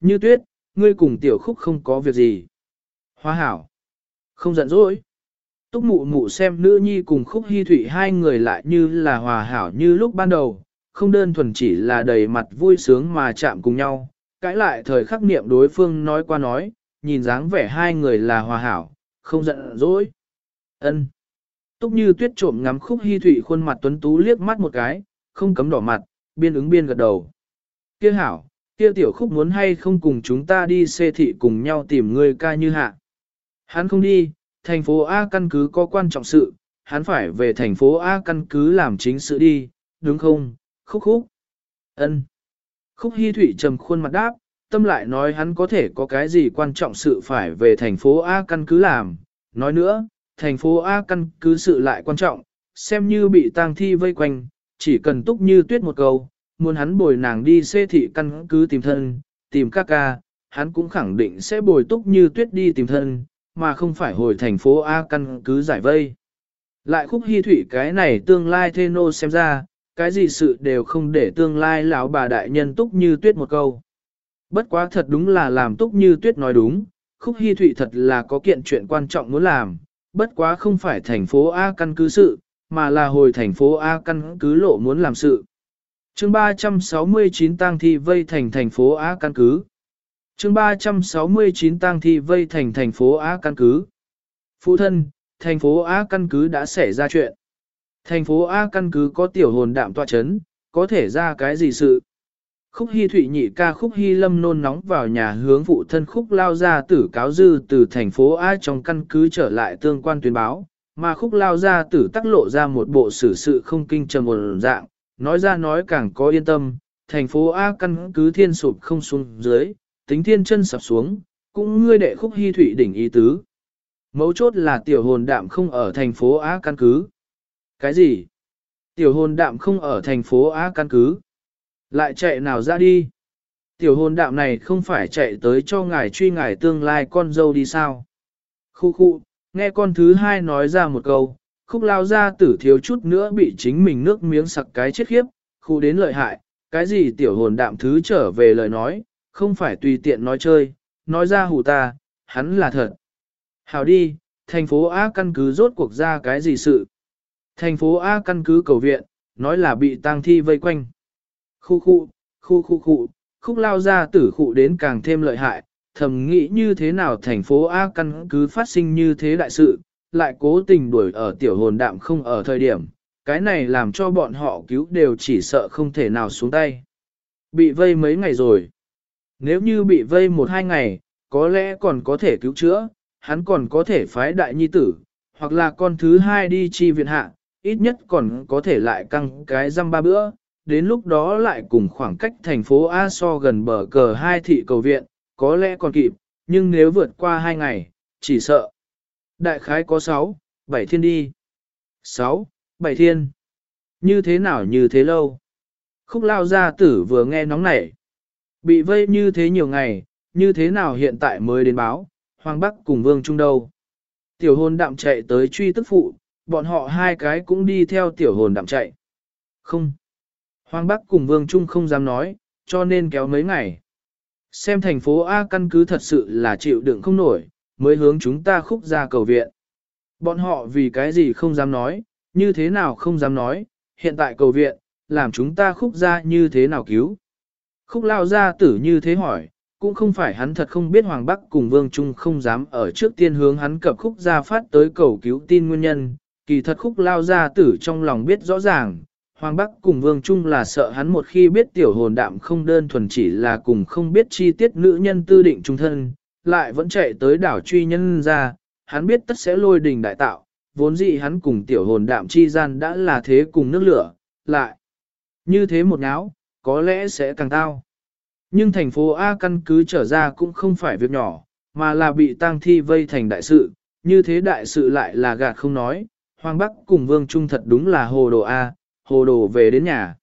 Như tuyết, ngươi cùng tiểu khúc không có việc gì. Hoa hảo. Không giận dỗi. Túc mụ mụ xem nữ nhi cùng khúc hy thủy hai người lại như là hòa hảo như lúc ban đầu, không đơn thuần chỉ là đầy mặt vui sướng mà chạm cùng nhau, cãi lại thời khắc niệm đối phương nói qua nói, nhìn dáng vẻ hai người là hòa hảo, không giận dỗi. ân Túc như tuyết trộm ngắm khúc hy thủy khuôn mặt tuấn tú liếc mắt một cái, không cấm đỏ mặt, biên ứng biên gật đầu. Kia hảo, kia tiểu khúc muốn hay không cùng chúng ta đi xê thị cùng nhau tìm người ca như hạ. Hắn không đi, thành phố A căn cứ có quan trọng sự, hắn phải về thành phố A căn cứ làm chính sự đi, đúng không, khúc khúc. ân Khúc Hi Thụy trầm khuôn mặt đáp, tâm lại nói hắn có thể có cái gì quan trọng sự phải về thành phố A căn cứ làm. Nói nữa, thành phố A căn cứ sự lại quan trọng, xem như bị tang thi vây quanh, chỉ cần túc như tuyết một câu, muốn hắn bồi nàng đi xê thị căn cứ tìm thân, tìm ca ca, hắn cũng khẳng định sẽ bồi túc như tuyết đi tìm thân, mà không phải hồi thành phố A căn cứ giải vây. Lại khúc hy thủy cái này tương lai thê nô xem ra, cái gì sự đều không để tương lai lão bà đại nhân túc như tuyết một câu. Bất quá thật đúng là làm túc như tuyết nói đúng, khúc hy thủy thật là có kiện chuyện quan trọng muốn làm, bất quá không phải thành phố A căn cứ sự, mà là hồi thành phố A căn cứ lộ muốn làm sự chương 369 tang thi vây thành thành phố á căn cứ. chương 369 tang thi vây thành thành phố á căn cứ. Phụ thân, thành phố á căn cứ đã xảy ra chuyện. Thành phố A căn cứ có tiểu hồn đạm tọa chấn, có thể ra cái gì sự. Khúc Hy Thụy nhị ca Khúc Hy Lâm nôn nóng vào nhà hướng phụ thân Khúc lao ra tử cáo dư từ thành phố A trong căn cứ trở lại tương quan tuyên báo, mà Khúc lao ra tử tắc lộ ra một bộ xử sự không kinh trầm ổn dạng, nói ra nói càng có yên tâm, thành phố A căn cứ thiên sụp không xuống dưới, tính thiên chân sập xuống, cũng ngươi đệ Khúc Hy Thụy đỉnh ý tứ. Mấu chốt là tiểu hồn đạm không ở thành phố A căn cứ. Cái gì? Tiểu hồn đạm không ở thành phố A căn cứ. Lại chạy nào ra đi? Tiểu hồn đạm này không phải chạy tới cho ngài truy ngài tương lai con dâu đi sao? Khu khu, nghe con thứ hai nói ra một câu, khúc lao ra tử thiếu chút nữa bị chính mình nước miếng sặc cái chết khiếp, khu đến lợi hại, cái gì tiểu hồn đạm thứ trở về lời nói, không phải tùy tiện nói chơi, nói ra hù ta, hắn là thật. Hào đi, thành phố A căn cứ rốt cuộc ra cái gì sự? Thành phố A căn cứ cầu viện, nói là bị tang thi vây quanh. Khu khu, khu khu khu, khúc lao ra tử khu đến càng thêm lợi hại, thầm nghĩ như thế nào thành phố A căn cứ phát sinh như thế đại sự, lại cố tình đuổi ở tiểu hồn đạm không ở thời điểm, cái này làm cho bọn họ cứu đều chỉ sợ không thể nào xuống tay. Bị vây mấy ngày rồi. Nếu như bị vây một hai ngày, có lẽ còn có thể cứu chữa, hắn còn có thể phái đại nhi tử, hoặc là con thứ hai đi chi viện hạ, ít nhất còn có thể lại căng cái răm ba bữa, đến lúc đó lại cùng khoảng cách thành phố A so gần bờ cờ hai thị cầu viện, có lẽ còn kịp, nhưng nếu vượt qua hai ngày, chỉ sợ. Đại khái có 6, 7 thiên đi. 6, 7 thiên. Như thế nào như thế lâu? Khúc lao gia tử vừa nghe nóng nảy. Bị vây như thế nhiều ngày, như thế nào hiện tại mới đến báo, Hoàng Bắc cùng Vương Trung đâu. Tiểu Hồn đạm chạy tới truy tức phụ, bọn họ hai cái cũng đi theo tiểu hồn đạm chạy. Không. Hoàng Bắc cùng Vương Trung không dám nói, cho nên kéo mấy ngày. Xem thành phố A căn cứ thật sự là chịu đựng không nổi, mới hướng chúng ta khúc ra cầu viện. Bọn họ vì cái gì không dám nói, như thế nào không dám nói, hiện tại cầu viện, làm chúng ta khúc ra như thế nào cứu. Khúc lao ra tử như thế hỏi, cũng không phải hắn thật không biết Hoàng Bắc cùng Vương Trung không dám ở trước tiên hướng hắn cập khúc ra phát tới cầu cứu tin nguyên nhân, kỳ thật khúc lao ra tử trong lòng biết rõ ràng, Hoàng Bắc cùng Vương Trung là sợ hắn một khi biết tiểu hồn đạm không đơn thuần chỉ là cùng không biết chi tiết nữ nhân tư định trung thân, lại vẫn chạy tới đảo truy nhân ra, hắn biết tất sẽ lôi đình đại tạo, vốn dĩ hắn cùng tiểu hồn đạm chi gian đã là thế cùng nước lửa, lại. Như thế một ngáo, có lẽ sẽ càng tao. Nhưng thành phố A căn cứ trở ra cũng không phải việc nhỏ, mà là bị tang thi vây thành đại sự, như thế đại sự lại là gạt không nói, Hoàng Bắc cùng Vương Trung thật đúng là hồ đồ A, hồ đồ về đến nhà.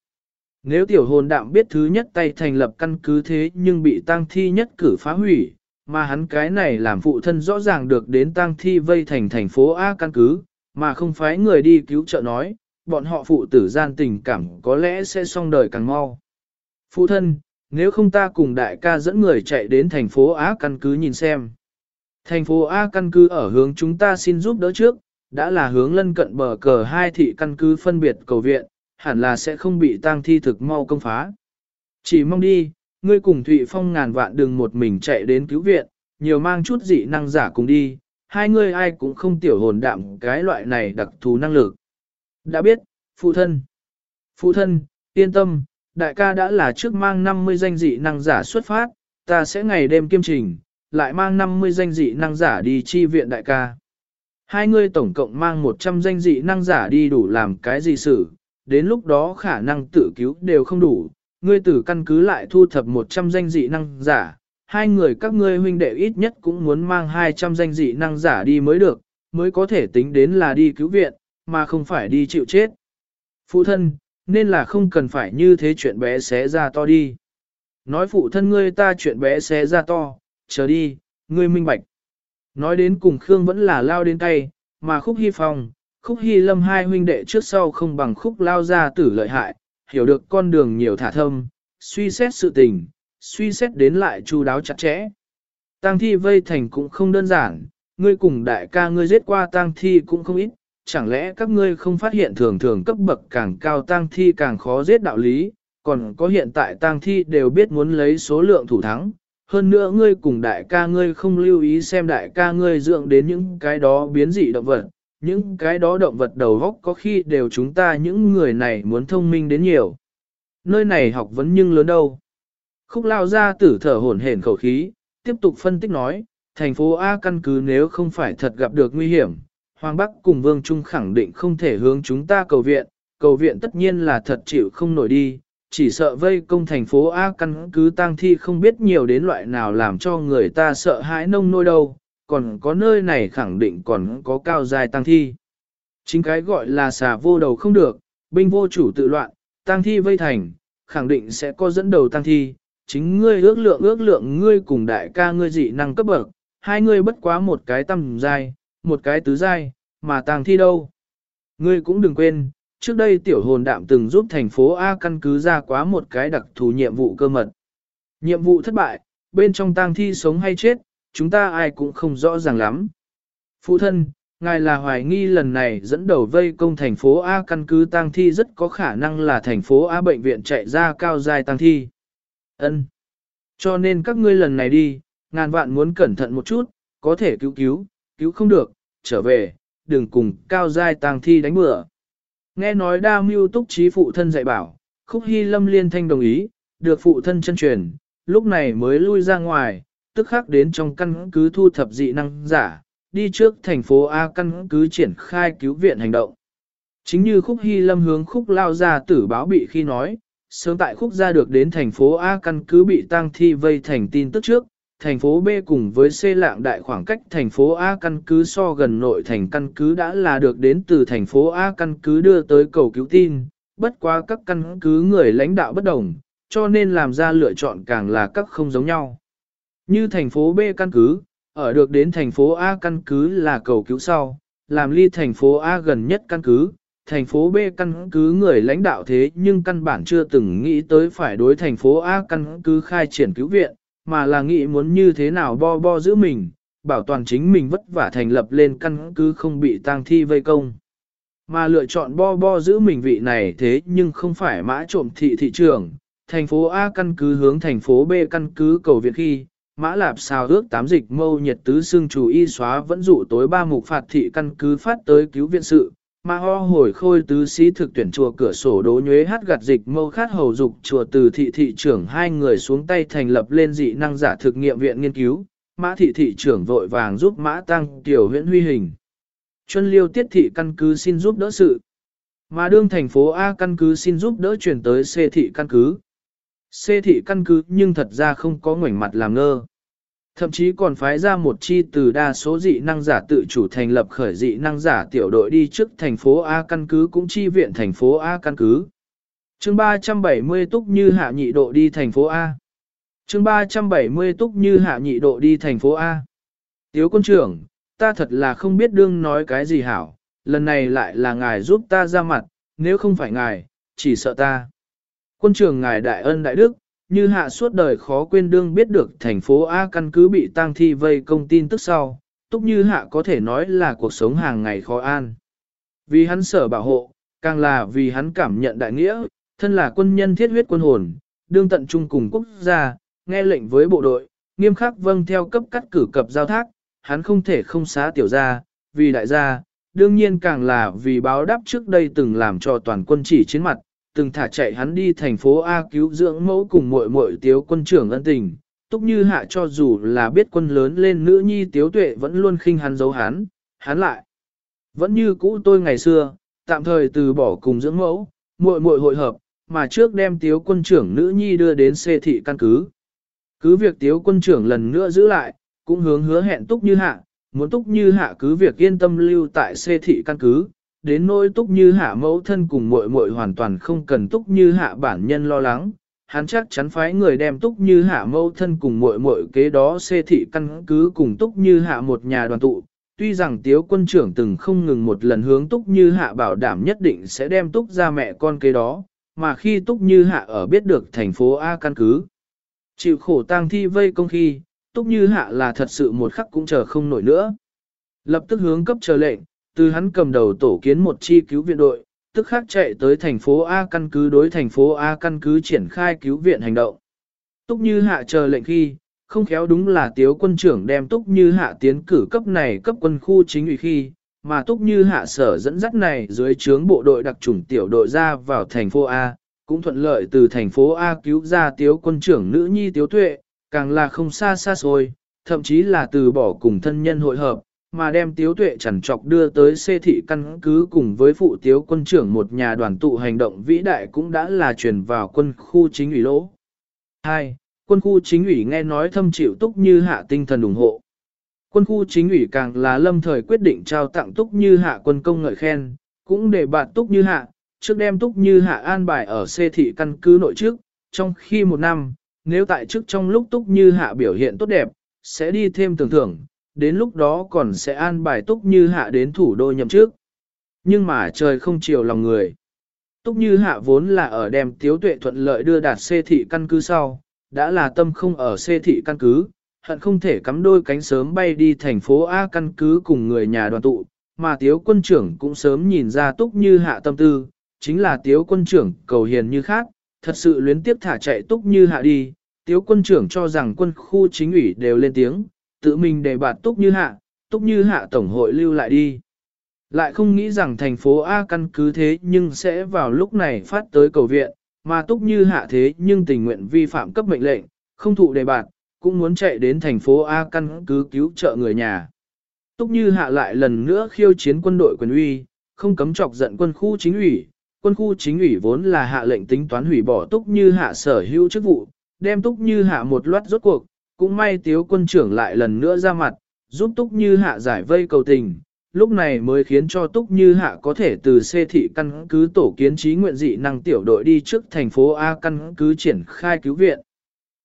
Nếu tiểu hồn đạm biết thứ nhất tay thành lập căn cứ thế nhưng bị tang thi nhất cử phá hủy, mà hắn cái này làm phụ thân rõ ràng được đến tang thi vây thành thành phố A căn cứ, mà không phải người đi cứu trợ nói, bọn họ phụ tử gian tình cảm có lẽ sẽ xong đời càng mau. Phụ thân, nếu không ta cùng đại ca dẫn người chạy đến thành phố Á căn cứ nhìn xem. Thành phố A căn cứ ở hướng chúng ta xin giúp đỡ trước, đã là hướng lân cận bờ cờ hai thị căn cứ phân biệt cầu viện, hẳn là sẽ không bị tang thi thực mau công phá. Chỉ mong đi, ngươi cùng Thụy Phong ngàn vạn đừng một mình chạy đến cứu viện, nhiều mang chút dị năng giả cùng đi, hai ngươi ai cũng không tiểu hồn đạm cái loại này đặc thù năng lực. Đã biết, phụ thân. Phụ thân, yên tâm, đại ca đã là trước mang 50 danh dị năng giả xuất phát, ta sẽ ngày đêm kiêm trình, lại mang 50 danh dị năng giả đi chi viện đại ca. Hai ngươi tổng cộng mang 100 danh dị năng giả đi đủ làm cái gì sự, đến lúc đó khả năng tự cứu đều không đủ, ngươi tử căn cứ lại thu thập 100 danh dị năng giả, hai người các ngươi huynh đệ ít nhất cũng muốn mang 200 danh dị năng giả đi mới được, mới có thể tính đến là đi cứu viện, mà không phải đi chịu chết. Phụ thân, nên là không cần phải như thế chuyện bé xé ra to đi. Nói phụ thân ngươi ta chuyện bé xé ra to, chờ đi, ngươi minh bạch. Nói đến cùng Khương vẫn là lao đến tay, mà khúc hy phong, khúc hy lâm hai huynh đệ trước sau không bằng khúc lao ra tử lợi hại, hiểu được con đường nhiều thả thâm, suy xét sự tình, suy xét đến lại chu đáo chặt chẽ. Tang thi vây thành cũng không đơn giản, ngươi cùng đại ca ngươi giết qua tang thi cũng không ít, chẳng lẽ các ngươi không phát hiện thường thường cấp bậc càng cao tang thi càng khó giết đạo lý, còn có hiện tại tang thi đều biết muốn lấy số lượng thủ thắng. Hơn nữa ngươi cùng đại ca ngươi không lưu ý xem đại ca ngươi dưỡng đến những cái đó biến dị động vật, những cái đó động vật đầu góc có khi đều chúng ta những người này muốn thông minh đến nhiều. Nơi này học vấn nhưng lớn đâu. Khúc lao ra tử thở hổn hển khẩu khí, tiếp tục phân tích nói, thành phố A căn cứ nếu không phải thật gặp được nguy hiểm, Hoàng Bắc cùng Vương Trung khẳng định không thể hướng chúng ta cầu viện, cầu viện tất nhiên là thật chịu không nổi đi, chỉ sợ vây công thành phố A căn cứ tang thi không biết nhiều đến loại nào làm cho người ta sợ hãi nông nôi đâu, còn có nơi này khẳng định còn có cao dài tăng thi. Chính cái gọi là xà vô đầu không được, binh vô chủ tự loạn, tăng thi vây thành, khẳng định sẽ có dẫn đầu tăng thi, chính ngươi ước lượng ước lượng ngươi cùng đại ca ngươi dị năng cấp bậc, hai ngươi bất quá một cái tầm giai, một cái tứ giai, mà tăng thi đâu. Ngươi cũng đừng quên, trước đây tiểu hồn đạm từng giúp thành phố A căn cứ ra quá một cái đặc thù nhiệm vụ cơ mật. Nhiệm vụ thất bại, bên trong tang thi sống hay chết, chúng ta ai cũng không rõ ràng lắm. Phụ thân, ngài là hoài nghi lần này dẫn đầu vây công thành phố A căn cứ tang thi rất có khả năng là thành phố A bệnh viện chạy ra cao dài tang thi. Ân. Cho nên các ngươi lần này đi, ngàn vạn muốn cẩn thận một chút, có thể cứu cứu, cứu không được, trở về, đừng cùng cao giai tang thi đánh bừa. Nghe nói đa mưu túc trí phụ thân dạy bảo, khúc hy lâm liên thanh đồng ý, được phụ thân chân truyền, lúc này mới lui ra ngoài, tức khắc đến trong căn cứ thu thập dị năng giả, đi trước thành phố A căn cứ triển khai cứu viện hành động. Chính như khúc hy lâm hướng khúc lao ra tử báo bị khi nói, sớm tại khúc ra được đến thành phố A căn cứ bị tăng thi vây thành tin tức trước, thành phố B cùng với C lạng đại khoảng cách thành phố A căn cứ so gần nội thành căn cứ đã là được đến từ thành phố A căn cứ đưa tới cầu cứu tin, bất quá các căn cứ người lãnh đạo bất đồng, cho nên làm ra lựa chọn càng là các không giống nhau. Như thành phố B căn cứ, ở được đến thành phố A căn cứ là cầu cứu sau, làm ly thành phố A gần nhất căn cứ, thành phố B căn cứ người lãnh đạo thế nhưng căn bản chưa từng nghĩ tới phải đối thành phố A căn cứ khai triển cứu viện, mà là nghĩ muốn như thế nào bo bo giữ mình, bảo toàn chính mình vất vả thành lập lên căn cứ không bị tang thi vây công. Mà lựa chọn bo bo giữ mình vị này thế nhưng không phải mã trộm thị thị trường, thành phố A căn cứ hướng thành phố B căn cứ cầu viện khi, mã lạp xào ước tám dịch mâu nhiệt tứ xương chủ y xóa vẫn dụ tối ba mục phạt thị căn cứ phát tới cứu viện sự, mà ho hồi khôi tứ sĩ thực tuyển chùa cửa sổ đố nhuế hát gặt dịch mâu khát hầu dục chùa từ thị thị trưởng hai người xuống tay thành lập lên dị năng giả thực nghiệm viện nghiên cứu, mã thị thị trưởng vội vàng giúp mã tăng tiểu huyện huy hình. Chuân liêu tiết thị căn cứ xin giúp đỡ sự. Mà đương thành phố A căn cứ xin giúp đỡ chuyển tới C thị căn cứ. Xê thị căn cứ nhưng thật ra không có ngoảnh mặt làm ngơ. Thậm chí còn phái ra một chi từ đa số dị năng giả tự chủ thành lập khởi dị năng giả tiểu đội đi trước thành phố A căn cứ cũng chi viện thành phố A căn cứ. chương 370 túc như hạ nhị độ đi thành phố A. chương 370 túc như hạ nhị độ đi thành phố A. Tiếu quân trưởng, ta thật là không biết đương nói cái gì hảo, lần này lại là ngài giúp ta ra mặt, nếu không phải ngài, chỉ sợ ta. Quân trưởng ngài đại ân đại đức, như hạ suốt đời khó quên đương biết được thành phố A căn cứ bị tang thi vây công tin tức sau, túc như hạ có thể nói là cuộc sống hàng ngày khó an. Vì hắn sở bảo hộ, càng là vì hắn cảm nhận đại nghĩa, thân là quân nhân thiết huyết quân hồn, đương tận trung cùng quốc gia, nghe lệnh với bộ đội, nghiêm khắc vâng theo cấp cắt cử cập giao thác, hắn không thể không xá tiểu gia, vì đại gia, đương nhiên càng là vì báo đáp trước đây từng làm cho toàn quân chỉ chiến mặt, từng thả chạy hắn đi thành phố A cứu dưỡng mẫu cùng muội muội tiếu quân trưởng ân tình. Túc như hạ cho dù là biết quân lớn lên nữ nhi tiếu tuệ vẫn luôn khinh hắn giấu hắn, hắn lại. Vẫn như cũ tôi ngày xưa, tạm thời từ bỏ cùng dưỡng mẫu, muội muội hội hợp, mà trước đem tiếu quân trưởng nữ nhi đưa đến xê thị căn cứ. Cứ việc tiếu quân trưởng lần nữa giữ lại, cũng hướng hứa hẹn túc như hạ, muốn túc như hạ cứ việc yên tâm lưu tại xê thị căn cứ, đến nỗi túc như hạ mẫu thân cùng muội muội hoàn toàn không cần túc như hạ bản nhân lo lắng. Hắn chắc chắn phái người đem túc như hạ mẫu thân cùng muội muội kế đó xê thị căn cứ cùng túc như hạ một nhà đoàn tụ. Tuy rằng tiếu quân trưởng từng không ngừng một lần hướng túc như hạ bảo đảm nhất định sẽ đem túc ra mẹ con kế đó, mà khi túc như hạ ở biết được thành phố A căn cứ. Chịu khổ tang thi vây công khi, túc như hạ là thật sự một khắc cũng chờ không nổi nữa. Lập tức hướng cấp chờ lệnh, từ hắn cầm đầu tổ kiến một chi cứu viện đội, tức khắc chạy tới thành phố A căn cứ đối thành phố A căn cứ triển khai cứu viện hành động. Túc Như Hạ chờ lệnh khi, không khéo đúng là tiếu quân trưởng đem Túc Như Hạ tiến cử cấp này cấp quân khu chính ủy khi, mà Túc Như Hạ sở dẫn dắt này dưới trướng bộ đội đặc chủng tiểu đội ra vào thành phố A, cũng thuận lợi từ thành phố A cứu ra tiếu quân trưởng nữ nhi tiếu tuệ, càng là không xa xa xôi, thậm chí là từ bỏ cùng thân nhân hội hợp, mà đem tiếu tuệ chẳng trọc đưa tới xê thị căn cứ cùng với phụ tiếu quân trưởng một nhà đoàn tụ hành động vĩ đại cũng đã là truyền vào quân khu chính ủy lỗ. 2. Quân khu chính ủy nghe nói thâm chịu túc như hạ tinh thần ủng hộ. Quân khu chính ủy càng là lâm thời quyết định trao tặng túc như hạ quân công ngợi khen, cũng để bạn túc như hạ, trước đem túc như hạ an bài ở xê thị căn cứ nội trước, trong khi một năm, nếu tại trước trong lúc túc như hạ biểu hiện tốt đẹp, sẽ đi thêm tưởng thưởng, đến lúc đó còn sẽ an bài túc như hạ đến thủ đô nhậm trước. Nhưng mà trời không chiều lòng người. Túc như hạ vốn là ở đem tiếu tuệ thuận lợi đưa đạt xê thị căn cứ sau, đã là tâm không ở xê thị căn cứ, hận không thể cắm đôi cánh sớm bay đi thành phố A căn cứ cùng người nhà đoàn tụ, mà tiếu quân trưởng cũng sớm nhìn ra túc như hạ tâm tư, chính là tiếu quân trưởng cầu hiền như khác, thật sự luyến tiếp thả chạy túc như hạ đi, tiếu quân trưởng cho rằng quân khu chính ủy đều lên tiếng, tự mình để bạt túc như hạ, túc như hạ tổng hội lưu lại đi. Lại không nghĩ rằng thành phố A căn cứ thế nhưng sẽ vào lúc này phát tới cầu viện, mà túc như hạ thế nhưng tình nguyện vi phạm cấp mệnh lệnh, không thụ đề bạt, cũng muốn chạy đến thành phố A căn cứ cứu trợ người nhà. Túc như hạ lại lần nữa khiêu chiến quân đội quyền uy, không cấm chọc giận quân khu chính ủy. Quân khu chính ủy vốn là hạ lệnh tính toán hủy bỏ túc như hạ sở hữu chức vụ, đem túc như hạ một loạt rốt cuộc, cũng may tiếu quân trưởng lại lần nữa ra mặt, giúp Túc Như Hạ giải vây cầu tình, lúc này mới khiến cho Túc Như Hạ có thể từ xê thị căn cứ tổ kiến trí nguyện dị năng tiểu đội đi trước thành phố A căn cứ triển khai cứu viện.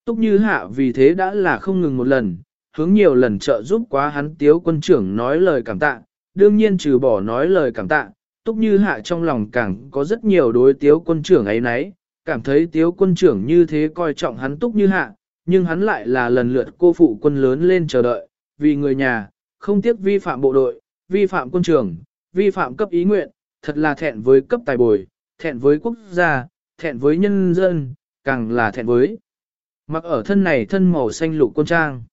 Túc Như Hạ vì thế đã là không ngừng một lần, hướng nhiều lần trợ giúp quá hắn tiếu quân trưởng nói lời cảm tạ, đương nhiên trừ bỏ nói lời cảm tạ, Túc Như Hạ trong lòng càng có rất nhiều đối tiếu quân trưởng ấy nấy, cảm thấy tiếu quân trưởng như thế coi trọng hắn Túc Như Hạ, nhưng hắn lại là lần lượt cô phụ quân lớn lên chờ đợi, vì người nhà, không tiếc vi phạm bộ đội, vi phạm quân trường, vi phạm cấp ý nguyện, thật là thẹn với cấp tài bồi, thẹn với quốc gia, thẹn với nhân dân, càng là thẹn với. Mặc ở thân này thân màu xanh lục quân trang.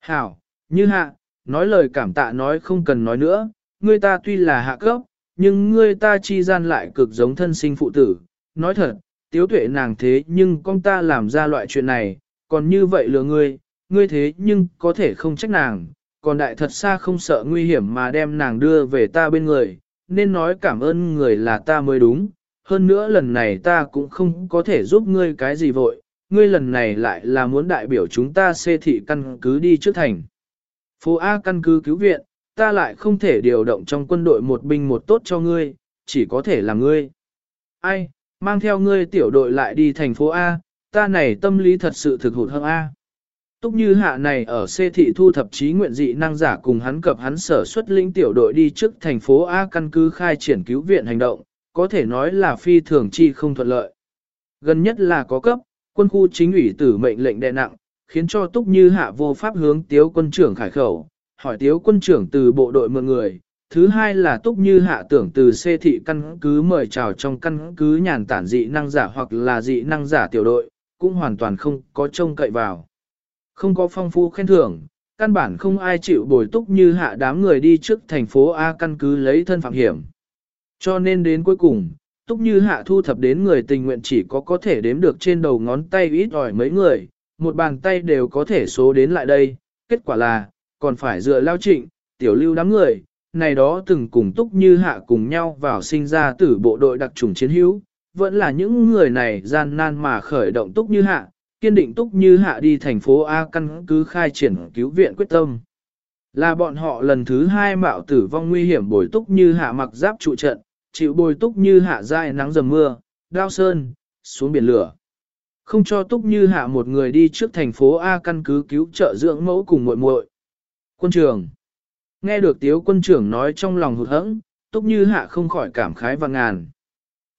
Hảo, như hạ, nói lời cảm tạ nói không cần nói nữa, ngươi ta tuy là hạ cấp, nhưng ngươi ta chi gian lại cực giống thân sinh phụ tử. Nói thật, tiếu tuệ nàng thế nhưng con ta làm ra loại chuyện này, còn như vậy lừa ngươi, ngươi thế nhưng có thể không trách nàng, còn đại thật xa không sợ nguy hiểm mà đem nàng đưa về ta bên người, nên nói cảm ơn người là ta mới đúng, hơn nữa lần này ta cũng không có thể giúp ngươi cái gì vội, ngươi lần này lại là muốn đại biểu chúng ta xê thị căn cứ đi trước thành. Phố A căn cứ cứu viện, ta lại không thể điều động trong quân đội một binh một tốt cho ngươi, chỉ có thể là ngươi. Ai, mang theo ngươi tiểu đội lại đi thành phố A, ta này tâm lý thật sự thực hụt hơn A. Túc như hạ này ở xê thị thu thập chí nguyện dị năng giả cùng hắn cập hắn sở xuất lĩnh tiểu đội đi trước thành phố A căn cứ khai triển cứu viện hành động, có thể nói là phi thường chi không thuận lợi. Gần nhất là có cấp, Quân khu chính ủy tử mệnh lệnh đè nặng, khiến cho Túc Như Hạ vô pháp hướng Tiếu quân trưởng khải khẩu, hỏi Tiếu quân trưởng từ bộ đội mượn người. Thứ hai là Túc Như Hạ tưởng từ xê thị căn cứ mời chào trong căn cứ nhàn tản dị năng giả hoặc là dị năng giả tiểu đội, cũng hoàn toàn không có trông cậy vào. Không có phong phú khen thưởng, căn bản không ai chịu bồi túc như hạ đám người đi trước thành phố A căn cứ lấy thân phạm hiểm. Cho nên đến cuối cùng, túc như hạ thu thập đến người tình nguyện chỉ có có thể đếm được trên đầu ngón tay ít ỏi mấy người, một bàn tay đều có thể số đến lại đây, kết quả là, còn phải dựa lao trịnh, tiểu lưu đám người, này đó từng cùng túc như hạ cùng nhau vào sinh ra tử bộ đội đặc trùng chiến hữu, vẫn là những người này gian nan mà khởi động túc như hạ, kiên định túc như hạ đi thành phố A căn cứ khai triển cứu viện quyết tâm. Là bọn họ lần thứ hai mạo tử vong nguy hiểm bồi túc như hạ mặc giáp trụ trận, chịu bồi túc như hạ dai nắng dầm mưa, đao sơn, xuống biển lửa. Không cho túc như hạ một người đi trước thành phố A căn cứ cứu trợ dưỡng mẫu cùng muội muội. Quân trường. Nghe được tiếu quân trưởng nói trong lòng hụt hẫng, túc như hạ không khỏi cảm khái và ngàn.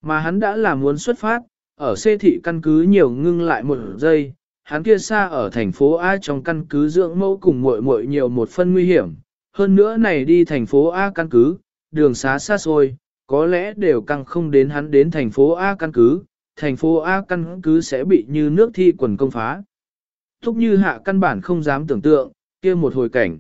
Mà hắn đã là muốn xuất phát, ở xê thị căn cứ nhiều ngưng lại một giây, hắn kia xa ở thành phố A trong căn cứ dưỡng mẫu cùng muội muội nhiều một phân nguy hiểm. Hơn nữa này đi thành phố A căn cứ, đường xá xa xôi, có lẽ đều căng không đến hắn đến thành phố A căn cứ, thành phố A căn cứ sẽ bị như nước thi quần công phá. Thúc như hạ căn bản không dám tưởng tượng, kia một hồi cảnh.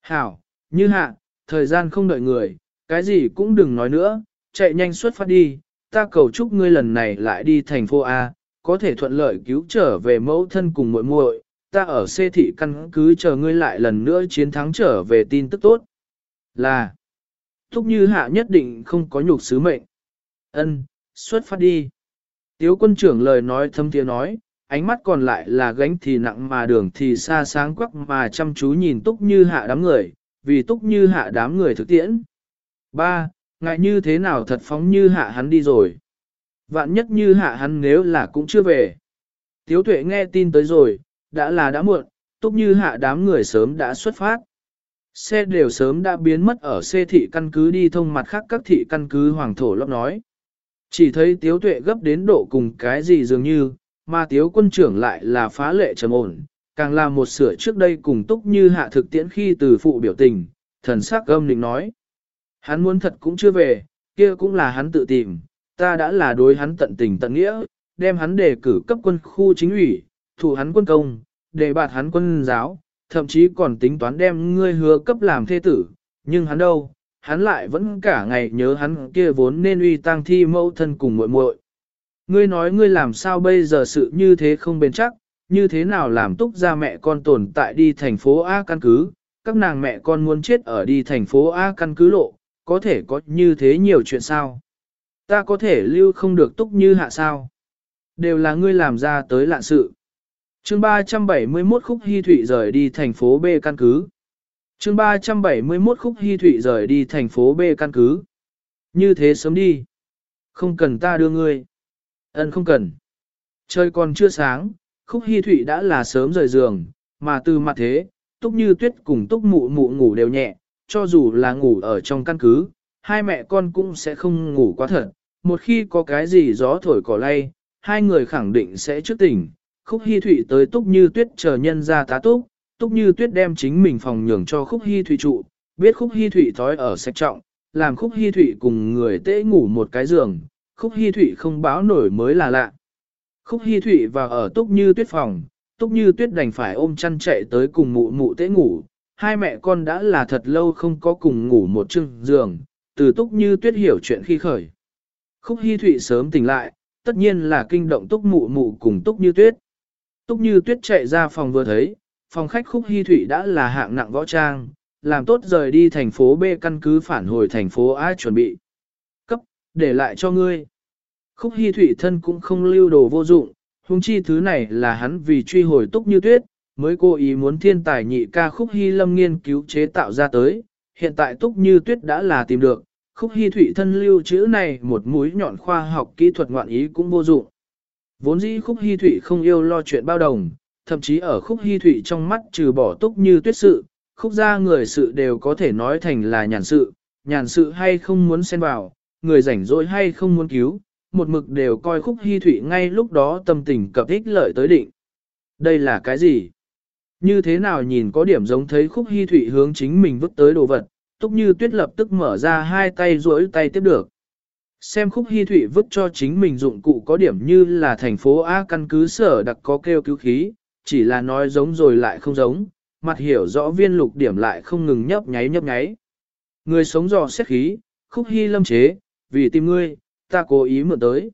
Hảo, như hạ, thời gian không đợi người, cái gì cũng đừng nói nữa, chạy nhanh xuất phát đi, ta cầu chúc ngươi lần này lại đi thành phố A, có thể thuận lợi cứu trở về mẫu thân cùng muội muội. ta ở xê thị căn cứ chờ ngươi lại lần nữa chiến thắng trở về tin tức tốt. Là, Thúc Như Hạ nhất định không có nhục sứ mệnh. Ân, xuất phát đi. Tiếu quân trưởng lời nói thâm tiếng nói, ánh mắt còn lại là gánh thì nặng mà đường thì xa sáng quắc mà chăm chú nhìn Túc Như Hạ đám người, vì Túc Như Hạ đám người thực tiễn. Ba, ngại như thế nào thật phóng như hạ hắn đi rồi. Vạn nhất như hạ hắn nếu là cũng chưa về. Tiếu tuệ nghe tin tới rồi, đã là đã muộn, túc như hạ đám người sớm đã xuất phát. Xe đều sớm đã biến mất ở xe thị căn cứ đi thông mặt khác các thị căn cứ hoàng thổ lóc nói. Chỉ thấy tiếu tuệ gấp đến độ cùng cái gì dường như, mà tiếu quân trưởng lại là phá lệ trầm ổn, càng là một sửa trước đây cùng túc như hạ thực tiễn khi từ phụ biểu tình, thần sắc âm định nói. Hắn muốn thật cũng chưa về, kia cũng là hắn tự tìm, ta đã là đối hắn tận tình tận nghĩa, đem hắn đề cử cấp quân khu chính ủy, thủ hắn quân công, đề bạt hắn quân giáo, thậm chí còn tính toán đem ngươi hứa cấp làm thê tử, nhưng hắn đâu, hắn lại vẫn cả ngày nhớ hắn kia vốn nên uy tang thi mẫu thân cùng muội muội. Ngươi nói ngươi làm sao bây giờ sự như thế không bền chắc, như thế nào làm túc ra mẹ con tồn tại đi thành phố A căn cứ, các nàng mẹ con muốn chết ở đi thành phố A căn cứ lộ, có thể có như thế nhiều chuyện sao? Ta có thể lưu không được túc như hạ sao? Đều là ngươi làm ra tới lạ sự. chương 371 khúc hy thụy rời đi thành phố B căn cứ. chương 371 khúc hy thụy rời đi thành phố B căn cứ. Như thế sớm đi. Không cần ta đưa ngươi. Ân không cần. Trời còn chưa sáng, khúc hy thụy đã là sớm rời giường, mà từ mặt thế, túc như tuyết cùng túc mụ mụ ngủ đều nhẹ, cho dù là ngủ ở trong căn cứ, hai mẹ con cũng sẽ không ngủ quá thật. Một khi có cái gì gió thổi cỏ lay, hai người khẳng định sẽ trước tỉnh. Khúc Hi Thụy tới Túc Như Tuyết chờ nhân ra tá túc, Túc Như Tuyết đem chính mình phòng nhường cho Khúc Hi Thụy trụ, biết Khúc Hi Thụy thói ở sạch trọng, làm Khúc Hi Thụy cùng người tễ ngủ một cái giường, Khúc Hi Thụy không báo nổi mới là lạ. Khúc Hi Thụy vào ở Túc Như Tuyết phòng, Túc Như Tuyết đành phải ôm chăn chạy tới cùng mụ mụ tễ ngủ, hai mẹ con đã là thật lâu không có cùng ngủ một chừng giường, từ túc như tuyết hiểu chuyện khi khởi. Khúc Hi Thụy sớm tỉnh lại, tất nhiên là kinh động túc mụ mụ cùng túc như tuyết. Túc như tuyết chạy ra phòng vừa thấy, phòng khách Khúc Hi Thụy đã là hạng nặng võ trang, làm tốt rời đi thành phố B căn cứ phản hồi thành phố A chuẩn bị. Cấp, để lại cho ngươi. Khúc Hi Thụy thân cũng không lưu đồ vô dụng, huống chi thứ này là hắn vì truy hồi túc như tuyết, mới cố ý muốn thiên tài nhị ca khúc hy lâm nghiên cứu chế tạo ra tới, hiện tại túc như tuyết đã là tìm được, khúc hy thủy thân lưu chữ này một mũi nhọn khoa học kỹ thuật ngoạn ý cũng vô dụng. Vốn dĩ khúc hy thủy không yêu lo chuyện bao đồng, thậm chí ở khúc hy thủy trong mắt trừ bỏ túc như tuyết sự, khúc gia người sự đều có thể nói thành là nhàn sự, nhàn sự hay không muốn xen vào, người rảnh rỗi hay không muốn cứu, một mực đều coi khúc hy thụy ngay lúc đó tâm tình cập ích lợi tới định. Đây là cái gì? Như thế nào nhìn có điểm giống thấy khúc hy thụy hướng chính mình vứt tới đồ vật, túc như tuyết lập tức mở ra hai tay duỗi tay tiếp được. Xem khúc hy thụy vứt cho chính mình dụng cụ có điểm như là thành phố A căn cứ sở đặc có kêu cứu khí, chỉ là nói giống rồi lại không giống, mặt hiểu rõ viên lục điểm lại không ngừng nhấp nháy nhấp nháy. Người sống dò xét khí, khúc hy lâm chế, vì tìm ngươi, ta cố ý mượn tới.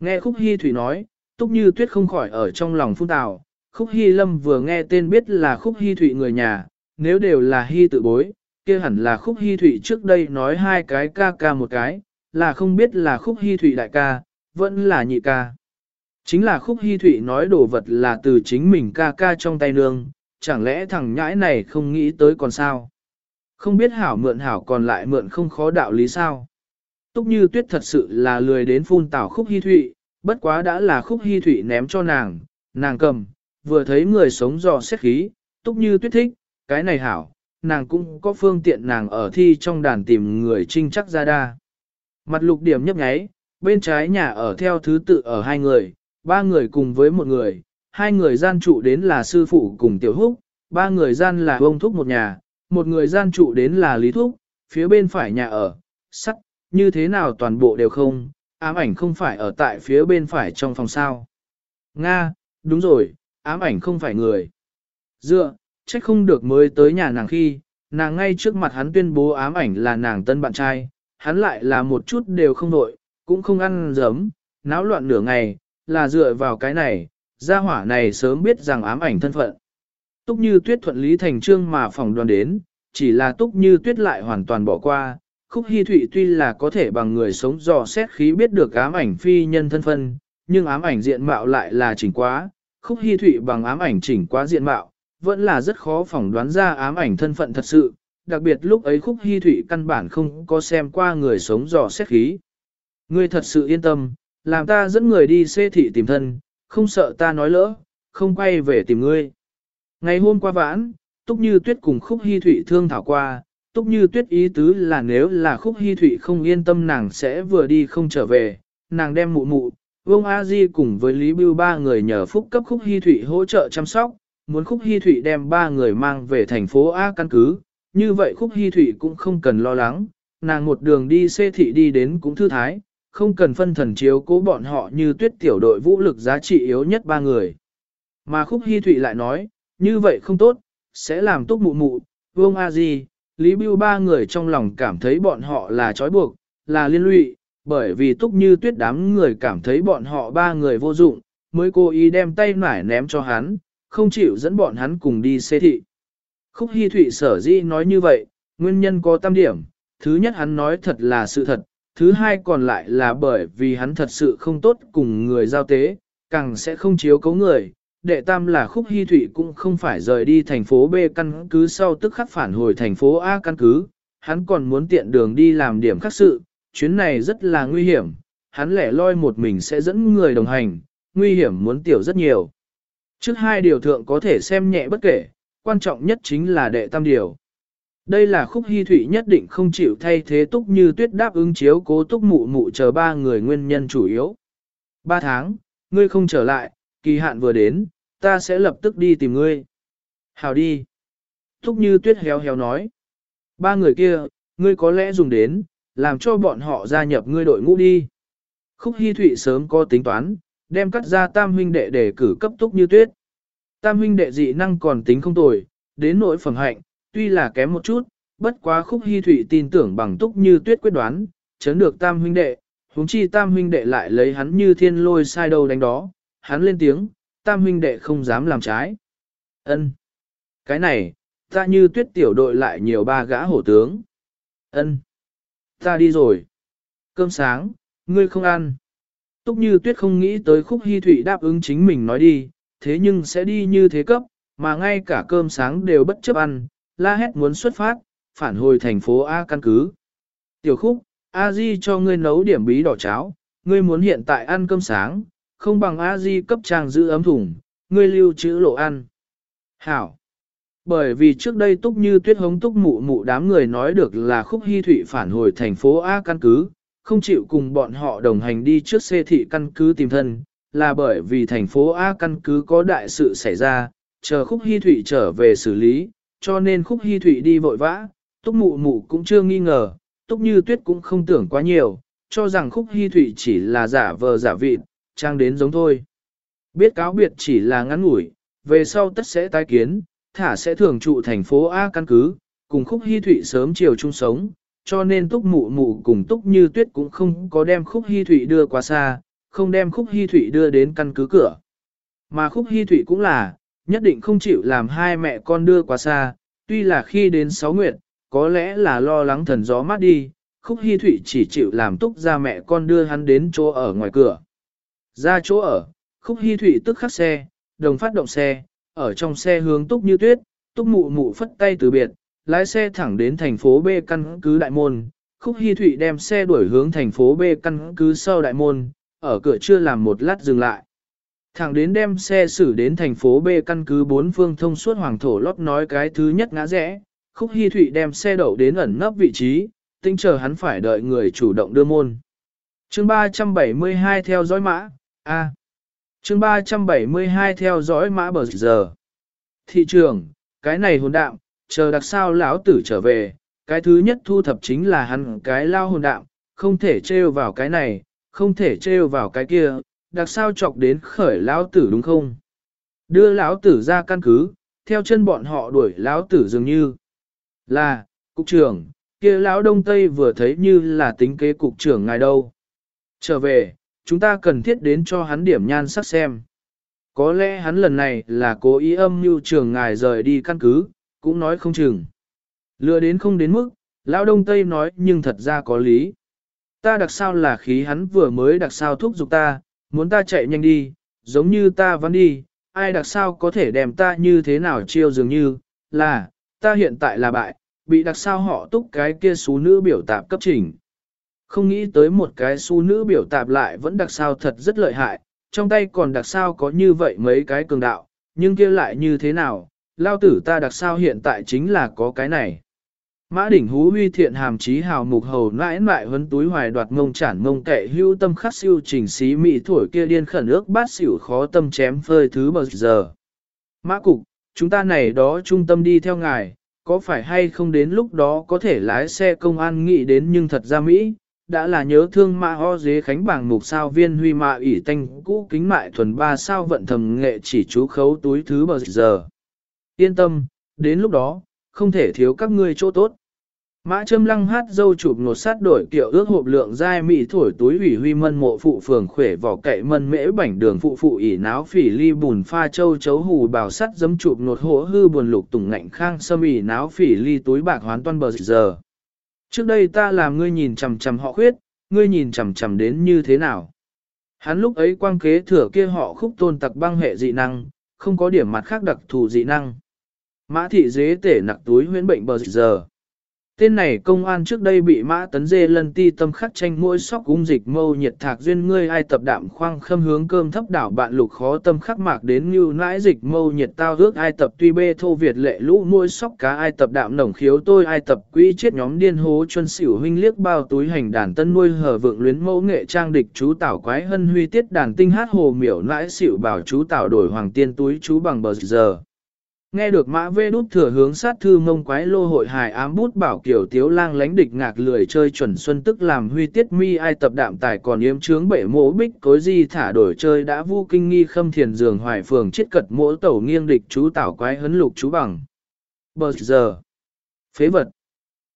Nghe khúc hy thủy nói, túc như tuyết không khỏi ở trong lòng phun tào. Khúc Hy Lâm vừa nghe tên biết là Khúc Hy Thụy người nhà, nếu đều là Hy tự bối, kia hẳn là Khúc Hy Thụy trước đây nói hai cái ca ca một cái, là không biết là Khúc Hy Thụy đại ca, vẫn là nhị ca. Chính là Khúc Hy Thụy nói đồ vật là từ chính mình ca ca trong tay nương, chẳng lẽ thằng nhãi này không nghĩ tới còn sao? Không biết hảo mượn hảo còn lại mượn không khó đạo lý sao? Túc như tuyết thật sự là lười đến phun tảo Khúc Hy Thụy, bất quá đã là Khúc Hy Thụy ném cho nàng, nàng cầm, vừa thấy người sống dò xét khí, túc như tuyết thích, cái này hảo, nàng cũng có phương tiện nàng ở thi trong đàn tìm người trinh chắc ra đa. Mặt lục điểm nhấp nháy, bên trái nhà ở theo thứ tự ở hai người, ba người cùng với một người, hai người gian trụ đến là sư phụ cùng tiểu húc, ba người gian là ông thúc một nhà, một người gian trụ đến là lý thúc, phía bên phải nhà ở, sắt, như thế nào toàn bộ đều không, ám ảnh không phải ở tại phía bên phải trong phòng sao. Nga, đúng rồi, ám ảnh không phải người. Dựa, trách không được mới tới nhà nàng khi, nàng ngay trước mặt hắn tuyên bố ám ảnh là nàng tân bạn trai, hắn lại là một chút đều không đội, cũng không ăn giấm, náo loạn nửa ngày, là dựa vào cái này, gia hỏa này sớm biết rằng ám ảnh thân phận. Túc như tuyết thuận lý thành trương mà phòng đoàn đến, chỉ là túc như tuyết lại hoàn toàn bỏ qua, khúc hy thụy tuy là có thể bằng người sống dò xét khí biết được ám ảnh phi nhân thân phận, nhưng ám ảnh diện mạo lại là chỉnh quá, khúc hy thụy bằng ám ảnh chỉnh quá diện mạo, vẫn là rất khó phỏng đoán ra ám ảnh thân phận thật sự, đặc biệt lúc ấy khúc hy thụy căn bản không có xem qua người sống dò xét khí. Ngươi thật sự yên tâm, làm ta dẫn người đi xê thị tìm thân, không sợ ta nói lỡ, không quay về tìm ngươi. Ngày hôm qua vãn, Túc Như Tuyết cùng Khúc Hy Thụy thương thảo qua, Túc Như Tuyết ý tứ là nếu là Khúc Hy Thụy không yên tâm nàng sẽ vừa đi không trở về, nàng đem mụ mụ, Vương A Di cùng với Lý Bưu ba người nhờ phúc cấp Khúc Hi Thụy hỗ trợ chăm sóc, muốn Khúc Hi Thụy đem ba người mang về thành phố A căn cứ, như vậy Khúc Hi Thụy cũng không cần lo lắng, nàng một đường đi xê thị đi đến cũng thư thái, không cần phân thần chiếu cố bọn họ như tuyết tiểu đội vũ lực giá trị yếu nhất ba người. Mà Khúc Hi Thụy lại nói, như vậy không tốt, sẽ làm túc mụ mụ, Vương A Di, Lý Bưu ba người trong lòng cảm thấy bọn họ là trói buộc, là liên lụy, bởi vì túc như tuyết đám người cảm thấy bọn họ ba người vô dụng, mới cố ý đem tay nải ném cho hắn, không chịu dẫn bọn hắn cùng đi xê thị. Khúc hy Thụy sở dĩ nói như vậy, nguyên nhân có tam điểm, thứ nhất hắn nói thật là sự thật, thứ hai còn lại là bởi vì hắn thật sự không tốt cùng người giao tế, càng sẽ không chiếu cấu người. Đệ tam là Khúc hy Thụy cũng không phải rời đi thành phố B căn cứ sau tức khắc phản hồi thành phố A căn cứ, hắn còn muốn tiện đường đi làm điểm khác sự, chuyến này rất là nguy hiểm, hắn lẻ loi một mình sẽ dẫn người đồng hành, nguy hiểm muốn tiểu rất nhiều. Trước hai điều thượng có thể xem nhẹ bất kể, quan trọng nhất chính là đệ tam điều. Đây là khúc hy thủy nhất định không chịu thay thế túc như tuyết đáp ứng chiếu cố túc mụ mụ chờ ba người nguyên nhân chủ yếu. Ba tháng, ngươi không trở lại, kỳ hạn vừa đến, ta sẽ lập tức đi tìm ngươi. Hào đi. Túc như tuyết héo héo nói. Ba người kia, ngươi có lẽ dùng đến, làm cho bọn họ gia nhập ngươi đội ngũ đi. Khúc Hi Thụy sớm có tính toán, đem cắt ra tam huynh đệ để cử cấp túc như tuyết. Tam huynh đệ dị năng còn tính không tồi, đến nỗi phẩm hạnh, tuy là kém một chút, bất quá Khúc Hi Thụy tin tưởng bằng túc như tuyết quyết đoán, chấn được tam huynh đệ, huống chi tam huynh đệ lại lấy hắn như thiên lôi sai đầu đánh đó, hắn lên tiếng, tam huynh đệ không dám làm trái. Ân, Cái này, ta như tuyết tiểu đội lại nhiều ba gã hổ tướng. Ân. Ta đi rồi. Cơm sáng, ngươi không ăn. Túc như tuyết không nghĩ tới khúc hy thủy đáp ứng chính mình nói đi, thế nhưng sẽ đi như thế cấp, mà ngay cả cơm sáng đều bất chấp ăn, la hét muốn xuất phát, phản hồi thành phố A căn cứ. Tiểu khúc, A Di cho ngươi nấu điểm bí đỏ cháo, ngươi muốn hiện tại ăn cơm sáng, không bằng A Di cấp trang giữ ấm thùng, ngươi lưu trữ lộ ăn. Hảo. Bởi vì trước đây túc như tuyết hống túc mụ mụ đám người nói được là khúc hy thụy phản hồi thành phố A căn cứ, không chịu cùng bọn họ đồng hành đi trước xe thị căn cứ tìm thân, là bởi vì thành phố A căn cứ có đại sự xảy ra, chờ khúc hy thụy trở về xử lý, cho nên khúc hy thụy đi vội vã, túc mụ mụ cũng chưa nghi ngờ, túc như tuyết cũng không tưởng quá nhiều, cho rằng khúc hy thụy chỉ là giả vờ giả vịt, trang đến giống thôi. Biết cáo biệt chỉ là ngắn ngủi, về sau tất sẽ tái kiến, thả sẽ thường trụ thành phố A căn cứ, cùng khúc hy thụy sớm chiều chung sống, cho nên túc mụ mụ cùng túc như tuyết cũng không có đem khúc hy thụy đưa quá xa, không đem khúc hy thụy đưa đến căn cứ cửa. Mà khúc hy thụy cũng là, nhất định không chịu làm hai mẹ con đưa quá xa, tuy là khi đến sáu nguyện, có lẽ là lo lắng thần gió mát đi, khúc hy thụy chỉ chịu làm túc ra mẹ con đưa hắn đến chỗ ở ngoài cửa. Ra chỗ ở, khúc hy thụy tức khắc xe, đồng phát động xe, ở trong xe hướng túc như tuyết, túc mụ mụ phất tay từ biệt, lái xe thẳng đến thành phố B căn cứ đại môn. Khúc Hy Thụy đem xe đuổi hướng thành phố B căn cứ sau đại môn, ở cửa chưa làm một lát dừng lại. Thẳng đến đem xe xử đến thành phố B căn cứ bốn phương thông suốt hoàng thổ lót nói cái thứ nhất ngã rẽ, Khúc Hy Thụy đem xe đậu đến ẩn nấp vị trí, tinh chờ hắn phải đợi người chủ động đưa môn. chương 372 theo dõi mã, A chương 372 theo dõi mã bờ giờ. Thị trường, cái này hồn đạm, chờ đặc sao lão tử trở về, cái thứ nhất thu thập chính là hắn cái lao hồn đạm, không thể trêu vào cái này, không thể trêu vào cái kia, đặc sao chọc đến khởi lão tử đúng không? Đưa lão tử ra căn cứ, theo chân bọn họ đuổi lão tử dường như là, cục trưởng, kia lão đông tây vừa thấy như là tính kế cục trưởng ngài đâu. Trở về, chúng ta cần thiết đến cho hắn điểm nhan sắc xem. Có lẽ hắn lần này là cố ý âm mưu trường ngài rời đi căn cứ, cũng nói không chừng. Lừa đến không đến mức, lão đông tây nói nhưng thật ra có lý. Ta đặc sao là khí hắn vừa mới đặc sao thúc giục ta, muốn ta chạy nhanh đi, giống như ta vẫn đi, ai đặc sao có thể đem ta như thế nào chiêu dường như, là, ta hiện tại là bại, bị đặc sao họ túc cái kia xú nữ biểu tạp cấp trình. Không nghĩ tới một cái su nữ biểu tạp lại vẫn đặc sao thật rất lợi hại, trong tay còn đặc sao có như vậy mấy cái cường đạo, nhưng kia lại như thế nào, lao tử ta đặc sao hiện tại chính là có cái này. Mã đỉnh hú huy thiện hàm chí hào mục hầu nãi nãi huấn túi hoài đoạt ngông chản ngông kệ hưu tâm khắc siêu trình xí mị thổi kia điên khẩn ước bát xỉu khó tâm chém phơi thứ bờ giờ. Mã cục, chúng ta này đó trung tâm đi theo ngài, có phải hay không đến lúc đó có thể lái xe công an nghĩ đến nhưng thật ra Mỹ, đã là nhớ thương mã ho dế khánh bảng mục sao viên huy mạ ủy tanh cũ kính mại thuần ba sao vận thầm nghệ chỉ chú khấu túi thứ bờ giờ. Yên tâm, đến lúc đó, không thể thiếu các ngươi chỗ tốt. Mã châm lăng hát dâu chụp ngột sát đổi kiểu ước hộp lượng dai mị thổi túi ủy huy mân mộ phụ phường khỏe vỏ cậy mân mễ bảnh đường phụ phụ ỉ náo phỉ ly bùn pha châu chấu hù bào sắt dấm chụp ngột hổ hư buồn lục tùng ngạnh khang sâm ỉ náo phỉ ly túi bạc hoán toan bờ giờ. Trước đây ta làm ngươi nhìn chằm chằm họ khuyết, ngươi nhìn chằm chằm đến như thế nào. Hắn lúc ấy quang kế thừa kia họ khúc tôn tặc băng hệ dị năng, không có điểm mặt khác đặc thù dị năng. Mã thị dế tể nặc túi huyễn bệnh bờ giờ. Tên này công an trước đây bị mã tấn dê lân ti tâm khắc tranh mỗi sóc cung dịch mâu nhiệt thạc duyên ngươi ai tập đạm khoang khâm hướng cơm thấp đảo bạn lục khó tâm khắc mạc đến như nãi dịch mâu nhiệt tao ước ai tập tuy bê thô Việt lệ lũ mỗi sóc cá ai tập đạm nồng khiếu tôi ai tập quỹ chết nhóm điên hố chuân xỉu huynh liếc bao túi hành đàn tân nuôi hở vượng luyến mẫu nghệ trang địch chú tảo quái hân huy tiết đàn tinh hát hồ miểu nãi xỉu bảo chú tảo đổi hoàng tiên túi chú bằng bờ giờ. Nghe được mã vê đút thừa hướng sát thư mông quái lô hội hài ám bút bảo kiểu tiếu lang lánh địch ngạc lười chơi chuẩn xuân tức làm huy tiết mi ai tập đạm tài còn yếm chướng bể mỗ bích cối di thả đổi chơi đã vu kinh nghi khâm thiền giường hoài phường chết cật mỗ tẩu nghiêng địch chú tảo quái hấn lục chú bằng. Bờ giờ. Phế vật.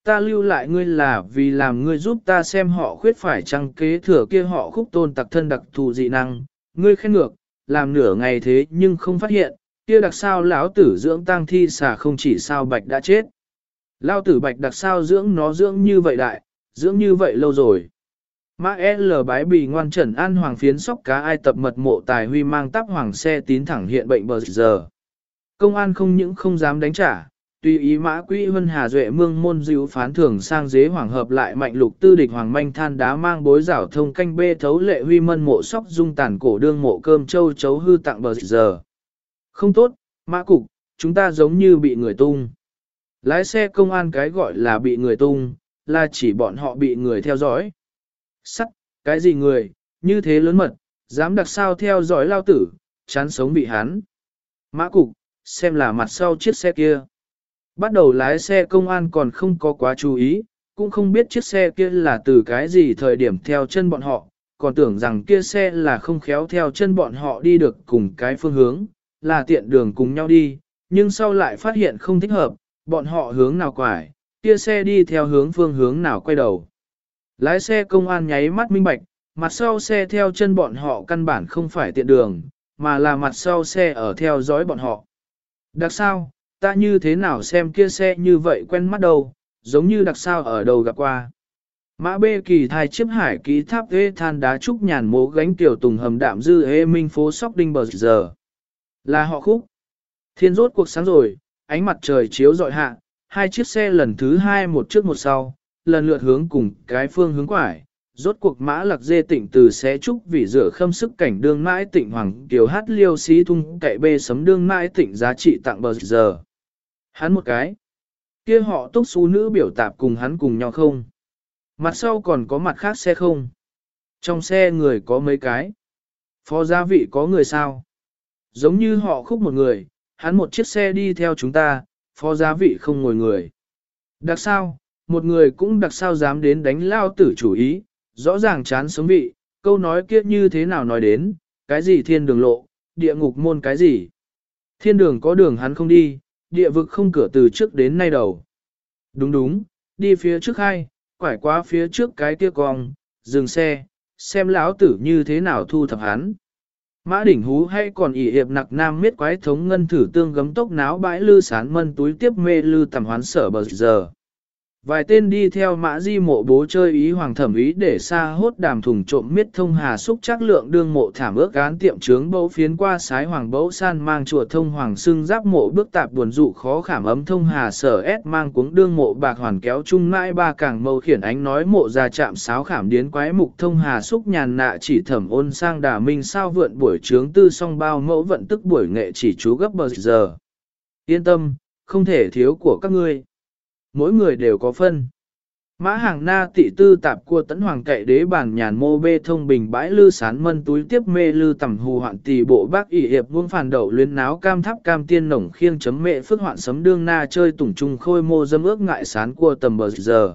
Ta lưu lại ngươi là vì làm ngươi giúp ta xem họ khuyết phải chăng kế thừa kia họ khúc tôn tặc thân đặc thù dị năng. Ngươi khen ngược, làm nửa ngày thế nhưng không phát hiện, kia đặc sao lão tử dưỡng tang thi xà không chỉ sao bạch đã chết. Lão tử bạch đặc sao dưỡng nó dưỡng như vậy đại, dưỡng như vậy lâu rồi. Mã L bái bì ngoan trần an hoàng phiến sóc cá ai tập mật mộ tài huy mang tắp hoàng xe tín thẳng hiện bệnh bờ giờ. Công an không những không dám đánh trả, tùy ý mã quỹ vân hà duệ mương môn dịu phán thưởng sang dế hoàng hợp lại mạnh lục tư địch hoàng manh than đá mang bối rảo thông canh bê thấu lệ huy mân mộ sóc dung tàn cổ đương mộ cơm châu chấu hư tặng bờ giờ. Không tốt, mã cục, chúng ta giống như bị người tung. Lái xe công an cái gọi là bị người tung, là chỉ bọn họ bị người theo dõi. Sắt, cái gì người, như thế lớn mật, dám đặc sao theo dõi lao tử, chán sống bị hắn. Mã cục, xem là mặt sau chiếc xe kia. Bắt đầu lái xe công an còn không có quá chú ý, cũng không biết chiếc xe kia là từ cái gì thời điểm theo chân bọn họ, còn tưởng rằng kia xe là không khéo theo chân bọn họ đi được cùng cái phương hướng, là tiện đường cùng nhau đi, nhưng sau lại phát hiện không thích hợp, bọn họ hướng nào quải, kia xe đi theo hướng phương hướng nào quay đầu. Lái xe công an nháy mắt minh bạch, mặt sau xe theo chân bọn họ căn bản không phải tiện đường, mà là mặt sau xe ở theo dõi bọn họ. Đặc sao, ta như thế nào xem kia xe như vậy quen mắt đâu, giống như đặc sao ở đầu gặp qua. Mã bê kỳ thai chiếp hải ký tháp ghê than đá trúc nhàn mố gánh tiểu tùng hầm đạm dư hê minh phố sóc đinh bờ giờ. Là họ khúc. Thiên rốt cuộc sáng rồi, ánh mặt trời chiếu dọi hạ, hai chiếc xe lần thứ hai một trước một sau, lần lượt hướng cùng cái phương hướng quải. Rốt cuộc mã lạc dê tỉnh từ xé trúc vì rửa khâm sức cảnh đương mãi tịnh hoàng kiều hát liêu xí thung cậy bê sấm đương mãi tịnh giá trị tặng bờ giờ. Hắn một cái. kia họ túc xú nữ biểu tạp cùng hắn cùng nhau không? Mặt sau còn có mặt khác xe không? Trong xe người có mấy cái? Phó gia vị có người sao? Giống như họ khúc một người, hắn một chiếc xe đi theo chúng ta, phó giá vị không ngồi người. Đặc sao, một người cũng đặc sao dám đến đánh lao tử chủ ý, rõ ràng chán sống vị, câu nói kia như thế nào nói đến, cái gì thiên đường lộ, địa ngục môn cái gì. Thiên đường có đường hắn không đi, địa vực không cửa từ trước đến nay đầu. Đúng đúng, đi phía trước hai, quải qua phía trước cái kia cong, dừng xe, xem lão tử như thế nào thu thập hắn. Mã đỉnh hú hay còn ỉ hiệp nặc nam miết quái thống ngân thử tương gấm tốc náo bãi lư sán mân túi tiếp mê lư tầm hoán sở bờ giờ. Vài tên đi theo mã di mộ bố chơi ý hoàng thẩm ý để xa hốt đàm thùng trộm miết thông hà xúc chắc lượng đương mộ thảm ước gán tiệm trướng bẫu phiến qua sái hoàng bẫu san mang chùa thông hoàng xưng giáp mộ bước tạp buồn dụ khó khảm ấm thông hà sở ép mang cuống đương mộ bạc hoàn kéo chung mãi ba càng mâu khiển ánh nói mộ ra chạm sáo khảm điến quái mục thông hà xúc nhàn nạ chỉ thẩm ôn sang đà minh sao vượn buổi trướng tư song bao mẫu vận tức buổi nghệ chỉ chú gấp bờ giờ. Yên tâm, không thể thiếu của các ngươi mỗi người đều có phân. Mã hàng na tị tư tạp cua tấn hoàng cậy đế bản nhàn mô bê thông bình bãi lư sán mân túi tiếp mê lư tầm hù hoạn tỷ bộ bác ỉ hiệp buông phản đậu luyến náo cam tháp cam tiên nổng khiêng chấm mệ phước hoạn sấm đương na chơi tủng trung khôi mô dâm ước ngại sán cua tầm bờ giờ.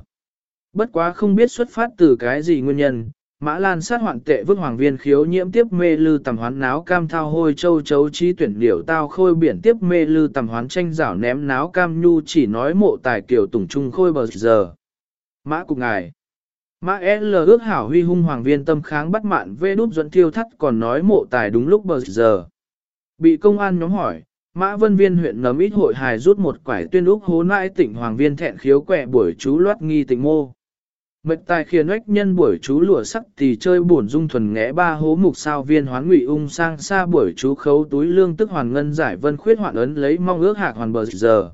Bất quá không biết xuất phát từ cái gì nguyên nhân, Mã Lan sát hoạn tệ vứt hoàng viên khiếu nhiễm tiếp mê lư tầm hoán náo cam thao hôi châu chấu trí tuyển điểu tao khôi biển tiếp mê lư tầm hoán tranh rảo ném náo cam nhu chỉ nói mộ tài kiểu tùng trung khôi bờ giờ. Mã cục ngài. Mã L ước hảo huy hung hoàng viên tâm kháng bắt mạn vê đút dẫn thiêu thắt còn nói mộ tài đúng lúc bờ giờ. Bị công an nhóm hỏi, Mã Vân Viên huyện nấm ít hội hài rút một quải tuyên úc hố nãi tỉnh hoàng viên thẹn khiếu quẹ buổi chú loát nghi tỉnh mô. Mệt tài khiến ếch nhân buổi chú lụa sắc thì chơi buồn dung thuần ngẽ ba hố mục sao viên hoán ngụy ung sang xa buổi chú khấu túi lương tức hoàn ngân giải vân khuyết hoạn ấn lấy mong ước hạc hoàn bờ giờ.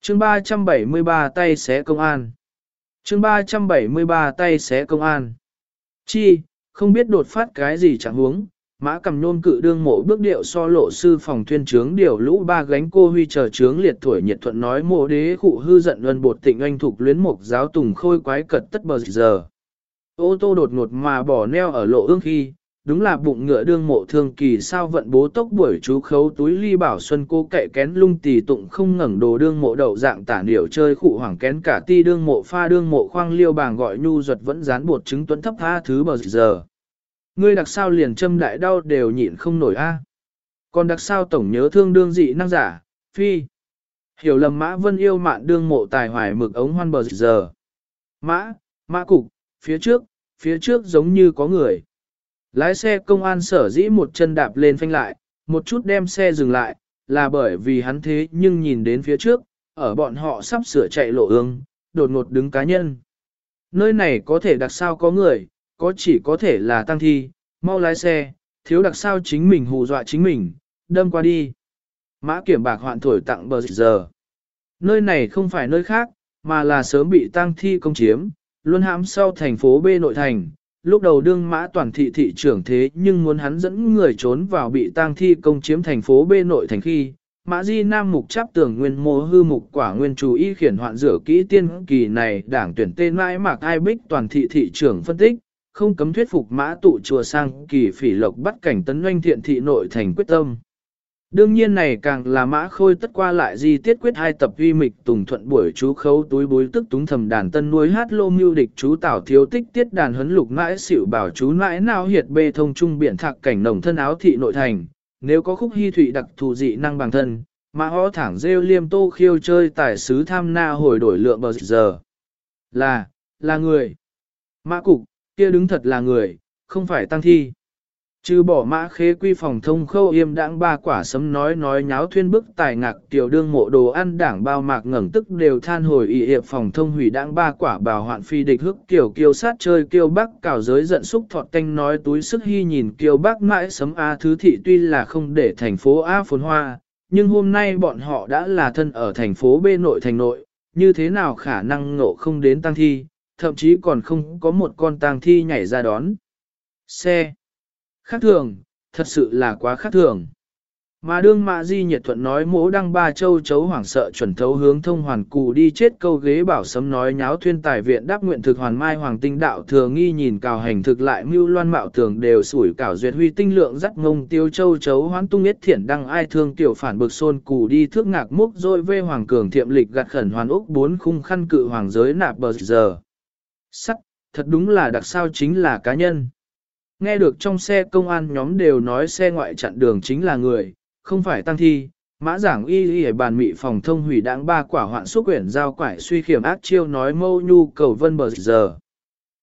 Chương 373 tay xé công an. Chương 373 tay xé công an. Chi, không biết đột phát cái gì chẳng huống, mã cầm nôn cự đương mộ bước điệu so lộ sư phòng thuyên trướng điều lũ ba gánh cô huy chờ trướng liệt tuổi nhiệt thuận nói mộ đế cụ hư giận luân bột tịnh anh thục luyến mục giáo tùng khôi quái cật tất bờ giờ. Ô tô đột ngột mà bỏ neo ở lộ ương khi, đúng là bụng ngựa đương mộ thương kỳ sao vận bố tốc buổi chú khấu túi ly bảo xuân cô kệ kén lung tì tụng không ngẩng đồ đương mộ đậu dạng tả điểu chơi khụ hoàng kén cả ti đương mộ pha đương mộ khoang liêu bàng gọi nhu ruột vẫn dán bột trứng tuấn thấp tha thứ bờ giờ. Ngươi đặc sao liền châm đại đau đều nhịn không nổi a. Còn đặc sao tổng nhớ thương đương dị năng giả, phi. Hiểu lầm mã vân yêu mạn đương mộ tài hoài mực ống hoan bờ giờ. Mã, mã cục, phía trước, phía trước giống như có người. Lái xe công an sở dĩ một chân đạp lên phanh lại, một chút đem xe dừng lại, là bởi vì hắn thế nhưng nhìn đến phía trước, ở bọn họ sắp sửa chạy lộ ương, đột ngột đứng cá nhân. Nơi này có thể đặc sao có người, có chỉ có thể là tăng thi, mau lái xe, thiếu đặc sao chính mình hù dọa chính mình, đâm qua đi. Mã kiểm bạc hoạn thổi tặng bờ giờ. Nơi này không phải nơi khác, mà là sớm bị tăng thi công chiếm, luôn hãm sau thành phố B nội thành. Lúc đầu đương mã toàn thị thị trưởng thế nhưng muốn hắn dẫn người trốn vào bị tang thi công chiếm thành phố B nội thành khi, Mã Di Nam mục chắp tường nguyên mô hư mục quả nguyên chủ y khiển hoạn rửa kỹ tiên kỳ này đảng tuyển tên mãi mạc ai bích toàn thị thị trưởng phân tích, không cấm thuyết phục mã tụ chùa sang kỳ phỉ lộc bắt cảnh tấn doanh thiện thị nội thành quyết tâm. Đương nhiên này càng là mã khôi tất qua lại di tiết quyết hai tập uy mịch tùng thuận buổi chú khấu túi bối tức túng thầm đàn tân nuôi hát lô mưu địch chú tảo thiếu tích tiết đàn hấn lục mãi xỉu bảo chú mãi nào hiệt bê thông trung biển thạc cảnh nồng thân áo thị nội thành, nếu có khúc hy thụy đặc thù dị năng bằng thân, mã ho thẳng rêu liêm tô khiêu chơi tài sứ tham na hồi đổi lượng bờ giờ. Là, là người. Mã cục, kia đứng thật là người, không phải tăng thi. Chứ bỏ mã khế quy phòng thông khâu yêm đãng ba quả sấm nói nói nháo thuyên bức tài ngạc tiểu đương mộ đồ ăn đảng bao mạc ngẩng tức đều than hồi ị hiệp phòng thông hủy đãng ba quả bào hoạn phi địch hức kiểu kiêu sát chơi kiêu bác cào giới giận xúc thọt tanh nói túi sức hy nhìn kiêu bác mãi sấm A thứ thị tuy là không để thành phố A phồn hoa, nhưng hôm nay bọn họ đã là thân ở thành phố B nội thành nội, như thế nào khả năng ngộ không đến tăng thi, thậm chí còn không có một con tang thi nhảy ra đón. Xe Khác thường, thật sự là quá khác thường. Mà đương mạ di nhiệt thuận nói mỗ đăng ba châu chấu hoảng sợ chuẩn thấu hướng thông hoàn cụ đi chết câu ghế bảo sấm nói nháo thuyên tài viện đáp nguyện thực hoàn mai hoàng tinh đạo thừa nghi nhìn cào hành thực lại mưu loan mạo tường đều sủi cảo duyệt huy tinh lượng dắt ngông tiêu châu chấu hoán tung yết thiển đăng ai thương tiểu phản bực xôn cụ đi thước ngạc múc rồi vê hoàng cường thiệm lịch gặt khẩn hoàn úc bốn khung khăn cự hoàng giới nạp bờ giờ. Sắc, thật đúng là đặc sao chính là cá nhân. Nghe được trong xe công an nhóm đều nói xe ngoại chặn đường chính là người, không phải tăng thi, mã giảng y y bàn mị phòng thông hủy đáng ba quả hoạn xúc quyển giao quải suy khiểm ác chiêu nói mâu nhu cầu vân bờ giờ.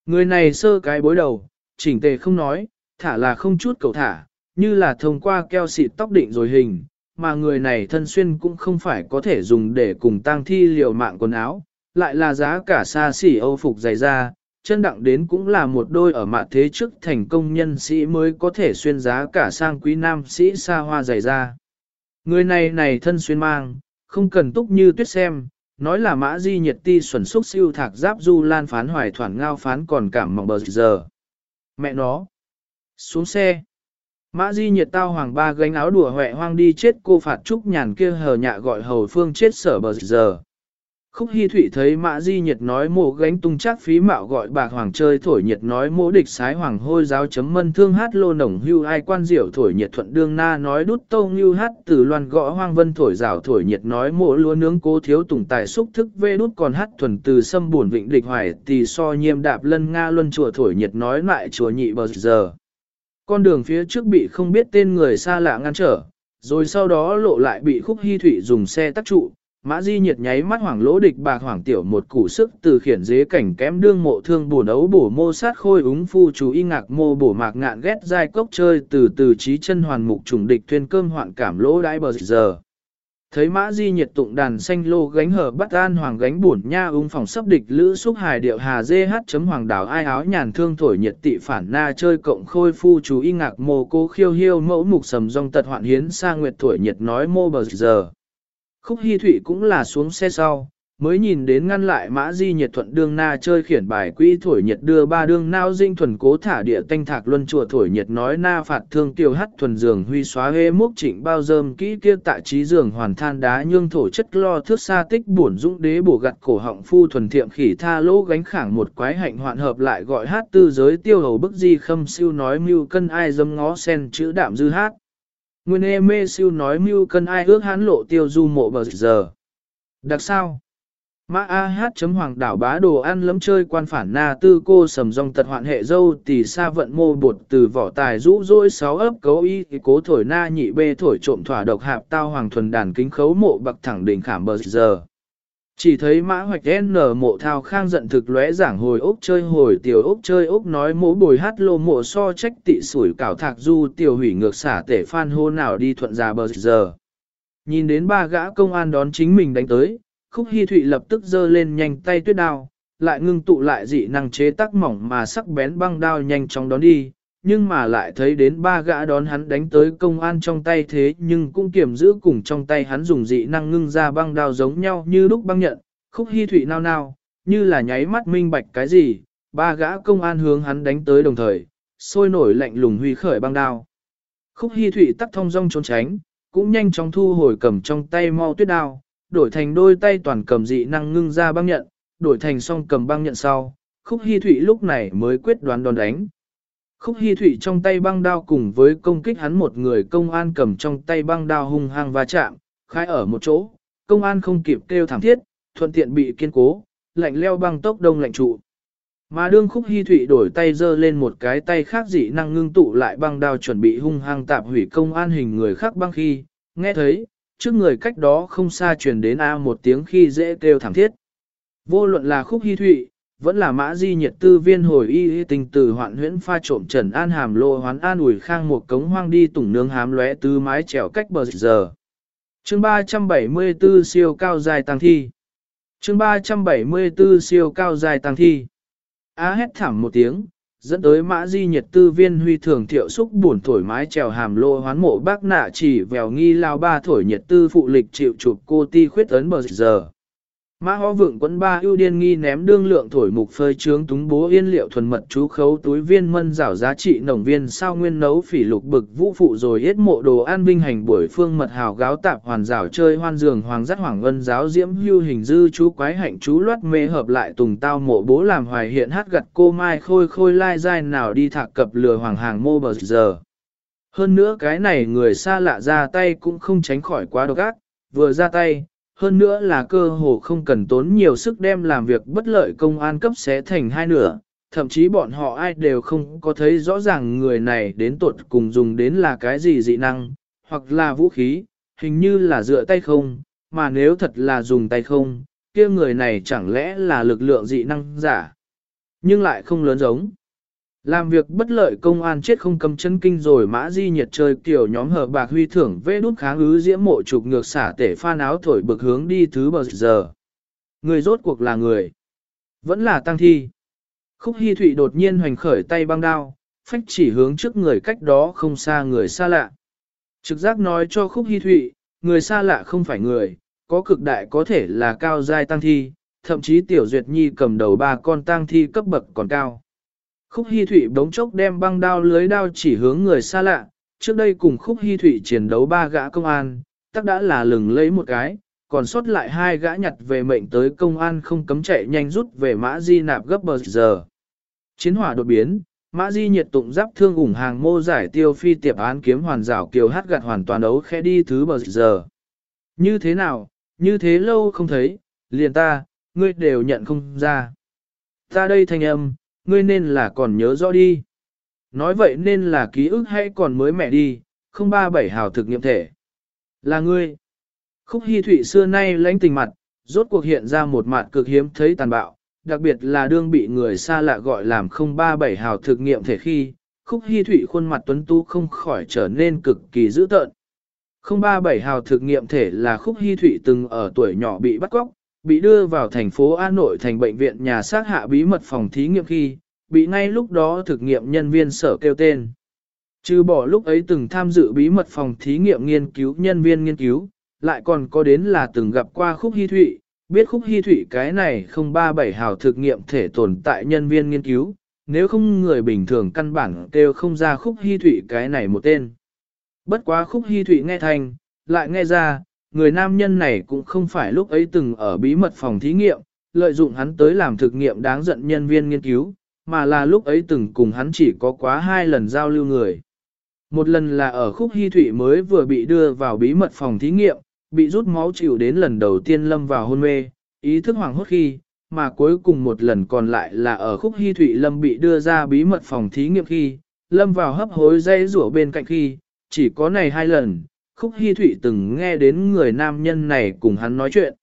Người này sơ cái bối đầu, chỉnh tề không nói, thả là không chút cầu thả, như là thông qua keo xịt tóc định rồi hình, mà người này thân xuyên cũng không phải có thể dùng để cùng tang thi liều mạng quần áo, lại là giá cả xa xỉ âu phục dày da, chân đặng đến cũng là một đôi ở mạ thế trước thành công nhân sĩ mới có thể xuyên giá cả sang quý nam sĩ xa hoa dày da Người này này thân xuyên mang, không cần túc như tuyết xem, nói là mã di nhiệt ti xuẩn xúc siêu thạc giáp du lan phán hoài thoảng ngao phán còn cảm mỏng bờ giờ. Mẹ nó. Xuống xe. Mã di nhiệt tao hoàng ba gánh áo đùa huệ hoang đi chết cô phạt trúc nhàn kia hờ nhạ gọi hầu phương chết sở bờ giờ. Khúc Hi Thụy thấy Mã Di Nhiệt nói mộ gánh tung chắc phí mạo gọi bạc hoàng chơi thổi nhiệt nói mỗ địch sái hoàng hôi giáo chấm mân thương hát lô nồng hưu ai quan diệu thổi nhiệt thuận đương na nói đút tâu như hát từ loan gõ hoang vân thổi rào thổi nhiệt nói mộ lúa nướng cố thiếu tùng tài xúc thức vê đút còn hát thuần từ sâm buồn vịnh địch hoài tỳ so nhiêm đạp lân nga luân chùa thổi nhiệt nói lại chùa nhị bờ giờ. Con đường phía trước bị không biết tên người xa lạ ngăn trở, rồi sau đó lộ lại bị khúc Hi Thụy dùng xe tắc trụ Mã Di nhiệt nháy mắt hoảng lỗ địch bạc hoảng tiểu một củ sức từ khiển dế cảnh kém đương mộ thương bổ nấu bổ mô sát khôi úng phu chú y ngạc mô bổ mạc ngạn ghét dai cốc chơi từ từ trí chân hoàn mục trùng địch thuyên cơm hoạn cảm lỗ đãi bờ giờ. Thấy mã di nhiệt tụng đàn xanh lô gánh hở bắt an hoàng gánh buồn nha ung phòng sắp địch lữ xúc hài điệu hà dê hát chấm hoàng đảo ai áo nhàn thương thổi nhiệt tị phản na chơi cộng khôi phu chú y ngạc mô cố khiêu hiêu mẫu mục sầm rong tật hoạn hiến sa nguyệt thổi nhiệt nói mô bờ giờ. Khúc Hi Thụy cũng là xuống xe sau, mới nhìn đến ngăn lại mã di nhiệt thuận đương na chơi khiển bài quỹ thổi nhiệt đưa ba đương nao dinh thuần cố thả địa tanh thạc luân chùa thổi nhiệt nói na phạt thương tiêu hắt thuần giường huy xóa hê múc trịnh bao dơm kỹ kia tạ trí giường hoàn than đá nhương thổ chất lo thước xa tích buồn dũng đế bổ gặt cổ họng phu thuần thiệm khỉ tha lỗ gánh khảng một quái hạnh hoạn hợp lại gọi hát tư giới tiêu hầu bức di khâm siêu nói mưu cân ai dâm ngó sen chữ đạm dư hát. Nguyên ê mê siêu nói mưu cân ai ước hán lộ tiêu du mộ bờ giờ. Đặc sao? Mã A hát chấm hoàng đảo bá đồ ăn lấm chơi quan phản na tư cô sầm dòng tật hoạn hệ dâu tỷ sa vận mô bột từ vỏ tài rũ rôi sáu ấp cấu y cố thổi na nhị bê thổi trộm thỏa độc hạp tao hoàng thuần đàn kính khấu mộ bậc thẳng đỉnh khảm bờ giờ. Chỉ thấy mã hoạch n mộ thao khang giận thực lóe giảng hồi ốc chơi hồi tiểu ốc chơi ốc nói mỗ bồi hát lô mộ so trách tị sủi cảo thạc du tiểu hủy ngược xả tể phan hô nào đi thuận ra bờ giờ. Nhìn đến ba gã công an đón chính mình đánh tới, khúc hy thụy lập tức giơ lên nhanh tay tuyết đao, lại ngưng tụ lại dị năng chế tác mỏng mà sắc bén băng đao nhanh chóng đón đi, nhưng mà lại thấy đến ba gã đón hắn đánh tới công an trong tay thế nhưng cũng kiểm giữ cùng trong tay hắn dùng dị năng ngưng ra băng đao giống nhau như lúc băng nhận, khúc hy thủy nao nao, như là nháy mắt minh bạch cái gì, ba gã công an hướng hắn đánh tới đồng thời, sôi nổi lạnh lùng huy khởi băng đao. Khúc hy thủy tắt thông rong trốn tránh, cũng nhanh chóng thu hồi cầm trong tay mau tuyết đao, đổi thành đôi tay toàn cầm dị năng ngưng ra băng nhận, đổi thành song cầm băng nhận sau, khúc hy thủy lúc này mới quyết đoán đòn đánh. Khúc Hi thụy trong tay băng đao cùng với công kích hắn một người công an cầm trong tay băng đao hung hăng va chạm, khai ở một chỗ, công an không kịp kêu thảm thiết, thuận tiện bị kiên cố, lạnh leo băng tốc đông lạnh trụ. Mà đương khúc Hi thụy đổi tay giơ lên một cái tay khác dị năng ngưng tụ lại băng đao chuẩn bị hung hăng tạp hủy công an hình người khác băng khi, nghe thấy, trước người cách đó không xa truyền đến A một tiếng khi dễ kêu thảm thiết. Vô luận là khúc Hi thụy, vẫn là mã di nhiệt tư viên hồi y y tình từ hoạn huyễn pha trộm trần an hàm lô hoán an ủi khang một cống hoang đi tủng nương hám lóe tứ mái trèo cách bờ giờ. chương 374 siêu cao dài tăng thi. chương 374 siêu cao dài tăng thi. Á hét thảm một tiếng, dẫn tới mã di nhiệt tư viên huy thường thiệu xúc buồn thổi mái trèo hàm lô hoán mộ bác nạ chỉ vèo nghi lao ba thổi nhiệt tư phụ lịch chịu chụp cô ti khuyết ấn bờ giờ. Mã ho vượng quân ba ưu điên nghi ném đương lượng thổi mục phơi trướng túng bố yên liệu thuần mật chú khấu túi viên mân rảo giá trị nồng viên sao nguyên nấu phỉ lục bực vũ phụ rồi hết mộ đồ an vinh hành buổi phương mật hào gáo tạp hoàn rảo chơi hoan giường hoàng giác hoàng vân giáo diễm hưu hình dư chú quái hạnh chú loát mê hợp lại tùng tao mộ bố làm hoài hiện hát gặt cô mai khôi khôi lai dai nào đi thạc cập lừa hoàng hàng mô bờ giờ. Hơn nữa cái này người xa lạ ra tay cũng không tránh khỏi quá độc ác, vừa ra tay hơn nữa là cơ hồ không cần tốn nhiều sức đem làm việc bất lợi công an cấp xé thành hai nửa, thậm chí bọn họ ai đều không có thấy rõ ràng người này đến tuột cùng dùng đến là cái gì dị năng, hoặc là vũ khí, hình như là dựa tay không, mà nếu thật là dùng tay không, kia người này chẳng lẽ là lực lượng dị năng giả, nhưng lại không lớn giống. Làm việc bất lợi công an chết không cầm chân kinh rồi mã di nhiệt chơi kiểu nhóm hờ bạc huy thưởng vê đút kháng ứ diễm mộ trục ngược xả tể phan áo thổi bực hướng đi thứ bờ giờ. Người rốt cuộc là người. Vẫn là tăng thi. Khúc hy thụy đột nhiên hoành khởi tay băng đao, phách chỉ hướng trước người cách đó không xa người xa lạ. Trực giác nói cho khúc hy thụy, người xa lạ không phải người, có cực đại có thể là cao giai tăng thi, thậm chí tiểu duyệt nhi cầm đầu ba con tăng thi cấp bậc còn cao. Khúc Hi Thụy bỗng chốc đem băng đao lưới đao chỉ hướng người xa lạ, trước đây cùng Khúc Hi Thụy chiến đấu ba gã công an, tắc đã là lừng lấy một cái, còn sót lại hai gã nhặt về mệnh tới công an không cấm chạy nhanh rút về mã di nạp gấp bờ giờ. Chiến hỏa đột biến, mã di nhiệt tụng giáp thương ủng hàng mô giải tiêu phi tiệp án kiếm hoàn rảo kiều hát gặt hoàn toàn đấu khẽ đi thứ bờ giờ. Như thế nào, như thế lâu không thấy, liền ta, ngươi đều nhận không ra. Ta đây thanh âm, ngươi nên là còn nhớ rõ đi. Nói vậy nên là ký ức hay còn mới mẹ đi, không ba bảy hào thực nghiệm thể. Là ngươi. Khúc Hi Thụy xưa nay lãnh tình mặt, rốt cuộc hiện ra một mặt cực hiếm thấy tàn bạo, đặc biệt là đương bị người xa lạ gọi làm không ba bảy hào thực nghiệm thể khi, Khúc Hi Thụy khuôn mặt tuấn tú không khỏi trở nên cực kỳ dữ tợn. Không ba bảy hào thực nghiệm thể là Khúc Hi Thụy từng ở tuổi nhỏ bị bắt cóc, bị đưa vào thành phố An Nội thành bệnh viện nhà xác hạ bí mật phòng thí nghiệm khi, bị ngay lúc đó thực nghiệm nhân viên sở kêu tên. Trừ bỏ lúc ấy từng tham dự bí mật phòng thí nghiệm nghiên cứu nhân viên nghiên cứu, lại còn có đến là từng gặp qua khúc hy thụy, biết khúc hy thụy cái này không ba bảy hào thực nghiệm thể tồn tại nhân viên nghiên cứu, nếu không người bình thường căn bản kêu không ra khúc hy thụy cái này một tên. Bất quá khúc hy thụy nghe thành, lại nghe ra, người nam nhân này cũng không phải lúc ấy từng ở bí mật phòng thí nghiệm, lợi dụng hắn tới làm thực nghiệm đáng giận nhân viên nghiên cứu, mà là lúc ấy từng cùng hắn chỉ có quá hai lần giao lưu người. Một lần là ở khúc hy thụy mới vừa bị đưa vào bí mật phòng thí nghiệm, bị rút máu chịu đến lần đầu tiên lâm vào hôn mê, ý thức hoảng hốt khi, mà cuối cùng một lần còn lại là ở khúc hy thụy lâm bị đưa ra bí mật phòng thí nghiệm khi, lâm vào hấp hối dây rủa bên cạnh khi, chỉ có này hai lần, Khúc Hi Thụy từng nghe đến người nam nhân này cùng hắn nói chuyện.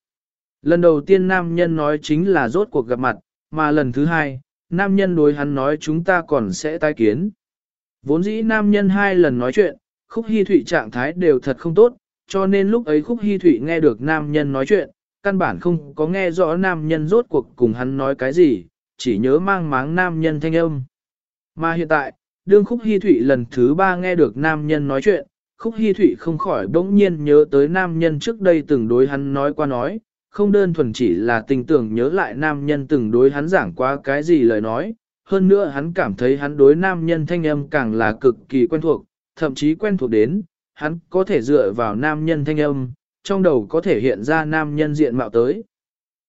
Lần đầu tiên nam nhân nói chính là rốt cuộc gặp mặt, mà lần thứ hai, nam nhân đối hắn nói chúng ta còn sẽ tái kiến. Vốn dĩ nam nhân hai lần nói chuyện, Khúc Hi Thụy trạng thái đều thật không tốt, cho nên lúc ấy Khúc Hi Thụy nghe được nam nhân nói chuyện, căn bản không có nghe rõ nam nhân rốt cuộc cùng hắn nói cái gì, chỉ nhớ mang máng nam nhân thanh âm. Mà hiện tại, đương Khúc Hi Thụy lần thứ ba nghe được nam nhân nói chuyện, Khúc Hi Thụy không khỏi bỗng nhiên nhớ tới nam nhân trước đây từng đối hắn nói qua nói, không đơn thuần chỉ là tình tưởng nhớ lại nam nhân từng đối hắn giảng qua cái gì lời nói, hơn nữa hắn cảm thấy hắn đối nam nhân thanh âm càng là cực kỳ quen thuộc, thậm chí quen thuộc đến, hắn có thể dựa vào nam nhân thanh âm, trong đầu có thể hiện ra nam nhân diện mạo tới.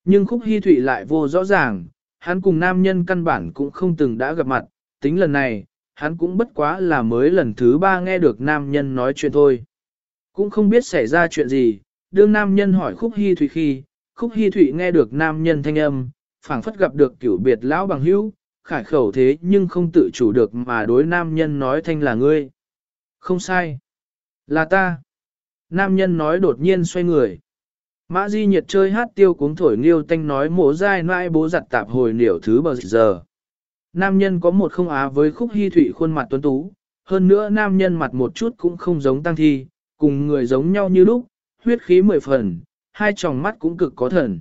Nhưng Khúc Hi Thụy lại vô rõ ràng, hắn cùng nam nhân căn bản cũng không từng đã gặp mặt, tính lần này, hắn cũng bất quá là mới lần thứ ba nghe được nam nhân nói chuyện thôi. Cũng không biết xảy ra chuyện gì, đương nam nhân hỏi khúc hy thủy khi, khúc hy thủy nghe được nam nhân thanh âm, phảng phất gặp được kiểu biệt lão bằng hữu, khải khẩu thế nhưng không tự chủ được mà đối nam nhân nói thanh là ngươi. Không sai. Là ta. Nam nhân nói đột nhiên xoay người. Mã di nhiệt chơi hát tiêu cuống thổi nghiêu tanh nói mổ dai nãi bố giặt tạp hồi niểu thứ bờ giờ. Nam nhân có một không á với khúc hy thủy khuôn mặt tuấn tú, hơn nữa nam nhân mặt một chút cũng không giống tăng thi, cùng người giống nhau như lúc, huyết khí mười phần, hai tròng mắt cũng cực có thần.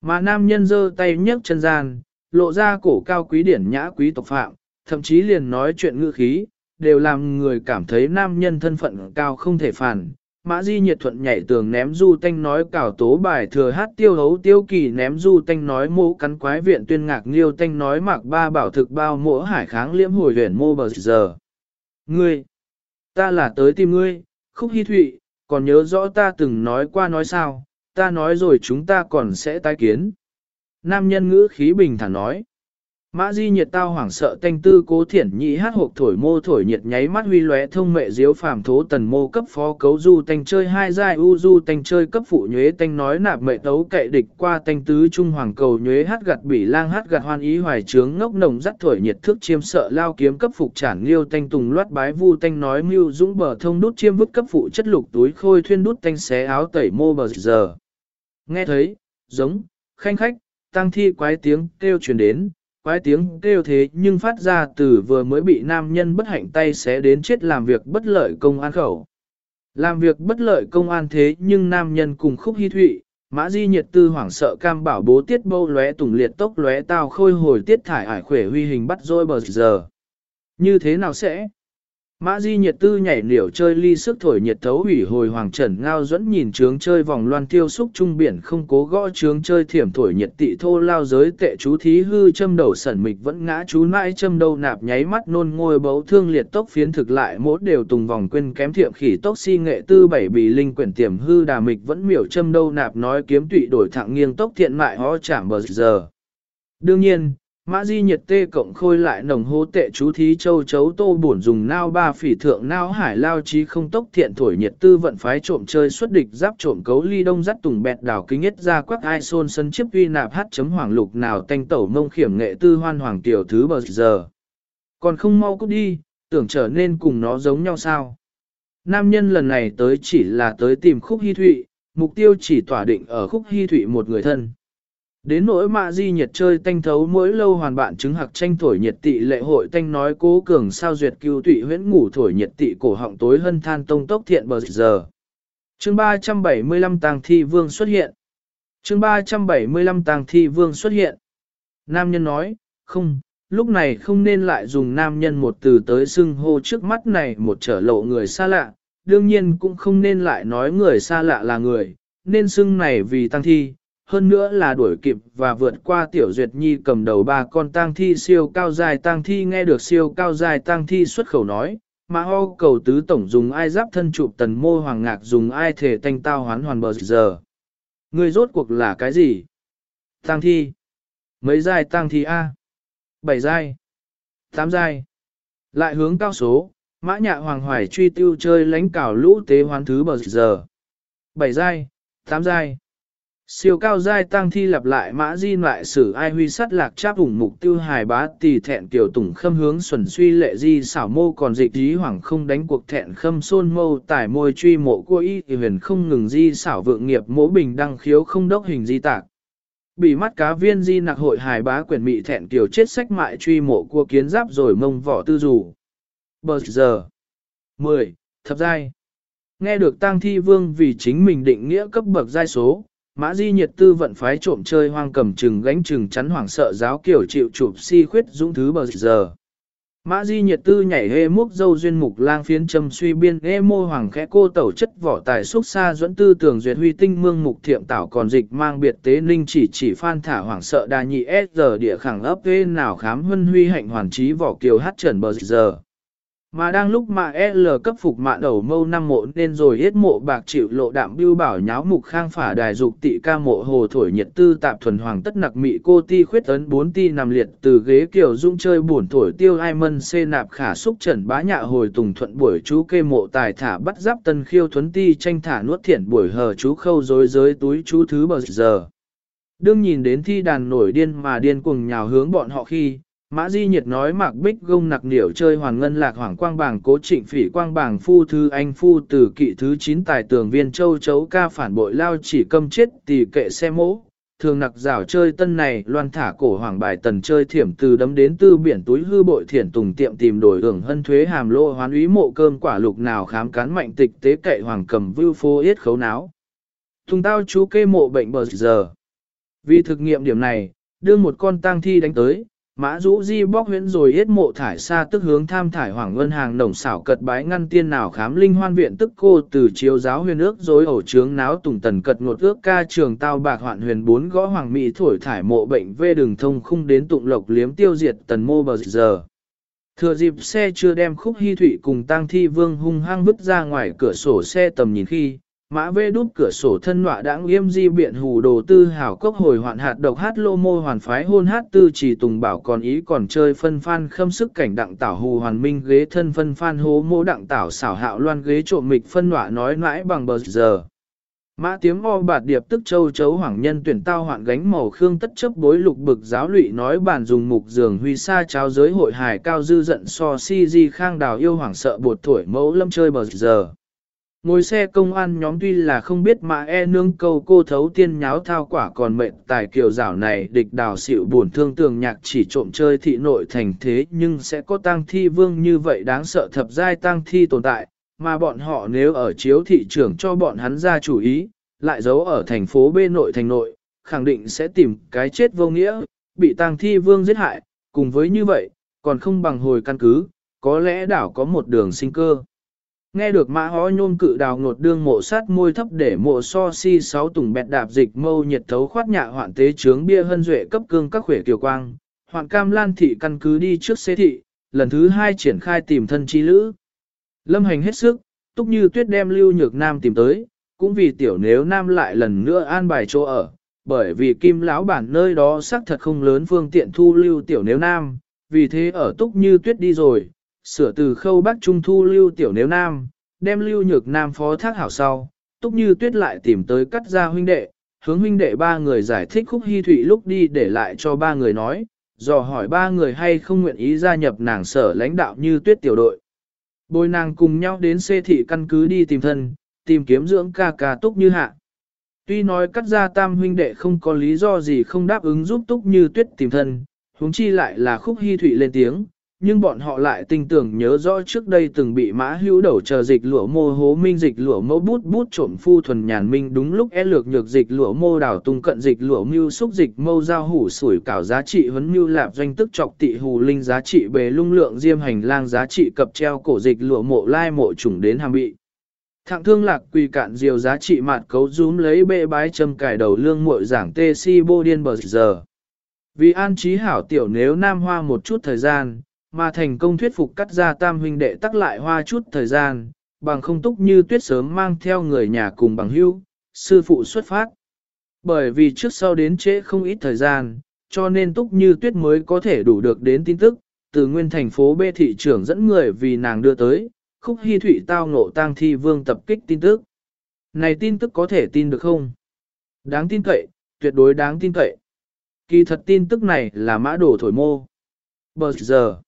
Mà nam nhân giơ tay nhấc chân gian, lộ ra cổ cao quý điển nhã quý tộc phạm, thậm chí liền nói chuyện ngữ khí, đều làm người cảm thấy nam nhân thân phận cao không thể phản. Mã Di nhiệt thuận nhảy tường ném du tanh nói cảo tố bài thừa hát tiêu hấu tiêu kỳ ném du tanh nói mô cắn quái viện tuyên ngạc liêu tanh nói mạc ba bảo thực bao mỗ hải kháng liễm hồi huyền mô bờ giờ. Ngươi, ta là tới tìm ngươi, khúc hy thụy, còn nhớ rõ ta từng nói qua nói sao, ta nói rồi chúng ta còn sẽ tái kiến. Nam nhân ngữ khí bình thản nói. Mã di nhiệt tao hoảng sợ tanh tư cố thiển nhị hát hộp thổi mô thổi nhiệt nháy mắt huy lóe thông mệ diếu phàm thố tần mô cấp phó cấu du tanh chơi hai giai u du tanh chơi cấp phụ nhuế tanh nói nạp mệ tấu kệ địch qua tanh tứ trung hoàng cầu nhuế hát gặt bỉ lang hát gặt hoan ý hoài trướng ngốc nồng dắt thổi nhiệt thước chiêm sợ lao kiếm cấp phục trản liêu tanh tùng loát bái vu tanh nói mưu dũng bờ thông đút chiêm vứt cấp phụ chất lục túi khôi thuyên đút tanh xé áo tẩy mô bờ giờ. Nghe thấy, giống, khanh khách, tăng thi quái tiếng kêu truyền đến, quái tiếng kêu thế nhưng phát ra từ vừa mới bị nam nhân bất hạnh tay xé đến chết làm việc bất lợi công an khẩu. Làm việc bất lợi công an thế nhưng nam nhân cùng khúc hy thụy, mã di nhiệt tư hoảng sợ cam bảo bố tiết bâu lóe tùng liệt tốc lóe tao khôi hồi tiết thải ải khỏe huy hình bắt rôi bờ giờ. Như thế nào sẽ? Mã di nhiệt tư nhảy liều chơi ly sức thổi nhiệt thấu hủy hồi hoàng trần ngao dẫn nhìn trướng chơi vòng loan tiêu xúc trung biển không cố gõ trướng chơi thiểm thổi nhiệt tị thô lao giới tệ chú thí hư châm đầu sẩn mịch vẫn ngã chú mãi châm đầu nạp nháy mắt nôn ngôi bấu thương liệt tốc phiến thực lại mốt đều tùng vòng quên kém thiệm khỉ tốc si nghệ tư bảy bì linh quyển tiềm hư đà mịch vẫn miểu châm đâu nạp nói kiếm tụy đổi thẳng nghiêng tốc thiện mại ho chạm bờ giờ. Đương nhiên, Mã di nhiệt tê cộng khôi lại nồng hô tệ chú thí châu chấu tô bổn dùng nao ba phỉ thượng nao hải lao trí không tốc thiện thổi nhiệt tư vận phái trộm chơi xuất địch giáp trộm cấu ly đông dắt tùng bẹt đảo kinh nhất ra quắc ai xôn sân chiếp uy nạp hát chấm hoàng lục nào tanh tẩu mông khiểm nghệ tư hoan hoàng tiểu thứ bờ giờ. Còn không mau cút đi, tưởng trở nên cùng nó giống nhau sao. Nam nhân lần này tới chỉ là tới tìm khúc hy thụy, mục tiêu chỉ tỏa định ở khúc hy thụy một người thân. Đến nỗi mạ di nhiệt chơi tanh thấu mỗi lâu hoàn bạn chứng hạc tranh thổi nhiệt tị lệ hội tanh nói cố cường sao duyệt cứu tụy huyễn ngủ thổi nhiệt tị cổ họng tối hân than tông tốc thiện bờ giờ. chương 375 tàng thi vương xuất hiện. chương 375 tàng thi vương xuất hiện. Nam nhân nói, không, lúc này không nên lại dùng nam nhân một từ tới xưng hô trước mắt này một trở lộ người xa lạ, đương nhiên cũng không nên lại nói người xa lạ là người, nên xưng này vì tăng thi hơn nữa là đuổi kịp và vượt qua tiểu duyệt nhi cầm đầu ba con tang thi siêu cao dài tang thi nghe được siêu cao dài tang thi xuất khẩu nói, mà ho cầu tứ tổng dùng ai giáp thân chụp tần mô hoàng ngạc dùng ai thể tanh tao hoán hoàn bờ giờ. Người rốt cuộc là cái gì? Tang thi. Mấy giai tang thi A? Bảy giai Tám giai Lại hướng cao số, mã nhạ hoàng hoài truy tiêu chơi lánh cảo lũ tế hoán thứ bờ giờ. Bảy giai Tám giai Siêu cao giai tăng thi lặp lại mã di lại sử ai huy sắt lạc cháp ủng mục tiêu hài bá tỷ thẹn tiểu tùng khâm hướng xuẩn suy lệ di xảo mô còn dịch dí hoảng không đánh cuộc thẹn khâm xôn mâu tải môi truy mộ của y thì huyền không ngừng di xảo vượng nghiệp mỗ bình đăng khiếu không đốc hình di tạc. Bị mắt cá viên di nặc hội hài bá quyển mị thẹn tiểu chết sách mại truy mộ của kiến giáp rồi mông vỏ tư rủ. Bờ giờ. 10. Thập giai. Nghe được tang thi vương vì chính mình định nghĩa cấp bậc giai số, Mã Di nhiệt tư vận phái trộm chơi hoang cầm chừng gánh chừng chắn hoảng sợ giáo kiểu chịu chụp si khuyết dũng thứ bờ giờ. Mã Di nhiệt tư nhảy hê múc dâu duyên mục lang phiến châm suy biên ê mô hoàng khẽ cô tẩu chất vỏ tài xúc xa dẫn tư tưởng duyệt huy tinh mương mục thiệm tảo còn dịch mang biệt tế ninh chỉ chỉ phan thả hoảng sợ đa nhị s giờ địa khẳng ấp ê nào khám huân huy hạnh hoàn trí vỏ kiều hát trần bờ giờ. Mà đang lúc mà L cấp phục mạ đầu mâu năm mộ nên rồi hết mộ bạc chịu lộ đạm bưu bảo nháo mục khang phả đài dục tị ca mộ hồ thổi nhiệt tư tạp thuần hoàng tất nặc mị cô ti khuyết ấn bốn ti nằm liệt từ ghế kiểu dung chơi buồn thổi tiêu ai mân xê nạp khả xúc trần bá nhạ hồi tùng thuận buổi chú kê mộ tài thả bắt giáp tân khiêu thuấn ti tranh thả nuốt thiện buổi hờ chú khâu dối giới túi chú thứ bờ giờ. Đương nhìn đến thi đàn nổi điên mà điên cuồng nhào hướng bọn họ khi, Mã Di Nhiệt nói mạc bích gông nặc điểu chơi hoàn ngân lạc hoàng quang bảng cố trịnh phỉ quang bảng phu thư anh phu từ kỵ thứ 9 tài tường viên châu chấu ca phản bội lao chỉ câm chết tỷ kệ xe mỗ. Thường nặc rảo chơi tân này loan thả cổ hoàng bài tần chơi thiểm từ đấm đến tư biển túi hư bội thiển tùng tiệm tìm đổi hưởng hân thuế hàm lô hoán úy mộ cơm quả lục nào khám cán mạnh tịch tế kệ hoàng cầm vưu phô yết khấu náo. Thùng tao chú kê mộ bệnh bờ giờ. Vì thực nghiệm điểm này, đưa một con tang thi đánh tới, Mã Dũ Di bóc huyễn rồi yết mộ thải xa tức hướng tham thải hoàng ngân hàng đồng xảo cật bái ngăn tiên nào khám linh hoan viện tức cô từ chiếu giáo huyền ước dối ổ trướng náo tùng tần cật ngột ước ca trường tao bạc hoạn huyền bốn gõ hoàng mỹ thổi thải mộ bệnh vê đường thông khung đến tụng lộc liếm tiêu diệt tần mô bờ giờ. Thừa dịp xe chưa đem khúc hy thủy cùng tang thi vương hung hăng vứt ra ngoài cửa sổ xe tầm nhìn khi, Mã vê đút cửa sổ thân nọa đã nghiêm di biện hù đồ tư hảo cốc hồi hoạn hạt độc hát lô mô hoàn phái hôn hát tư chỉ tùng bảo còn ý còn chơi phân phan khâm sức cảnh đặng tảo hù hoàn minh ghế thân phân phan hố mô đặng tảo xảo hạo loan ghế trộm mịch phân nọa nói mãi bằng bờ giờ. Mã tiếng o bạt điệp tức châu chấu hoàng nhân tuyển tao hoạn gánh màu khương tất chấp bối lục bực giáo lụy nói bản dùng mục giường huy sa cháo giới hội hài cao dư giận so si di khang đào yêu hoàng sợ bột thổi mẫu lâm chơi bờ giờ. Ngồi xe công an nhóm tuy là không biết mà e nương câu cô thấu tiên nháo thao quả còn mệnh tài kiều rảo này địch đào xịu buồn thương tường nhạc chỉ trộm chơi thị nội thành thế nhưng sẽ có tang thi vương như vậy đáng sợ thập giai tang thi tồn tại, mà bọn họ nếu ở chiếu thị trường cho bọn hắn ra chủ ý, lại giấu ở thành phố bên nội thành nội, khẳng định sẽ tìm cái chết vô nghĩa, bị tang thi vương giết hại, cùng với như vậy, còn không bằng hồi căn cứ, có lẽ đảo có một đường sinh cơ. Nghe được mã hó nhôm cự đào ngột đương mộ sát môi thấp để mộ so si sáu tùng bẹt đạp dịch mâu nhiệt thấu khoát nhạ hoạn tế trướng bia hân duệ cấp cương các khỏe kiều quang, hoạn cam lan thị căn cứ đi trước xế thị, lần thứ hai triển khai tìm thân chi lữ. Lâm hành hết sức, túc như tuyết đem lưu nhược nam tìm tới, cũng vì tiểu nếu nam lại lần nữa an bài chỗ ở, bởi vì kim lão bản nơi đó xác thật không lớn phương tiện thu lưu tiểu nếu nam, vì thế ở túc như tuyết đi rồi sửa từ khâu bắc trung thu lưu tiểu nếu nam, đem lưu nhược nam phó thác hảo sau, túc như tuyết lại tìm tới cắt ra huynh đệ, hướng huynh đệ ba người giải thích khúc hy thụy lúc đi để lại cho ba người nói, dò hỏi ba người hay không nguyện ý gia nhập nàng sở lãnh đạo như tuyết tiểu đội. Bồi nàng cùng nhau đến xê thị căn cứ đi tìm thân, tìm kiếm dưỡng ca ca túc như hạ. Tuy nói cắt ra tam huynh đệ không có lý do gì không đáp ứng giúp túc như tuyết tìm thân, huống chi lại là khúc hy thụy lên tiếng, nhưng bọn họ lại tinh tưởng nhớ rõ trước đây từng bị mã hữu đầu chờ dịch lụa mô hố minh dịch lụa mô bút bút trộm phu thuần nhàn minh đúng lúc e lược nhược dịch lụa mô đảo tung cận dịch lụa mưu xúc dịch mâu giao hủ sủi cảo giá trị huấn mưu lạp doanh tức chọc tị hù linh giá trị bề lung lượng diêm hành lang giá trị cập treo cổ dịch lụa mộ lai mộ trùng đến hàm bị. Thạng thương lạc quỳ cạn diều giá trị mạt cấu rúm lấy bệ bái châm cải đầu lương muội giảng tê si bô điên bờ giờ. Vì an trí hảo tiểu nếu nam hoa một chút thời gian, mà thành công thuyết phục cắt ra tam huynh đệ tắc lại hoa chút thời gian, bằng không túc như tuyết sớm mang theo người nhà cùng bằng hưu, sư phụ xuất phát. Bởi vì trước sau đến trễ không ít thời gian, cho nên túc như tuyết mới có thể đủ được đến tin tức, từ nguyên thành phố B thị trưởng dẫn người vì nàng đưa tới, khúc hy thủy tao ngộ tang thi vương tập kích tin tức. Này tin tức có thể tin được không? Đáng tin cậy, tuyệt đối đáng tin cậy. Kỳ thật tin tức này là mã đổ thổi mô. Bờ giờ,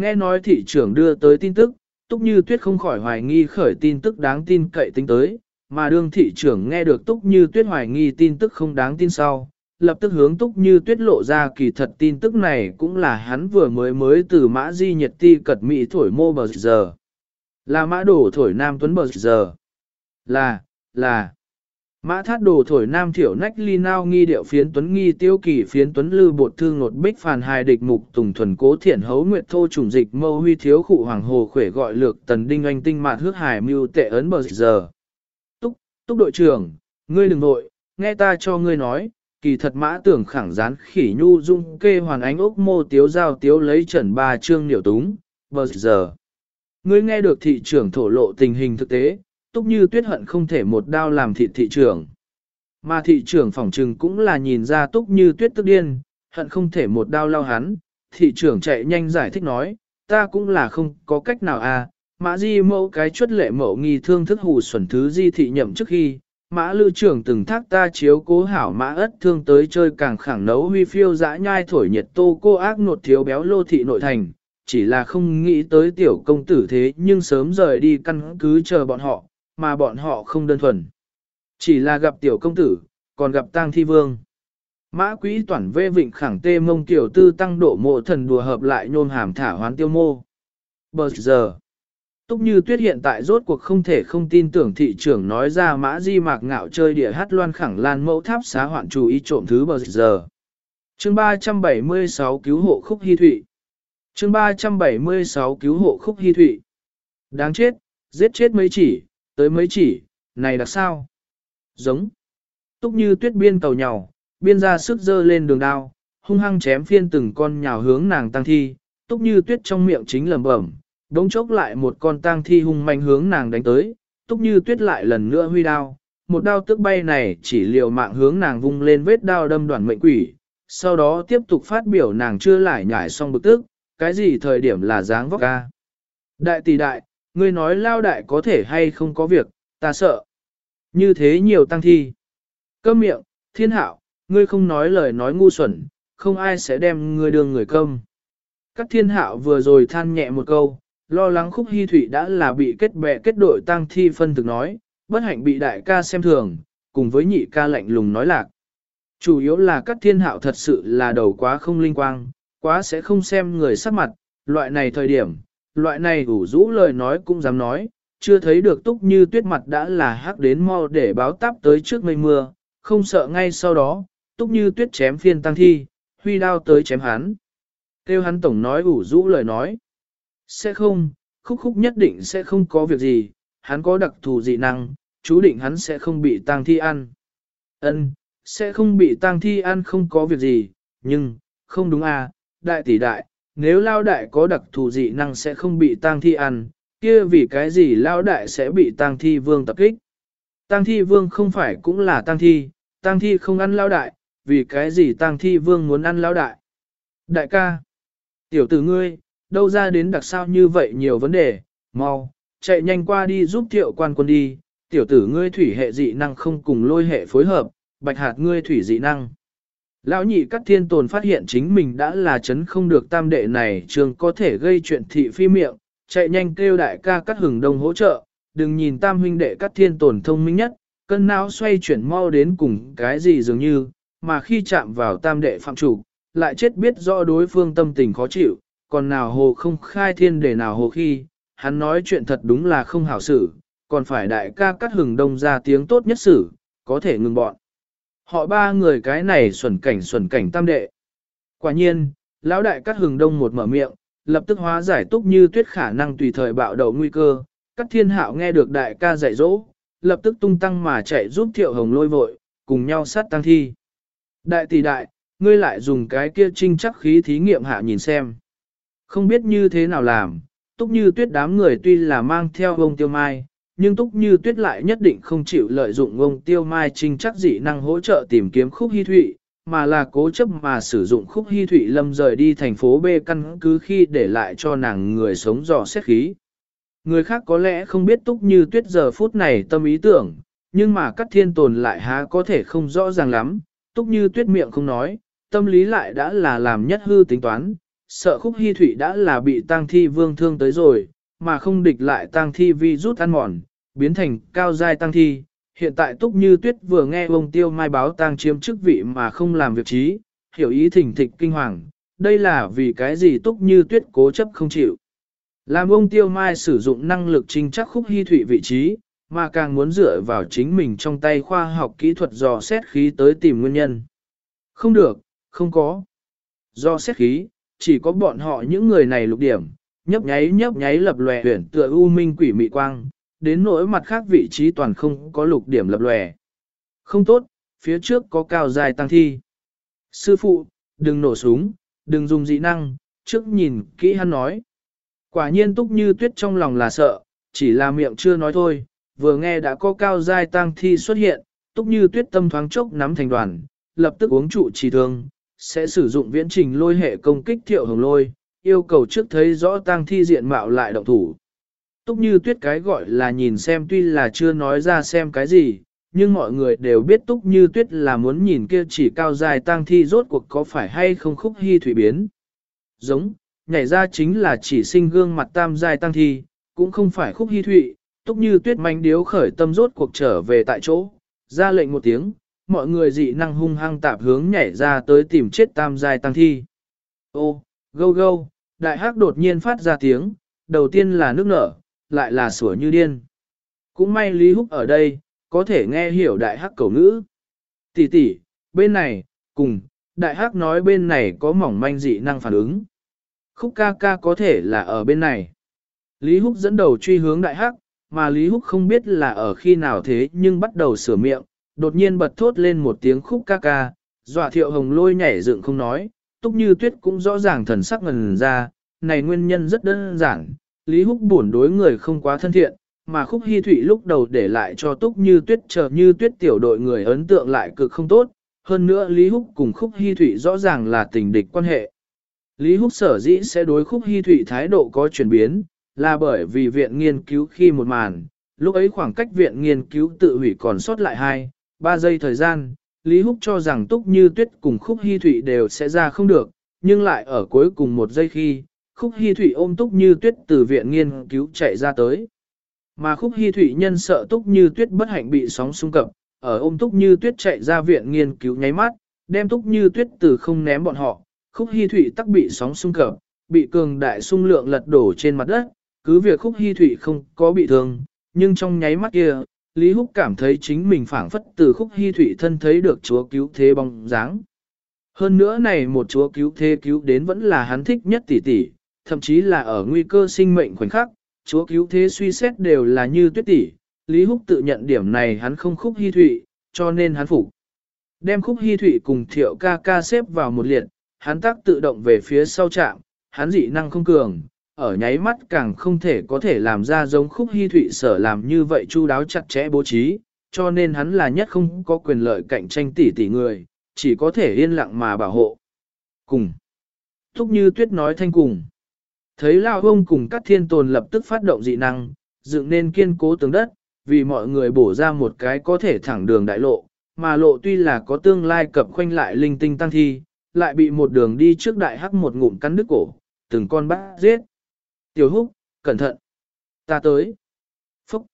Nghe nói thị trưởng đưa tới tin tức, Túc Như Tuyết không khỏi hoài nghi khởi tin tức đáng tin cậy tính tới, mà đương thị trưởng nghe được Túc Như Tuyết hoài nghi tin tức không đáng tin sau, lập tức hướng Túc Như Tuyết lộ ra kỳ thật tin tức này cũng là hắn vừa mới mới từ mã di nhật ti cật mỹ thổi mô bờ giờ. Là mã đổ thổi nam tuấn bờ giờ. Là, là. Mã thát đồ thổi nam thiểu nách ly nao nghi điệu phiến tuấn nghi tiêu kỳ phiến tuấn lư bột thương Ngột bích phàn hài địch mục tùng thuần cố Thiển hấu nguyệt thô trùng dịch mâu huy thiếu khụ hoàng hồ khỏe gọi lược tần đinh anh tinh mạt hước hải mưu tệ ấn bờ giờ. Túc, túc đội trưởng, ngươi đừng nội, nghe ta cho ngươi nói, kỳ thật mã tưởng khẳng gián khỉ nhu dung kê hoàn ánh ốc mô tiếu giao tiếu lấy trần ba trương niệu túng, bờ giờ. Ngươi nghe được thị trưởng thổ lộ tình hình thực tế, túc như tuyết hận không thể một đao làm thị thị trưởng. Mà thị trưởng phỏng trừng cũng là nhìn ra túc như tuyết tức điên, hận không thể một đao lao hắn. Thị trưởng chạy nhanh giải thích nói, ta cũng là không có cách nào à, mã di mẫu cái chuất lệ mẫu nghi thương thức hù xuẩn thứ di thị nhậm trước khi, mã lư trưởng từng thác ta chiếu cố hảo mã ất thương tới chơi càng khẳng nấu huy phiêu dã nhai thổi nhiệt tô cô ác nột thiếu béo lô thị nội thành, chỉ là không nghĩ tới tiểu công tử thế nhưng sớm rời đi căn cứ chờ bọn họ, mà bọn họ không đơn thuần. Chỉ là gặp tiểu công tử, còn gặp tang thi vương. Mã quý toàn vê vịnh khẳng tê mông tiểu tư tăng độ mộ thần đùa hợp lại nôn hàm thả hoán tiêu mô. Bờ giờ, Túc như tuyết hiện tại rốt cuộc không thể không tin tưởng thị trưởng nói ra mã di mạc ngạo chơi địa hát loan khẳng lan mẫu tháp xá hoạn chủ ý trộm thứ bờ giờ. chương 376 cứu hộ khúc hy thụy. chương 376 cứu hộ khúc hy thụy. Đáng chết, giết chết mấy chỉ, tới mấy chỉ, này là sao? Giống. Túc như tuyết biên tàu nhào, biên ra sức dơ lên đường đao, hung hăng chém phiên từng con nhào hướng nàng tăng thi, túc như tuyết trong miệng chính lẩm bẩm, đống chốc lại một con tang thi hung manh hướng nàng đánh tới, túc như tuyết lại lần nữa huy đao, một đao tước bay này chỉ liều mạng hướng nàng vung lên vết đao đâm đoạn mệnh quỷ, sau đó tiếp tục phát biểu nàng chưa lại nhảy xong bực tức, cái gì thời điểm là dáng vóc ca. Đại tỷ đại, ngươi nói lao đại có thể hay không có việc, ta sợ. Như thế nhiều tăng thi. Câm miệng, thiên hạo, ngươi không nói lời nói ngu xuẩn, không ai sẽ đem ngươi đường người câm. Các thiên hạo vừa rồi than nhẹ một câu, lo lắng khúc hy thủy đã là bị kết bè kết đội tăng thi phân thực nói, bất hạnh bị đại ca xem thường, cùng với nhị ca lạnh lùng nói lạc. Chủ yếu là các thiên hạo thật sự là đầu quá không linh quang, quá sẽ không xem người sắc mặt, loại này thời điểm, loại này ủ rũ lời nói cũng dám nói, chưa thấy được túc như tuyết mặt đã là hắc đến mau để báo táp tới trước mây mưa, không sợ ngay sau đó, túc như tuyết chém phiên tăng thi, huy đao tới chém hắn. Kêu hắn tổng nói ủ rũ lời nói. Sẽ không, khúc khúc nhất định sẽ không có việc gì, hắn có đặc thù dị năng, chú định hắn sẽ không bị tang thi ăn. Ân, sẽ không bị tang thi ăn không có việc gì, nhưng, không đúng à, đại tỷ đại, nếu lao đại có đặc thù dị năng sẽ không bị tang thi ăn, kia vì cái gì lao đại sẽ bị tang thi vương tập kích. Tang thi vương không phải cũng là tang thi, tang thi không ăn lao đại, vì cái gì tang thi vương muốn ăn lao đại. Đại ca, tiểu tử ngươi, đâu ra đến đặc sao như vậy nhiều vấn đề, mau, chạy nhanh qua đi giúp thiệu quan quân đi, tiểu tử ngươi thủy hệ dị năng không cùng lôi hệ phối hợp, bạch hạt ngươi thủy dị năng. Lão nhị cắt thiên tồn phát hiện chính mình đã là chấn không được tam đệ này trường có thể gây chuyện thị phi miệng, chạy nhanh kêu đại ca cắt hừng đông hỗ trợ, đừng nhìn tam huynh đệ cắt thiên tồn thông minh nhất, cân não xoay chuyển mau đến cùng cái gì dường như, mà khi chạm vào tam đệ phạm chủ, lại chết biết rõ đối phương tâm tình khó chịu, còn nào hồ không khai thiên để nào hồ khi, hắn nói chuyện thật đúng là không hảo xử, còn phải đại ca cắt hừng đông ra tiếng tốt nhất xử, có thể ngừng bọn. Họ ba người cái này xuẩn cảnh xuẩn cảnh tam đệ. Quả nhiên, lão đại cắt hừng đông một mở miệng, lập tức hóa giải túc như tuyết khả năng tùy thời bạo đầu nguy cơ. Cắt thiên hạo nghe được đại ca dạy dỗ, lập tức tung tăng mà chạy giúp thiệu hồng lôi vội, cùng nhau sát tăng thi. Đại tỷ đại, ngươi lại dùng cái kia trinh chắc khí thí nghiệm hạ nhìn xem. Không biết như thế nào làm, túc như tuyết đám người tuy là mang theo ông tiêu mai, nhưng túc như tuyết lại nhất định không chịu lợi dụng ông tiêu mai trinh chắc dị năng hỗ trợ tìm kiếm khúc hy thụy, mà là cố chấp mà sử dụng khúc hy thụy lâm rời đi thành phố B căn cứ khi để lại cho nàng người sống dò xét khí. Người khác có lẽ không biết túc như tuyết giờ phút này tâm ý tưởng, nhưng mà các thiên tồn lại há có thể không rõ ràng lắm, túc như tuyết miệng không nói, tâm lý lại đã là làm nhất hư tính toán, sợ khúc hy Thụy đã là bị tang thi vương thương tới rồi, mà không địch lại tang thi vi rút ăn mòn, biến thành cao giai tang thi. Hiện tại Túc Như Tuyết vừa nghe ông Tiêu Mai báo tang chiếm chức vị mà không làm việc trí, hiểu ý thỉnh thịch kinh hoàng, đây là vì cái gì Túc Như Tuyết cố chấp không chịu. Làm ông Tiêu Mai sử dụng năng lực trinh chắc khúc hy thủy vị trí, mà càng muốn dựa vào chính mình trong tay khoa học kỹ thuật dò xét khí tới tìm nguyên nhân. Không được, không có. Do xét khí, chỉ có bọn họ những người này lục điểm, nhấp nháy nhấp nháy lập lòe huyển tựa u minh quỷ mị quang, đến nỗi mặt khác vị trí toàn không có lục điểm lập lòe. Không tốt, phía trước có cao dài tăng thi. Sư phụ, đừng nổ súng, đừng dùng dị năng, trước nhìn kỹ hắn nói. Quả nhiên túc như tuyết trong lòng là sợ, chỉ là miệng chưa nói thôi, vừa nghe đã có cao giai tang thi xuất hiện, túc như tuyết tâm thoáng chốc nắm thành đoàn, lập tức uống trụ trì thương, sẽ sử dụng viễn trình lôi hệ công kích thiệu hồng lôi, yêu cầu trước thấy rõ tang thi diện mạo lại động thủ. Túc như tuyết cái gọi là nhìn xem tuy là chưa nói ra xem cái gì, nhưng mọi người đều biết túc như tuyết là muốn nhìn kia chỉ cao dài tang thi rốt cuộc có phải hay không khúc hy thủy biến. Giống, nhảy ra chính là chỉ sinh gương mặt tam dài tang thi, cũng không phải khúc hy thụy, túc như tuyết manh điếu khởi tâm rốt cuộc trở về tại chỗ, ra lệnh một tiếng, mọi người dị năng hung hăng tạp hướng nhảy ra tới tìm chết tam dài tăng thi. Ô, gâu gâu, đại hắc đột nhiên phát ra tiếng, đầu tiên là nước nở, lại là sủa như điên. Cũng may Lý Húc ở đây, có thể nghe hiểu đại hắc cầu ngữ. Tỷ tỷ, bên này, cùng, đại hắc nói bên này có mỏng manh dị năng phản ứng. Khúc ca ca có thể là ở bên này. Lý Húc dẫn đầu truy hướng đại hắc, mà Lý Húc không biết là ở khi nào thế nhưng bắt đầu sửa miệng, đột nhiên bật thốt lên một tiếng khúc ca ca, dọa thiệu hồng lôi nhảy dựng không nói, túc như tuyết cũng rõ ràng thần sắc ngần ra, này nguyên nhân rất đơn giản, Lý Húc buồn đối người không quá thân thiện, mà khúc hy thụy lúc đầu để lại cho túc như tuyết chờ như tuyết tiểu đội người ấn tượng lại cực không tốt, hơn nữa Lý Húc cùng khúc hy thụy rõ ràng là tình địch quan hệ. Lý Húc sở dĩ sẽ đối khúc hy thụy thái độ có chuyển biến, là bởi vì viện nghiên cứu khi một màn, lúc ấy khoảng cách viện nghiên cứu tự hủy còn sót lại 2, 3 giây thời gian, Lý Húc cho rằng Túc Như Tuyết cùng Khúc Hi Thụy đều sẽ ra không được, nhưng lại ở cuối cùng một giây khi, Khúc Hi Thụy ôm Túc Như Tuyết từ viện nghiên cứu chạy ra tới. Mà Khúc Hi Thụy nhân sợ Túc Như Tuyết bất hạnh bị sóng xung cập, ở ôm Túc Như Tuyết chạy ra viện nghiên cứu nháy mắt, đem Túc Như Tuyết từ không ném bọn họ, Khúc Hi Thụy tắc bị sóng xung cập, bị cường đại xung lượng lật đổ trên mặt đất, cứ việc khúc hy thụy không có bị thương, nhưng trong nháy mắt kia, Lý Húc cảm thấy chính mình phảng phất từ khúc hy thụy thân thấy được chúa cứu thế bóng dáng. Hơn nữa này một chúa cứu thế cứu đến vẫn là hắn thích nhất tỷ tỷ, thậm chí là ở nguy cơ sinh mệnh khoảnh khắc, chúa cứu thế suy xét đều là như tuyết tỷ. Lý Húc tự nhận điểm này hắn không khúc hy thụy, cho nên hắn phục. Đem khúc hy thụy cùng thiệu ca ca xếp vào một liệt, hắn tác tự động về phía sau trạm, hắn dị năng không cường, ở nháy mắt càng không thể có thể làm ra giống khúc hy thụy sở làm như vậy chu đáo chặt chẽ bố trí, cho nên hắn là nhất không có quyền lợi cạnh tranh tỷ tỷ người, chỉ có thể yên lặng mà bảo hộ. Cùng. Thúc như tuyết nói thanh cùng. Thấy Lao Ông cùng các thiên tồn lập tức phát động dị năng, dựng nên kiên cố tường đất, vì mọi người bổ ra một cái có thể thẳng đường đại lộ, mà lộ tuy là có tương lai cập khoanh lại linh tinh tăng thi, lại bị một đường đi trước đại hắc một ngụm cắn đứt cổ, từng con bắt giết. Tiểu húc, cẩn thận. Ta tới. Phúc.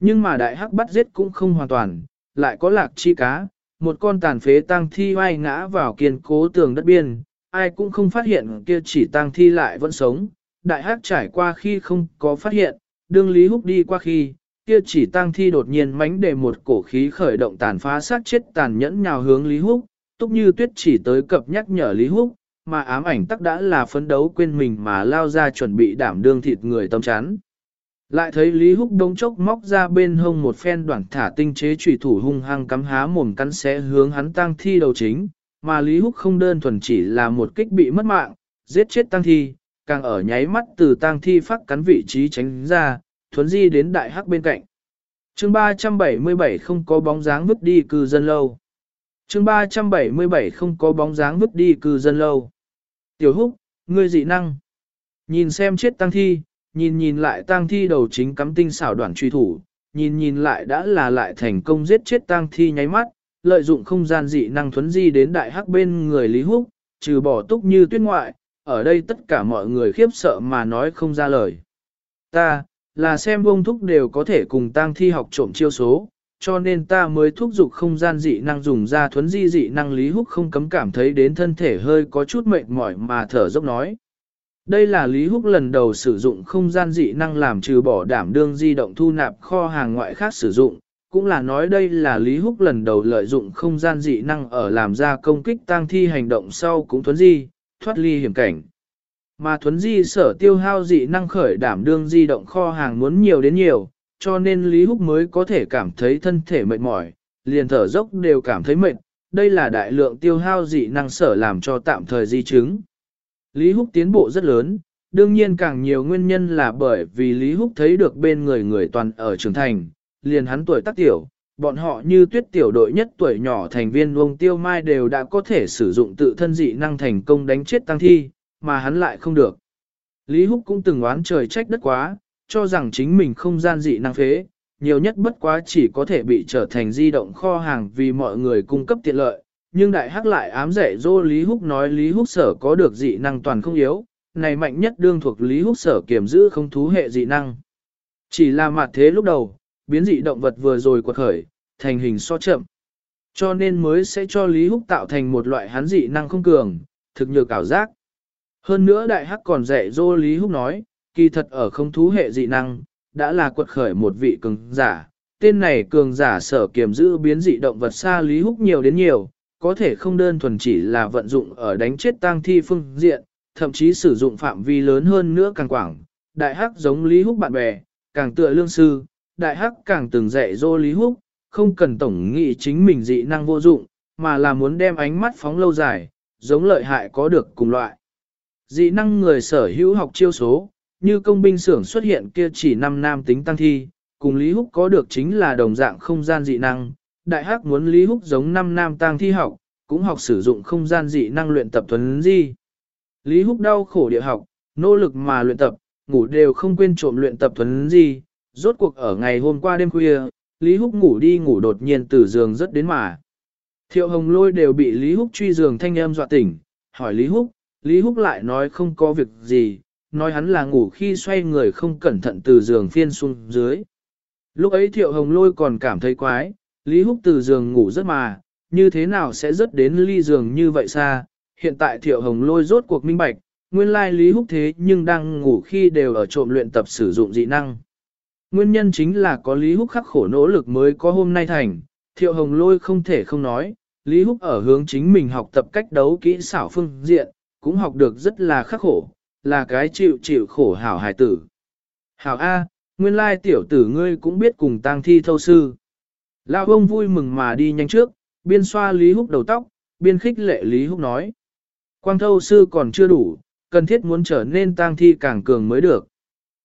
Nhưng mà đại hắc bắt giết cũng không hoàn toàn, lại có lạc chi cá, một con tàn phế tang thi vai ngã vào kiên cố tường đất biên, ai cũng không phát hiện kia chỉ tang thi lại vẫn sống. Đại hắc trải qua khi không có phát hiện, đương Lý Húc đi qua khi, kia chỉ tang thi đột nhiên mánh để một cổ khí khởi động tàn phá sát chết tàn nhẫn nhào hướng Lý Húc, túc như tuyết chỉ tới cập nhắc nhở Lý Húc, mà ám ảnh tắc đã là phấn đấu quên mình mà lao ra chuẩn bị đảm đương thịt người tâm chán. Lại thấy Lý Húc đông chốc móc ra bên hông một phen đoạn thả tinh chế trùy thủ hung hăng cắm há mồm cắn xé hướng hắn tang thi đầu chính, mà Lý Húc không đơn thuần chỉ là một kích bị mất mạng, giết chết tang thi, càng ở nháy mắt từ tang thi phát cắn vị trí tránh ra, thuấn di đến đại hắc bên cạnh. chương 377 không có bóng dáng vứt đi cư dân lâu chương 377 không có bóng dáng vứt đi cư dân lâu. Tiểu húc, ngươi dị năng. Nhìn xem chết tăng thi, nhìn nhìn lại tăng thi đầu chính cắm tinh xảo đoạn truy thủ, nhìn nhìn lại đã là lại thành công giết chết tăng thi nháy mắt, lợi dụng không gian dị năng thuấn di đến đại hắc bên người Lý Húc, trừ bỏ túc như tuyết ngoại, ở đây tất cả mọi người khiếp sợ mà nói không ra lời. Ta, là xem bông thúc đều có thể cùng tang thi học trộm chiêu số, cho nên ta mới thúc giục không gian dị năng dùng ra thuấn di dị năng Lý Húc không cấm cảm thấy đến thân thể hơi có chút mệt mỏi mà thở dốc nói. Đây là Lý Húc lần đầu sử dụng không gian dị năng làm trừ bỏ đảm đương di động thu nạp kho hàng ngoại khác sử dụng, cũng là nói đây là Lý Húc lần đầu lợi dụng không gian dị năng ở làm ra công kích tăng thi hành động sau cũng thuấn di, thoát ly hiểm cảnh. Mà thuấn di sở tiêu hao dị năng khởi đảm đương di động kho hàng muốn nhiều đến nhiều, cho nên Lý Húc mới có thể cảm thấy thân thể mệt mỏi, liền thở dốc đều cảm thấy mệt, đây là đại lượng tiêu hao dị năng sở làm cho tạm thời di chứng. Lý Húc tiến bộ rất lớn, đương nhiên càng nhiều nguyên nhân là bởi vì Lý Húc thấy được bên người người toàn ở trưởng thành, liền hắn tuổi tác tiểu, bọn họ như tuyết tiểu đội nhất tuổi nhỏ thành viên vông tiêu mai đều đã có thể sử dụng tự thân dị năng thành công đánh chết tăng thi, mà hắn lại không được. Lý Húc cũng từng oán trời trách đất quá, cho rằng chính mình không gian dị năng phế, nhiều nhất bất quá chỉ có thể bị trở thành di động kho hàng vì mọi người cung cấp tiện lợi. Nhưng đại hắc lại ám rẻ dô Lý Húc nói Lý Húc sở có được dị năng toàn không yếu, này mạnh nhất đương thuộc Lý Húc sở kiểm giữ không thú hệ dị năng. Chỉ là mặt thế lúc đầu, biến dị động vật vừa rồi quật khởi, thành hình so chậm. Cho nên mới sẽ cho Lý Húc tạo thành một loại hắn dị năng không cường, thực nhược ảo giác. Hơn nữa đại hắc còn dạy dô Lý Húc nói, kỳ thật ở không thú hệ dị năng, đã là quật khởi một vị cường giả. Tên này cường giả sở kiểm giữ biến dị động vật xa Lý Húc nhiều đến nhiều, có thể không đơn thuần chỉ là vận dụng ở đánh chết tang thi phương diện, thậm chí sử dụng phạm vi lớn hơn nữa càng quảng. Đại hắc giống Lý Húc bạn bè, càng tựa lương sư, đại hắc càng từng dạy dô Lý Húc, không cần tổng nghị chính mình dị năng vô dụng, mà là muốn đem ánh mắt phóng lâu dài, giống lợi hại có được cùng loại. Dị năng người sở hữu học chiêu số, như công binh xưởng xuất hiện kia chỉ năm nam tính tăng thi, cùng Lý Húc có được chính là đồng dạng không gian dị năng. Đại Hắc muốn Lý Húc giống năm nam tăng thi học, cũng học sử dụng không gian dị năng luyện tập thuần di. Lý Húc đau khổ địa học, nỗ lực mà luyện tập, ngủ đều không quên trộm luyện tập thuần di. Rốt cuộc ở ngày hôm qua đêm khuya, Lý Húc ngủ đi ngủ đột nhiên từ giường rất đến mà. Thiệu hồng lôi đều bị Lý Húc truy giường thanh âm dọa tỉnh, hỏi Lý Húc, Lý Húc lại nói không có việc gì, nói hắn là ngủ khi xoay người không cẩn thận từ giường phiên xuống dưới. Lúc ấy Thiệu Hồng Lôi còn cảm thấy quái, Lý Húc từ giường ngủ rất mà, như thế nào sẽ rất đến ly giường như vậy xa. Hiện tại Thiệu Hồng Lôi rốt cuộc minh bạch, nguyên lai Lý Húc thế nhưng đang ngủ khi đều ở trộm luyện tập sử dụng dị năng. Nguyên nhân chính là có Lý Húc khắc khổ nỗ lực mới có hôm nay thành, Thiệu Hồng Lôi không thể không nói, Lý Húc ở hướng chính mình học tập cách đấu kỹ xảo phương diện, cũng học được rất là khắc khổ, là cái chịu chịu khổ hảo hài tử. Hảo A, nguyên lai tiểu tử ngươi cũng biết cùng tang thi thâu sư. Lão ông vui mừng mà đi nhanh trước, biên xoa Lý Húc đầu tóc, biên khích lệ Lý Húc nói. Quang thâu sư còn chưa đủ, cần thiết muốn trở nên tang thi càng cường mới được.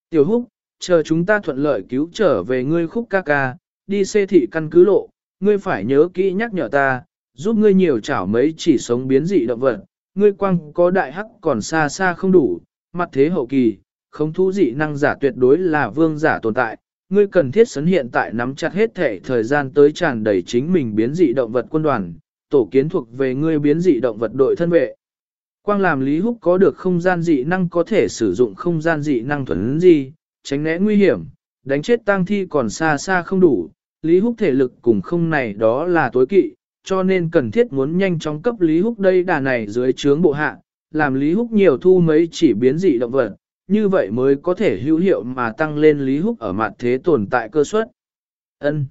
Tiểu Húc, chờ chúng ta thuận lợi cứu trở về ngươi khúc ca ca, đi xê thị căn cứ lộ, ngươi phải nhớ kỹ nhắc nhở ta, giúp ngươi nhiều chảo mấy chỉ sống biến dị động vật, ngươi quang có đại hắc còn xa xa không đủ, mặt thế hậu kỳ, không thú dị năng giả tuyệt đối là vương giả tồn tại, ngươi cần thiết sấn hiện tại nắm chặt hết thể thời gian tới tràn đầy chính mình biến dị động vật quân đoàn, tổ kiến thuộc về ngươi biến dị động vật đội thân vệ. Quang làm Lý Húc có được không gian dị năng có thể sử dụng không gian dị năng thuần gì, tránh né nguy hiểm, đánh chết tang thi còn xa xa không đủ, Lý Húc thể lực cùng không này đó là tối kỵ, cho nên cần thiết muốn nhanh chóng cấp Lý Húc đây đà này dưới trướng bộ hạ, làm Lý Húc nhiều thu mấy chỉ biến dị động vật, như vậy mới có thể hữu hiệu mà tăng lên Lý Húc ở mặt thế tồn tại cơ suất. Ân.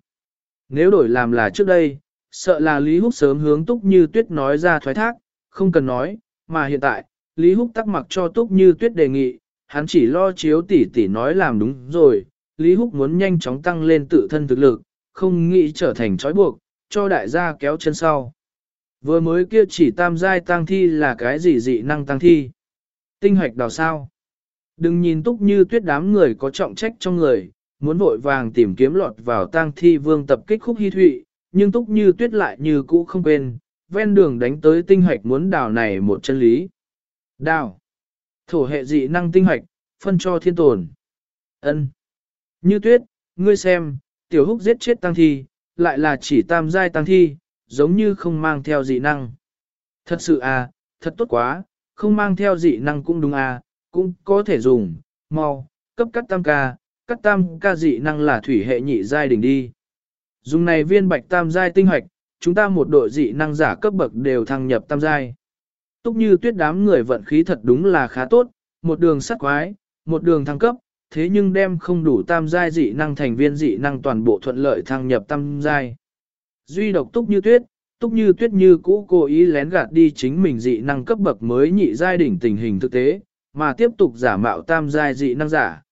Nếu đổi làm là trước đây, sợ là Lý Húc sớm hướng Túc Như Tuyết nói ra thoái thác, không cần nói, mà hiện tại, Lý Húc tắc mặc cho Túc Như Tuyết đề nghị, hắn chỉ lo chiếu tỉ tỉ nói làm đúng rồi, Lý Húc muốn nhanh chóng tăng lên tự thân thực lực, không nghĩ trở thành trói buộc, cho đại gia kéo chân sau. Vừa mới kia chỉ tam giai tăng thi là cái gì dị năng tăng thi? Tinh hoạch đào sao? Đừng nhìn túc như tuyết đám người có trọng trách trong người, muốn vội vàng tìm kiếm lọt vào tang thi vương tập kích khúc hy thụy, nhưng túc như tuyết lại như cũ không quên, ven đường đánh tới tinh hoạch muốn đào này một chân lý. Đào. Thổ hệ dị năng tinh hoạch, phân cho thiên tồn. ân Như tuyết, ngươi xem, tiểu húc giết chết tăng thi, lại là chỉ tam giai tăng thi, giống như không mang theo dị năng. Thật sự à, thật tốt quá, không mang theo dị năng cũng đúng à, cũng có thể dùng, mau, cấp cắt tam ca, cắt tam ca dị năng là thủy hệ nhị giai đỉnh đi. Dùng này viên bạch tam giai tinh hoạch, chúng ta một đội dị năng giả cấp bậc đều thăng nhập tam giai. Túc như tuyết đám người vận khí thật đúng là khá tốt, một đường sắt quái, một đường thăng cấp, thế nhưng đem không đủ tam giai dị năng thành viên dị năng toàn bộ thuận lợi thăng nhập tam giai. Duy độc túc như tuyết, túc như tuyết như cũ cố ý lén gạt đi chính mình dị năng cấp bậc mới nhị giai đỉnh tình hình thực tế, mà tiếp tục giả mạo tam giai dị năng giả.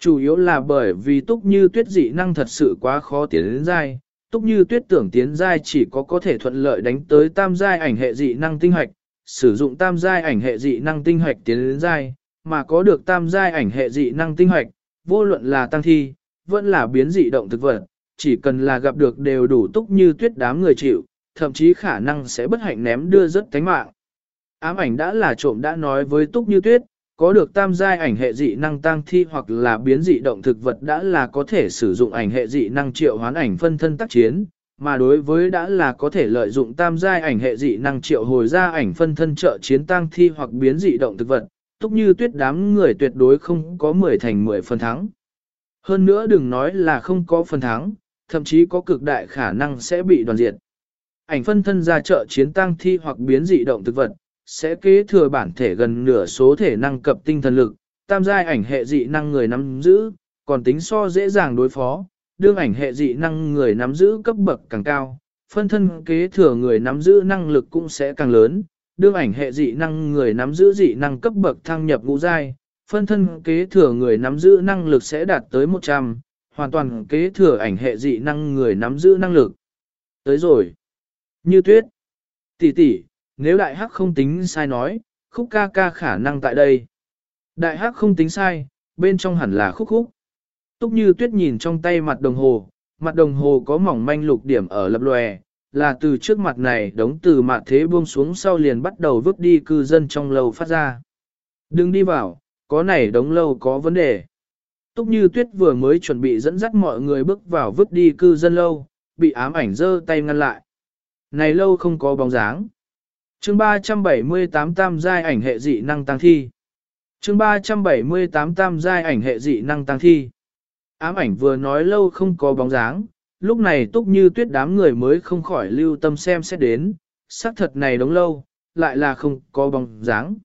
Chủ yếu là bởi vì túc như tuyết dị năng thật sự quá khó tiến đến giai, túc như tuyết tưởng tiến giai chỉ có có thể thuận lợi đánh tới tam giai ảnh hệ dị năng tinh hoạch, sử dụng tam giai ảnh hệ dị năng tinh hoạch tiến đến giai, mà có được tam giai ảnh hệ dị năng tinh hoạch, vô luận là tăng thi, vẫn là biến dị động thực vật, chỉ cần là gặp được đều đủ túc như tuyết đám người chịu, thậm chí khả năng sẽ bất hạnh ném đưa rất tánh mạng. Ám ảnh đã là trộm đã nói với túc như tuyết, có được tam giai ảnh hệ dị năng tăng thi hoặc là biến dị động thực vật đã là có thể sử dụng ảnh hệ dị năng triệu hoán ảnh phân thân tác chiến, mà đối với đã là có thể lợi dụng tam giai ảnh hệ dị năng triệu hồi ra ảnh phân thân trợ chiến tăng thi hoặc biến dị động thực vật, túc như tuyết đám người tuyệt đối không có 10 thành 10 phần thắng. Hơn nữa đừng nói là không có phần thắng, thậm chí có cực đại khả năng sẽ bị đoàn diệt. Ảnh phân thân ra trợ chiến tăng thi hoặc biến dị động thực vật, sẽ kế thừa bản thể gần nửa số thể năng cập tinh thần lực, tam giai ảnh hệ dị năng người nắm giữ, còn tính so dễ dàng đối phó, đương ảnh hệ dị năng người nắm giữ cấp bậc càng cao, phân thân kế thừa người nắm giữ năng lực cũng sẽ càng lớn, đương ảnh hệ dị năng người nắm giữ dị năng cấp bậc thăng nhập ngũ giai, phân thân kế thừa người nắm giữ năng lực sẽ đạt tới 100, hoàn toàn kế thừa ảnh hệ dị năng người nắm giữ năng lực. Tới rồi. Như tuyết. Tỷ tỷ, nếu đại hắc không tính sai nói, khúc ca ca khả năng tại đây. Đại hắc không tính sai, bên trong hẳn là khúc khúc. Túc như tuyết nhìn trong tay mặt đồng hồ, mặt đồng hồ có mỏng manh lục điểm ở lập lòe, là từ trước mặt này đống từ mặt thế buông xuống sau liền bắt đầu vứt đi cư dân trong lầu phát ra. Đừng đi vào, có này đống lâu có vấn đề. Túc như tuyết vừa mới chuẩn bị dẫn dắt mọi người bước vào vứt đi cư dân lâu, bị ám ảnh giơ tay ngăn lại. Này lâu không có bóng dáng. chương 378 tam giai ảnh hệ dị năng tăng thi. chương 378 tam giai ảnh hệ dị năng tăng thi. Ám ảnh vừa nói lâu không có bóng dáng, lúc này túc như tuyết đám người mới không khỏi lưu tâm xem xét đến, xác thật này đống lâu, lại là không có bóng dáng.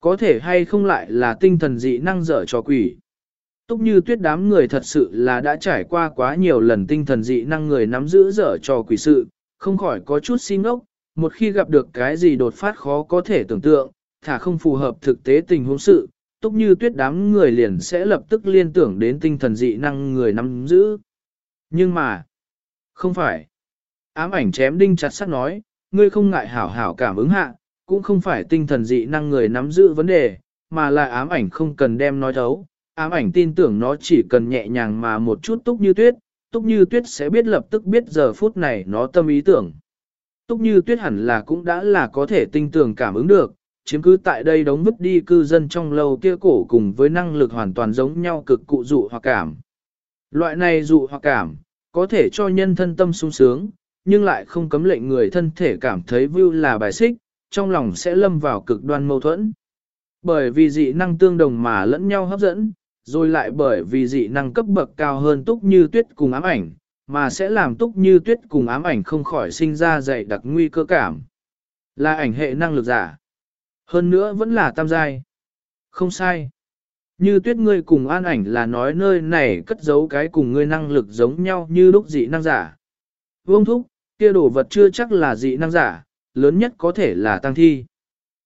Có thể hay không lại là tinh thần dị năng dở cho quỷ. Túc như tuyết đám người thật sự là đã trải qua quá nhiều lần tinh thần dị năng người nắm giữ dở cho quỷ sự, không khỏi có chút xin ngốc, một khi gặp được cái gì đột phát khó có thể tưởng tượng, thả không phù hợp thực tế tình huống sự, túc như tuyết đám người liền sẽ lập tức liên tưởng đến tinh thần dị năng người nắm giữ. Nhưng mà, không phải. Ám ảnh chém đinh chặt sắt nói, ngươi không ngại hảo hảo cảm ứng hạ, cũng không phải tinh thần dị năng người nắm giữ vấn đề, mà là ám ảnh không cần đem nói thấu. Ám ảnh tin tưởng nó chỉ cần nhẹ nhàng mà một chút túc như tuyết, túc như tuyết sẽ biết lập tức biết giờ phút này nó tâm ý tưởng. Túc như tuyết hẳn là cũng đã là có thể tinh tưởng cảm ứng được, chiếm cứ tại đây đóng vứt đi cư dân trong lâu kia cổ cùng với năng lực hoàn toàn giống nhau cực cụ dụ hoặc cảm. Loại này dụ hoặc cảm, có thể cho nhân thân tâm sung sướng, nhưng lại không cấm lệnh người thân thể cảm thấy view là bài xích, trong lòng sẽ lâm vào cực đoan mâu thuẫn. Bởi vì dị năng tương đồng mà lẫn nhau hấp dẫn, rồi lại bởi vì dị năng cấp bậc cao hơn túc như tuyết cùng ám ảnh, mà sẽ làm túc như tuyết cùng ám ảnh không khỏi sinh ra dày đặc nguy cơ cảm. Là ảnh hệ năng lực giả. Hơn nữa vẫn là tam giai. Không sai. Như tuyết ngươi cùng an ảnh là nói nơi này cất giấu cái cùng ngươi năng lực giống nhau như lúc dị năng giả. Vương thúc, kia đồ vật chưa chắc là dị năng giả, lớn nhất có thể là tăng thi.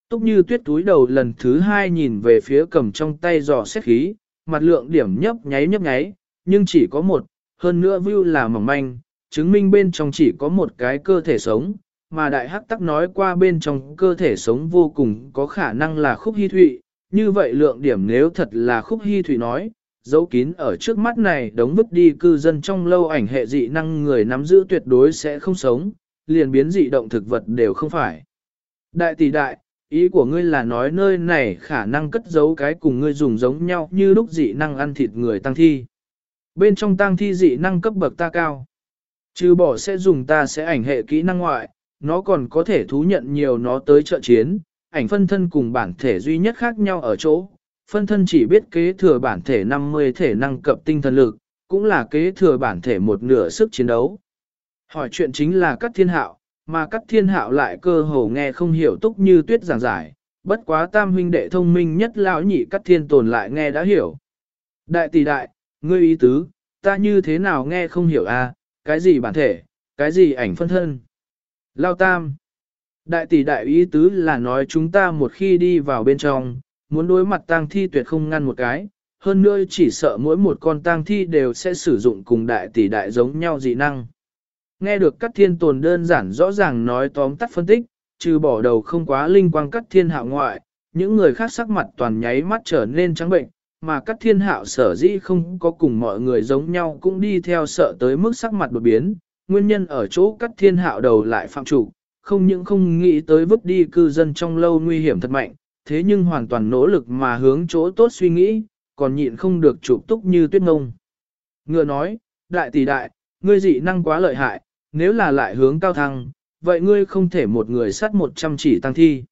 Túc như tuyết túi đầu lần thứ hai nhìn về phía cầm trong tay giò xét khí, mặt lượng điểm nhấp nháy nhấp nháy, nhưng chỉ có một, hơn nữa view là mỏng manh, chứng minh bên trong chỉ có một cái cơ thể sống, mà đại hắc tắc nói qua bên trong cơ thể sống vô cùng có khả năng là khúc hy thụy, như vậy lượng điểm nếu thật là khúc hy thủy nói, dấu kín ở trước mắt này đống vứt đi cư dân trong lâu ảnh hệ dị năng người nắm giữ tuyệt đối sẽ không sống, liền biến dị động thực vật đều không phải. Đại tỷ đại, ý của ngươi là nói nơi này khả năng cất giấu cái cùng ngươi dùng giống nhau như lúc dị năng ăn thịt người tăng thi. Bên trong tăng thi dị năng cấp bậc ta cao. Trừ bỏ sẽ dùng ta sẽ ảnh hệ kỹ năng ngoại, nó còn có thể thú nhận nhiều nó tới trợ chiến, ảnh phân thân cùng bản thể duy nhất khác nhau ở chỗ. Phân thân chỉ biết kế thừa bản thể 50 thể năng cập tinh thần lực, cũng là kế thừa bản thể một nửa sức chiến đấu. Hỏi chuyện chính là các thiên hạo, mà các thiên hạo lại cơ hồ nghe không hiểu túc như tuyết giảng giải, bất quá tam huynh đệ thông minh nhất lão nhị các thiên tồn lại nghe đã hiểu. Đại tỷ đại, ngươi ý tứ, ta như thế nào nghe không hiểu a? À, cái gì bản thể, cái gì ảnh phân thân. Lao tam, đại tỷ đại ý tứ là nói chúng ta một khi đi vào bên trong, muốn đối mặt tang thi tuyệt không ngăn một cái, hơn nữa chỉ sợ mỗi một con tang thi đều sẽ sử dụng cùng đại tỷ đại giống nhau dị năng. Nghe được các thiên tồn đơn giản rõ ràng nói tóm tắt phân tích, trừ bỏ đầu không quá linh quang các thiên hạ ngoại, những người khác sắc mặt toàn nháy mắt trở nên trắng bệnh, mà các thiên hạo sở dĩ không có cùng mọi người giống nhau cũng đi theo sợ tới mức sắc mặt đột biến, nguyên nhân ở chỗ các thiên hạo đầu lại phạm chủ, không những không nghĩ tới vứt đi cư dân trong lâu nguy hiểm thật mạnh, thế nhưng hoàn toàn nỗ lực mà hướng chỗ tốt suy nghĩ, còn nhịn không được chụp túc như tuyết ngông. Ngựa nói, đại tỷ đại, ngươi dị năng quá lợi hại, nếu là lại hướng cao thăng, vậy ngươi không thể một người sát một trăm chỉ tăng thi.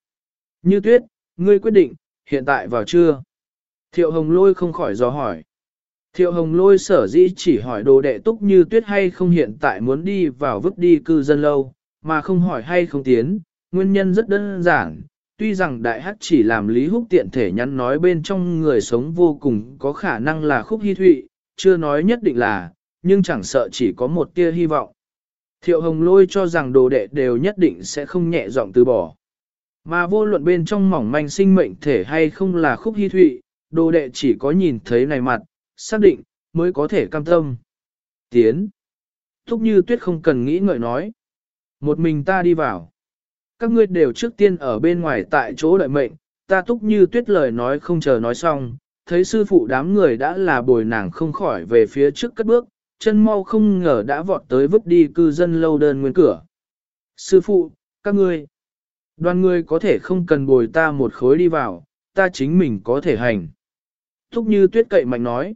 Như tuyết, ngươi quyết định, hiện tại vào chưa? Thiệu hồng lôi không khỏi do hỏi. Thiệu hồng lôi sở dĩ chỉ hỏi đồ đệ túc như tuyết hay không hiện tại muốn đi vào vứt đi cư dân lâu, mà không hỏi hay không tiến, nguyên nhân rất đơn giản. Tuy rằng đại hắc chỉ làm Lý Húc tiện thể nhắn nói bên trong người sống vô cùng có khả năng là khúc hy thụy, chưa nói nhất định là, nhưng chẳng sợ chỉ có một tia hy vọng. Thiệu hồng lôi cho rằng đồ đệ đều nhất định sẽ không nhẹ giọng từ bỏ. Mà vô luận bên trong mỏng manh sinh mệnh thể hay không là khúc hy thụy, đồ đệ chỉ có nhìn thấy này mặt, xác định, mới có thể cam tâm. Tiến. Thúc như tuyết không cần nghĩ ngợi nói. Một mình ta đi vào. Các ngươi đều trước tiên ở bên ngoài tại chỗ đợi mệnh, ta túc như tuyết lời nói không chờ nói xong, thấy sư phụ đám người đã là bồi nàng không khỏi về phía trước cất bước, chân mau không ngờ đã vọt tới vứt đi cư dân lâu đơn nguyên cửa. Sư phụ, các ngươi, đoàn ngươi có thể không cần bồi ta một khối đi vào, ta chính mình có thể hành. Thúc như tuyết cậy mạnh nói.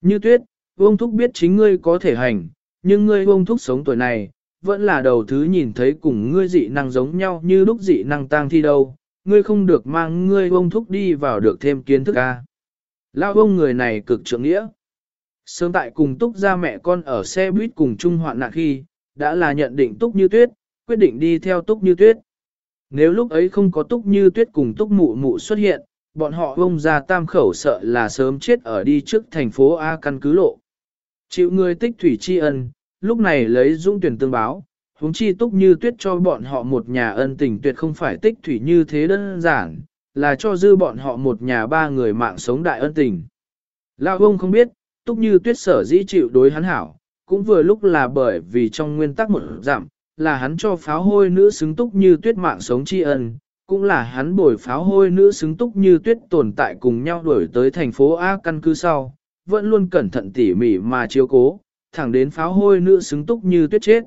Như tuyết, vương thúc biết chính ngươi có thể hành, nhưng ngươi vương thúc sống tuổi này, vẫn là đầu thứ nhìn thấy cùng ngươi dị năng giống nhau như lúc dị năng tang thi đâu, ngươi không được mang ngươi ông thúc đi vào được thêm kiến thức a. Lao ông người này cực trượng nghĩa. Sớm tại cùng túc ra mẹ con ở xe buýt cùng chung hoạn nạn khi, đã là nhận định túc như tuyết, quyết định đi theo túc như tuyết. Nếu lúc ấy không có túc như tuyết cùng túc mụ mụ xuất hiện, bọn họ bông ra tam khẩu sợ là sớm chết ở đi trước thành phố A căn cứ lộ. Chịu người tích thủy tri ân, lúc này lấy dũng tuyển tương báo, huống chi túc như tuyết cho bọn họ một nhà ân tình tuyệt không phải tích thủy như thế đơn giản, là cho dư bọn họ một nhà ba người mạng sống đại ân tình. Lão ông không biết, túc như tuyết sở dĩ chịu đối hắn hảo, cũng vừa lúc là bởi vì trong nguyên tắc một giảm, là hắn cho pháo hôi nữ xứng túc như tuyết mạng sống tri ân, cũng là hắn bồi pháo hôi nữ xứng túc như tuyết tồn tại cùng nhau đuổi tới thành phố A căn cứ sau, vẫn luôn cẩn thận tỉ mỉ mà chiếu cố, thẳng đến pháo hôi nữ xứng túc như tuyết chết.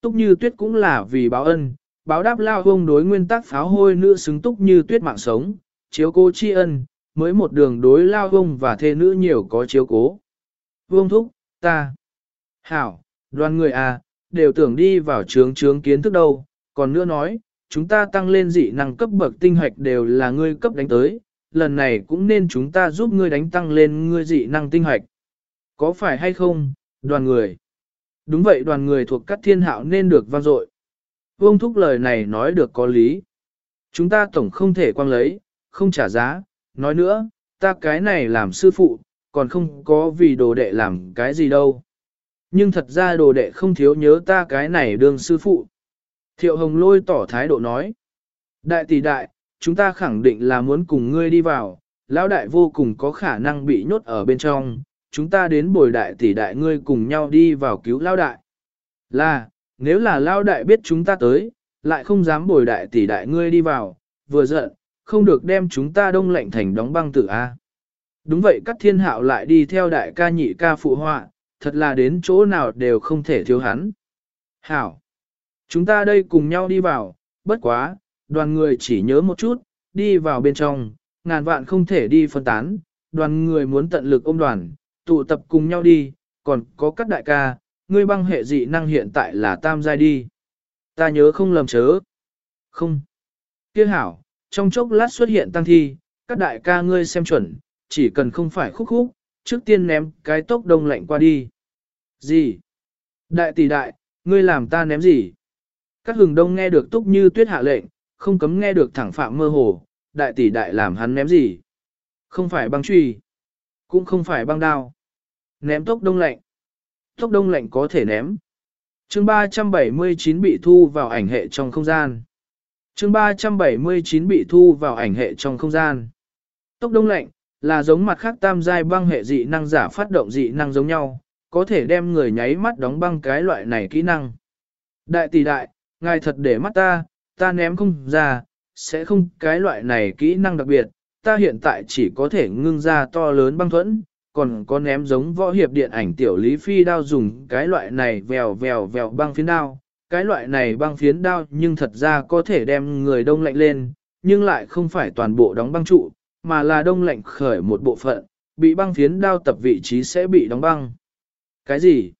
Túc như tuyết cũng là vì báo ân, báo đáp lao ông đối nguyên tắc pháo hôi nữ xứng túc như tuyết mạng sống, chiếu cố tri ân, mới một đường đối lao ông và thê nữ nhiều có chiếu cố. Vương thúc, ta, hảo, đoàn người à, đều tưởng đi vào trướng trướng kiến thức đâu, còn nữa nói, chúng ta tăng lên dị năng cấp bậc tinh hoạch đều là ngươi cấp đánh tới, lần này cũng nên chúng ta giúp ngươi đánh tăng lên ngươi dị năng tinh hoạch. Có phải hay không, đoàn người? Đúng vậy đoàn người thuộc các thiên hạo nên được vang dội. Vương thúc lời này nói được có lý. Chúng ta tổng không thể quang lấy, không trả giá, nói nữa, ta cái này làm sư phụ, còn không có vì đồ đệ làm cái gì đâu. Nhưng thật ra đồ đệ không thiếu nhớ ta cái này đương sư phụ. Thiệu hồng lôi tỏ thái độ nói. Đại tỷ đại, chúng ta khẳng định là muốn cùng ngươi đi vào, lão đại vô cùng có khả năng bị nhốt ở bên trong, chúng ta đến bồi đại tỷ đại ngươi cùng nhau đi vào cứu lao đại. Là, nếu là lao đại biết chúng ta tới, lại không dám bồi đại tỷ đại ngươi đi vào, vừa giận, không được đem chúng ta đông lạnh thành đóng băng tử A. Đúng vậy các thiên hạo lại đi theo đại ca nhị ca phụ họa, thật là đến chỗ nào đều không thể thiếu hắn. Hảo! Chúng ta đây cùng nhau đi vào, bất quá, đoàn người chỉ nhớ một chút, đi vào bên trong, ngàn vạn không thể đi phân tán, đoàn người muốn tận lực ôm đoàn, tụ tập cùng nhau đi, còn có các đại ca, ngươi băng hệ dị năng hiện tại là tam giai đi. Ta nhớ không lầm chớ. Không. Tiếc hảo, trong chốc lát xuất hiện tăng thi, các đại ca ngươi xem chuẩn, chỉ cần không phải khúc khúc, trước tiên ném cái tốc đông lạnh qua đi. Gì? Đại tỷ đại, ngươi làm ta ném gì? Các hừng đông nghe được túc như tuyết hạ lệnh, không cấm nghe được thẳng phạm mơ hồ, đại tỷ đại làm hắn ném gì? Không phải băng truy, cũng không phải băng đao. Ném tốc đông lạnh. Tốc đông lạnh có thể ném. Chương 379 bị thu vào ảnh hệ trong không gian. Chương 379 bị thu vào ảnh hệ trong không gian. Tốc đông lạnh, là giống mặt khác tam giai băng hệ dị năng giả phát động dị năng giống nhau, có thể đem người nháy mắt đóng băng cái loại này kỹ năng. Đại tỷ đại, ngài thật để mắt ta, ta ném không ra, sẽ không cái loại này kỹ năng đặc biệt, ta hiện tại chỉ có thể ngưng ra to lớn băng thuẫn, còn có ném giống võ hiệp điện ảnh tiểu lý phi đao dùng cái loại này vèo vèo vèo băng phiến đao. Cái loại này băng phiến đao nhưng thật ra có thể đem người đông lạnh lên, nhưng lại không phải toàn bộ đóng băng trụ, mà là đông lạnh khởi một bộ phận, bị băng phiến đao tập vị trí sẽ bị đóng băng. Cái gì?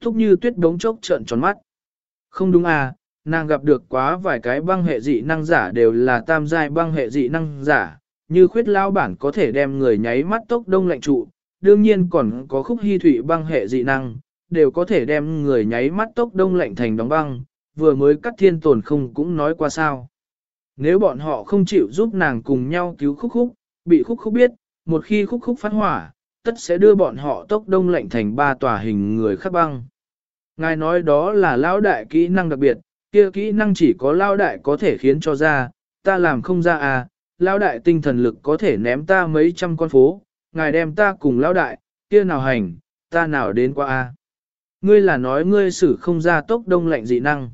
Thúc như tuyết đống chốc trợn tròn mắt. Không đúng à, nàng gặp được quá vài cái băng hệ dị năng giả đều là tam giai băng hệ dị năng giả, như khuyết lao bản có thể đem người nháy mắt tốc đông lạnh trụ, đương nhiên còn có khúc hy thủy băng hệ dị năng, đều có thể đem người nháy mắt tốc đông lạnh thành đóng băng, vừa mới cắt thiên tồn không cũng nói qua sao. Nếu bọn họ không chịu giúp nàng cùng nhau cứu khúc khúc, bị khúc khúc biết, một khi khúc khúc phát hỏa, tất sẽ đưa bọn họ tốc đông lạnh thành ba tòa hình người khắc băng. Ngài nói đó là lao đại kỹ năng đặc biệt, kia kỹ năng chỉ có lao đại có thể khiến cho ra, ta làm không ra à, lao đại tinh thần lực có thể ném ta mấy trăm con phố, ngài đem ta cùng Lão đại, kia nào hành, ta nào đến qua a Ngươi là nói ngươi xử không ra tốc đông lạnh dị năng.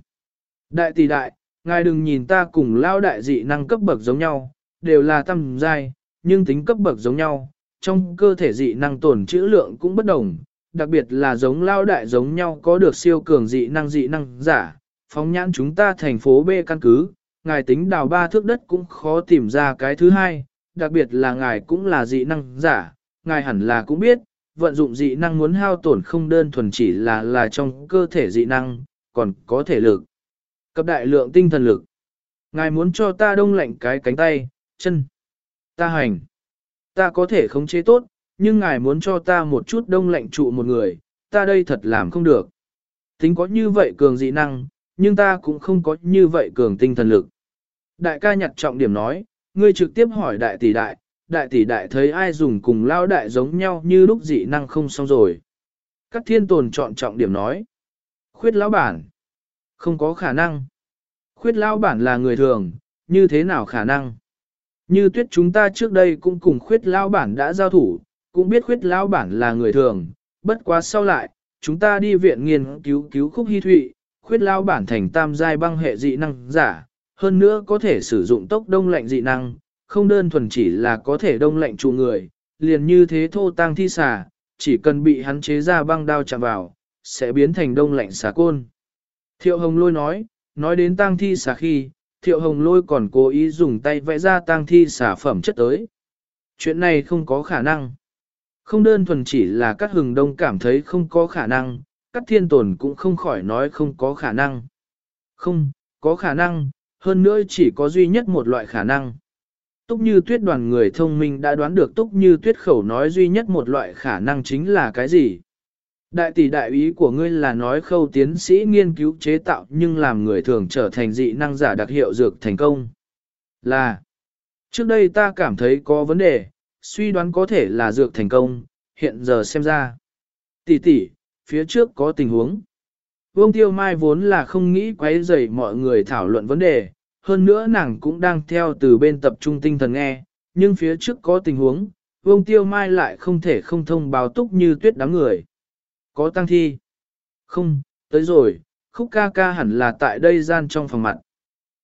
Đại tỷ đại, ngài đừng nhìn ta cùng Lão đại dị năng cấp bậc giống nhau, đều là tầm giai, nhưng tính cấp bậc giống nhau, trong cơ thể dị năng tổn trữ lượng cũng bất đồng, đặc biệt là giống lao đại giống nhau có được siêu cường dị năng dị năng giả, phóng nhãn chúng ta thành phố B căn cứ, ngài tính đào ba thước đất cũng khó tìm ra cái thứ hai, đặc biệt là ngài cũng là dị năng giả, ngài hẳn là cũng biết, vận dụng dị năng muốn hao tổn không đơn thuần chỉ là là trong cơ thể dị năng, còn có thể lực. Cấp đại lượng tinh thần lực. Ngài muốn cho ta đông lạnh cái cánh tay, chân. Ta hành. Ta có thể khống chế tốt, nhưng ngài muốn cho ta một chút đông lạnh trụ một người, ta đây thật làm không được. Tính có như vậy cường dị năng, nhưng ta cũng không có như vậy cường tinh thần lực. Đại ca nhặt trọng điểm nói, ngươi trực tiếp hỏi đại tỷ đại, đại tỷ đại thấy ai dùng cùng lao đại giống nhau như lúc dị năng không xong rồi. Các thiên tồn chọn trọng điểm nói, khuyết lão bản, không có khả năng. Khuyết lão bản là người thường, như thế nào khả năng? Như tuyết chúng ta trước đây cũng cùng khuyết lão bản đã giao thủ, cũng biết khuyết lão bản là người thường, bất quá sau lại, chúng ta đi viện nghiên cứu cứu khúc hy thụy, khuyết lão bản thành tam giai băng hệ dị năng giả, hơn nữa có thể sử dụng tốc đông lạnh dị năng, không đơn thuần chỉ là có thể đông lạnh trụ người, liền như thế thô tang thi xà, chỉ cần bị hắn chế ra băng đao chạm vào, sẽ biến thành đông lạnh xà côn. Thiệu Hồng Lôi nói, nói đến tang thi xà khi, Thiệu Hồng Lôi còn cố ý dùng tay vẽ ra tang thi xà phẩm chất tới. Chuyện này không có khả năng. Không đơn thuần chỉ là các hừng đông cảm thấy không có khả năng, các thiên tồn cũng không khỏi nói không có khả năng. Không, có khả năng, hơn nữa chỉ có duy nhất một loại khả năng. Túc như tuyết đoàn người thông minh đã đoán được túc như tuyết khẩu nói duy nhất một loại khả năng chính là cái gì. Đại tỷ đại ý của ngươi là nói khâu tiến sĩ nghiên cứu chế tạo nhưng làm người thường trở thành dị năng giả đặc hiệu dược thành công. Là, trước đây ta cảm thấy có vấn đề, suy đoán có thể là dược thành công, hiện giờ xem ra. Tỷ tỷ, phía trước có tình huống. Vương Tiêu Mai vốn là không nghĩ quấy rầy mọi người thảo luận vấn đề, hơn nữa nàng cũng đang theo từ bên tập trung tinh thần nghe, nhưng phía trước có tình huống, Vương Tiêu Mai lại không thể không thông báo túc như tuyết đám người. Có tăng thi? Không, tới rồi, khúc ca ca hẳn là tại đây gian trong phòng mặt.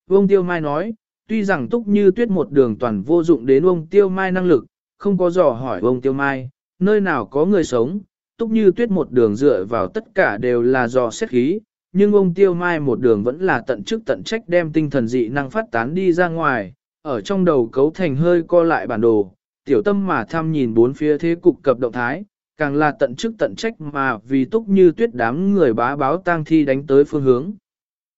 Vương Tiêu Mai nói, tuy rằng túc như tuyết một đường toàn vô dụng đến Vương Tiêu Mai năng lực, không có dò hỏi Vương Tiêu Mai, nơi nào có người sống, túc như tuyết một đường dựa vào tất cả đều là do xét khí, nhưng ông Tiêu Mai một đường vẫn là tận chức tận trách đem tinh thần dị năng phát tán đi ra ngoài, ở trong đầu cấu thành hơi co lại bản đồ, tiểu tâm mà thăm nhìn bốn phía thế cục cập động thái, càng là tận chức tận trách mà vì túc như tuyết đám người bá báo tang thi đánh tới phương hướng.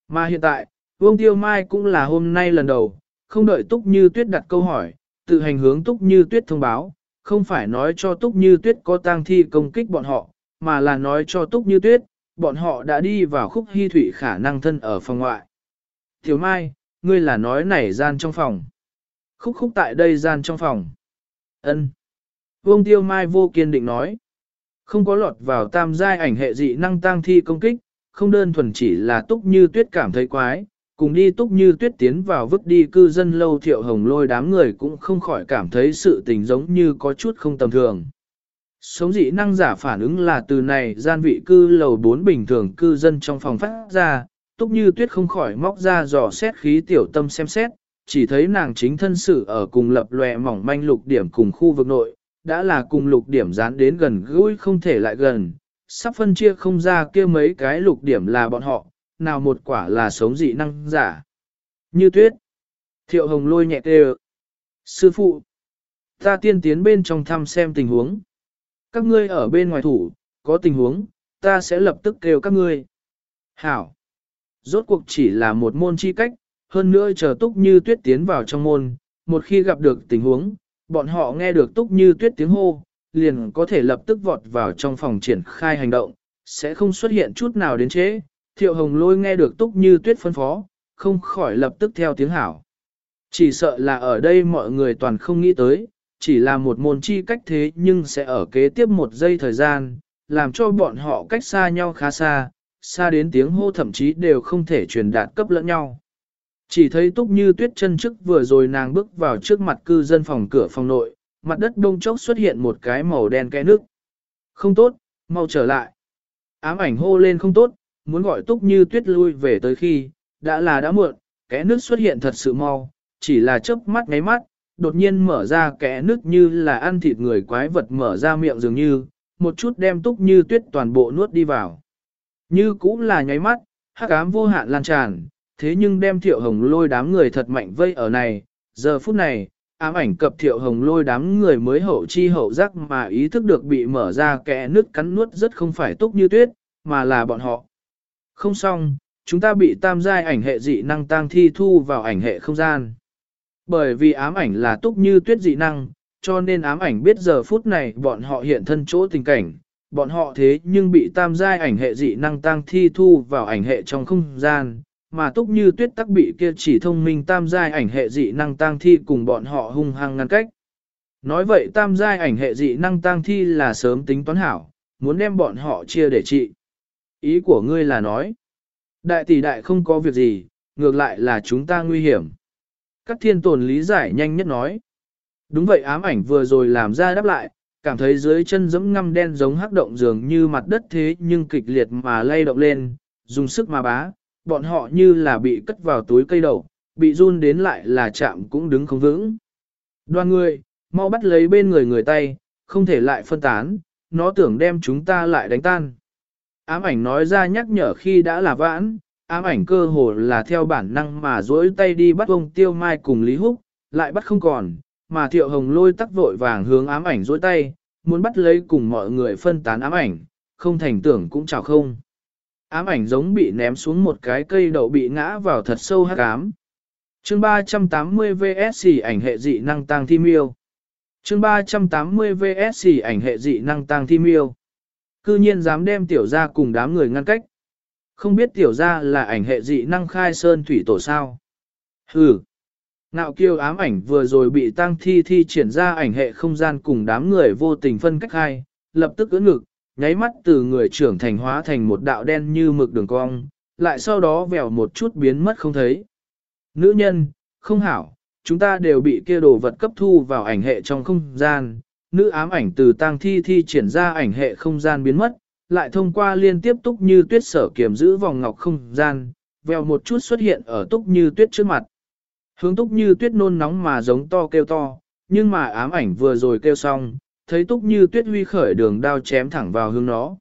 Mà hiện tại, Vương Tiêu Mai cũng là hôm nay lần đầu, không đợi túc như tuyết đặt câu hỏi, tự hành hướng túc như tuyết thông báo, không phải nói cho túc như tuyết có tang thi công kích bọn họ, mà là nói cho túc như tuyết, bọn họ đã đi vào khúc hy thủy khả năng thân ở phòng ngoại. Tiểu Mai, ngươi là nói nảy gian trong phòng. Khúc khúc tại đây gian trong phòng. ân Vương Tiêu Mai vô kiên định nói. Không có lọt vào tam giai ảnh hệ dị năng tang thi công kích, không đơn thuần chỉ là túc như tuyết cảm thấy quái, cùng đi túc như tuyết tiến vào vứt đi cư dân lâu thiệu hồng lôi đám người cũng không khỏi cảm thấy sự tình giống như có chút không tầm thường. Sống dị năng giả phản ứng là từ này gian vị cư lầu 4 bình thường cư dân trong phòng phát ra, túc như tuyết không khỏi móc ra dò xét khí tiểu tâm xem xét, chỉ thấy nàng chính thân sự ở cùng lập lòe mỏng manh lục điểm cùng khu vực nội, đã là cùng lục điểm dán đến gần gũi không thể lại gần, sắp phân chia không ra kia mấy cái lục điểm là bọn họ, nào một quả là sống dị năng giả. Như tuyết, thiệu hồng lôi nhẹ tê Sư phụ, ta tiên tiến bên trong thăm xem tình huống. Các ngươi ở bên ngoài thủ, có tình huống, ta sẽ lập tức kêu các ngươi. Hảo, rốt cuộc chỉ là một môn chi cách, hơn nữa chờ túc như tuyết tiến vào trong môn, một khi gặp được tình huống, bọn họ nghe được túc như tuyết tiếng hô, liền có thể lập tức vọt vào trong phòng triển khai hành động, sẽ không xuất hiện chút nào đến chế. Thiệu hồng lôi nghe được túc như tuyết phân phó, không khỏi lập tức theo tiếng hảo. Chỉ sợ là ở đây mọi người toàn không nghĩ tới, chỉ là một môn chi cách thế nhưng sẽ ở kế tiếp một giây thời gian, làm cho bọn họ cách xa nhau khá xa, xa đến tiếng hô thậm chí đều không thể truyền đạt cấp lẫn nhau. Chỉ thấy túc như tuyết chân trước vừa rồi nàng bước vào trước mặt cư dân phòng cửa phòng nội, mặt đất đông chốc xuất hiện một cái màu đen kẽ nước. Không tốt, mau trở lại. Ám ảnh hô lên không tốt, muốn gọi túc như tuyết lui về tới khi, đã là đã muộn, kẽ nước xuất hiện thật sự mau, chỉ là chớp mắt ngáy mắt, đột nhiên mở ra kẽ nước như là ăn thịt người quái vật mở ra miệng dường như, một chút đem túc như tuyết toàn bộ nuốt đi vào. Như cũng là nháy mắt, hắc ám vô hạn lan tràn, thế nhưng đem thiệu hồng lôi đám người thật mạnh vây ở này, giờ phút này, ám ảnh cập thiệu hồng lôi đám người mới hậu chi hậu giác mà ý thức được bị mở ra kẽ nước cắn nuốt rất không phải túc như tuyết, mà là bọn họ. Không xong, chúng ta bị tam giai ảnh hệ dị năng tăng thi thu vào ảnh hệ không gian. Bởi vì ám ảnh là túc như tuyết dị năng, cho nên ám ảnh biết giờ phút này bọn họ hiện thân chỗ tình cảnh, bọn họ thế nhưng bị tam giai ảnh hệ dị năng tăng thi thu vào ảnh hệ trong không gian, mà túc như tuyết tắc bị kia chỉ thông minh tam giai ảnh hệ dị năng tăng thi cùng bọn họ hung hăng ngăn cách. Nói vậy tam giai ảnh hệ dị năng tăng thi là sớm tính toán hảo, muốn đem bọn họ chia để trị. Ý của ngươi là nói, đại tỷ đại không có việc gì, ngược lại là chúng ta nguy hiểm. Các thiên tồn lý giải nhanh nhất nói. Đúng vậy ám ảnh vừa rồi làm ra đáp lại, cảm thấy dưới chân giẫm ngăm đen giống hắc động dường như mặt đất thế nhưng kịch liệt mà lay động lên, dùng sức mà bá, bọn họ như là bị cất vào túi cây đầu, bị run đến lại là chạm cũng đứng không vững. Đoàn người, mau bắt lấy bên người người tay, không thể lại phân tán, nó tưởng đem chúng ta lại đánh tan. Ám ảnh nói ra nhắc nhở khi đã là vãn, ám ảnh cơ hồ là theo bản năng mà duỗi tay đi bắt ông tiêu mai cùng Lý Húc, lại bắt không còn, mà thiệu hồng lôi tắc vội vàng hướng ám ảnh duỗi tay, muốn bắt lấy cùng mọi người phân tán ám ảnh, không thành tưởng cũng chào không. Ám ảnh giống bị ném xuống một cái cây đậu bị ngã vào thật sâu hắc ám. Chương 380 VSC ảnh hệ dị năng tăng thi miêu. Chương 380 VSC ảnh hệ dị năng tăng thi miêu. Cư nhiên dám đem tiểu ra cùng đám người ngăn cách. Không biết tiểu ra là ảnh hệ dị năng khai sơn thủy tổ sao. Hừ. Nạo kiêu ám ảnh vừa rồi bị tăng thi thi triển ra ảnh hệ không gian cùng đám người vô tình phân cách hai, lập tức ưỡn ngực, nháy mắt từ người trưởng thành hóa thành một đạo đen như mực đường cong, lại sau đó vèo một chút biến mất không thấy. Nữ nhân, không hảo, chúng ta đều bị kia đồ vật cấp thu vào ảnh hệ trong không gian, nữ ám ảnh từ tang thi thi triển ra ảnh hệ không gian biến mất, lại thông qua liên tiếp túc như tuyết sở kiểm giữ vòng ngọc không gian, vèo một chút xuất hiện ở túc như tuyết trước mặt. Hướng túc như tuyết nôn nóng mà giống to kêu to, nhưng mà ám ảnh vừa rồi kêu xong, thấy túc như tuyết huy khởi đường đao chém thẳng vào hướng nó.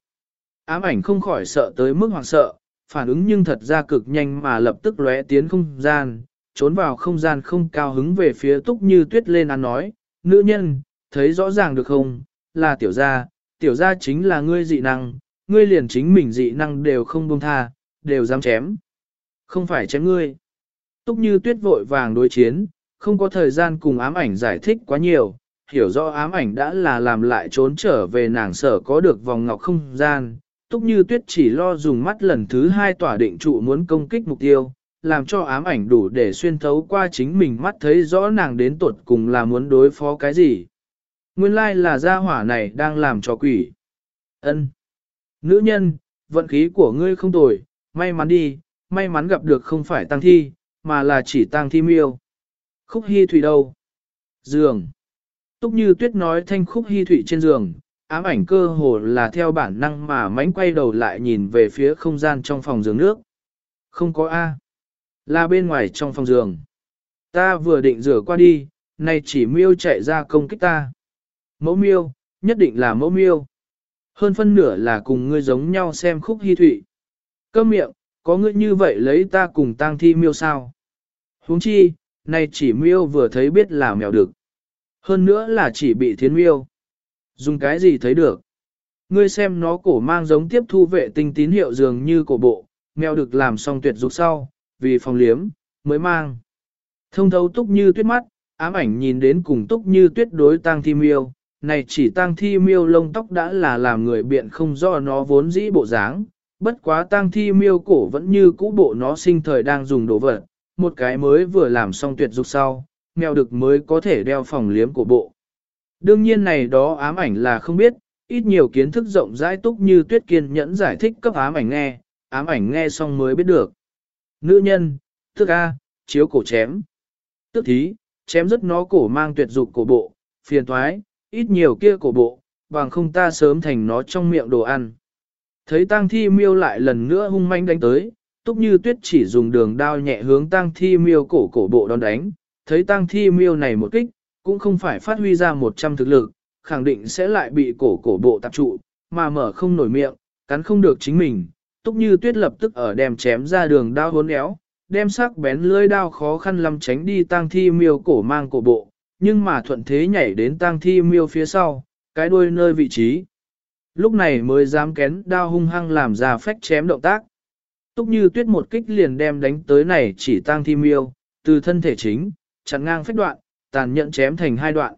Ám ảnh không khỏi sợ tới mức hoảng sợ, phản ứng nhưng thật ra cực nhanh mà lập tức lóe tiến không gian, trốn vào không gian không cao hứng về phía túc như tuyết lên ăn nói, nữ nhân, thấy rõ ràng được không, là tiểu gia, tiểu gia chính là ngươi dị năng, ngươi liền chính mình dị năng đều không buông tha, đều dám chém. Không phải chém ngươi. Túc như tuyết vội vàng đối chiến, không có thời gian cùng ám ảnh giải thích quá nhiều, hiểu rõ ám ảnh đã là làm lại trốn trở về nàng sở có được vòng ngọc không gian. Túc như tuyết chỉ lo dùng mắt lần thứ hai tỏa định trụ muốn công kích mục tiêu, làm cho ám ảnh đủ để xuyên thấu qua chính mình mắt thấy rõ nàng đến tuột cùng là muốn đối phó cái gì. Nguyên lai là gia hỏa này đang làm cho quỷ. ân Nữ nhân, vận khí của ngươi không tồi, may mắn đi, may mắn gặp được không phải tăng thi, mà là chỉ tăng thi miêu. Khúc hy thủy đâu? Giường. Túc như tuyết nói thanh khúc hy thủy trên giường, ám ảnh cơ hồ là theo bản năng mà mánh quay đầu lại nhìn về phía không gian trong phòng giường nước. Không có A. Là bên ngoài trong phòng giường. Ta vừa định rửa qua đi, nay chỉ miêu chạy ra công kích ta. Mẫu miêu, nhất định là mẫu miêu. Hơn phân nửa là cùng ngươi giống nhau xem khúc hy thụy. Câm miệng, có ngươi như vậy lấy ta cùng tang thi miêu sao? huống chi, nay chỉ miêu vừa thấy biết là mèo được. Hơn nữa là chỉ bị thiến miêu. Dùng cái gì thấy được? Ngươi xem nó cổ mang giống tiếp thu vệ tinh tín hiệu dường như cổ bộ, mèo được làm xong tuyệt dục sau, vì phòng liếm, mới mang. Thông thấu túc như tuyết mắt, ám ảnh nhìn đến cùng túc như tuyết đối tang thi miêu, này chỉ tang thi miêu lông tóc đã là làm người biện không do nó vốn dĩ bộ dáng, bất quá tang thi miêu cổ vẫn như cũ bộ nó sinh thời đang dùng đồ vật, một cái mới vừa làm xong tuyệt dục sau, mèo đực mới có thể đeo phòng liếm của bộ. Đương nhiên này đó ám ảnh là không biết, ít nhiều kiến thức rộng rãi túc như tuyết kiên nhẫn giải thích cấp ám ảnh nghe, ám ảnh nghe xong mới biết được. Nữ nhân, thức A, chiếu cổ chém. Tức thí, chém rất nó cổ mang tuyệt dục cổ bộ, phiền thoái, ít nhiều kia cổ bộ, bằng không ta sớm thành nó trong miệng đồ ăn. Thấy tang thi miêu lại lần nữa hung manh đánh tới, túc như tuyết chỉ dùng đường đao nhẹ hướng tang thi miêu cổ cổ bộ đón đánh, thấy tang thi miêu này một kích, cũng không phải phát huy ra 100 thực lực, khẳng định sẽ lại bị cổ cổ bộ tập trụ, mà mở không nổi miệng, cắn không được chính mình. Túc như tuyết lập tức ở đem chém ra đường đao hốn éo, đem sắc bén lưỡi đao khó khăn lắm tránh đi tang thi miêu cổ mang cổ bộ, nhưng mà thuận thế nhảy đến tang thi miêu phía sau, cái đuôi nơi vị trí. Lúc này mới dám kén đao hung hăng làm ra phách chém động tác. Túc như tuyết một kích liền đem đánh tới này chỉ tang thi miêu, từ thân thể chính, chặn ngang phách đoạn, tàn nhẫn chém thành hai đoạn.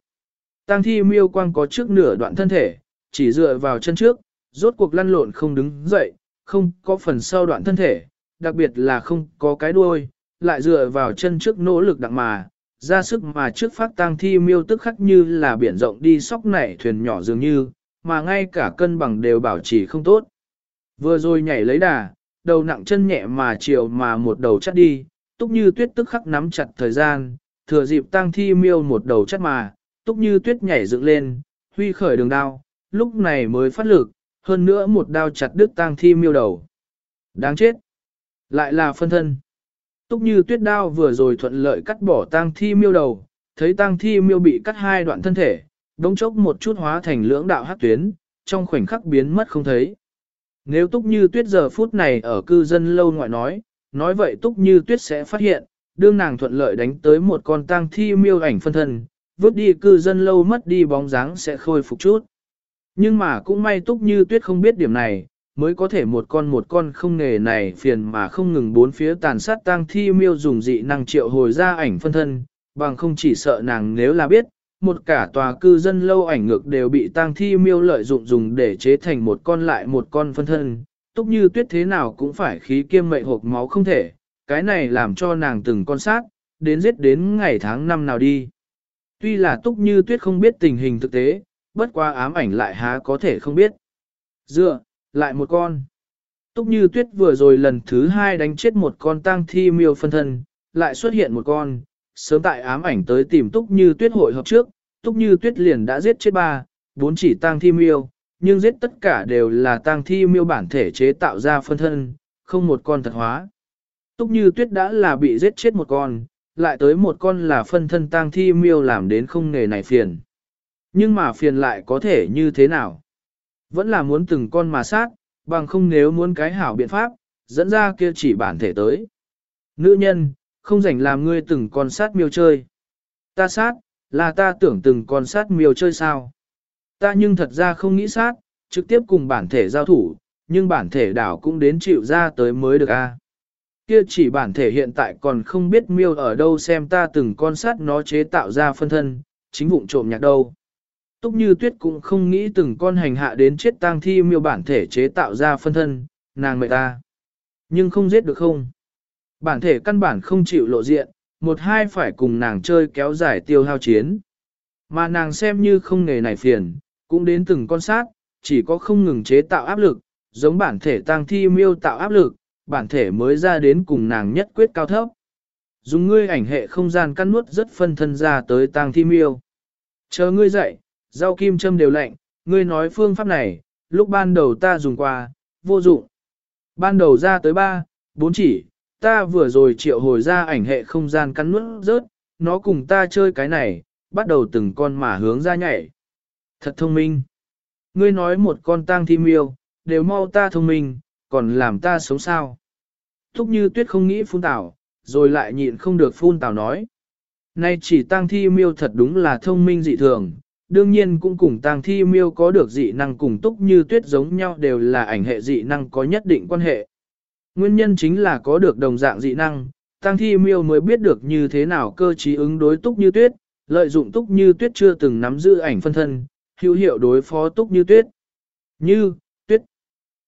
Tang thi miêu quang có trước nửa đoạn thân thể, chỉ dựa vào chân trước, rốt cuộc lăn lộn không đứng dậy, không có phần sau đoạn thân thể, đặc biệt là không có cái đuôi, lại dựa vào chân trước nỗ lực đặng mà, ra sức mà trước phát tang thi miêu tức khắc như là biển rộng đi sóc nảy thuyền nhỏ dường như, mà ngay cả cân bằng đều bảo trì không tốt. Vừa rồi nhảy lấy đà, đầu nặng chân nhẹ mà chiều mà một đầu chắt đi, túc như tuyết tức khắc nắm chặt thời gian, thừa dịp tang thi miêu một đầu chắt mà, túc như tuyết nhảy dựng lên, huy khởi đường đao, lúc này mới phát lực, hơn nữa một đao chặt đứt tang thi miêu đầu. Đáng chết! Lại là phân thân. Túc như tuyết đao vừa rồi thuận lợi cắt bỏ tang thi miêu đầu, thấy tang thi miêu bị cắt hai đoạn thân thể, đống chốc một chút hóa thành lưỡng đạo hát tuyến, trong khoảnh khắc biến mất không thấy. Nếu túc như tuyết giờ phút này ở cư dân lâu ngoại nói, nói vậy túc như tuyết sẽ phát hiện, đương nàng thuận lợi đánh tới một con tang thi miêu ảnh phân thân, vứt đi cư dân lâu mất đi bóng dáng sẽ khôi phục chút. Nhưng mà cũng may túc như tuyết không biết điểm này, mới có thể một con một con không nghề này phiền mà không ngừng bốn phía tàn sát tang thi miêu dùng dị năng triệu hồi ra ảnh phân thân, bằng không chỉ sợ nàng nếu là biết, một cả tòa cư dân lâu ảnh ngược đều bị tang thi miêu lợi dụng dùng để chế thành một con lại một con phân thân, túc như tuyết thế nào cũng phải khí kiêm mệnh hộp máu không thể, cái này làm cho nàng từng con sát, đến giết đến ngày tháng năm nào đi. Tuy là túc như tuyết không biết tình hình thực tế, bất qua ám ảnh lại há có thể không biết. Dựa, lại một con. Túc như tuyết vừa rồi lần thứ hai đánh chết một con tang thi miêu phân thân, lại xuất hiện một con, sớm tại ám ảnh tới tìm túc như tuyết hội hợp trước, túc như tuyết liền đã giết chết ba, bốn chỉ tang thi miêu, nhưng giết tất cả đều là tang thi miêu bản thể chế tạo ra phân thân, không một con thật hóa. Túc như tuyết đã là bị giết chết một con, lại tới một con là phân thân tang thi miêu làm đến không nghề này phiền. Nhưng mà phiền lại có thể như thế nào? Vẫn là muốn từng con mà sát, bằng không nếu muốn cái hảo biện pháp, dẫn ra kia chỉ bản thể tới. Nữ nhân, không rảnh làm ngươi từng con sát miêu chơi. Ta sát, là ta tưởng từng con sát miêu chơi sao. Ta nhưng thật ra không nghĩ sát, trực tiếp cùng bản thể giao thủ, nhưng bản thể đảo cũng đến chịu ra tới mới được a. Kia chỉ bản thể hiện tại còn không biết miêu ở đâu xem ta từng con sát nó chế tạo ra phân thân, chính vụng trộm nhạc đâu. Túc như tuyết cũng không nghĩ từng con hành hạ đến chết tang thi miêu bản thể chế tạo ra phân thân, nàng mẹ ta. Nhưng không giết được không? Bản thể căn bản không chịu lộ diện, một hai phải cùng nàng chơi kéo dài tiêu hao chiến. Mà nàng xem như không nghề này phiền, cũng đến từng con sát, chỉ có không ngừng chế tạo áp lực, giống bản thể tang thi miêu tạo áp lực, bản thể mới ra đến cùng nàng nhất quyết cao thấp. Dùng ngươi ảnh hệ không gian cắt nuốt rất phân thân ra tới tang thi miêu. Chờ ngươi dậy, rau kim châm đều lạnh, ngươi nói phương pháp này, lúc ban đầu ta dùng qua, vô dụng. Ban đầu ra tới ba, bốn chỉ, ta vừa rồi triệu hồi ra ảnh hệ không gian cắn nuốt rớt, nó cùng ta chơi cái này, bắt đầu từng con mà hướng ra nhảy. Thật thông minh. Ngươi nói một con tang thi miêu, đều mau ta thông minh, còn làm ta sống sao. Thúc như tuyết không nghĩ phun tảo, rồi lại nhịn không được phun tảo nói. Nay chỉ tang thi miêu thật đúng là thông minh dị thường, đương nhiên cũng cùng tang thi miêu có được dị năng cùng túc như tuyết giống nhau đều là ảnh hệ dị năng có nhất định quan hệ. Nguyên nhân chính là có được đồng dạng dị năng, tang thi miêu mới biết được như thế nào cơ trí ứng đối túc như tuyết, lợi dụng túc như tuyết chưa từng nắm giữ ảnh phân thân, hữu hiệu đối phó túc như tuyết. Như, tuyết.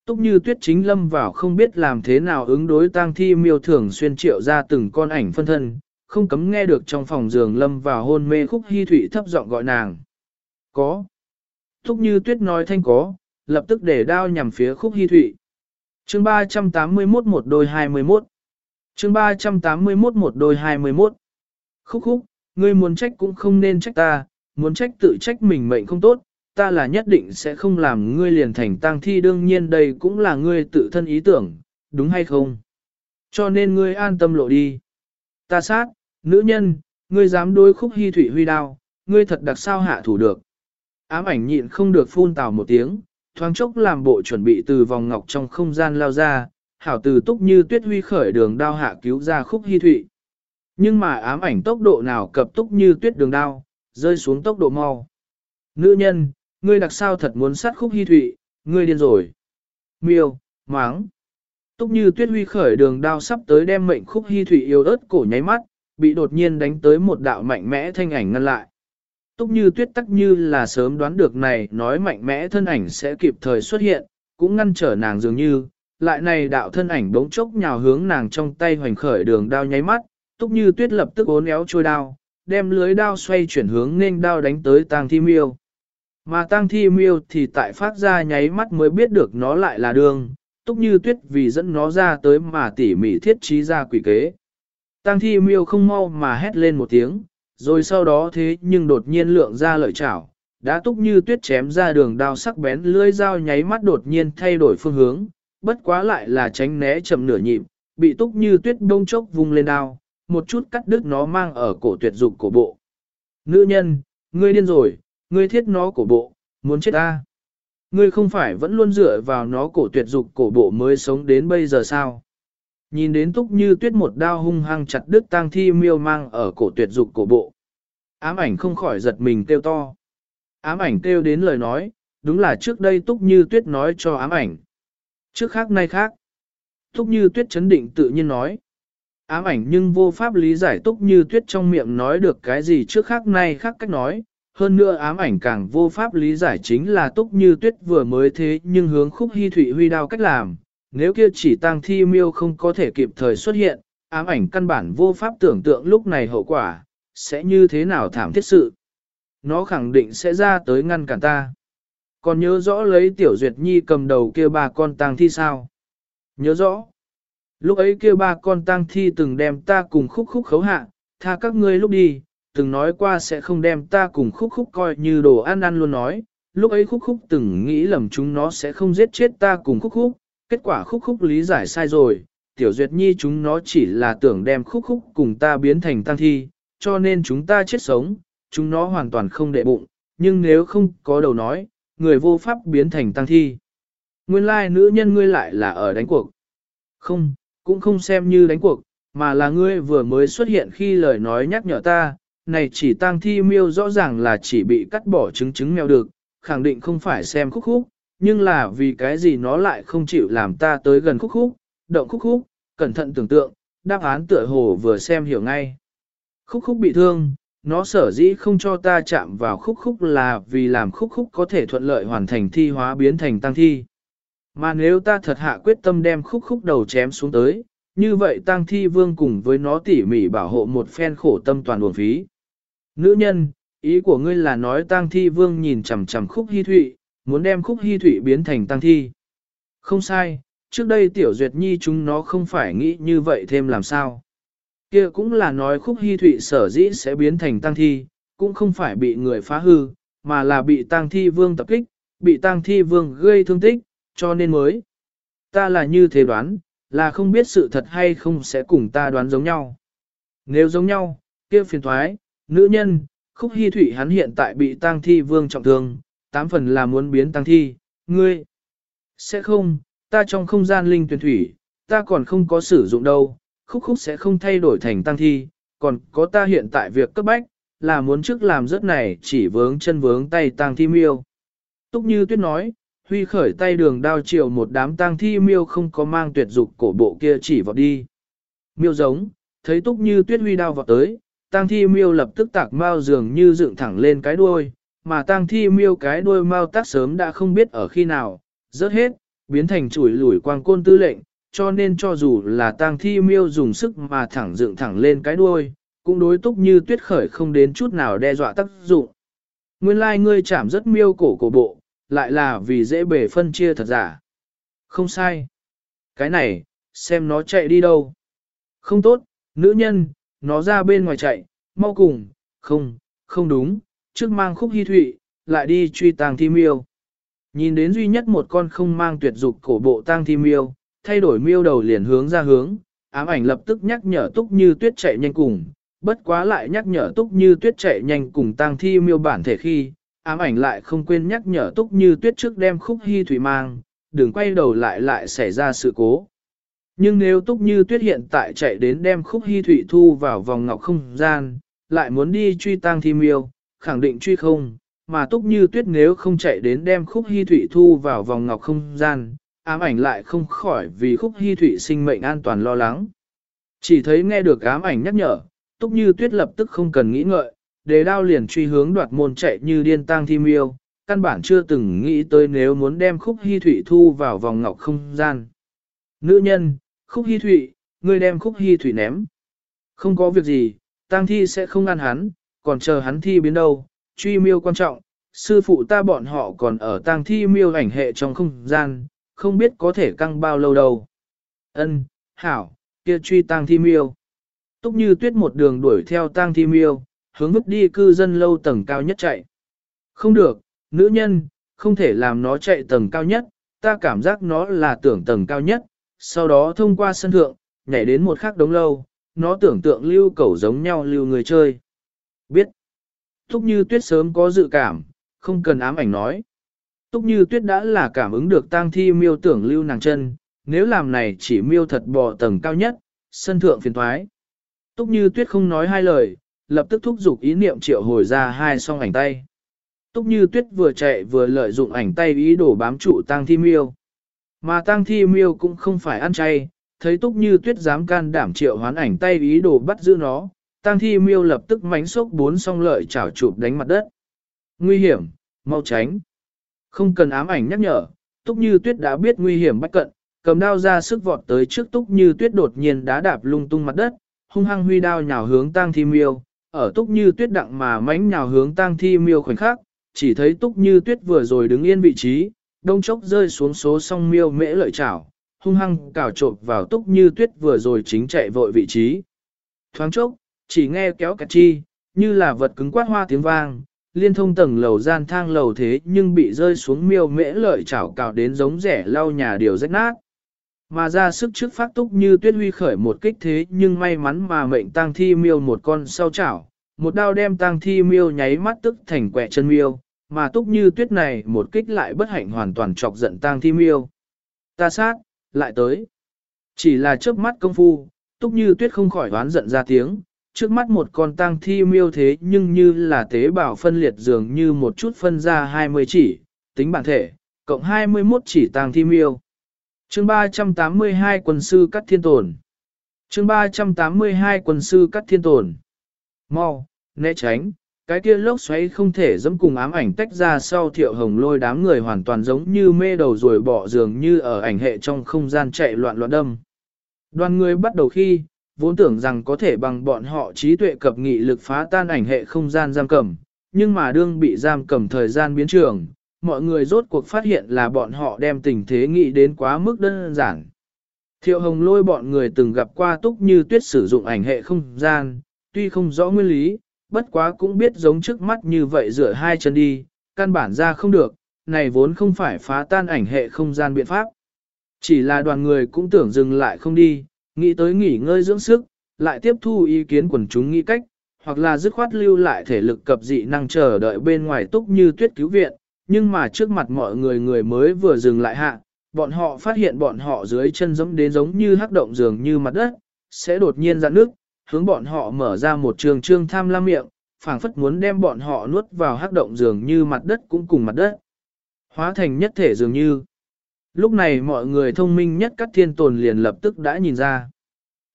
Túc như tuyết chính lâm vào không biết làm thế nào ứng đối tang thi miêu thường xuyên triệu ra từng con ảnh phân thân, không cấm nghe được trong phòng giường lâm vào hôn mê khúc hy thủy thấp giọng gọi nàng. Có. thúc như tuyết nói thanh có, lập tức để đao nhằm phía khúc hy thụy. Chương 381 một đôi 21 Chương 381 một đôi 21 Khúc khúc, ngươi muốn trách cũng không nên trách ta, muốn trách tự trách mình mệnh không tốt, ta là nhất định sẽ không làm ngươi liền thành tang thi đương nhiên đây cũng là ngươi tự thân ý tưởng, đúng hay không? Cho nên ngươi an tâm lộ đi. Ta sát, nữ nhân, ngươi dám đối khúc hy thủy huy đao, ngươi thật đặc sao hạ thủ được. Ám ảnh nhịn không được phun tào một tiếng, thoáng chốc làm bộ chuẩn bị từ vòng ngọc trong không gian lao ra, hảo từ túc như tuyết huy khởi đường đao hạ cứu ra khúc hy thụy. Nhưng mà ám ảnh tốc độ nào cập túc như tuyết đường đao, rơi xuống tốc độ mau. Nữ nhân, ngươi đặc sao thật muốn sát khúc hy thụy, ngươi điên rồi. Miêu, máng. Túc như tuyết huy khởi đường đao sắp tới đem mệnh khúc hy thụy yêu ớt cổ nháy mắt, bị đột nhiên đánh tới một đạo mạnh mẽ thanh ảnh ngăn lại. Túc như tuyết tắc như là sớm đoán được này nói mạnh mẽ thân ảnh sẽ kịp thời xuất hiện, cũng ngăn trở nàng dường như, lại này đạo thân ảnh bỗng chốc nhào hướng nàng trong tay hoành khởi đường đao nháy mắt, túc như tuyết lập tức ốn éo trôi đao, đem lưới đao xoay chuyển hướng nên đao đánh tới tang thi miêu. Mà tang thi miêu thì tại phát ra nháy mắt mới biết được nó lại là đường, túc như tuyết vì dẫn nó ra tới mà tỉ mỉ thiết trí ra quỷ kế. Tang thi miêu không mau mà hét lên một tiếng, rồi sau đó thế nhưng đột nhiên lượng ra lợi chảo, đã túc như tuyết chém ra đường đao sắc bén lưỡi dao nháy mắt đột nhiên thay đổi phương hướng, bất quá lại là tránh né chậm nửa nhịp, bị túc như tuyết đông chốc vung lên đao, một chút cắt đứt nó mang ở cổ tuyệt dục cổ bộ. Nữ nhân, ngươi điên rồi, ngươi thiết nó cổ bộ, muốn chết ta. Ngươi không phải vẫn luôn dựa vào nó cổ tuyệt dục cổ bộ mới sống đến bây giờ sao? Nhìn đến túc như tuyết một đao hung hăng chặt đứt tang thi miêu mang ở cổ tuyệt dục cổ bộ. Ám ảnh không khỏi giật mình kêu to. Ám ảnh kêu đến lời nói, đúng là trước đây túc như tuyết nói cho ám ảnh. Trước khác nay khác. Túc như tuyết chấn định tự nhiên nói. Ám ảnh nhưng vô pháp lý giải túc như tuyết trong miệng nói được cái gì trước khác nay khác cách nói. Hơn nữa ám ảnh càng vô pháp lý giải chính là túc như tuyết vừa mới thế nhưng hướng khúc hy thủy huy đao cách làm, nếu kia chỉ tang thi miêu không có thể kịp thời xuất hiện, ám ảnh căn bản vô pháp tưởng tượng lúc này hậu quả, sẽ như thế nào thảm thiết sự. Nó khẳng định sẽ ra tới ngăn cản ta. Còn nhớ rõ lấy tiểu duyệt nhi cầm đầu kia ba con tang thi sao? Nhớ rõ. Lúc ấy kia ba con tang thi từng đem ta cùng khúc khúc khấu hạ, tha các ngươi lúc đi, từng nói qua sẽ không đem ta cùng khúc khúc coi như đồ ăn ăn luôn nói. Lúc ấy khúc khúc từng nghĩ lầm chúng nó sẽ không giết chết ta cùng khúc khúc, kết quả khúc khúc lý giải sai rồi, tiểu duyệt nhi chúng nó chỉ là tưởng đem khúc khúc cùng ta biến thành tăng thi, cho nên chúng ta chết sống, chúng nó hoàn toàn không đệ bụng, nhưng nếu không có đầu nói, người vô pháp biến thành tăng thi. Nguyên lai nữ nhân ngươi lại là ở đánh cuộc. Không, cũng không xem như đánh cuộc, mà là ngươi vừa mới xuất hiện khi lời nói nhắc nhở ta, này chỉ tăng thi miêu rõ ràng là chỉ bị cắt bỏ trứng trứng mèo được, khẳng định không phải xem khúc khúc, nhưng là vì cái gì nó lại không chịu làm ta tới gần khúc khúc, động khúc khúc, cẩn thận tưởng tượng, đáp án tựa hồ vừa xem hiểu ngay. Khúc khúc bị thương, nó sở dĩ không cho ta chạm vào khúc khúc là vì làm khúc khúc có thể thuận lợi hoàn thành thi hóa biến thành tăng thi. Mà nếu ta thật hạ quyết tâm đem khúc khúc đầu chém xuống tới, như vậy tăng thi vương cùng với nó tỉ mỉ bảo hộ một phen khổ tâm toàn buồn phí. Nữ nhân, ý của ngươi là nói tăng thi vương nhìn chằm chằm khúc hy thụy, muốn đem khúc hy thụy biến thành tăng thi. Không sai, trước đây tiểu duyệt nhi chúng nó không phải nghĩ như vậy thêm làm sao. kia cũng là nói khúc hy thụy sở dĩ sẽ biến thành tăng thi, cũng không phải bị người phá hư, mà là bị tăng thi vương tập kích, bị tăng thi vương gây thương tích, cho nên mới. Ta là như thế đoán, là không biết sự thật hay không sẽ cùng ta đoán giống nhau. Nếu giống nhau, kia phiền thoái, nữ nhân, khúc hy thủy hắn hiện tại bị tang thi vương trọng thương, tám phần là muốn biến tăng thi, ngươi. Sẽ không, ta trong không gian linh tuyển thủy, ta còn không có sử dụng đâu, khúc khúc sẽ không thay đổi thành tăng thi, còn có ta hiện tại việc cấp bách, là muốn trước làm rớt này chỉ vướng chân vướng tay tăng thi miêu. Túc như tuyết nói, huy khởi tay đường đao chiều một đám tăng thi miêu không có mang tuyệt dục cổ bộ kia chỉ vào đi. Miêu giống, thấy túc như tuyết huy đao vào tới, tang thi miêu lập tức tạc mau dường như dựng thẳng lên cái đuôi, mà tang thi miêu cái đuôi mau tác sớm đã không biết ở khi nào, rớt hết, biến thành chuỗi lủi quang côn tư lệnh, cho nên cho dù là tang thi miêu dùng sức mà thẳng dựng thẳng lên cái đuôi, cũng đối túc như tuyết khởi không đến chút nào đe dọa tác dụng. Nguyên lai like ngươi chạm rất miêu cổ cổ bộ, lại là vì dễ bể phân chia thật giả. Không sai. Cái này, xem nó chạy đi đâu. Không tốt, nữ nhân, nó ra bên ngoài chạy, mau cùng, không, không đúng, trước mang khúc hy thụy, lại đi truy tàng thi miêu. Nhìn đến duy nhất một con không mang tuyệt dục cổ bộ tang thi miêu, thay đổi miêu đầu liền hướng ra hướng, ám ảnh lập tức nhắc nhở túc như tuyết chạy nhanh cùng, bất quá lại nhắc nhở túc như tuyết chạy nhanh cùng tang thi miêu bản thể khi, ám ảnh lại không quên nhắc nhở túc như tuyết trước đem khúc hy thủy mang, đừng quay đầu lại lại xảy ra sự cố. Nhưng nếu túc như tuyết hiện tại chạy đến đem khúc hy thủy thu vào vòng ngọc không gian, lại muốn đi truy tang thi miêu, khẳng định truy không, mà túc như tuyết nếu không chạy đến đem khúc hy thủy thu vào vòng ngọc không gian, ám ảnh lại không khỏi vì khúc hy thủy sinh mệnh an toàn lo lắng. Chỉ thấy nghe được ám ảnh nhắc nhở, túc như tuyết lập tức không cần nghĩ ngợi, đề đao liền truy hướng đoạt môn chạy như điên tang thi miêu, căn bản chưa từng nghĩ tới nếu muốn đem khúc hy thủy thu vào vòng ngọc không gian. Nữ nhân, khúc hy thủy, ngươi đem khúc hy thủy ném. Không có việc gì, tang thi sẽ không ăn hắn, còn chờ hắn thi biến đâu, truy miêu quan trọng, sư phụ ta bọn họ còn ở tang thi miêu ảnh hệ trong không gian, không biết có thể căng bao lâu đâu. Ân, hảo, kia truy tang thi miêu. Túc như tuyết một đường đuổi theo tang thi miêu, hướng vứt đi cư dân lâu tầng cao nhất chạy. Không được, nữ nhân, không thể làm nó chạy tầng cao nhất, ta cảm giác nó là tưởng tầng cao nhất, sau đó thông qua sân thượng, nhảy đến một khắc đống lâu, nó tưởng tượng lưu cẩu giống nhau lưu người chơi. Biết. Túc như tuyết sớm có dự cảm, không cần ám ảnh nói. Túc như tuyết đã là cảm ứng được tang thi miêu tưởng lưu nàng chân, nếu làm này chỉ miêu thật bò tầng cao nhất, sân thượng phiền thoái. Túc như tuyết không nói hai lời, lập tức thúc giục ý niệm triệu hồi ra hai song ảnh tay. Túc như tuyết vừa chạy vừa lợi dụng ảnh tay ý đồ bám trụ tang thi miêu. Mà tang thi miêu cũng không phải ăn chay, thấy túc như tuyết dám can đảm triệu hoán ảnh tay ý đồ bắt giữ nó, tang thi miêu lập tức mánh sốc bốn song lợi chảo chụp đánh mặt đất. Nguy hiểm, mau tránh. Không cần ám ảnh nhắc nhở, túc như tuyết đã biết nguy hiểm bách cận, cầm đao ra sức vọt tới trước túc như tuyết đột nhiên đá đạp lung tung mặt đất, hung hăng huy đao nhào hướng tang thi miêu, ở túc như tuyết đặng mà mánh nhào hướng tang thi miêu khoảnh khắc, chỉ thấy túc như tuyết vừa rồi đứng yên vị trí, đông chốc rơi xuống số song miêu mễ lợi chảo, hung hăng cào trộm vào túc như tuyết vừa rồi chính chạy vội vị trí. Thoáng chốc, chỉ nghe kéo cạch chi, như là vật cứng quát hoa tiếng vang, liên thông tầng lầu gian thang lầu thế nhưng bị rơi xuống miêu mễ lợi chảo cào đến giống rẻ lau nhà điều rách nát. Mà ra sức trước phát túc như tuyết huy khởi một kích thế nhưng may mắn mà mệnh tang thi miêu một con sau chảo, một đao đem tang thi miêu nháy mắt tức thành quẹ chân miêu, mà túc như tuyết này một kích lại bất hạnh hoàn toàn chọc giận tang thi miêu. Ta sát, lại tới. Chỉ là chớp mắt công phu, túc như tuyết không khỏi đoán giận ra tiếng, trước mắt một con tang thi miêu thế nhưng như là tế bào phân liệt dường như một chút phân ra 20 chỉ, tính bản thể, cộng 21 chỉ tang thi miêu. Chương 382 quân sư cắt thiên tồn. Chương 382 quân sư cắt thiên tồn. Mau, né tránh, cái kia lốc xoáy không thể dẫm cùng ám ảnh tách ra sau thiệu hồng lôi đám người hoàn toàn giống như mê đầu rồi bỏ dường như ở ảnh hệ trong không gian chạy loạn loạn đâm. Đoàn người bắt đầu khi, vốn tưởng rằng có thể bằng bọn họ trí tuệ cập nghị lực phá tan ảnh hệ không gian giam cầm, nhưng mà đương bị giam cầm thời gian biến trường, mọi người rốt cuộc phát hiện là bọn họ đem tình thế nghĩ đến quá mức đơn giản. Thiệu hồng lôi bọn người từng gặp qua túc như tuyết sử dụng ảnh hệ không gian, tuy không rõ nguyên lý, bất quá cũng biết giống trước mắt như vậy rửa hai chân đi, căn bản ra không được, này vốn không phải phá tan ảnh hệ không gian biện pháp. Chỉ là đoàn người cũng tưởng dừng lại không đi, nghĩ tới nghỉ ngơi dưỡng sức, lại tiếp thu ý kiến quần chúng nghĩ cách, hoặc là dứt khoát lưu lại thể lực cập dị năng chờ đợi bên ngoài túc như tuyết cứu viện, nhưng mà trước mặt mọi người người mới vừa dừng lại hạ, bọn họ phát hiện bọn họ dưới chân giống đến giống như hắc động dường như mặt đất, sẽ đột nhiên ra nước, hướng bọn họ mở ra một trường trương tham lam miệng, phảng phất muốn đem bọn họ nuốt vào hắc động dường như mặt đất cũng cùng mặt đất. Hóa thành nhất thể dường như. Lúc này mọi người thông minh nhất các thiên tồn liền lập tức đã nhìn ra.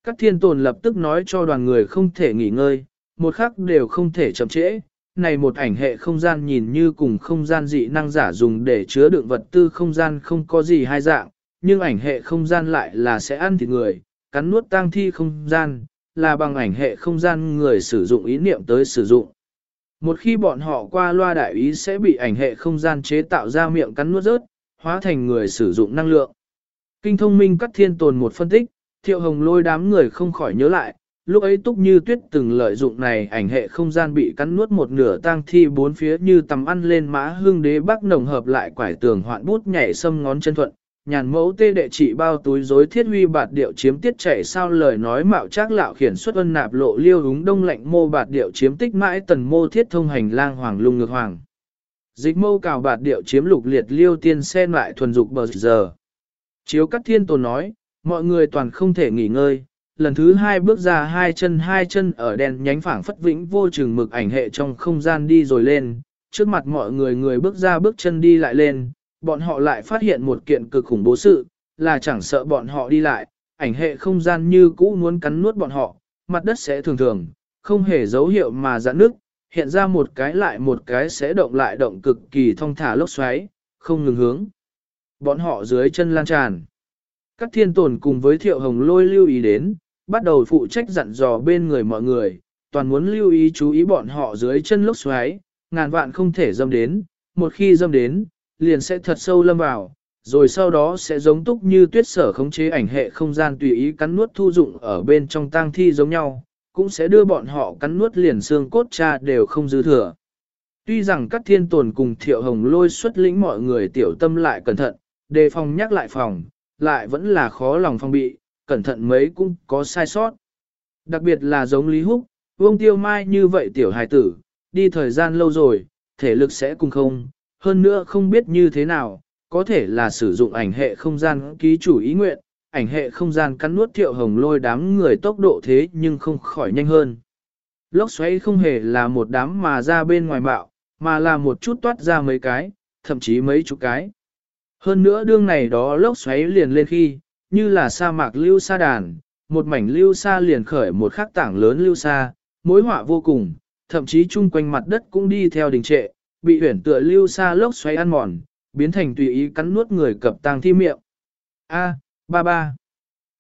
Các thiên tồn lập tức nói cho đoàn người không thể nghỉ ngơi, một khắc đều không thể chậm trễ. Này một ảnh hệ không gian nhìn như cùng không gian dị năng giả dùng để chứa đựng vật tư không gian không có gì hai dạng, nhưng ảnh hệ không gian lại là sẽ ăn thịt người, cắn nuốt tang thi không gian, là bằng ảnh hệ không gian người sử dụng ý niệm tới sử dụng. Một khi bọn họ qua loa đại ý sẽ bị ảnh hệ không gian chế tạo ra miệng cắn nuốt rớt, hóa thành người sử dụng năng lượng. Kinh thông minh cắt thiên tồn một phân tích, thiệu hồng lôi đám người không khỏi nhớ lại, lúc ấy túc như tuyết từng lợi dụng này ảnh hệ không gian bị cắn nuốt một nửa tang thi bốn phía như tầm ăn lên mã hương đế bắc nồng hợp lại quải tường hoạn bút nhảy xâm ngón chân thuận, nhàn mẫu tê đệ trị bao túi rối thiết huy bạt điệu chiếm tiết chảy sao lời nói mạo trác lạo khiển xuất ân nạp lộ liêu húng đông lạnh mô bạt điệu chiếm tích mãi tần mô thiết thông hành lang hoàng lung ngược hoàng. Dịch mâu cào bạt điệu chiếm lục liệt liêu tiên sen lại thuần dục bờ giờ. Chiếu cắt thiên tồn nói, mọi người toàn không thể nghỉ ngơi, lần thứ hai bước ra hai chân hai chân ở đèn nhánh phảng phất vĩnh vô chừng mực ảnh hệ trong không gian đi rồi lên, trước mặt mọi người người bước ra bước chân đi lại lên, bọn họ lại phát hiện một kiện cực khủng bố sự, là chẳng sợ bọn họ đi lại, ảnh hệ không gian như cũ muốn cắn nuốt bọn họ, mặt đất sẽ thường thường, không hề dấu hiệu mà giãn nước, hiện ra một cái lại một cái sẽ động lại động cực kỳ thông thả lốc xoáy, không ngừng hướng. Bọn họ dưới chân lan tràn. Các thiên tồn cùng với thiệu hồng lôi lưu ý đến, bắt đầu phụ trách dặn dò bên người mọi người, toàn muốn lưu ý chú ý bọn họ dưới chân lốc xoáy, ngàn vạn không thể dâm đến, một khi dâm đến, liền sẽ thật sâu lâm vào, rồi sau đó sẽ giống túc như tuyết sở khống chế ảnh hệ không gian tùy ý cắn nuốt thu dụng ở bên trong tang thi giống nhau, cũng sẽ đưa bọn họ cắn nuốt liền xương cốt cha đều không dư thừa. Tuy rằng các thiên tồn cùng thiệu hồng lôi xuất lĩnh mọi người tiểu tâm lại cẩn thận, đề phòng nhắc lại phòng, lại vẫn là khó lòng phong bị, cẩn thận mấy cũng có sai sót. Đặc biệt là giống Lý Húc, Vương Tiêu Mai như vậy tiểu hài tử, đi thời gian lâu rồi, thể lực sẽ cùng không, hơn nữa không biết như thế nào, có thể là sử dụng ảnh hệ không gian ký chủ ý nguyện, ảnh hệ không gian cắn nuốt thiệu hồng lôi đám người tốc độ thế nhưng không khỏi nhanh hơn. Lốc xoáy không hề là một đám mà ra bên ngoài bạo, mà là một chút toát ra mấy cái, thậm chí mấy chục cái. Hơn nữa đương này đó lốc xoáy liền lên khi, như là sa mạc lưu sa đàn, một mảnh lưu sa liền khởi một khắc tảng lớn lưu sa, mối họa vô cùng, thậm chí chung quanh mặt đất cũng đi theo đình trệ, bị huyển tựa lưu sa lốc xoáy ăn mòn, biến thành tùy ý cắn nuốt người cập tang thi miệng. A, ba ba.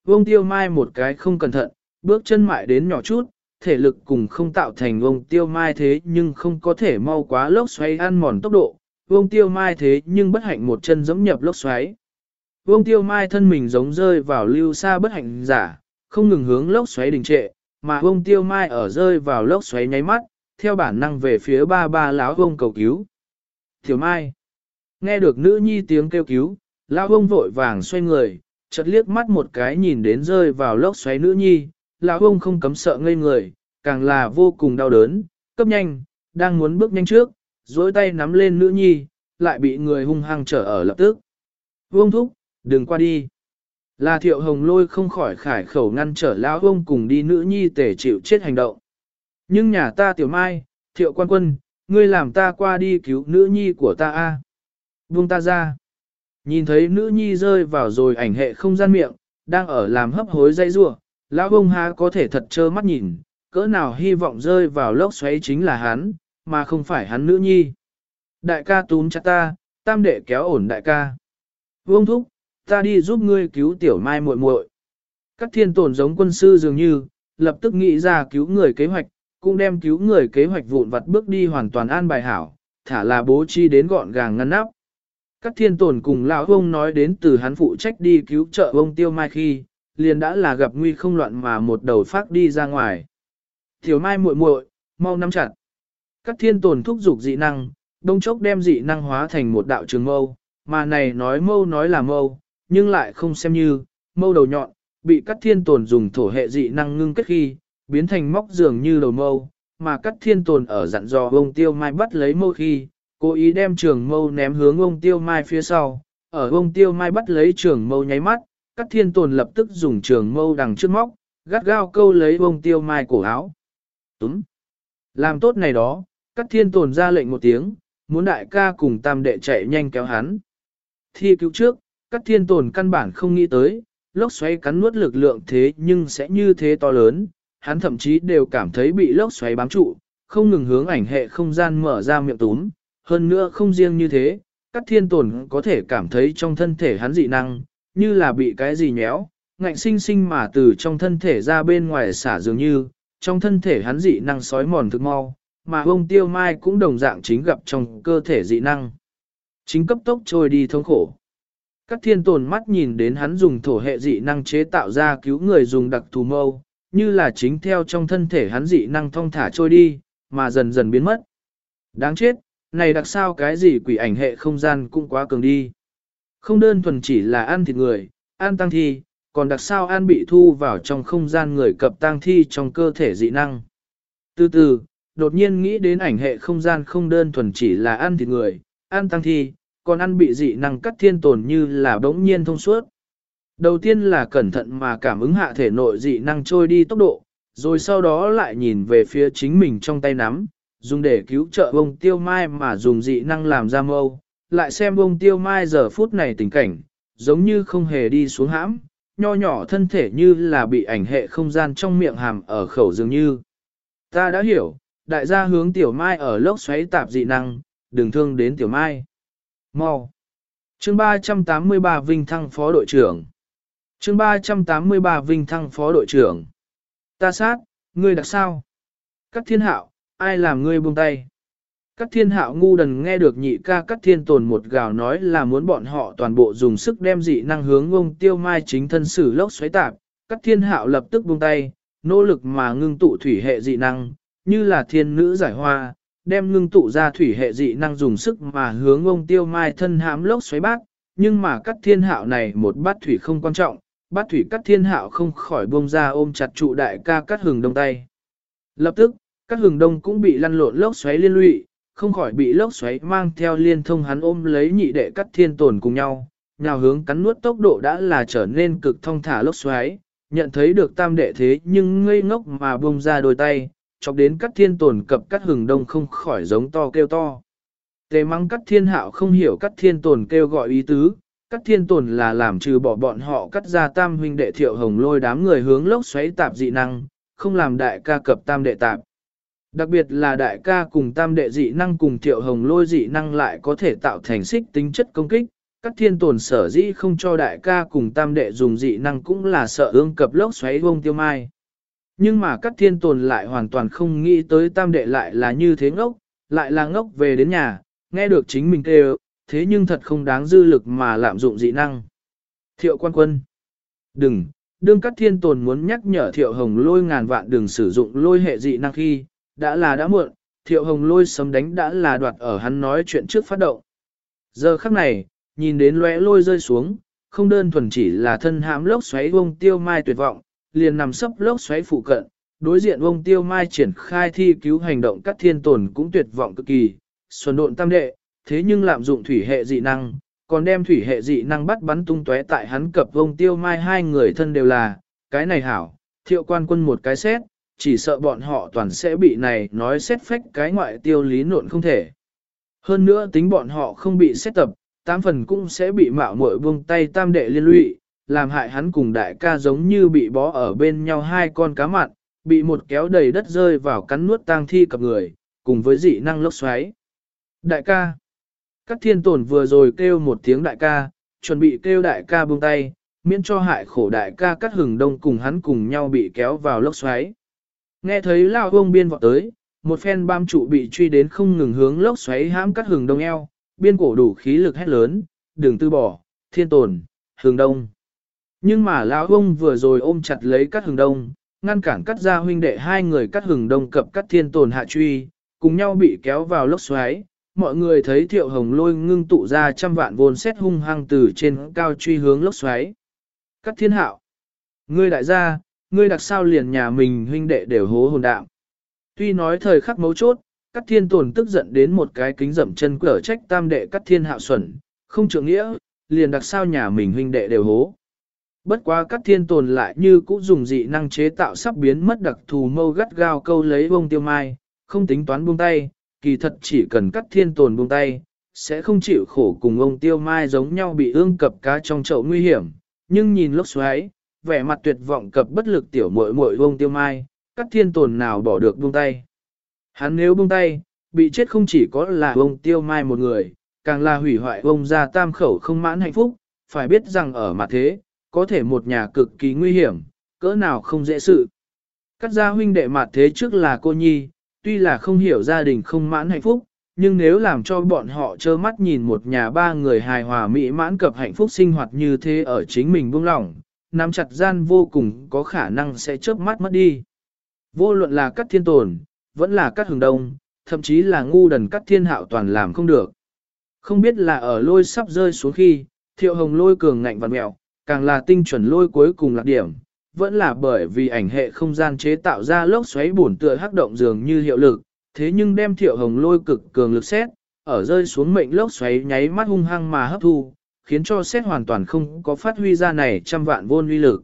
Vông tiêu mai một cái không cẩn thận, bước chân mại đến nhỏ chút, thể lực cùng không tạo thành vông tiêu mai thế nhưng không có thể mau quá lốc xoáy ăn mòn tốc độ. Vông tiêu mai thế nhưng bất hạnh một chân giống nhập lốc xoáy. Vông tiêu mai thân mình giống rơi vào lưu xa bất hạnh giả, không ngừng hướng lốc xoáy đình trệ, mà vông tiêu mai ở rơi vào lốc xoáy nháy mắt, theo bản năng về phía ba ba lão vông cầu cứu. Tiểu mai, nghe được nữ nhi tiếng kêu cứu, lão vông vội vàng xoay người, chợt liếc mắt một cái nhìn đến rơi vào lốc xoáy nữ nhi, lão ông không cấm sợ ngây người, càng là vô cùng đau đớn, cấp nhanh, đang muốn bước nhanh trước, dối tay nắm lên nữ nhi, lại bị người hung hăng trở ở lập tức. Vương thúc, đừng qua đi. Là thiệu hồng lôi không khỏi khải khẩu ngăn trở lão ông cùng đi nữ nhi tể chịu chết hành động. Nhưng nhà ta tiểu mai, thiệu quan quân, ngươi làm ta qua đi cứu nữ nhi của ta a. Vương ta ra. Nhìn thấy nữ nhi rơi vào rồi ảnh hệ không gian miệng, đang ở làm hấp hối dây rua, lão bông há có thể thật trơ mắt nhìn, cỡ nào hy vọng rơi vào lốc xoáy chính là hắn, mà không phải hắn nữ nhi. Đại ca túm chặt ta, tam đệ kéo ổn đại ca. Vương thúc, ta đi giúp ngươi cứu tiểu mai muội muội. Các thiên tổn giống quân sư dường như, lập tức nghĩ ra cứu người kế hoạch, cũng đem cứu người kế hoạch vụn vặt bước đi hoàn toàn an bài hảo, thả là bố chi đến gọn gàng ngăn nắp. Các thiên tổn cùng lão ông nói đến từ hắn phụ trách đi cứu trợ ông tiêu mai khi, liền đã là gặp nguy không loạn mà một đầu phát đi ra ngoài. Tiểu mai muội muội, mau nắm chặt. Các thiên tổn thúc giục dị năng, đông chốc đem dị năng hóa thành một đạo trường mâu, mà này nói mâu nói là mâu, nhưng lại không xem như, mâu đầu nhọn, bị các thiên tổn dùng thổ hệ dị năng ngưng kết khi, biến thành móc dường như đầu mâu, mà các thiên tồn ở dặn dò ông tiêu mai bắt lấy mâu khi, cố ý đem trường mâu ném hướng ông tiêu mai phía sau, ở ông tiêu mai bắt lấy trường mâu nháy mắt, các thiên tồn lập tức dùng trường mâu đằng trước móc, gắt gao câu lấy ông tiêu mai cổ áo. Túm! Làm tốt này đó, các thiên tồn ra lệnh một tiếng, muốn đại ca cùng tam đệ chạy nhanh kéo hắn. Thi cứu trước, các thiên tồn căn bản không nghĩ tới, lốc xoáy cắn nuốt lực lượng thế nhưng sẽ như thế to lớn, hắn thậm chí đều cảm thấy bị lốc xoáy bám trụ, không ngừng hướng ảnh hệ không gian mở ra miệng túm, hơn nữa không riêng như thế, các thiên tồn có thể cảm thấy trong thân thể hắn dị năng, như là bị cái gì nhéo, ngạnh sinh sinh mà từ trong thân thể ra bên ngoài xả dường như, trong thân thể hắn dị năng sói mòn thực mau, mà ông tiêu mai cũng đồng dạng chính gặp trong cơ thể dị năng. Chính cấp tốc trôi đi thống khổ. Các thiên tồn mắt nhìn đến hắn dùng thổ hệ dị năng chế tạo ra cứu người dùng đặc thù mâu, như là chính theo trong thân thể hắn dị năng thong thả trôi đi, mà dần dần biến mất. Đáng chết, này đặc sao cái gì quỷ ảnh hệ không gian cũng quá cường đi. Không đơn thuần chỉ là ăn thịt người, ăn tăng thi, còn đặc sao ăn bị thu vào trong không gian người cập tăng thi trong cơ thể dị năng. Từ từ, đột nhiên nghĩ đến ảnh hệ không gian không đơn thuần chỉ là ăn thịt người, ăn tăng thi, còn ăn bị dị năng cắt thiên tồn như là bỗng nhiên thông suốt. Đầu tiên là cẩn thận mà cảm ứng hạ thể nội dị năng trôi đi tốc độ, rồi sau đó lại nhìn về phía chính mình trong tay nắm, dùng để cứu trợ bông tiêu mai mà dùng dị năng làm ra mâu, lại xem bông tiêu mai giờ phút này tình cảnh, giống như không hề đi xuống hãm, nho nhỏ thân thể như là bị ảnh hệ không gian trong miệng hàm ở khẩu dường như. Ta đã hiểu, đại gia hướng tiểu mai ở lốc xoáy tạp dị năng, đừng thương đến tiểu mai. Mau. Chương 383 Vinh Thăng Phó đội trưởng. Chương 383 Vinh Thăng Phó đội trưởng. Ta sát, ngươi đặc sao? Các thiên hạo, ai làm ngươi buông tay? Các thiên hạo ngu đần nghe được nhị ca các thiên tồn một gào nói là muốn bọn họ toàn bộ dùng sức đem dị năng hướng ông tiêu mai chính thân sử lốc xoáy tạp. Các thiên hạo lập tức buông tay, nỗ lực mà ngưng tụ thủy hệ dị năng, như là thiên nữ giải hoa, đem ngưng tụ ra thủy hệ dị năng dùng sức mà hướng ông tiêu mai thân hãm lốc xoáy bát, nhưng mà các thiên hạo này một bát thủy không quan trọng, bát thủy các thiên hạo không khỏi buông ra ôm chặt trụ đại ca cắt hừng đông tay. Lập tức, các hừng đông cũng bị lăn lộn lốc xoáy liên lụy, không khỏi bị lốc xoáy mang theo liên thông hắn ôm lấy nhị đệ cắt thiên tồn cùng nhau, nhào hướng cắn nuốt tốc độ đã là trở nên cực thông thả lốc xoáy, nhận thấy được tam đệ thế nhưng ngây ngốc mà buông ra đôi tay, chọc đến cắt thiên tồn cập cắt hừng đông không khỏi giống to kêu to. Tề mắng cắt thiên hạo không hiểu cắt thiên tồn kêu gọi ý tứ, cắt thiên tồn là làm trừ bỏ bọn họ cắt ra tam huynh đệ thiệu hồng lôi đám người hướng lốc xoáy tạp dị năng, không làm đại ca cập tam đệ tạp. Đặc biệt là đại ca cùng tam đệ dị năng cùng thiệu hồng lôi dị năng lại có thể tạo thành xích tính chất công kích. Các thiên tồn sở dĩ không cho đại ca cùng tam đệ dùng dị năng cũng là sợ ương cập lốc xoáy vông tiêu mai. Nhưng mà các thiên tồn lại hoàn toàn không nghĩ tới tam đệ lại là như thế ngốc, lại là ngốc về đến nhà, nghe được chính mình kêu, thế nhưng thật không đáng dư lực mà lạm dụng dị năng. Thiệu quan quân. Đừng, đương các thiên tồn muốn nhắc nhở thiệu hồng lôi ngàn vạn đừng sử dụng lôi hệ dị năng khi, đã là đã muộn, thiệu hồng lôi sấm đánh đã là đoạt ở hắn nói chuyện trước phát động. Giờ khắc này, nhìn đến lóe lôi rơi xuống, không đơn thuần chỉ là thân hãm lốc xoáy vông tiêu mai tuyệt vọng, liền nằm sấp lốc xoáy phụ cận, đối diện vông tiêu mai triển khai thi cứu hành động các thiên tồn cũng tuyệt vọng cực kỳ, xuân độn tam đệ, thế nhưng lạm dụng thủy hệ dị năng, còn đem thủy hệ dị năng bắt bắn tung tóe tại hắn cập vông tiêu mai hai người thân đều là, cái này hảo, thiệu quan quân một cái xét, chỉ sợ bọn họ toàn sẽ bị này nói xét phách cái ngoại tiêu lý nộn không thể. Hơn nữa tính bọn họ không bị xét tập, tám phần cũng sẽ bị mạo muội buông tay tam đệ liên lụy, làm hại hắn cùng đại ca giống như bị bó ở bên nhau hai con cá mặn, bị một kéo đầy đất rơi vào cắn nuốt tang thi cặp người, cùng với dị năng lốc xoáy. Đại ca. Các thiên tổn vừa rồi kêu một tiếng đại ca, chuẩn bị kêu đại ca buông tay, miễn cho hại khổ đại ca cắt hừng đông cùng hắn cùng nhau bị kéo vào lốc xoáy. Nghe thấy lao ông biên vọt tới, một phen bam trụ bị truy đến không ngừng hướng lốc xoáy hãm cắt hừng đông eo, biên cổ đủ khí lực hét lớn, đừng từ bỏ, thiên tồn, hừng đông. Nhưng mà lão ông vừa rồi ôm chặt lấy cắt hừng đông, ngăn cản cắt ra huynh đệ hai người cắt hừng đông cập cắt thiên tồn hạ truy, cùng nhau bị kéo vào lốc xoáy. Mọi người thấy thiệu hồng lôi ngưng tụ ra trăm vạn vôn xét hung hăng từ trên cao truy hướng lốc xoáy. Cắt thiên hạo. Ngươi đại gia, ngươi đặc sao liền nhà mình huynh đệ đều hố hồn đạm. Tuy nói thời khắc mấu chốt, Cát Thiên Tồn tức giận đến một cái kính dậm chân cở trách tam đệ Cát Thiên Hạo xuẩn, không trưởng nghĩa, liền đặc sao nhà mình huynh đệ đều hố. Bất quá Cát Thiên Tồn lại như cũ dùng dị năng chế tạo sắp biến mất đặc thù mâu gắt gao câu lấy bông tiêu mai, không tính toán buông tay, kỳ thật chỉ cần Cát Thiên Tồn buông tay, sẽ không chịu khổ cùng ông tiêu mai giống nhau bị ương cập cá trong chậu nguy hiểm, nhưng nhìn lốc xoáy, vẻ mặt tuyệt vọng cập bất lực tiểu muội muội vông tiêu mai, Cát Thiên Tồn nào bỏ được buông tay. Hắn nếu buông tay, bị chết không chỉ có là vông tiêu mai một người, càng là hủy hoại vông gia tam khẩu không mãn hạnh phúc, phải biết rằng ở mặt thế, có thể một nhà cực kỳ nguy hiểm, cỡ nào không dễ sự. Cắt gia huynh đệ mặt thế trước là cô nhi, tuy là không hiểu gia đình không mãn hạnh phúc, nhưng nếu làm cho bọn họ trơ mắt nhìn một nhà ba người hài hòa mỹ mãn cập hạnh phúc sinh hoạt như thế ở chính mình buông lỏng, nắm chặt gian vô cùng có khả năng sẽ chớp mắt mất đi. Vô luận là cắt thiên tồn, vẫn là cắt hừng đông, thậm chí là ngu đần cắt thiên hạo toàn làm không được. Không biết là ở lôi sắp rơi xuống khi, thiệu hồng lôi cường ngạnh vằn mẹo, càng là tinh chuẩn lôi cuối cùng lạc điểm, vẫn là bởi vì ảnh hệ không gian chế tạo ra lốc xoáy bổn tựa hắc động dường như hiệu lực, thế nhưng đem thiệu hồng lôi cực cường lực xét, ở rơi xuống mệnh lốc xoáy nháy mắt hung hăng mà hấp thu, khiến cho xét hoàn toàn không có phát huy ra này trăm vạn vôn uy lực.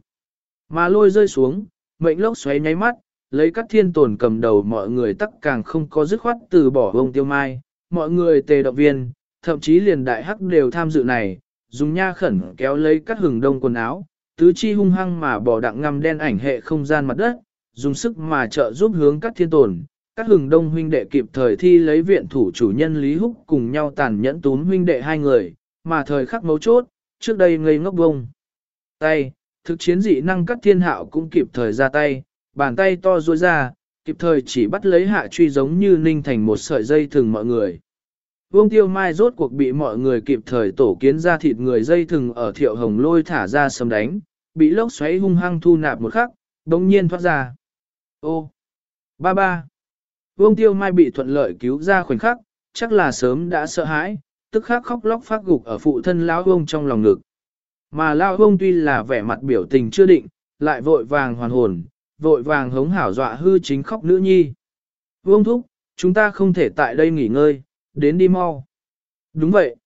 Mà lôi rơi xuống, mệnh lốc xoáy nháy mắt, lấy các thiên tồn cầm đầu mọi người tắc càng không có dứt khoát từ bỏ vông tiêu mai, mọi người tề động viên, thậm chí liền đại hắc đều tham dự này, dùng nha khẩn kéo lấy các hừng đông quần áo, tứ chi hung hăng mà bỏ đặng ngăm đen ảnh hệ không gian mặt đất, dùng sức mà trợ giúp hướng các thiên tồn. Các hừng đông huynh đệ kịp thời thi lấy viện thủ chủ nhân Lý Húc cùng nhau tàn nhẫn túm huynh đệ hai người, mà thời khắc mấu chốt, trước đây ngây ngốc bông. Tay, thực chiến dị năng các thiên hạo cũng kịp thời ra tay, bàn tay to ruôi ra, kịp thời chỉ bắt lấy hạ truy giống như ninh thành một sợi dây thừng mọi người. Vương tiêu mai rốt cuộc bị mọi người kịp thời tổ kiến ra thịt người dây thừng ở thiệu hồng lôi thả ra sầm đánh, bị lốc xoáy hung hăng thu nạp một khắc, đồng nhiên thoát ra. Ô! Ba ba! Vương tiêu mai bị thuận lợi cứu ra khoảnh khắc, chắc là sớm đã sợ hãi, tức khắc khóc lóc phát gục ở phụ thân lão ông trong lòng ngực. Mà lão ông tuy là vẻ mặt biểu tình chưa định, lại vội vàng hoàn hồn, vội vàng hống hảo dọa hư chính khóc nữ nhi. Vương thúc, chúng ta không thể tại đây nghỉ ngơi, đến đi mau. Đúng vậy.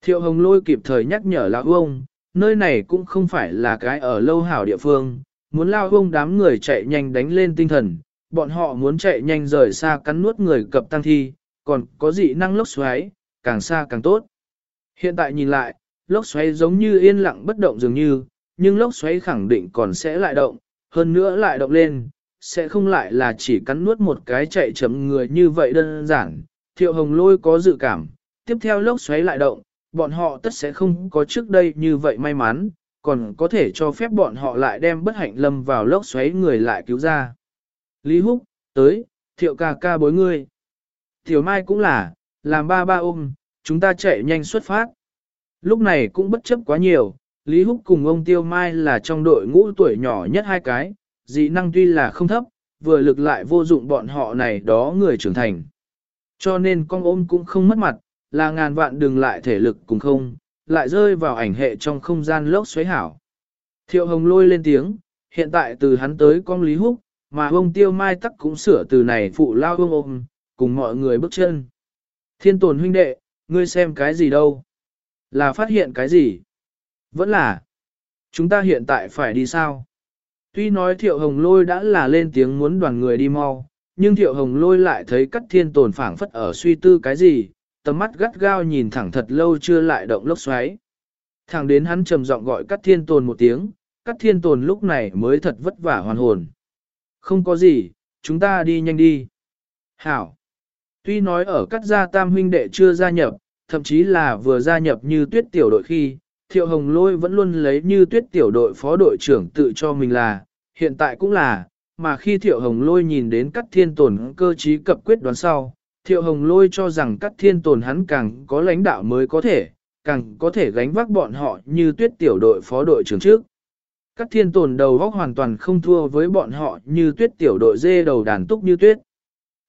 Thiệu hồng lôi kịp thời nhắc nhở lão ông, nơi này cũng không phải là cái ở lâu hảo địa phương, muốn lao ông đám người chạy nhanh đánh lên tinh thần, bọn họ muốn chạy nhanh rời xa cắn nuốt người cập tăng thi, còn có dị năng lốc xoáy, càng xa càng tốt. Hiện tại nhìn lại, lốc xoáy giống như yên lặng bất động dường như, nhưng lốc xoáy khẳng định còn sẽ lại động, hơn nữa lại động lên, sẽ không lại là chỉ cắn nuốt một cái chạy chậm người như vậy đơn giản. Thiệu hồng lôi có dự cảm, tiếp theo lốc xoáy lại động, bọn họ tất sẽ không có trước đây như vậy may mắn, còn có thể cho phép bọn họ lại đem bất hạnh lâm vào lốc xoáy người lại cứu ra. Lý Húc, tới, thiệu ca ca bối ngươi. Tiểu Mai cũng là, làm ba ba ôm, chúng ta chạy nhanh xuất phát. Lúc này cũng bất chấp quá nhiều, Lý Húc cùng ông Tiêu Mai là trong đội ngũ tuổi nhỏ nhất hai cái, dị năng tuy là không thấp, vừa lực lại vô dụng bọn họ này đó người trưởng thành. Cho nên con ôm cũng không mất mặt, là ngàn vạn đừng lại thể lực cùng không, lại rơi vào ảnh hệ trong không gian lốc xoáy hảo. Thiệu Hồng lôi lên tiếng, hiện tại từ hắn tới con Lý Húc, mà ông Tiêu Mai tắc cũng sửa từ này phụ lao ông ôm, cùng mọi người bước chân. Thiên tồn huynh đệ, ngươi xem cái gì đâu? Là phát hiện cái gì? Vẫn là, chúng ta hiện tại phải đi sao? Tuy nói thiệu hồng lôi đã là lên tiếng muốn đoàn người đi mau, nhưng thiệu hồng lôi lại thấy cắt thiên tồn phảng phất ở suy tư cái gì, tầm mắt gắt gao nhìn thẳng thật lâu chưa lại động lốc xoáy. Thẳng đến hắn trầm giọng gọi cắt thiên tồn một tiếng, cắt thiên tồn lúc này mới thật vất vả hoàn hồn. Không có gì, chúng ta đi nhanh đi. Hảo. Tuy nói ở cắt gia tam huynh đệ chưa gia nhập, thậm chí là vừa gia nhập như tuyết tiểu đội khi, Thiệu Hồng Lôi vẫn luôn lấy như tuyết tiểu đội phó đội trưởng tự cho mình là, hiện tại cũng là, mà khi Thiệu Hồng Lôi nhìn đến cắt thiên tồn cơ trí cập quyết đoán sau, Thiệu Hồng Lôi cho rằng cắt thiên tồn hắn càng có lãnh đạo mới có thể, càng có thể gánh vác bọn họ như tuyết tiểu đội phó đội trưởng trước. Các thiên tồn đầu góc hoàn toàn không thua với bọn họ như tuyết tiểu đội dê đầu đàn túc như tuyết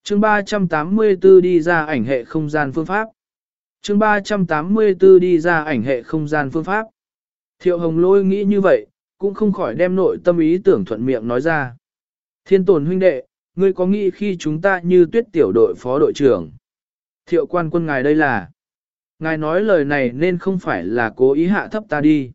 chương 384 đi ra ảnh hệ không gian phương pháp chương 384 đi ra ảnh hệ không gian phương pháp. Thiệu hồng lôi nghĩ như vậy, cũng không khỏi đem nội tâm ý tưởng thuận miệng nói ra. Thiên tồn huynh đệ, ngươi có nghĩ khi chúng ta như tuyết tiểu đội phó đội trưởng? Thiệu quan quân ngài đây là, ngài nói lời này nên không phải là cố ý hạ thấp ta đi.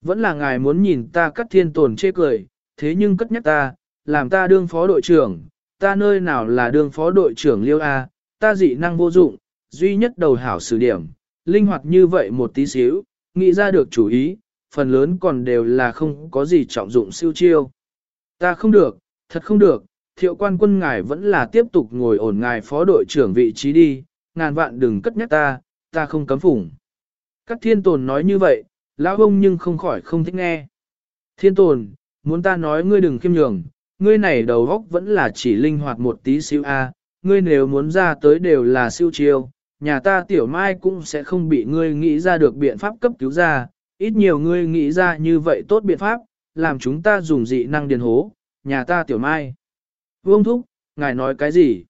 Vẫn là ngài muốn nhìn ta cắt thiên tồn chê cười, thế nhưng cất nhắc ta, làm ta đương phó đội trưởng, ta nơi nào là đương phó đội trưởng liêu A, ta dị năng vô dụng, duy nhất đầu hảo sử điểm, linh hoạt như vậy một tí xíu, nghĩ ra được chủ ý, phần lớn còn đều là không có gì trọng dụng siêu chiêu. Ta không được, thật không được, thiệu quan quân ngài vẫn là tiếp tục ngồi ổn ngài phó đội trưởng vị trí đi, ngàn vạn đừng cất nhắc ta, ta không cấm phủng. Các thiên tồn nói như vậy, lão ông nhưng không khỏi không thích nghe. Thiên tồn, muốn ta nói ngươi đừng khiêm nhường, ngươi này đầu góc vẫn là chỉ linh hoạt một tí siêu A, ngươi nếu muốn ra tới đều là siêu chiêu, nhà ta tiểu mai cũng sẽ không bị ngươi nghĩ ra được biện pháp cấp cứu ra, ít nhiều ngươi nghĩ ra như vậy tốt biện pháp, làm chúng ta dùng dị năng điền hố, nhà ta tiểu mai. Vương thúc, ngài nói cái gì?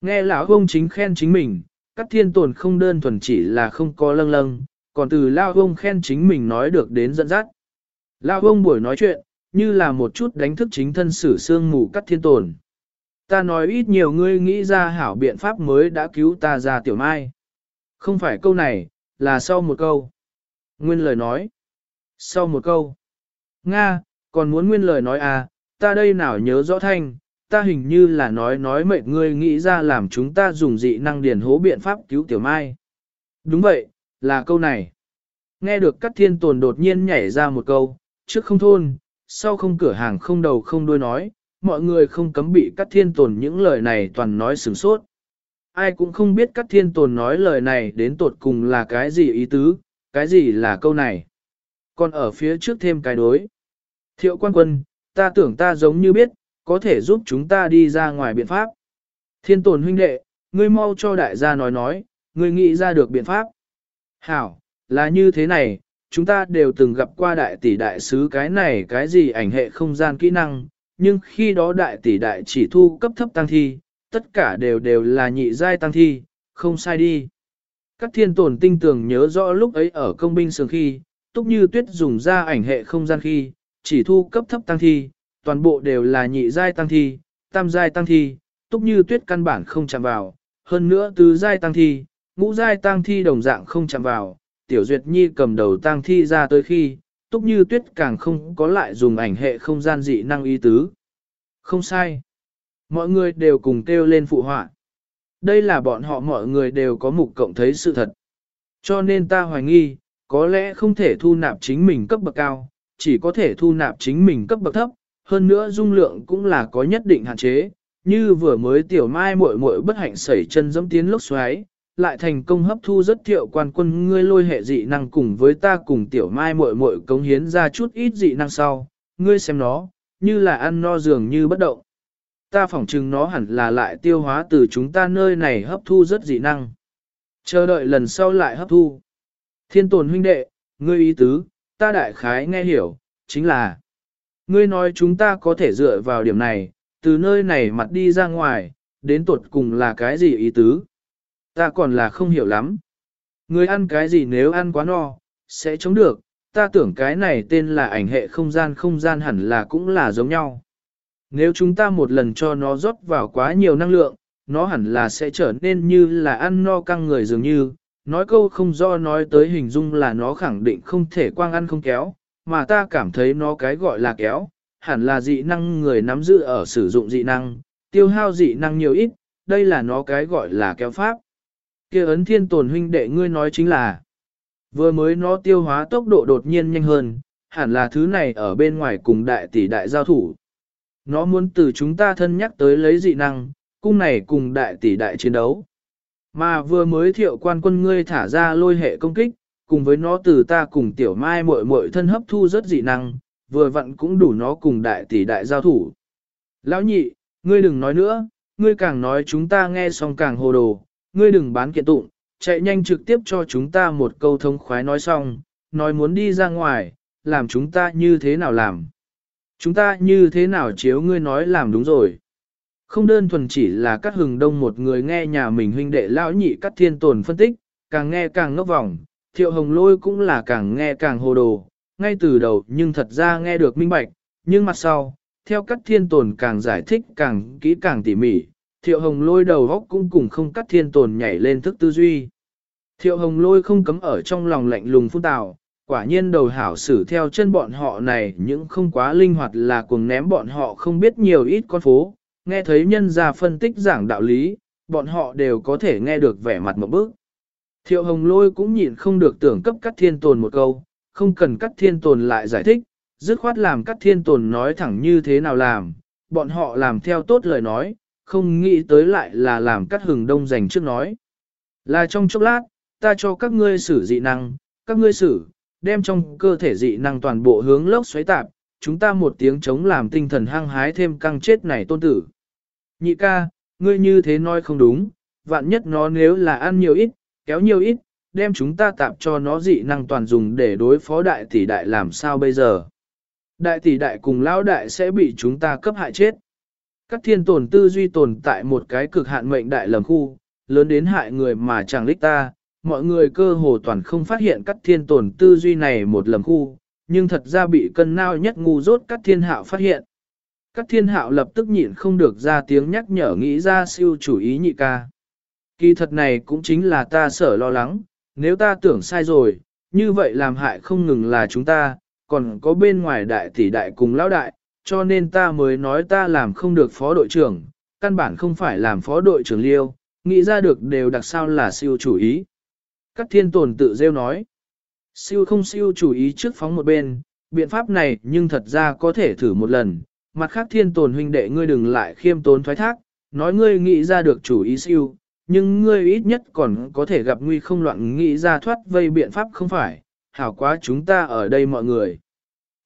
Nghe lão ông chính khen chính mình, các thiên tồn không đơn thuần chỉ là không có lâng lâng, còn từ lão ông khen chính mình nói được đến dẫn dắt. Lão ông buổi nói chuyện, như là một chút đánh thức chính thân sử xương mù cắt thiên tồn. Ta nói ít nhiều ngươi nghĩ ra hảo biện pháp mới đã cứu ta ra tiểu mai. Không phải câu này, là sau một câu. Nguyên lời nói. Sau một câu. Nga, còn muốn nguyên lời nói à, ta đây nào nhớ rõ thanh, ta hình như là nói nói mệt ngươi nghĩ ra làm chúng ta dùng dị năng điển hố biện pháp cứu tiểu mai. Đúng vậy, là câu này. Nghe được các thiên tồn đột nhiên nhảy ra một câu, trước không thôn, sau không cửa hàng không đầu không đuôi nói, mọi người không cấm bị Cát thiên tồn những lời này toàn nói sừng sốt. Ai cũng không biết Cát thiên tồn nói lời này đến tột cùng là cái gì ý tứ, cái gì là câu này. Còn ở phía trước thêm cái đối. Thiệu quan quân, ta tưởng ta giống như biết, có thể giúp chúng ta đi ra ngoài biện pháp. Thiên tồn huynh đệ, ngươi mau cho đại gia nói nói, ngươi nghĩ ra được biện pháp. Hảo, là như thế này, chúng ta đều từng gặp qua đại tỷ đại sứ cái này cái gì ảnh hệ không gian kỹ năng, nhưng khi đó đại tỷ đại chỉ thu cấp thấp tăng thi, tất cả đều đều là nhị giai tăng thi, không sai đi. Các thiên tồn tinh tường nhớ rõ lúc ấy ở công binh sường khi, túc như tuyết dùng ra ảnh hệ không gian khi, chỉ thu cấp thấp tăng thi, toàn bộ đều là nhị giai tăng thi, tam giai tăng thi, túc như tuyết căn bản không chạm vào, hơn nữa tứ giai tăng thi, ngũ giai tăng thi đồng dạng không chạm vào, tiểu duyệt nhi cầm đầu Tang thi ra tới khi, túc như tuyết càng không có lại dùng ảnh hệ không gian dị năng ý tứ. Không sai. Mọi người đều cùng kêu lên phụ họa. Đây là bọn họ mọi người đều có mục cộng thấy sự thật. Cho nên ta hoài nghi, có lẽ không thể thu nạp chính mình cấp bậc cao, chỉ có thể thu nạp chính mình cấp bậc thấp, hơn nữa dung lượng cũng là có nhất định hạn chế, như vừa mới tiểu mai muội muội bất hạnh xảy chân dẫm tiến lốc xoáy, lại thành công hấp thu rất thiệu quan quân ngươi lôi hệ dị năng cùng với ta cùng tiểu mai muội muội cống hiến ra chút ít dị năng sau, ngươi xem nó, như là ăn no dường như bất động. Ta phỏng chừng nó hẳn là lại tiêu hóa từ chúng ta nơi này hấp thu rất dị năng. Chờ đợi lần sau lại hấp thu. Thiên tồn huynh đệ, ngươi ý tứ, ta đại khái nghe hiểu, chính là Ngươi nói chúng ta có thể dựa vào điểm này, từ nơi này mặt đi ra ngoài, đến tuột cùng là cái gì ý tứ? Ta còn là không hiểu lắm. người ăn cái gì nếu ăn quá no, sẽ chống được, ta tưởng cái này tên là ảnh hệ không gian không gian hẳn là cũng là giống nhau. Nếu chúng ta một lần cho nó rót vào quá nhiều năng lượng, nó hẳn là sẽ trở nên như là ăn no căng người dường như, nói câu không do nói tới hình dung là nó khẳng định không thể quang ăn không kéo, mà ta cảm thấy nó cái gọi là kéo, hẳn là dị năng người nắm giữ ở sử dụng dị năng, tiêu hao dị năng nhiều ít, đây là nó cái gọi là kéo pháp kia ấn thiên tồn huynh đệ ngươi nói chính là, vừa mới nó tiêu hóa tốc độ đột nhiên nhanh hơn, hẳn là thứ này ở bên ngoài cùng đại tỷ đại giao thủ. Nó muốn từ chúng ta thân nhắc tới lấy dị năng, cung này cùng đại tỷ đại chiến đấu. Mà vừa mới thiệu quan quân ngươi thả ra lôi hệ công kích, cùng với nó từ ta cùng tiểu mai muội muội thân hấp thu rất dị năng, vừa vặn cũng đủ nó cùng đại tỷ đại giao thủ. Lão nhị, ngươi đừng nói nữa, ngươi càng nói chúng ta nghe xong càng hồ đồ, ngươi đừng bán kiện tụng, chạy nhanh trực tiếp cho chúng ta một câu thông khoái nói xong, nói muốn đi ra ngoài, làm chúng ta như thế nào làm. Chúng ta như thế nào chiếu ngươi nói làm đúng rồi. Không đơn thuần chỉ là cắt hừng đông một người nghe nhà mình huynh đệ lão nhị cắt thiên tồn phân tích, càng nghe càng ngốc vòng, thiệu hồng lôi cũng là càng nghe càng hồ đồ, ngay từ đầu nhưng thật ra nghe được minh bạch, nhưng mặt sau, theo cắt thiên tồn càng giải thích càng kỹ càng tỉ mỉ, thiệu hồng lôi đầu góc cũng cùng không cắt thiên tồn nhảy lên thức tư duy. Thiệu hồng lôi không cấm ở trong lòng lạnh lùng phun tào, quả nhiên đầu hảo xử theo chân bọn họ này những không quá linh hoạt là cuồng ném bọn họ không biết nhiều ít con phố, nghe thấy nhân gia phân tích giảng đạo lý, bọn họ đều có thể nghe được vẻ mặt một bước. Thiệu hồng lôi cũng nhịn không được tưởng cấp cắt thiên tồn một câu, không cần cắt thiên tồn lại giải thích, dứt khoát làm cắt thiên tồn nói thẳng như thế nào làm, bọn họ làm theo tốt lời nói, không nghĩ tới lại là làm cắt hừng đông dành trước nói. Là trong chốc lát, ta cho các ngươi sử dị năng, các ngươi sử đem trong cơ thể dị năng toàn bộ hướng lốc xoáy tạp, chúng ta một tiếng chống làm tinh thần hăng hái thêm căng chết này tôn tử. Nhị ca, ngươi như thế nói không đúng, vạn nhất nó nếu là ăn nhiều ít, kéo nhiều ít, đem chúng ta tạp cho nó dị năng toàn dùng để đối phó đại tỷ đại làm sao bây giờ. Đại tỷ đại cùng lão đại sẽ bị chúng ta cấp hại chết. Các thiên tồn tư duy tồn tại một cái cực hạn mệnh đại lầm khu, lớn đến hại người mà chẳng lích ta, mọi người cơ hồ toàn không phát hiện các thiên tồn tư duy này một lầm khu, nhưng thật ra bị cân nao nhất ngu rốt các thiên hạo phát hiện. Các thiên hạo lập tức nhịn không được ra tiếng nhắc nhở nghĩ ra siêu chủ ý nhị ca. Kỳ thật này cũng chính là ta sở lo lắng, nếu ta tưởng sai rồi, như vậy làm hại không ngừng là chúng ta, còn có bên ngoài đại tỷ đại cùng lão đại, cho nên ta mới nói ta làm không được phó đội trưởng, căn bản không phải làm phó đội trưởng liêu, nghĩ ra được đều đặc sao là siêu chủ ý. Các thiên tồn tự rêu nói, siêu không siêu chủ ý trước phóng một bên, biện pháp này nhưng thật ra có thể thử một lần, mặt khác thiên tồn huynh đệ ngươi đừng lại khiêm tốn thoái thác, nói ngươi nghĩ ra được chủ ý siêu, nhưng ngươi ít nhất còn có thể gặp nguy không loạn nghĩ ra thoát vây biện pháp không phải, hảo quá chúng ta ở đây mọi người.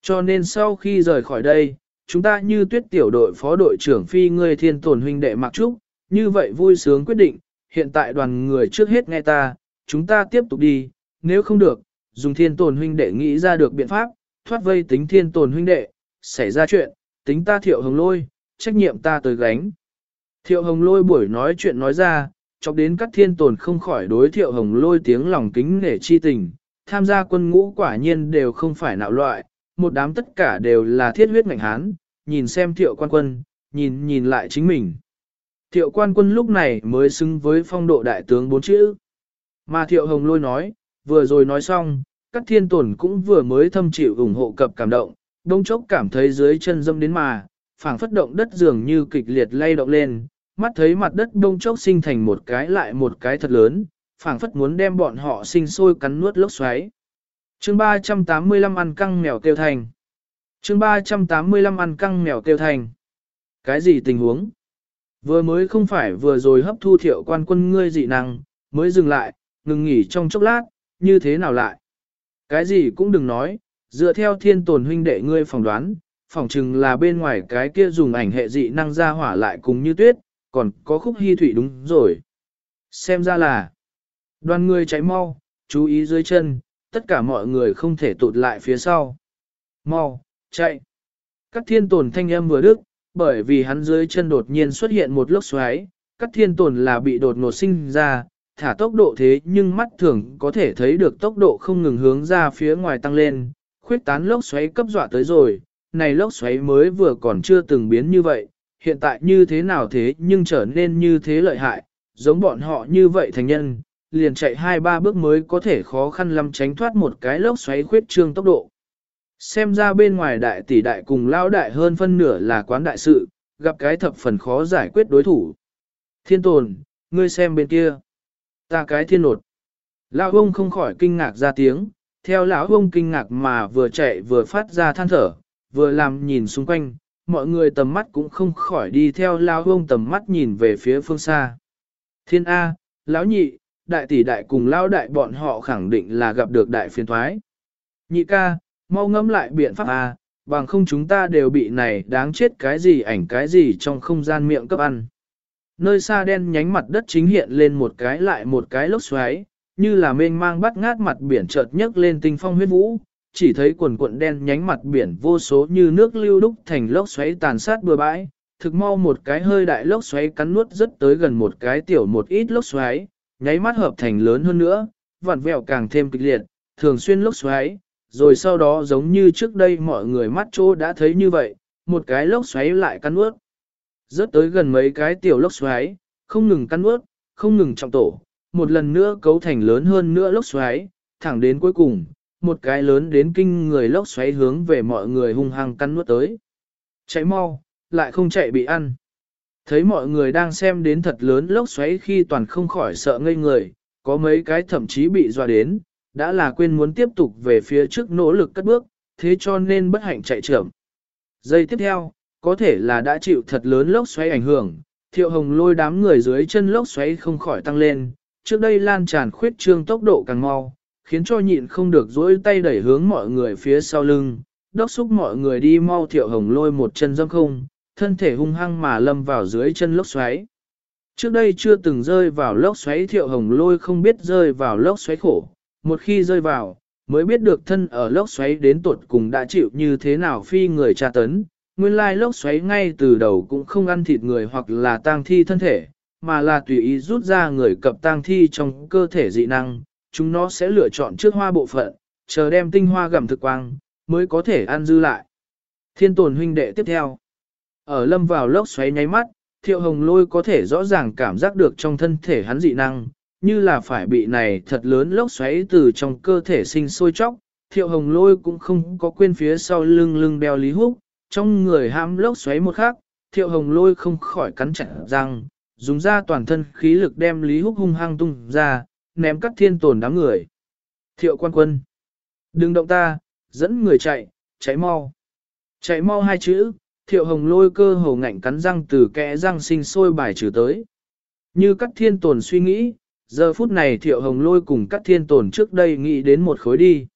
Cho nên sau khi rời khỏi đây, chúng ta như tuyết tiểu đội phó đội trưởng phi ngươi thiên tồn huynh đệ mặc trúc, như vậy vui sướng quyết định, hiện tại đoàn người trước hết nghe ta, chúng ta tiếp tục đi, nếu không được, dùng thiên tồn huynh đệ nghĩ ra được biện pháp, thoát vây tính thiên tồn huynh đệ, xảy ra chuyện, tính ta thiệu hồng lôi, trách nhiệm ta tới gánh. Thiệu hồng lôi buổi nói chuyện nói ra, chọc đến các thiên tồn không khỏi đối thiệu hồng lôi tiếng lòng kính nể chi tình, tham gia quân ngũ quả nhiên đều không phải nạo loại, một đám tất cả đều là thiết huyết ngạnh hán, nhìn xem thiệu quan quân, nhìn nhìn lại chính mình. Thiệu quan quân lúc này mới xứng với phong độ đại tướng bốn chữ. Mà thiệu hồng lôi nói, vừa rồi nói xong, các thiên tổn cũng vừa mới thâm chịu ủng hộ cập cảm động, đông chốc cảm thấy dưới chân dâm đến mà, phảng phất động đất dường như kịch liệt lay động lên, mắt thấy mặt đất đông chốc sinh thành một cái lại một cái thật lớn, phảng phất muốn đem bọn họ sinh sôi cắn nuốt lốc xoáy chương 385 ăn căng mèo tiêu thành. chương 385 ăn căng mèo tiêu thành. Cái gì tình huống? Vừa mới không phải vừa rồi hấp thu thiệu quan quân ngươi dị năng, mới dừng lại, ngừng nghỉ trong chốc lát, như thế nào lại? Cái gì cũng đừng nói, dựa theo thiên tồn huynh đệ ngươi phỏng đoán, phỏng chừng là bên ngoài cái kia dùng ảnh hệ dị năng ra hỏa lại cùng như tuyết, còn có khúc hy thủy đúng rồi. Xem ra là, đoàn người cháy mau, chú ý dưới chân, tất cả mọi người không thể tụt lại phía sau. Mau, chạy. Các thiên tồn thanh âm vừa đức, bởi vì hắn dưới chân đột nhiên xuất hiện một lốc xoáy, các thiên tồn là bị đột ngột sinh ra, thả tốc độ thế nhưng mắt thường có thể thấy được tốc độ không ngừng hướng ra phía ngoài tăng lên, khuyết tán lốc xoáy cấp dọa tới rồi, này lốc xoáy mới vừa còn chưa từng biến như vậy, hiện tại như thế nào thế nhưng trở nên như thế lợi hại, giống bọn họ như vậy thành nhân, liền chạy hai ba bước mới có thể khó khăn lắm tránh thoát một cái lốc xoáy khuyết trương tốc độ. Xem ra bên ngoài đại tỷ đại cùng lao đại hơn phân nửa là quán đại sự, gặp cái thập phần khó giải quyết đối thủ. Thiên tồn, ngươi xem bên kia. Ta cái thiên nột. Lão ông không khỏi kinh ngạc ra tiếng, theo lão ông kinh ngạc mà vừa chạy vừa phát ra than thở, vừa làm nhìn xung quanh, mọi người tầm mắt cũng không khỏi đi theo lão ông tầm mắt nhìn về phía phương xa. Thiên A, lão nhị, đại tỷ đại cùng lao đại bọn họ khẳng định là gặp được đại phiền thoái. Nhị ca, mau ngẫm lại biện pháp A, bằng không chúng ta đều bị này đáng chết cái gì ảnh cái gì trong không gian miệng cấp ăn. Nơi xa đen nhánh mặt đất chính hiện lên một cái lại một cái lốc xoáy, như là mênh mang bắt ngát mặt biển chợt nhấc lên tinh phong huyết vũ, chỉ thấy quần cuộn đen nhánh mặt biển vô số như nước lưu đúc thành lốc xoáy tàn sát bừa bãi, thực mau một cái hơi đại lốc xoáy cắn nuốt rất tới gần một cái tiểu một ít lốc xoáy, nháy mắt hợp thành lớn hơn nữa, vặn vẹo càng thêm kịch liệt, thường xuyên lốc xoáy, rồi sau đó giống như trước đây mọi người mắt chỗ đã thấy như vậy, một cái lốc xoáy lại cắn ướt. Rớt tới gần mấy cái tiểu lốc xoáy, không ngừng cắn ướt, không ngừng trọng tổ, một lần nữa cấu thành lớn hơn nữa lốc xoáy, thẳng đến cuối cùng, một cái lớn đến kinh người lốc xoáy hướng về mọi người hung hăng cắn nuốt tới. Chạy mau, lại không chạy bị ăn. Thấy mọi người đang xem đến thật lớn lốc xoáy khi toàn không khỏi sợ ngây người, có mấy cái thậm chí bị dọa đến, đã là quên muốn tiếp tục về phía trước nỗ lực cất bước, thế cho nên bất hạnh chạy trưởng. Giây tiếp theo, có thể là đã chịu thật lớn lốc xoáy ảnh hưởng, thiệu hồng lôi đám người dưới chân lốc xoáy không khỏi tăng lên, trước đây lan tràn khuyết trương tốc độ càng mau, khiến cho nhịn không được dỗi tay đẩy hướng mọi người phía sau lưng, đốc xúc mọi người đi mau thiệu hồng lôi một chân dâm không, thân thể hung hăng mà lâm vào dưới chân lốc xoáy. Trước đây chưa từng rơi vào lốc xoáy thiệu hồng lôi không biết rơi vào lốc xoáy khổ, một khi rơi vào, mới biết được thân ở lốc xoáy đến tuột cùng đã chịu như thế nào phi người tra tấn. Nguyên lai lốc xoáy ngay từ đầu cũng không ăn thịt người hoặc là tang thi thân thể, mà là tùy ý rút ra người cập tang thi trong cơ thể dị năng, chúng nó sẽ lựa chọn trước hoa bộ phận, chờ đem tinh hoa gặm thực quang, mới có thể ăn dư lại. Thiên tồn huynh đệ tiếp theo. Ở lâm vào lốc xoáy nháy mắt, thiệu hồng lôi có thể rõ ràng cảm giác được trong thân thể hắn dị năng, như là phải bị này thật lớn lốc xoáy từ trong cơ thể sinh sôi chóc. Thiệu hồng lôi cũng không có quên phía sau lưng lưng đeo lý húc, trong người ham lốc xoáy một khắc, thiệu hồng lôi không khỏi cắn chặt răng, dùng ra toàn thân khí lực đem lý húc hung hăng tung ra, ném các thiên tồn đám người. Thiệu quan quân. Đừng động ta, dẫn người chạy, chạy mau. Chạy mau hai chữ, thiệu hồng lôi cơ hồ ngạnh cắn răng từ kẽ răng sinh sôi bài trừ tới. Như các thiên tồn suy nghĩ, giờ phút này thiệu hồng lôi cùng các thiên tồn trước đây nghĩ đến một khối đi.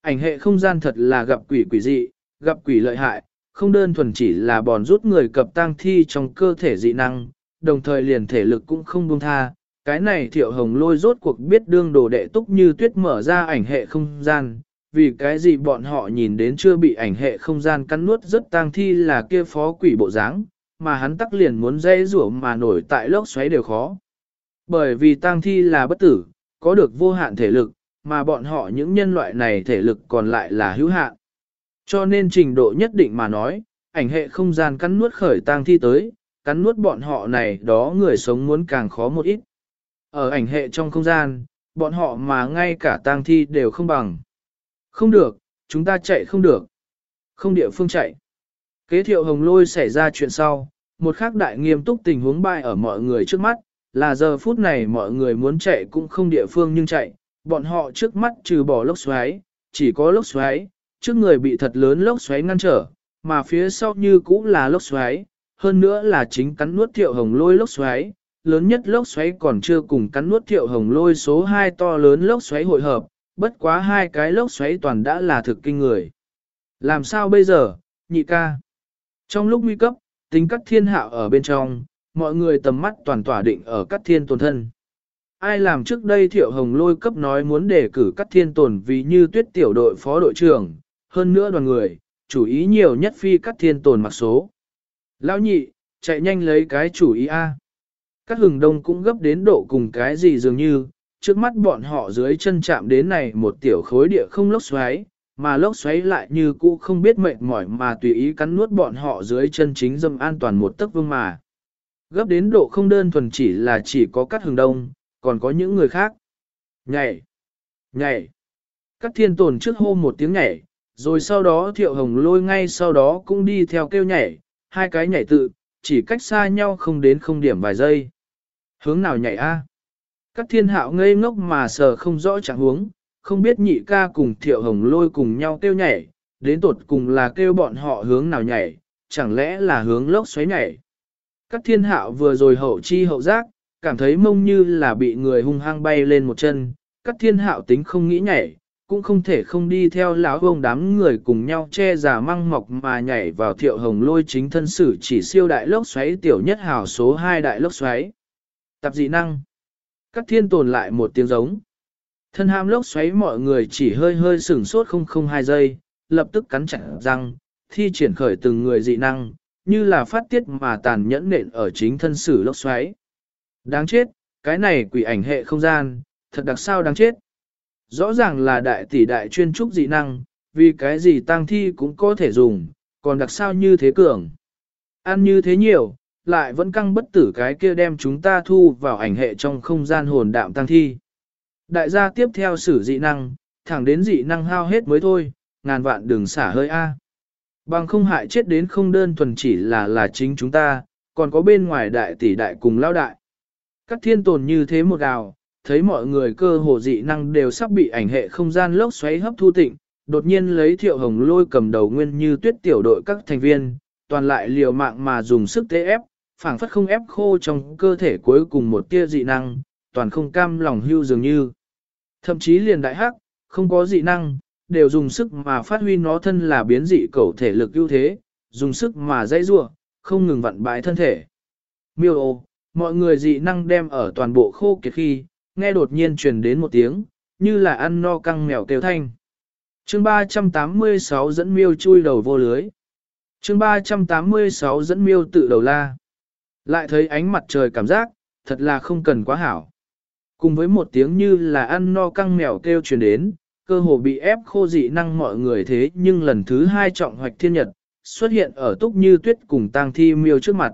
Ảnh hệ không gian thật là gặp quỷ quỷ dị, gặp quỷ lợi hại, không đơn thuần chỉ là bòn rút người cập tang thi trong cơ thể dị năng, đồng thời liền thể lực cũng không buông tha, cái này thiệu hồng lôi rốt cuộc biết đương đồ đệ túc như tuyết mở ra ảnh hệ không gian, vì cái gì bọn họ nhìn đến chưa bị ảnh hệ không gian cắn nuốt rất tang thi là kia phó quỷ bộ dáng, mà hắn tắc liền muốn dây rủa mà nổi tại lốc xoáy đều khó. Bởi vì tang thi là bất tử, có được vô hạn thể lực, mà bọn họ những nhân loại này thể lực còn lại là hữu hạn. Cho nên trình độ nhất định mà nói, ảnh hệ không gian cắn nuốt khởi tang thi tới, cắn nuốt bọn họ này đó người sống muốn càng khó một ít. Ở ảnh hệ trong không gian, bọn họ mà ngay cả tang thi đều không bằng. Không được, chúng ta chạy không được. Không địa phương chạy. Kế thiệu hồng lôi xảy ra chuyện sau, một khắc đại nghiêm túc tình huống bại ở mọi người trước mắt, là giờ phút này mọi người muốn chạy cũng không địa phương nhưng chạy, bọn họ trước mắt trừ bỏ lốc xoáy, chỉ có lốc xoáy, trước người bị thật lớn lốc xoáy ngăn trở, mà phía sau như cũng là lốc xoáy, hơn nữa là chính cắn nuốt thiệu hồng lôi lốc xoáy, lớn nhất lốc xoáy còn chưa cùng cắn nuốt thiệu hồng lôi số 2 to lớn lốc xoáy hội hợp, bất quá hai cái lốc xoáy toàn đã là thực kinh người. Làm sao bây giờ, nhị ca? Trong lúc nguy cấp, tính cắt thiên hạo ở bên trong, mọi người tầm mắt toàn tỏa định ở cắt thiên tồn thân. Ai làm trước đây thiệu hồng lôi cấp nói muốn đề cử cắt thiên tồn vì như tuyết tiểu đội phó đội trưởng, hơn nữa đoàn người, chủ ý nhiều nhất phi cắt thiên tồn mặc số. Lão nhị, chạy nhanh lấy cái chủ ý A. Các hừng đông cũng gấp đến độ cùng cái gì dường như, trước mắt bọn họ dưới chân chạm đến này một tiểu khối địa không lốc xoáy, mà lốc xoáy lại như cũ không biết mệt mỏi mà tùy ý cắn nuốt bọn họ dưới chân chính dâm an toàn một tấc vương mà. Gấp đến độ không đơn thuần chỉ là chỉ có các hừng đông, còn có những người khác. Nhảy! Nhảy! Các thiên tồn trước hô một tiếng nhảy, rồi sau đó thiệu hồng lôi ngay sau đó cũng đi theo kêu nhảy, hai cái nhảy tự, chỉ cách xa nhau không đến không điểm vài giây. Hướng nào nhảy a? Các thiên hạo ngây ngốc mà sờ không rõ trạng huống, không biết nhị ca cùng thiệu hồng lôi cùng nhau kêu nhảy, đến tột cùng là kêu bọn họ hướng nào nhảy, chẳng lẽ là hướng lốc xoáy nhảy. Các thiên hạo vừa rồi hậu chi hậu giác, cảm thấy mông như là bị người hung hăng bay lên một chân, các thiên hạo tính không nghĩ nhảy, cũng không thể không đi theo lão ông đám người cùng nhau che giả măng mọc mà nhảy vào thiệu hồng lôi chính thân sử chỉ siêu đại lốc xoáy tiểu nhất hào số 2 đại lốc xoáy. Tập dị năng. Các thiên tồn lại một tiếng giống. Thân ham lốc xoáy mọi người chỉ hơi hơi sửng sốt không không hai giây, lập tức cắn chặt răng, thi triển khởi từng người dị năng, như là phát tiết mà tàn nhẫn nện ở chính thân sử lốc xoáy. Đáng chết, cái này quỷ ảnh hệ không gian, thật đặc sao đáng chết. Rõ ràng là đại tỷ đại chuyên trúc dị năng, vì cái gì tăng thi cũng có thể dùng, còn đặc sao như thế cường. Ăn như thế nhiều, lại vẫn căng bất tử cái kia đem chúng ta thu vào ảnh hệ trong không gian hồn đạm tăng thi. Đại gia tiếp theo sử dị năng, thẳng đến dị năng hao hết mới thôi, ngàn vạn đừng xả hơi A. Bằng không hại chết đến không đơn thuần chỉ là là chính chúng ta, còn có bên ngoài đại tỷ đại cùng lao đại. Các thiên tồn như thế một đào thấy mọi người cơ hồ dị năng đều sắp bị ảnh hệ không gian lốc xoáy hấp thu tịnh, đột nhiên lấy thiệu hồng lôi cầm đầu nguyên như tuyết tiểu đội các thành viên, toàn lại liều mạng mà dùng sức tế ép, phảng phất không ép khô trong cơ thể cuối cùng một tia dị năng, toàn không cam lòng hưu dường như. Thậm chí liền đại hắc, không có dị năng, đều dùng sức mà phát huy nó thân là biến dị cầu thể lực ưu thế, dùng sức mà dãy rua, không ngừng vặn bãi thân thể. Miêu ô, mọi người dị năng đem ở toàn bộ khô kiệt khi, nghe đột nhiên truyền đến một tiếng, như là ăn no căng mèo kêu thanh. chương 386 dẫn miêu chui đầu vô lưới. chương 386 dẫn miêu tự đầu la. Lại thấy ánh mặt trời cảm giác, thật là không cần quá hảo. Cùng với một tiếng như là ăn no căng mèo kêu truyền đến, cơ hồ bị ép khô dị năng mọi người thế nhưng lần thứ hai trọng hoạch thiên nhật, xuất hiện ở túc như tuyết cùng tang thi miêu trước mặt.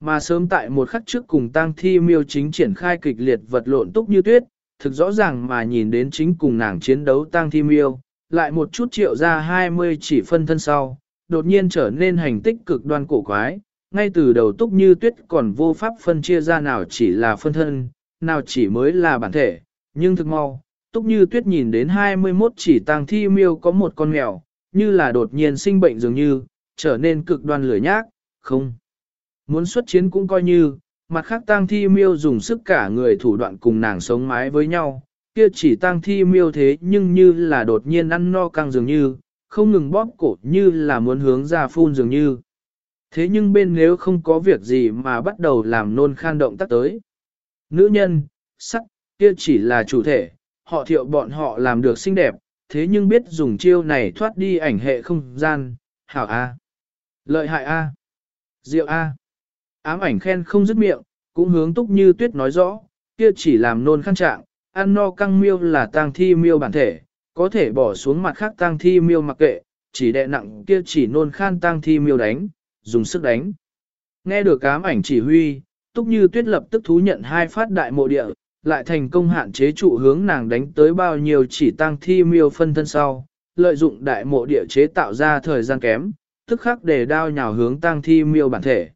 Mà sớm tại một khắc trước cùng tang thi miêu chính triển khai kịch liệt vật lộn túc như tuyết, thực rõ ràng mà nhìn đến chính cùng nàng chiến đấu tang thi miêu, lại một chút triệu ra 20 chỉ phân thân sau, đột nhiên trở nên hành tích cực đoan cổ quái, ngay từ đầu túc như tuyết còn vô pháp phân chia ra nào chỉ là phân thân, nào chỉ mới là bản thể, nhưng thực mau, túc như tuyết nhìn đến 21 chỉ tang thi miêu có một con mèo, như là đột nhiên sinh bệnh dường như, trở nên cực đoan lười nhác, không. Muốn xuất chiến cũng coi như, mặt khác tang thi miêu dùng sức cả người thủ đoạn cùng nàng sống mái với nhau, kia chỉ tang thi miêu thế nhưng như là đột nhiên ăn no căng dường như, không ngừng bóp cổ như là muốn hướng ra phun dường như. Thế nhưng bên nếu không có việc gì mà bắt đầu làm nôn khan động tác tới. Nữ nhân, sắc, kia chỉ là chủ thể, họ thiệu bọn họ làm được xinh đẹp, thế nhưng biết dùng chiêu này thoát đi ảnh hệ không gian, hảo A. Lợi hại A. Diệu A. Ám ảnh khen không dứt miệng, cũng hướng túc như tuyết nói rõ, kia chỉ làm nôn khăn trạng, ăn no căng miêu là tang thi miêu bản thể, có thể bỏ xuống mặt khác tang thi miêu mặc kệ, chỉ đệ nặng kia chỉ nôn khan tang thi miêu đánh, dùng sức đánh. Nghe được cám ảnh chỉ huy, túc như tuyết lập tức thú nhận hai phát đại mộ địa, lại thành công hạn chế trụ hướng nàng đánh tới bao nhiêu chỉ tăng thi miêu phân thân sau, lợi dụng đại mộ địa chế tạo ra thời gian kém, tức khắc để đao nhào hướng tăng thi miêu bản thể.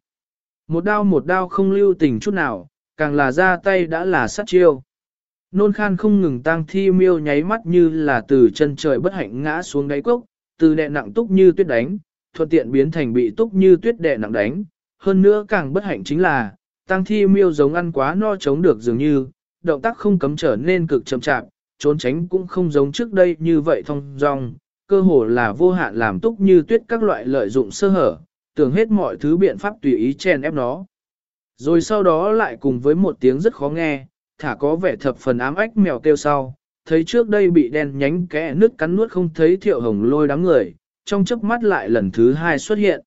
Một đao một đao không lưu tình chút nào, càng là ra tay đã là sát chiêu. Nôn khan không ngừng tăng thi miêu nháy mắt như là từ chân trời bất hạnh ngã xuống đáy cốc, từ đè nặng túc như tuyết đánh, thuận tiện biến thành bị túc như tuyết đè nặng đánh. Hơn nữa càng bất hạnh chính là, tăng thi miêu giống ăn quá no chống được dường như, động tác không cấm trở nên cực chậm chạp, trốn tránh cũng không giống trước đây như vậy thông dong, cơ hồ là vô hạn làm túc như tuyết các loại lợi dụng sơ hở, tưởng hết mọi thứ biện pháp tùy ý chen ép nó. Rồi sau đó lại cùng với một tiếng rất khó nghe, thả có vẻ thập phần ám ách mèo kêu sau, thấy trước đây bị đen nhánh kẽ nước cắn nuốt không thấy thiệu hồng lôi đám người, trong chớp mắt lại lần thứ hai xuất hiện.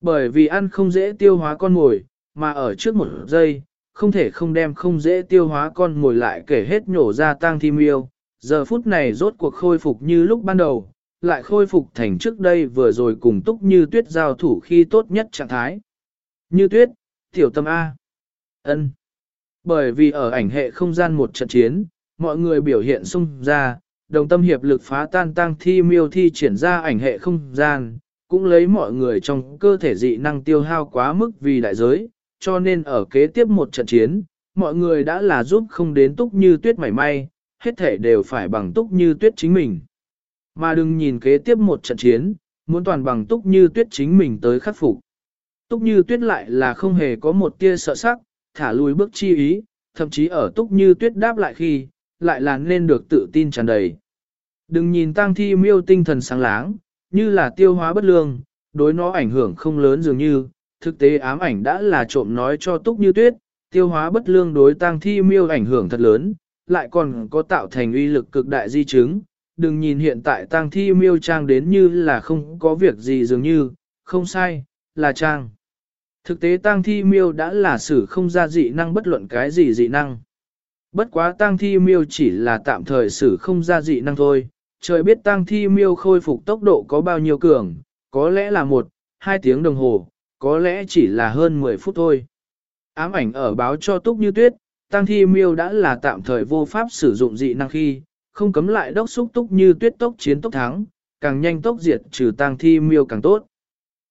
Bởi vì ăn không dễ tiêu hóa con mồi, mà ở trước một giây, không thể không đem không dễ tiêu hóa con mồi lại kể hết nhổ ra tang thi miêu. Giờ phút này rốt cuộc khôi phục như lúc ban đầu, lại khôi phục thành trước đây vừa rồi cùng túc như tuyết giao thủ khi tốt nhất trạng thái. Như tuyết, tiểu tâm A. ân Bởi vì ở ảnh hệ không gian một trận chiến, mọi người biểu hiện xung ra, đồng tâm hiệp lực phá tan tang thi miêu thi triển ra ảnh hệ không gian, cũng lấy mọi người trong cơ thể dị năng tiêu hao quá mức vì đại giới, cho nên ở kế tiếp một trận chiến, mọi người đã là giúp không đến túc như tuyết mảy may, hết thể đều phải bằng túc như tuyết chính mình. Mà đừng nhìn kế tiếp một trận chiến, muốn toàn bằng túc như tuyết chính mình tới khắc phục. Túc như tuyết lại là không hề có một tia sợ sắc, thả lùi bước chi ý, thậm chí ở túc như tuyết đáp lại khi, lại là nên được tự tin tràn đầy. Đừng nhìn tang thi miêu tinh thần sáng láng, như là tiêu hóa bất lương, đối nó ảnh hưởng không lớn dường như, thực tế ám ảnh đã là trộm nói cho túc như tuyết, tiêu hóa bất lương đối tang thi miêu ảnh hưởng thật lớn, lại còn có tạo thành uy lực cực đại di chứng, đừng nhìn hiện tại tang thi miêu trang đến như là không có việc gì dường như, không sai, là trang. Thực tế tang thi miêu đã là xử không ra dị năng bất luận cái gì dị năng. Bất quá tang thi miêu chỉ là tạm thời xử không ra dị năng thôi, trời biết tang thi miêu khôi phục tốc độ có bao nhiêu cường, có lẽ là một, hai tiếng đồng hồ, có lẽ chỉ là hơn 10 phút thôi. Ám ảnh ở báo cho Túc Như Tuyết, Tăng Thi Miêu đã là tạm thời vô pháp sử dụng dị năng khi, không cấm lại đốc xúc Túc Như Tuyết tốc chiến tốc thắng, càng nhanh tốc diệt trừ Tăng Thi Miêu càng tốt.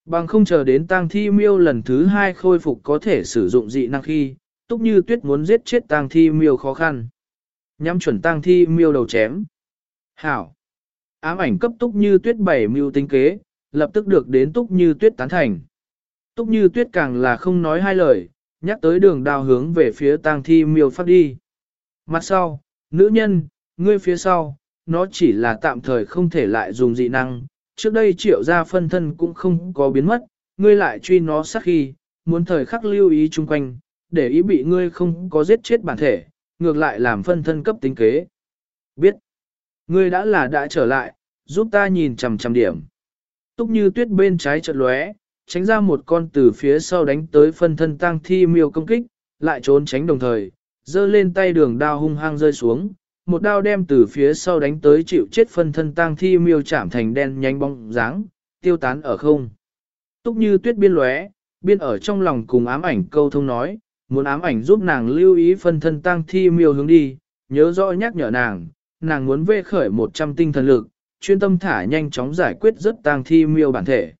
Bằng không chờ đến Tăng Thi Miêu lần thứ hai khôi phục có thể sử dụng dị năng khi, Túc Như Tuyết muốn giết chết Tang Thi Miêu khó khăn. Nhắm chuẩn Tang Thi Miêu đầu chém. Hảo! Ám ảnh cấp Túc Như Tuyết bảy mưu tính kế, lập tức được đến Túc Như Tuyết tán thành. Túc Như Tuyết càng là không nói hai lời, nhắc tới đường đào hướng về phía tang thi miêu phát đi. Mặt sau, nữ nhân, ngươi phía sau, nó chỉ là tạm thời không thể lại dùng dị năng, trước đây triệu gia phân thân cũng không có biến mất, ngươi lại truy nó sát khi, muốn thời khắc lưu ý chung quanh, để ý bị ngươi không có giết chết bản thể, ngược lại làm phân thân cấp tính kế. Biết, ngươi đã là đã trở lại, giúp ta nhìn chằm chằm điểm. Túc như tuyết bên trái chợt lóe, tránh ra một con từ phía sau đánh tới phân thân tăng thi miêu công kích, lại trốn tránh đồng thời, giơ lên tay đường đao hung hăng rơi xuống, một đao đem từ phía sau đánh tới chịu chết phân thân tăng thi miêu chạm thành đen nhanh bóng dáng, tiêu tán ở không. Túc như tuyết biên lóe, biên ở trong lòng cùng ám ảnh câu thông nói, muốn ám ảnh giúp nàng lưu ý phân thân tăng thi miêu hướng đi, nhớ rõ nhắc nhở nàng, nàng muốn vê khởi 100 tinh thần lực, chuyên tâm thả nhanh chóng giải quyết rất tăng thi miêu bản thể.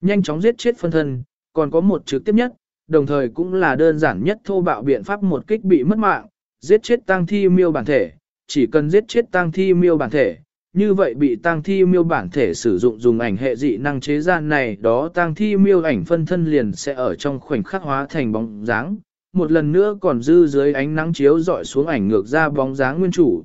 Nhanh chóng giết chết phân thân, còn có một trực tiếp nhất, đồng thời cũng là đơn giản nhất thô bạo biện pháp một kích bị mất mạng, giết chết tăng thi miêu bản thể, chỉ cần giết chết tăng thi miêu bản thể, như vậy bị tăng thi miêu bản thể sử dụng dùng ảnh hệ dị năng chế gian này đó tăng thi miêu ảnh phân thân liền sẽ ở trong khoảnh khắc hóa thành bóng dáng, một lần nữa còn dư dưới ánh nắng chiếu dọi xuống ảnh ngược ra bóng dáng nguyên chủ.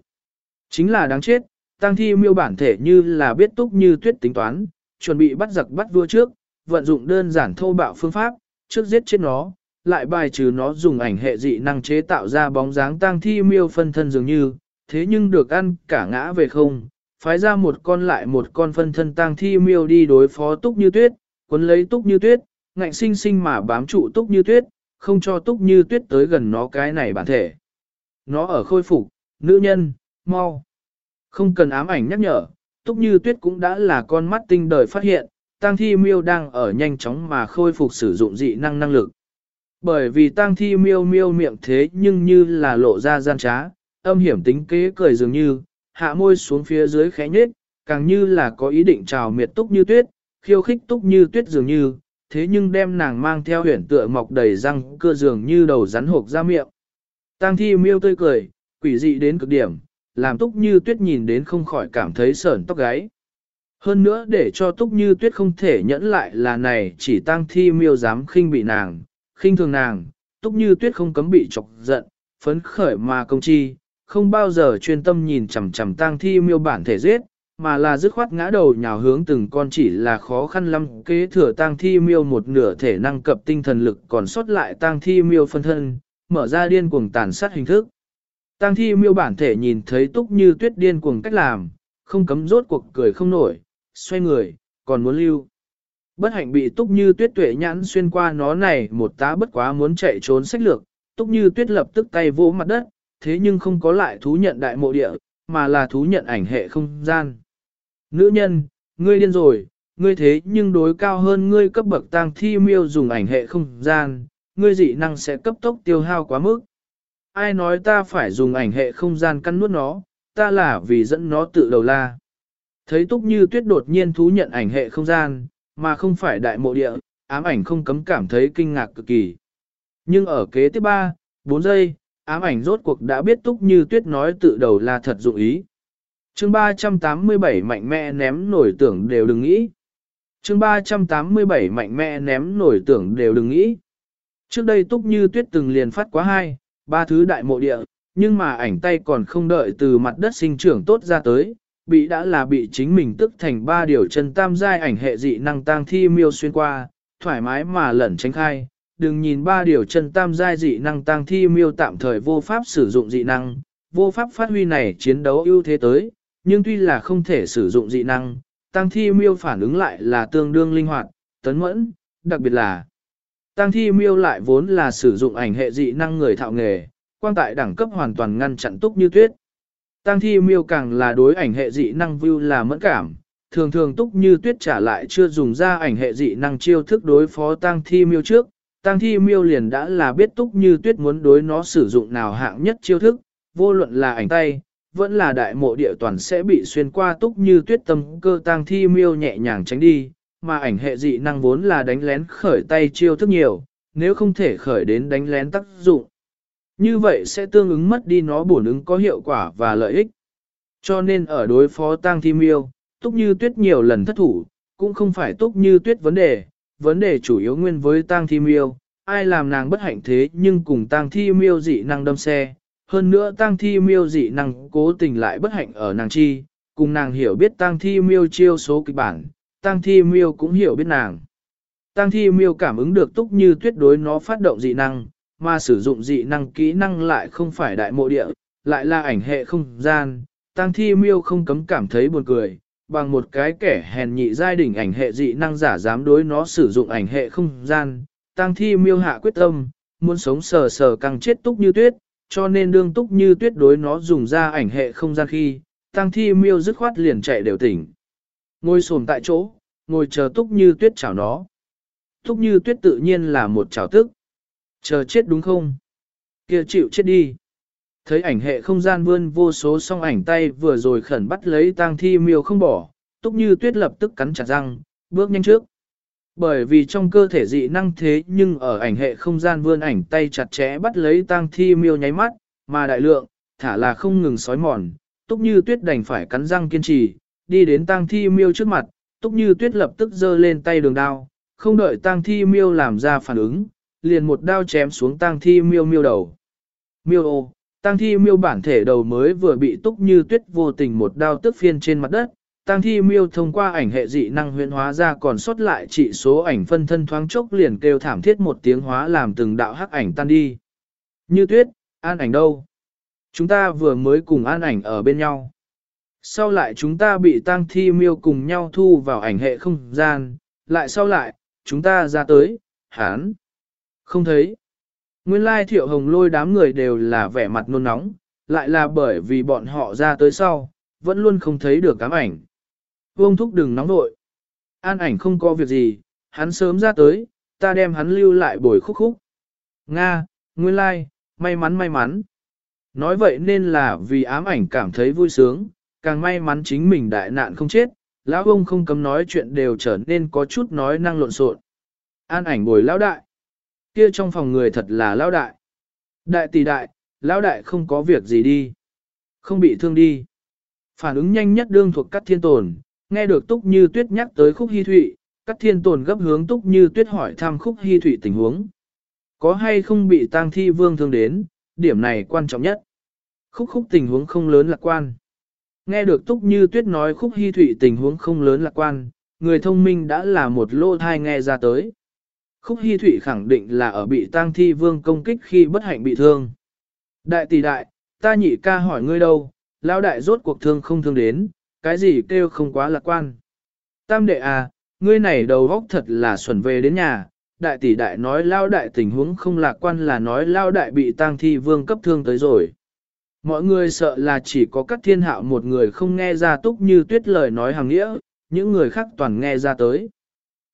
Chính là đáng chết, tăng thi miêu bản thể như là biết túc như tuyết tính toán, chuẩn bị bắt giặc bắt vua trước, vận dụng đơn giản thô bạo phương pháp, trước giết chết nó, lại bài trừ nó dùng ảnh hệ dị năng chế tạo ra bóng dáng tăng thi miêu phân thân dường như, thế nhưng được ăn cả ngã về không, phái ra một con lại một con phân thân tang thi miêu đi đối phó túc như tuyết, cuốn lấy túc như tuyết, ngạnh sinh sinh mà bám trụ túc như tuyết, không cho túc như tuyết tới gần nó cái này bản thể. Nó ở khôi phục, nữ nhân, mau. Không cần ám ảnh nhắc nhở, túc như tuyết cũng đã là con mắt tinh đời phát hiện, tang thi miêu đang ở nhanh chóng mà khôi phục sử dụng dị năng năng lực. Bởi vì tang thi miêu miêu miệng thế nhưng như là lộ ra gian trá, âm hiểm tính kế cười dường như, hạ môi xuống phía dưới khẽ nhết, càng như là có ý định trào miệt túc như tuyết, khiêu khích túc như tuyết dường như, thế nhưng đem nàng mang theo huyển tựa mọc đầy răng cưa dường như đầu rắn hộp ra miệng. Tang thi miêu tươi cười, quỷ dị đến cực điểm, làm túc như tuyết nhìn đến không khỏi cảm thấy sởn tóc gáy. Hơn nữa để cho túc như tuyết không thể nhẫn lại là này chỉ tăng thi miêu dám khinh bị nàng, khinh thường nàng, túc như tuyết không cấm bị chọc giận, phấn khởi mà công chi, không bao giờ chuyên tâm nhìn chằm chằm tang thi miêu bản thể giết, mà là dứt khoát ngã đầu nhào hướng từng con chỉ là khó khăn lắm kế thừa tang thi miêu một nửa thể năng cập tinh thần lực còn sót lại tang thi miêu phân thân, mở ra điên cuồng tàn sát hình thức. Tang thi miêu bản thể nhìn thấy túc như tuyết điên cuồng cách làm, không cấm rốt cuộc cười không nổi, xoay người, còn muốn lưu. Bất hạnh bị túc như tuyết tuệ nhãn xuyên qua nó này một tá bất quá muốn chạy trốn sách lược, túc như tuyết lập tức tay vỗ mặt đất, thế nhưng không có lại thú nhận đại mộ địa, mà là thú nhận ảnh hệ không gian. Nữ nhân, ngươi điên rồi, ngươi thế nhưng đối cao hơn ngươi cấp bậc tang thi miêu dùng ảnh hệ không gian, ngươi dị năng sẽ cấp tốc tiêu hao quá mức. Ai nói ta phải dùng ảnh hệ không gian căn nuốt nó, ta là vì dẫn nó tự đầu la. Thấy túc như tuyết đột nhiên thú nhận ảnh hệ không gian, mà không phải đại mộ địa, ám ảnh không cấm cảm thấy kinh ngạc cực kỳ. Nhưng ở kế tiếp 3, 4 giây, ám ảnh rốt cuộc đã biết túc như tuyết nói tự đầu là thật dụng ý chương 387 mạnh mẽ ném nổi tưởng đều đừng nghĩ. chương 387 mạnh mẽ ném nổi tưởng đều đừng nghĩ. Trước đây túc như tuyết từng liền phát quá hai, ba thứ đại mộ địa, nhưng mà ảnh tay còn không đợi từ mặt đất sinh trưởng tốt ra tới, bị đã là bị chính mình tức thành ba điều chân tam giai ảnh hệ dị năng tang thi miêu xuyên qua, thoải mái mà lẩn tránh khai. Đừng nhìn ba điều chân tam giai dị năng tang thi miêu tạm thời vô pháp sử dụng dị năng, vô pháp phát huy này chiến đấu ưu thế tới, nhưng tuy là không thể sử dụng dị năng, tăng thi miêu phản ứng lại là tương đương linh hoạt, tấn mẫn, đặc biệt là tăng thi miêu lại vốn là sử dụng ảnh hệ dị năng người thạo nghề, quang tại đẳng cấp hoàn toàn ngăn chặn túc như tuyết. Tăng thi miêu càng là đối ảnh hệ dị năng view là mẫn cảm, thường thường túc như tuyết trả lại chưa dùng ra ảnh hệ dị năng chiêu thức đối phó tăng thi miêu trước, tăng thi miêu liền đã là biết túc như tuyết muốn đối nó sử dụng nào hạng nhất chiêu thức, vô luận là ảnh tay, vẫn là đại mộ địa toàn sẽ bị xuyên qua túc như tuyết tâm cơ tang thi miêu nhẹ nhàng tránh đi, mà ảnh hệ dị năng vốn là đánh lén khởi tay chiêu thức nhiều, nếu không thể khởi đến đánh lén tác dụng. Như vậy sẽ tương ứng mất đi nó bổn ứng có hiệu quả và lợi ích. Cho nên ở đối phó tang thi miêu, túc như tuyết nhiều lần thất thủ, cũng không phải túc như tuyết vấn đề, vấn đề chủ yếu nguyên với tang thi miêu, ai làm nàng bất hạnh thế nhưng cùng tang thi miêu dị năng đâm xe, hơn nữa tang thi miêu dị năng cố tình lại bất hạnh ở nàng chi, cùng nàng hiểu biết tang thi miêu chiêu số kịch bản, tang thi miêu cũng hiểu biết nàng. Tang thi miêu cảm ứng được túc như tuyết đối nó phát động dị năng, mà sử dụng dị năng kỹ năng lại không phải đại mộ địa, lại là ảnh hệ không gian. Tang thi miêu không cấm cảm thấy buồn cười, bằng một cái kẻ hèn nhị giai đỉnh ảnh hệ dị năng giả dám đối nó sử dụng ảnh hệ không gian. Tang thi miêu hạ quyết tâm, muốn sống sờ sờ càng chết túc như tuyết, cho nên đương túc như tuyết đối nó dùng ra ảnh hệ không gian khi, Tang thi miêu dứt khoát liền chạy đều tỉnh. Ngồi xổm tại chỗ, ngồi chờ túc như tuyết chào nó. Túc như tuyết tự nhiên là một chào tức. Chờ chết đúng không? kia chịu chết đi. Thấy ảnh hệ không gian vươn vô số song ảnh tay vừa rồi khẩn bắt lấy tang thi miêu không bỏ, túc như tuyết lập tức cắn chặt răng, bước nhanh trước. Bởi vì trong cơ thể dị năng thế nhưng ở ảnh hệ không gian vươn ảnh tay chặt chẽ bắt lấy tang thi miêu nháy mắt, mà đại lượng, thả là không ngừng sói mòn, túc như tuyết đành phải cắn răng kiên trì, đi đến tang thi miêu trước mặt, túc như tuyết lập tức giơ lên tay đường đao, không đợi tang thi miêu làm ra phản ứng, liền một đao chém xuống tang thi miêu miêu đầu. Miêu ô, tang thi miêu bản thể đầu mới vừa bị túc như tuyết vô tình một đao tức phiên trên mặt đất, tang thi miêu thông qua ảnh hệ dị năng huyễn hóa ra còn sót lại trị số ảnh phân thân thoáng chốc liền kêu thảm thiết một tiếng hóa làm từng đạo hắc ảnh tan đi. Như tuyết, an ảnh đâu? Chúng ta vừa mới cùng an ảnh ở bên nhau. Sau lại chúng ta bị tang thi miêu cùng nhau thu vào ảnh hệ không gian, lại sau lại, chúng ta ra tới, hán. Không thấy. Nguyên lai thiệu hồng lôi đám người đều là vẻ mặt nôn nóng, lại là bởi vì bọn họ ra tới sau, vẫn luôn không thấy được cám ảnh. Vương thúc đừng nóng vội, An ảnh không có việc gì, hắn sớm ra tới, ta đem hắn lưu lại bồi khúc khúc. Nga, nguyên lai, may mắn may mắn. Nói vậy nên là vì ám ảnh cảm thấy vui sướng, càng may mắn chính mình đại nạn không chết, lão ông không cấm nói chuyện đều trở nên có chút nói năng lộn xộn. An ảnh bồi lão đại. Kia trong phòng người thật là lão đại. Đại tỷ đại, lão đại không có việc gì đi. Không bị thương đi. Phản ứng nhanh nhất đương thuộc cắt thiên tồn, nghe được túc như tuyết nhắc tới khúc hy thụy, các thiên tồn gấp hướng túc như tuyết hỏi thăm khúc hy thụy tình huống. Có hay không bị tang thi vương thương đến, điểm này quan trọng nhất. Khúc khúc tình huống không lớn lạc quan. Nghe được túc như tuyết nói khúc hy thụy tình huống không lớn lạc quan, người thông minh đã là một lô thai nghe ra tới. Khúc Hi Thụy khẳng định là ở bị tang thi vương công kích khi bất hạnh bị thương. Đại tỷ đại, ta nhị ca hỏi ngươi đâu, lão đại rốt cuộc thương không thương đến, cái gì kêu không quá lạc quan. Tam đệ à, ngươi này đầu góc thật là xuẩn về đến nhà, đại tỷ đại nói lao đại tình huống không lạc quan là nói lao đại bị tang thi vương cấp thương tới rồi. Mọi người sợ là chỉ có các thiên hạo một người không nghe ra túc như tuyết lời nói hàng nghĩa, những người khác toàn nghe ra tới.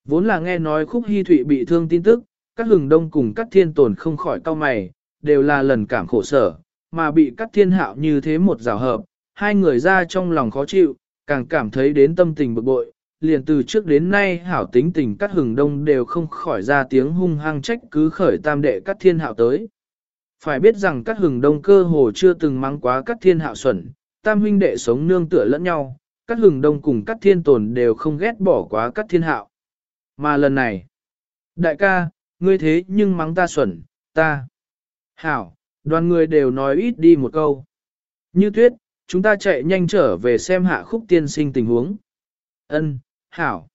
Vốn là nghe nói khúc hy thụy bị thương tin tức, các hừng đông cùng các thiên tồn không khỏi cau mày, đều là lần cảm khổ sở, mà bị các thiên hạo như thế một rào hợp, hai người ra trong lòng khó chịu, càng cảm thấy đến tâm tình bực bội, liền từ trước đến nay hảo tính tình cắt hừng đông đều không khỏi ra tiếng hung hăng trách cứ khởi tam đệ cắt thiên hạo tới. Phải biết rằng cắt hừng đông cơ hồ chưa từng mắng quá cắt thiên hạo xuẩn, tam huynh đệ sống nương tựa lẫn nhau, cắt hừng đông cùng cắt thiên tồn đều không ghét bỏ quá cắt thiên hạo. Mà lần này, đại ca, ngươi thế nhưng mắng ta xuẩn, ta. Hảo, đoàn người đều nói ít đi một câu. Như tuyết, chúng ta chạy nhanh trở về xem hạ khúc tiên sinh tình huống. Ân, hảo.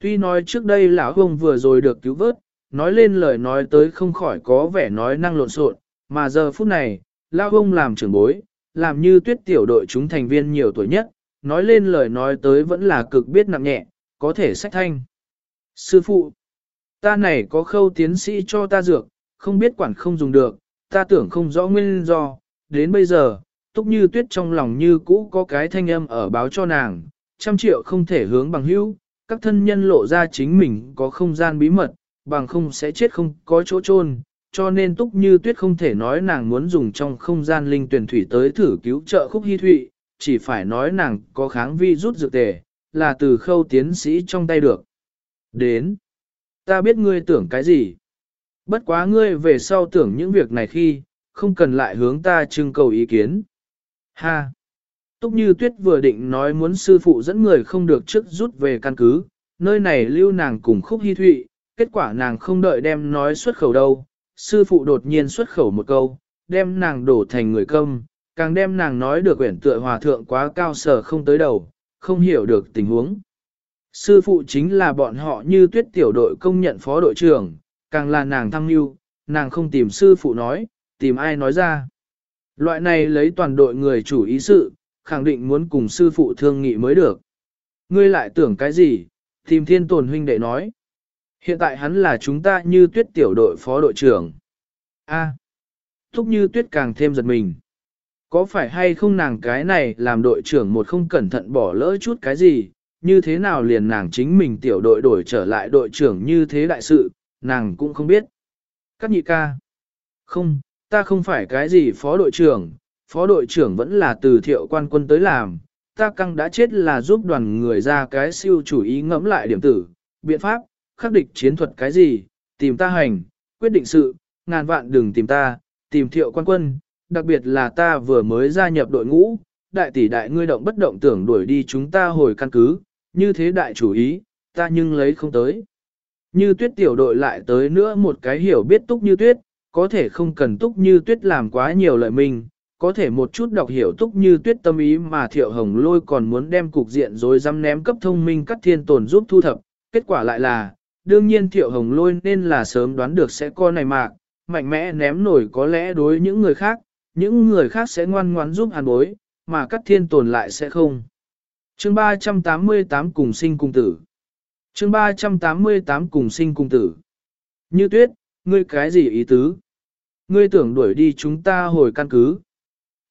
Tuy nói trước đây lão hông vừa rồi được cứu vớt, nói lên lời nói tới không khỏi có vẻ nói năng lộn xộn, mà giờ phút này, lão hông làm trưởng bối, làm như tuyết tiểu đội chúng thành viên nhiều tuổi nhất, nói lên lời nói tới vẫn là cực biết nặng nhẹ, có thể sách thanh. Sư phụ, ta này có khâu tiến sĩ cho ta dược, không biết quản không dùng được, ta tưởng không rõ nguyên do, đến bây giờ, túc như tuyết trong lòng như cũ có cái thanh âm ở báo cho nàng, trăm triệu không thể hướng bằng hữu, các thân nhân lộ ra chính mình có không gian bí mật, bằng không sẽ chết không có chỗ chôn cho nên Túc Như Tuyết không thể nói nàng muốn dùng trong không gian linh tuyển thủy tới thử cứu trợ khúc hy thụy, chỉ phải nói nàng có kháng vi rút dược tề, là từ khâu tiến sĩ trong tay được. Đến, ta biết ngươi tưởng cái gì. Bất quá ngươi về sau tưởng những việc này khi, không cần lại hướng ta trưng cầu ý kiến. Ha! Túc Như Tuyết vừa định nói muốn sư phụ dẫn người không được trước rút về căn cứ, nơi này lưu nàng cùng khúc hy thụy, kết quả nàng không đợi đem nói xuất khẩu đâu, sư phụ đột nhiên xuất khẩu một câu, đem nàng đổ thành người công, càng đem nàng nói được quyển tựa hòa thượng quá cao sở không tới đầu, không hiểu được tình huống. Sư phụ chính là bọn họ như tuyết tiểu đội công nhận phó đội trưởng, càng là nàng thăng lưu, nàng không tìm sư phụ nói, tìm ai nói ra. Loại này lấy toàn đội người chủ ý sự, khẳng định muốn cùng sư phụ thương nghị mới được. Ngươi lại tưởng cái gì, tìm thiên tồn huynh đệ nói. Hiện tại hắn là chúng ta như tuyết tiểu đội phó đội trưởng. A. À, thúc như tuyết càng thêm giật mình. Có phải hay không nàng cái này làm đội trưởng một không cẩn thận bỏ lỡ chút cái gì, như thế nào liền nàng chính mình tiểu đội đổi trở lại đội trưởng như thế đại sự, nàng cũng không biết. Các nhị ca. Không, ta không phải cái gì phó đội trưởng, phó đội trưởng vẫn là từ thiệu quan quân tới làm, ta căng đã chết là giúp đoàn người ra cái siêu chủ ý ngẫm lại điểm tử, biện pháp, khắc địch chiến thuật cái gì, tìm ta hành, quyết định sự, ngàn vạn đừng tìm ta, tìm thiệu quan quân, đặc biệt là ta vừa mới gia nhập đội ngũ, đại tỷ đại ngươi động bất động tưởng đuổi đi chúng ta hồi căn cứ, như thế đại chủ ý, ta nhưng lấy không tới. Như tuyết tiểu đội lại tới nữa một cái hiểu biết túc như tuyết, có thể không cần túc như tuyết làm quá nhiều lợi mình, có thể một chút đọc hiểu túc như tuyết tâm ý mà thiệu hồng lôi còn muốn đem cục diện rồi dám ném cấp thông minh các thiên tồn giúp thu thập, kết quả lại là, đương nhiên thiệu hồng lôi nên là sớm đoán được sẽ con này mạc, mạnh mẽ ném nổi có lẽ đối những người khác, những người khác sẽ ngoan ngoãn giúp hàn bối, mà các thiên tồn lại sẽ không. Chương 388 cùng sinh cùng tử. Chương 388 cùng sinh cùng tử. Như tuyết, ngươi cái gì ý tứ? Ngươi tưởng đuổi đi chúng ta hồi căn cứ.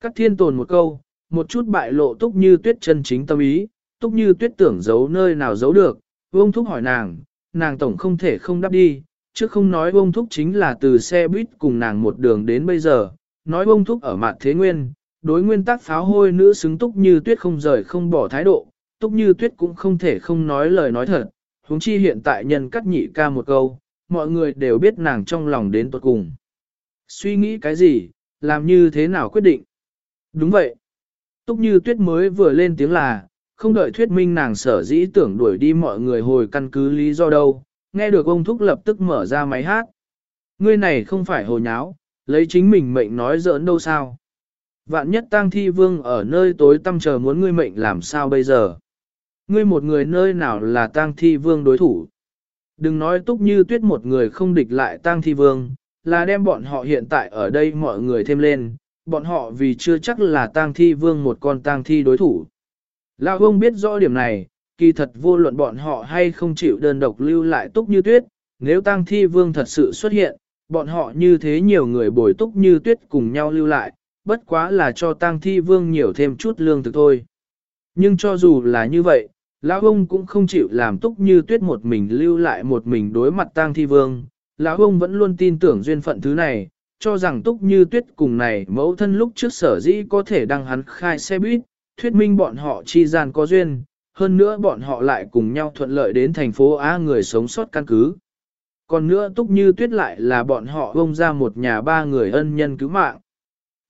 Cắt thiên tồn một câu, một chút bại lộ túc như tuyết chân chính tâm ý, túc như tuyết tưởng giấu nơi nào giấu được, vương thúc hỏi nàng, nàng tổng không thể không đáp đi, chứ không nói vương thúc chính là từ xe buýt cùng nàng một đường đến bây giờ, nói vương thúc ở mặt thế nguyên, đối nguyên tắc pháo hôi nữ xứng túc như tuyết không rời không bỏ thái độ, túc như tuyết cũng không thể không nói lời nói thật, huống chi hiện tại nhân cắt nhị ca một câu, mọi người đều biết nàng trong lòng đến tuột cùng. Suy nghĩ cái gì, làm như thế nào quyết định? Đúng vậy. Túc như tuyết mới vừa lên tiếng là, không đợi thuyết minh nàng sở dĩ tưởng đuổi đi mọi người hồi căn cứ lý do đâu, nghe được ông thúc lập tức mở ra máy hát. Ngươi này không phải hồ nháo, lấy chính mình mệnh nói giỡn đâu sao. Vạn nhất tang thi vương ở nơi tối tăm chờ muốn ngươi mệnh làm sao bây giờ. Ngươi một người nơi nào là tang thi vương đối thủ. Đừng nói túc như tuyết một người không địch lại tang thi vương, là đem bọn họ hiện tại ở đây mọi người thêm lên, bọn họ vì chưa chắc là tang thi vương một con tang thi đối thủ. Lão ông biết rõ điểm này, kỳ thật vô luận bọn họ hay không chịu đơn độc lưu lại túc như tuyết, nếu tang thi vương thật sự xuất hiện, bọn họ như thế nhiều người bồi túc như tuyết cùng nhau lưu lại, bất quá là cho tang thi vương nhiều thêm chút lương thực thôi. Nhưng cho dù là như vậy, lão ông cũng không chịu làm túc như tuyết một mình lưu lại một mình đối mặt tang thi vương. Lão ông vẫn luôn tin tưởng duyên phận thứ này, cho rằng túc như tuyết cùng này mẫu thân lúc trước sở dĩ có thể đăng hắn khai xe buýt, thuyết minh bọn họ chi gian có duyên, hơn nữa bọn họ lại cùng nhau thuận lợi đến thành phố Á người sống sót căn cứ. Còn nữa túc như tuyết lại là bọn họ ông ra một nhà ba người ân nhân cứu mạng.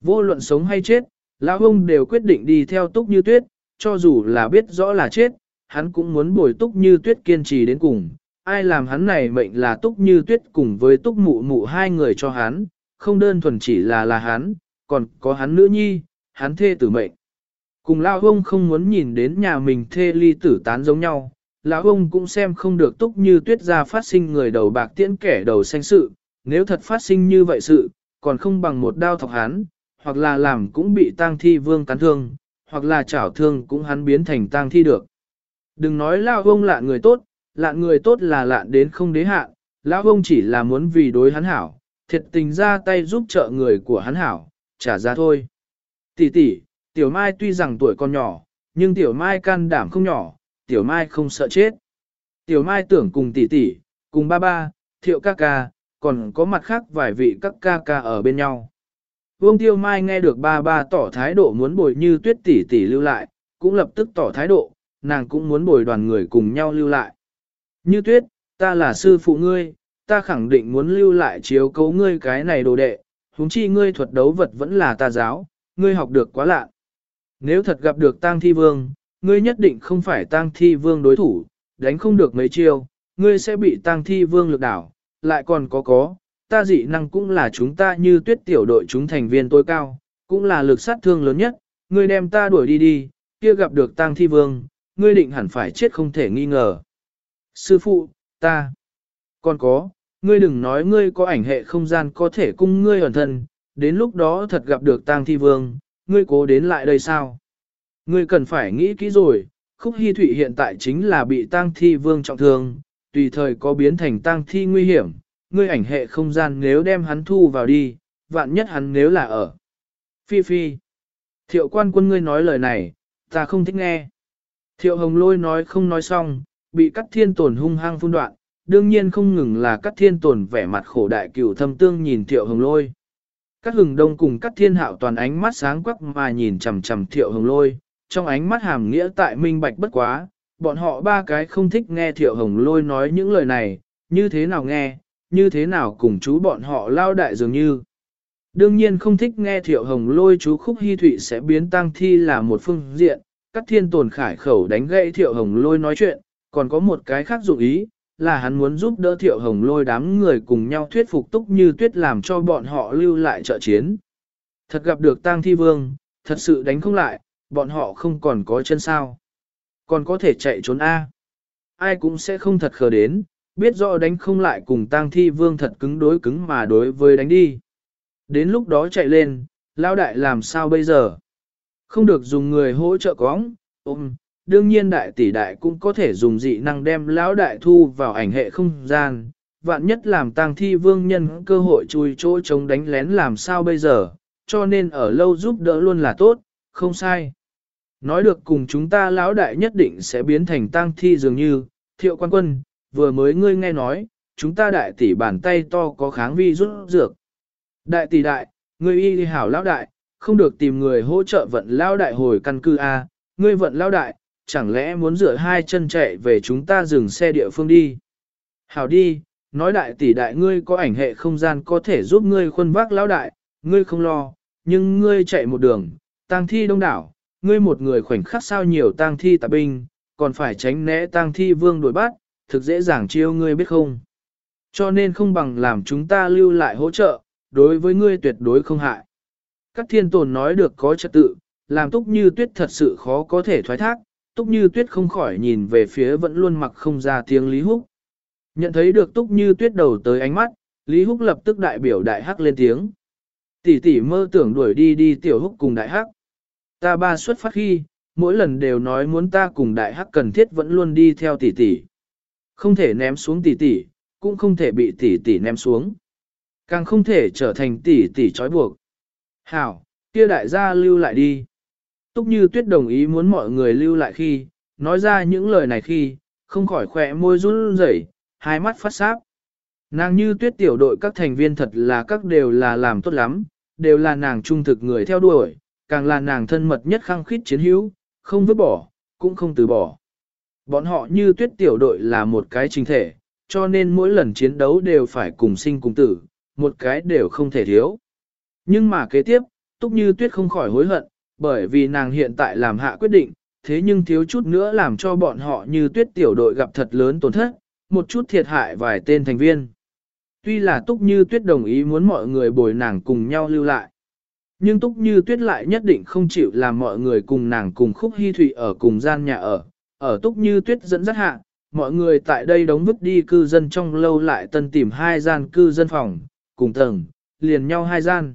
Vô luận sống hay chết, lão ông đều quyết định đi theo túc như tuyết, cho dù là biết rõ là chết, hắn cũng muốn bồi túc như tuyết kiên trì đến cùng. Ai làm hắn này mệnh là túc như tuyết cùng với túc mụ mụ hai người cho hắn, không đơn thuần chỉ là là hắn, còn có hắn nữ nhi, hắn thê tử mệnh. Cùng lão ông không muốn nhìn đến nhà mình thê ly tử tán giống nhau, lão ông cũng xem không được túc như tuyết ra phát sinh người đầu bạc tiễn kẻ đầu xanh sự, nếu thật phát sinh như vậy sự, còn không bằng một đao thọc hắn, hoặc là làm cũng bị tang thi vương cắn thương, hoặc là chảo thương cũng hắn biến thành tang thi được. Đừng nói lão ông lạ người tốt, lạn người tốt là lạn đến không đế hạn, lão ông chỉ là muốn vì đối hắn hảo, thiệt tình ra tay giúp trợ người của hắn hảo, trả ra thôi. Tỷ tỷ, tiểu mai tuy rằng tuổi còn nhỏ, Nhưng tiểu mai can đảm không nhỏ, tiểu mai không sợ chết. Tiểu mai tưởng cùng tỷ tỷ, cùng ba ba, thiệu ca ca, còn có mặt khác vài vị các ca ca ở bên nhau. Vương Tiêu Mai nghe được ba ba tỏ thái độ muốn bồi như tuyết tỷ tỷ lưu lại, cũng lập tức tỏ thái độ, nàng cũng muốn bồi đoàn người cùng nhau lưu lại. Như tuyết, ta là sư phụ ngươi, ta khẳng định muốn lưu lại chiếu cấu ngươi cái này đồ đệ, huống chi ngươi thuật đấu vật vẫn là ta giáo, ngươi học được quá lạ. Nếu thật gặp được tang thi vương, ngươi nhất định không phải tang thi vương đối thủ, đánh không được mấy chiêu, ngươi sẽ bị tang thi vương lực đảo, lại còn có có, ta dị năng cũng là chúng ta như tuyết tiểu đội chúng thành viên tối cao, cũng là lực sát thương lớn nhất, ngươi đem ta đuổi đi đi, kia gặp được tang thi vương, ngươi định hẳn phải chết không thể nghi ngờ. Sư phụ, ta, còn có, ngươi đừng nói ngươi có ảnh hệ không gian có thể cung ngươi hoàn thân, đến lúc đó thật gặp được tang thi vương, ngươi cố đến lại đây sao? Ngươi cần phải nghĩ kỹ rồi, khúc hy thụy hiện tại chính là bị tang thi vương trọng thương, tùy thời có biến thành tang thi nguy hiểm, ngươi ảnh hệ không gian nếu đem hắn thu vào đi, vạn nhất hắn nếu là ở. Phi phi. Thiệu quan quân ngươi nói lời này, ta không thích nghe. Thiệu hồng lôi nói không nói xong, bị cắt thiên tồn hung hăng phun đoạn, đương nhiên không ngừng là cắt thiên tồn vẻ mặt khổ đại cửu thâm tương nhìn thiệu hồng lôi. Các hừng đông cùng cắt thiên hạo toàn ánh mắt sáng quắc mà nhìn chầm chầm thiệu hồng lôi, trong ánh mắt hàm nghĩa tại minh bạch bất quá, bọn họ ba cái không thích nghe thiệu hồng lôi nói những lời này, như thế nào nghe, như thế nào cùng chú bọn họ lao đại dường như. Đương nhiên không thích nghe thiệu hồng lôi chú khúc hy thụy sẽ biến tăng thi là một phương diện, các thiên tồn khải khẩu đánh gãy thiệu hồng lôi nói chuyện, còn có một cái khác dụng ý, là hắn muốn giúp đỡ thiệu hồng lôi đám người cùng nhau thuyết phục túc như tuyết làm cho bọn họ lưu lại trợ chiến. Thật gặp được tang thi vương, thật sự đánh không lại, bọn họ không còn có chân sao. Còn có thể chạy trốn A. Ai cũng sẽ không thật khờ đến, biết rõ đánh không lại cùng tang thi vương thật cứng đối cứng mà đối với đánh đi. Đến lúc đó chạy lên, lao đại làm sao bây giờ? Không được dùng người hỗ trợ cóng, ôm, đương nhiên đại tỷ đại cũng có thể dùng dị năng đem lão đại thu vào ảnh hệ không gian, vạn nhất làm tang thi vương nhân cơ hội chui chỗ chống đánh lén làm sao bây giờ, cho nên ở lâu giúp đỡ luôn là tốt, không sai. Nói được cùng chúng ta lão đại nhất định sẽ biến thành tang thi dường như, thiệu quan quân, vừa mới ngươi nghe nói, chúng ta đại tỷ bàn tay to có kháng vi rút dược. Đại tỷ đại, ngươi y hảo lão đại, không được tìm người hỗ trợ vận lão đại hồi căn cư A, ngươi vận lão đại, chẳng lẽ muốn rửa hai chân chạy về chúng ta dừng xe địa phương đi. Hảo đi, nói đại tỷ đại ngươi có ảnh hệ không gian có thể giúp ngươi khuân vác lão đại, ngươi không lo, nhưng ngươi chạy một đường, tang thi đông đảo, ngươi một người khoảnh khắc sao nhiều tang thi tạp binh, còn phải tránh né tang thi vương đuổi bắt, thực dễ dàng chiêu ngươi biết không. Cho nên không bằng làm chúng ta lưu lại hỗ trợ, đối với ngươi tuyệt đối không hại. Các thiên tồn nói được có trật tự, làm túc như tuyết thật sự khó có thể thoái thác, túc như tuyết không khỏi nhìn về phía vẫn luôn mặc không ra tiếng Lý Húc. Nhận thấy được túc như tuyết đầu tới ánh mắt, Lý Húc lập tức đại biểu đại hắc lên tiếng. Tỷ tỷ mơ tưởng đuổi đi đi tiểu húc cùng đại hắc. Ta ba xuất phát khi, mỗi lần đều nói muốn ta cùng đại hắc cần thiết vẫn luôn đi theo tỷ tỷ. Không thể ném xuống tỷ tỷ, cũng không thể bị tỷ tỷ ném xuống. Càng không thể trở thành tỷ tỷ trói buộc. Hảo, kia đại gia lưu lại đi. Túc như tuyết đồng ý muốn mọi người lưu lại khi, nói ra những lời này khi, không khỏi khỏe môi run rẩy, hai mắt phát sáp. Nàng như tuyết tiểu đội các thành viên thật là các đều là làm tốt lắm, đều là nàng trung thực người theo đuổi, càng là nàng thân mật nhất khăng khít chiến hữu, không vứt bỏ, cũng không từ bỏ. Bọn họ như tuyết tiểu đội là một cái chính thể, cho nên mỗi lần chiến đấu đều phải cùng sinh cùng tử, một cái đều không thể thiếu. Nhưng mà kế tiếp, túc như tuyết không khỏi hối hận, bởi vì nàng hiện tại làm hạ quyết định, thế nhưng thiếu chút nữa làm cho bọn họ như tuyết tiểu đội gặp thật lớn tổn thất, một chút thiệt hại vài tên thành viên. Tuy là túc như tuyết đồng ý muốn mọi người bồi nàng cùng nhau lưu lại. Nhưng túc như tuyết lại nhất định không chịu làm mọi người cùng nàng cùng khúc hy thủy ở cùng gian nhà ở, ở túc như tuyết dẫn dắt hạ, mọi người tại đây đóng vứt đi cư dân trong lâu lại tân tìm hai gian cư dân phòng, cùng tầng, liền nhau hai gian.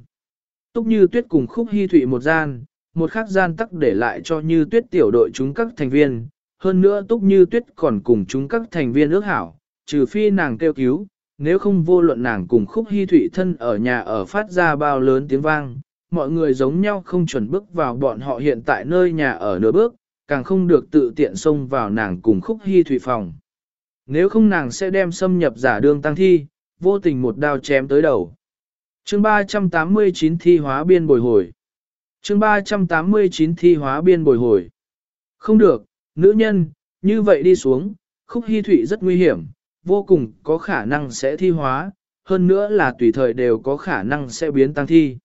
Túc như tuyết cùng khúc hy thủy một gian, một khác gian tắc để lại cho như tuyết tiểu đội chúng các thành viên, hơn nữa túc như tuyết còn cùng chúng các thành viên ước hảo, trừ phi nàng kêu cứu, nếu không vô luận nàng cùng khúc hy thụy thân ở nhà ở phát ra bao lớn tiếng vang, mọi người giống nhau không chuẩn bước vào bọn họ hiện tại nơi nhà ở nửa bước, càng không được tự tiện xông vào nàng cùng khúc hy thủy phòng. Nếu không nàng sẽ đem xâm nhập giả đương tăng thi, vô tình một đao chém tới đầu. chương 389 thi hóa biên bồi hồi chương 389 thi hóa biên bồi hồi. Không được, nữ nhân, như vậy đi xuống, khúc hy thủy rất nguy hiểm, vô cùng có khả năng sẽ thi hóa, hơn nữa là tùy thời đều có khả năng sẽ biến tăng thi.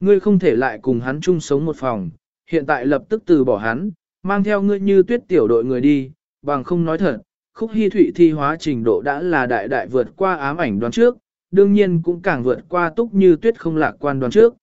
Ngươi không thể lại cùng hắn chung sống một phòng, hiện tại lập tức từ bỏ hắn, mang theo ngươi như tuyết tiểu đội người đi, bằng không nói thật, khúc hy thủy thi hóa trình độ đã là đại đại vượt qua ám ảnh đoán trước, đương nhiên cũng càng vượt qua túc như tuyết không lạc quan đoán trước.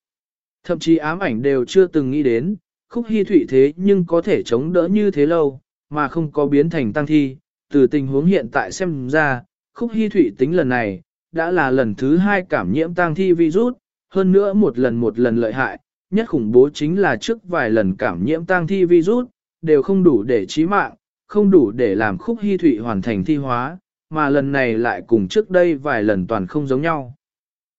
Thậm chí ám ảnh đều chưa từng nghĩ đến, khúc hy thủy thế nhưng có thể chống đỡ như thế lâu, mà không có biến thành tăng thi. Từ tình huống hiện tại xem ra, khúc hy thủy tính lần này, đã là lần thứ hai cảm nhiễm tăng thi virus, hơn nữa một lần một lần lợi hại, nhất khủng bố chính là trước vài lần cảm nhiễm tăng thi virus, đều không đủ để chí mạng, không đủ để làm khúc hy thủy hoàn thành thi hóa, mà lần này lại cùng trước đây vài lần toàn không giống nhau.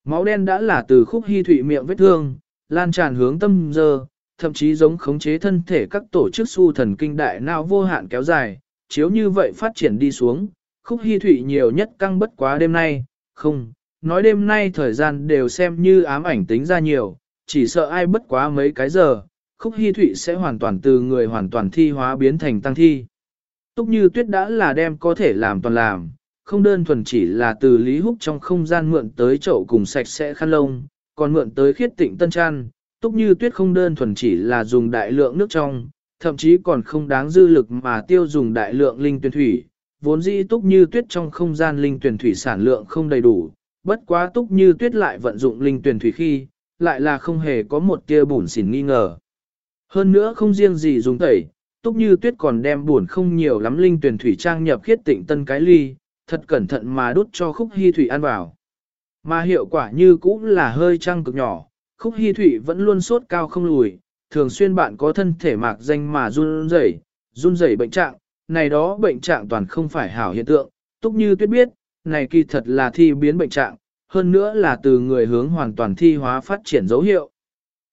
Máu đen đã là từ khúc hy thủy miệng vết thương, lan tràn hướng tâm dơ, thậm chí giống khống chế thân thể các tổ chức su thần kinh đại não vô hạn kéo dài, chiếu như vậy phát triển đi xuống, khúc hy thủy nhiều nhất căng bất quá đêm nay, không, nói đêm nay thời gian đều xem như ám ảnh tính ra nhiều, chỉ sợ ai bất quá mấy cái giờ, khúc hy thủy sẽ hoàn toàn từ người hoàn toàn thi hóa biến thành tăng thi. Túc như tuyết đã là đem có thể làm toàn làm, không đơn thuần chỉ là từ Lý Húc trong không gian mượn tới chậu cùng sạch sẽ khăn lông, còn mượn tới khiết tịnh tân trăn, túc như tuyết không đơn thuần chỉ là dùng đại lượng nước trong, thậm chí còn không đáng dư lực mà tiêu dùng đại lượng linh tuyển thủy, vốn dĩ túc như tuyết trong không gian linh tuyển thủy sản lượng không đầy đủ, bất quá túc như tuyết lại vận dụng linh tuyển thủy khi, lại là không hề có một tia bùn xỉn nghi ngờ. Hơn nữa không riêng gì dùng tẩy, túc như tuyết còn đem buồn không nhiều lắm linh tuyển thủy trang nhập khiết tịnh tân cái ly, thật cẩn thận mà đút cho khúc hy thủy ăn vào. Mà hiệu quả như cũng là hơi trăng cực nhỏ, khúc hy thủy vẫn luôn sốt cao không lùi, thường xuyên bạn có thân thể mạc danh mà run rẩy, run rẩy bệnh trạng, này đó bệnh trạng toàn không phải hảo hiện tượng, túc như tuyết biết, này kỳ thật là thi biến bệnh trạng, hơn nữa là từ người hướng hoàn toàn thi hóa phát triển dấu hiệu.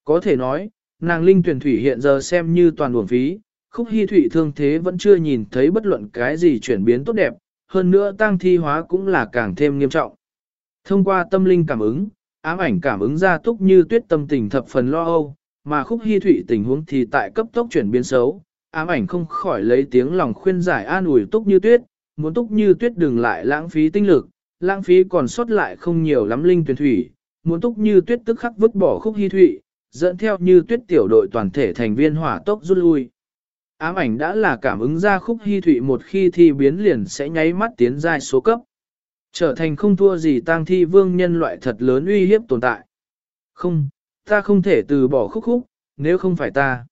Có thể nói, nàng linh tuyển thủy hiện giờ xem như toàn buồn phí, khúc hy thủy thương thế vẫn chưa nhìn thấy bất luận cái gì chuyển biến tốt đẹp, hơn nữa tăng thi hóa cũng là càng thêm nghiêm trọng. Thông qua tâm linh cảm ứng, ám ảnh cảm ứng ra túc như tuyết tâm tình thập phần lo âu, mà khúc hy thủy tình huống thì tại cấp tốc chuyển biến xấu, ám ảnh không khỏi lấy tiếng lòng khuyên giải an ủi túc như tuyết, muốn túc như tuyết đừng lại lãng phí tinh lực, lãng phí còn sót lại không nhiều lắm linh tuyển thủy, muốn túc như tuyết tức khắc vứt bỏ khúc hy thủy, dẫn theo như tuyết tiểu đội toàn thể thành viên hỏa tốc rút lui. Ám ảnh đã là cảm ứng ra khúc hy thủy một khi thi biến liền sẽ nháy mắt tiến giai số cấp. Trở thành không thua gì tang thi vương nhân loại thật lớn uy hiếp tồn tại. Không, ta không thể từ bỏ khúc khúc, nếu không phải ta.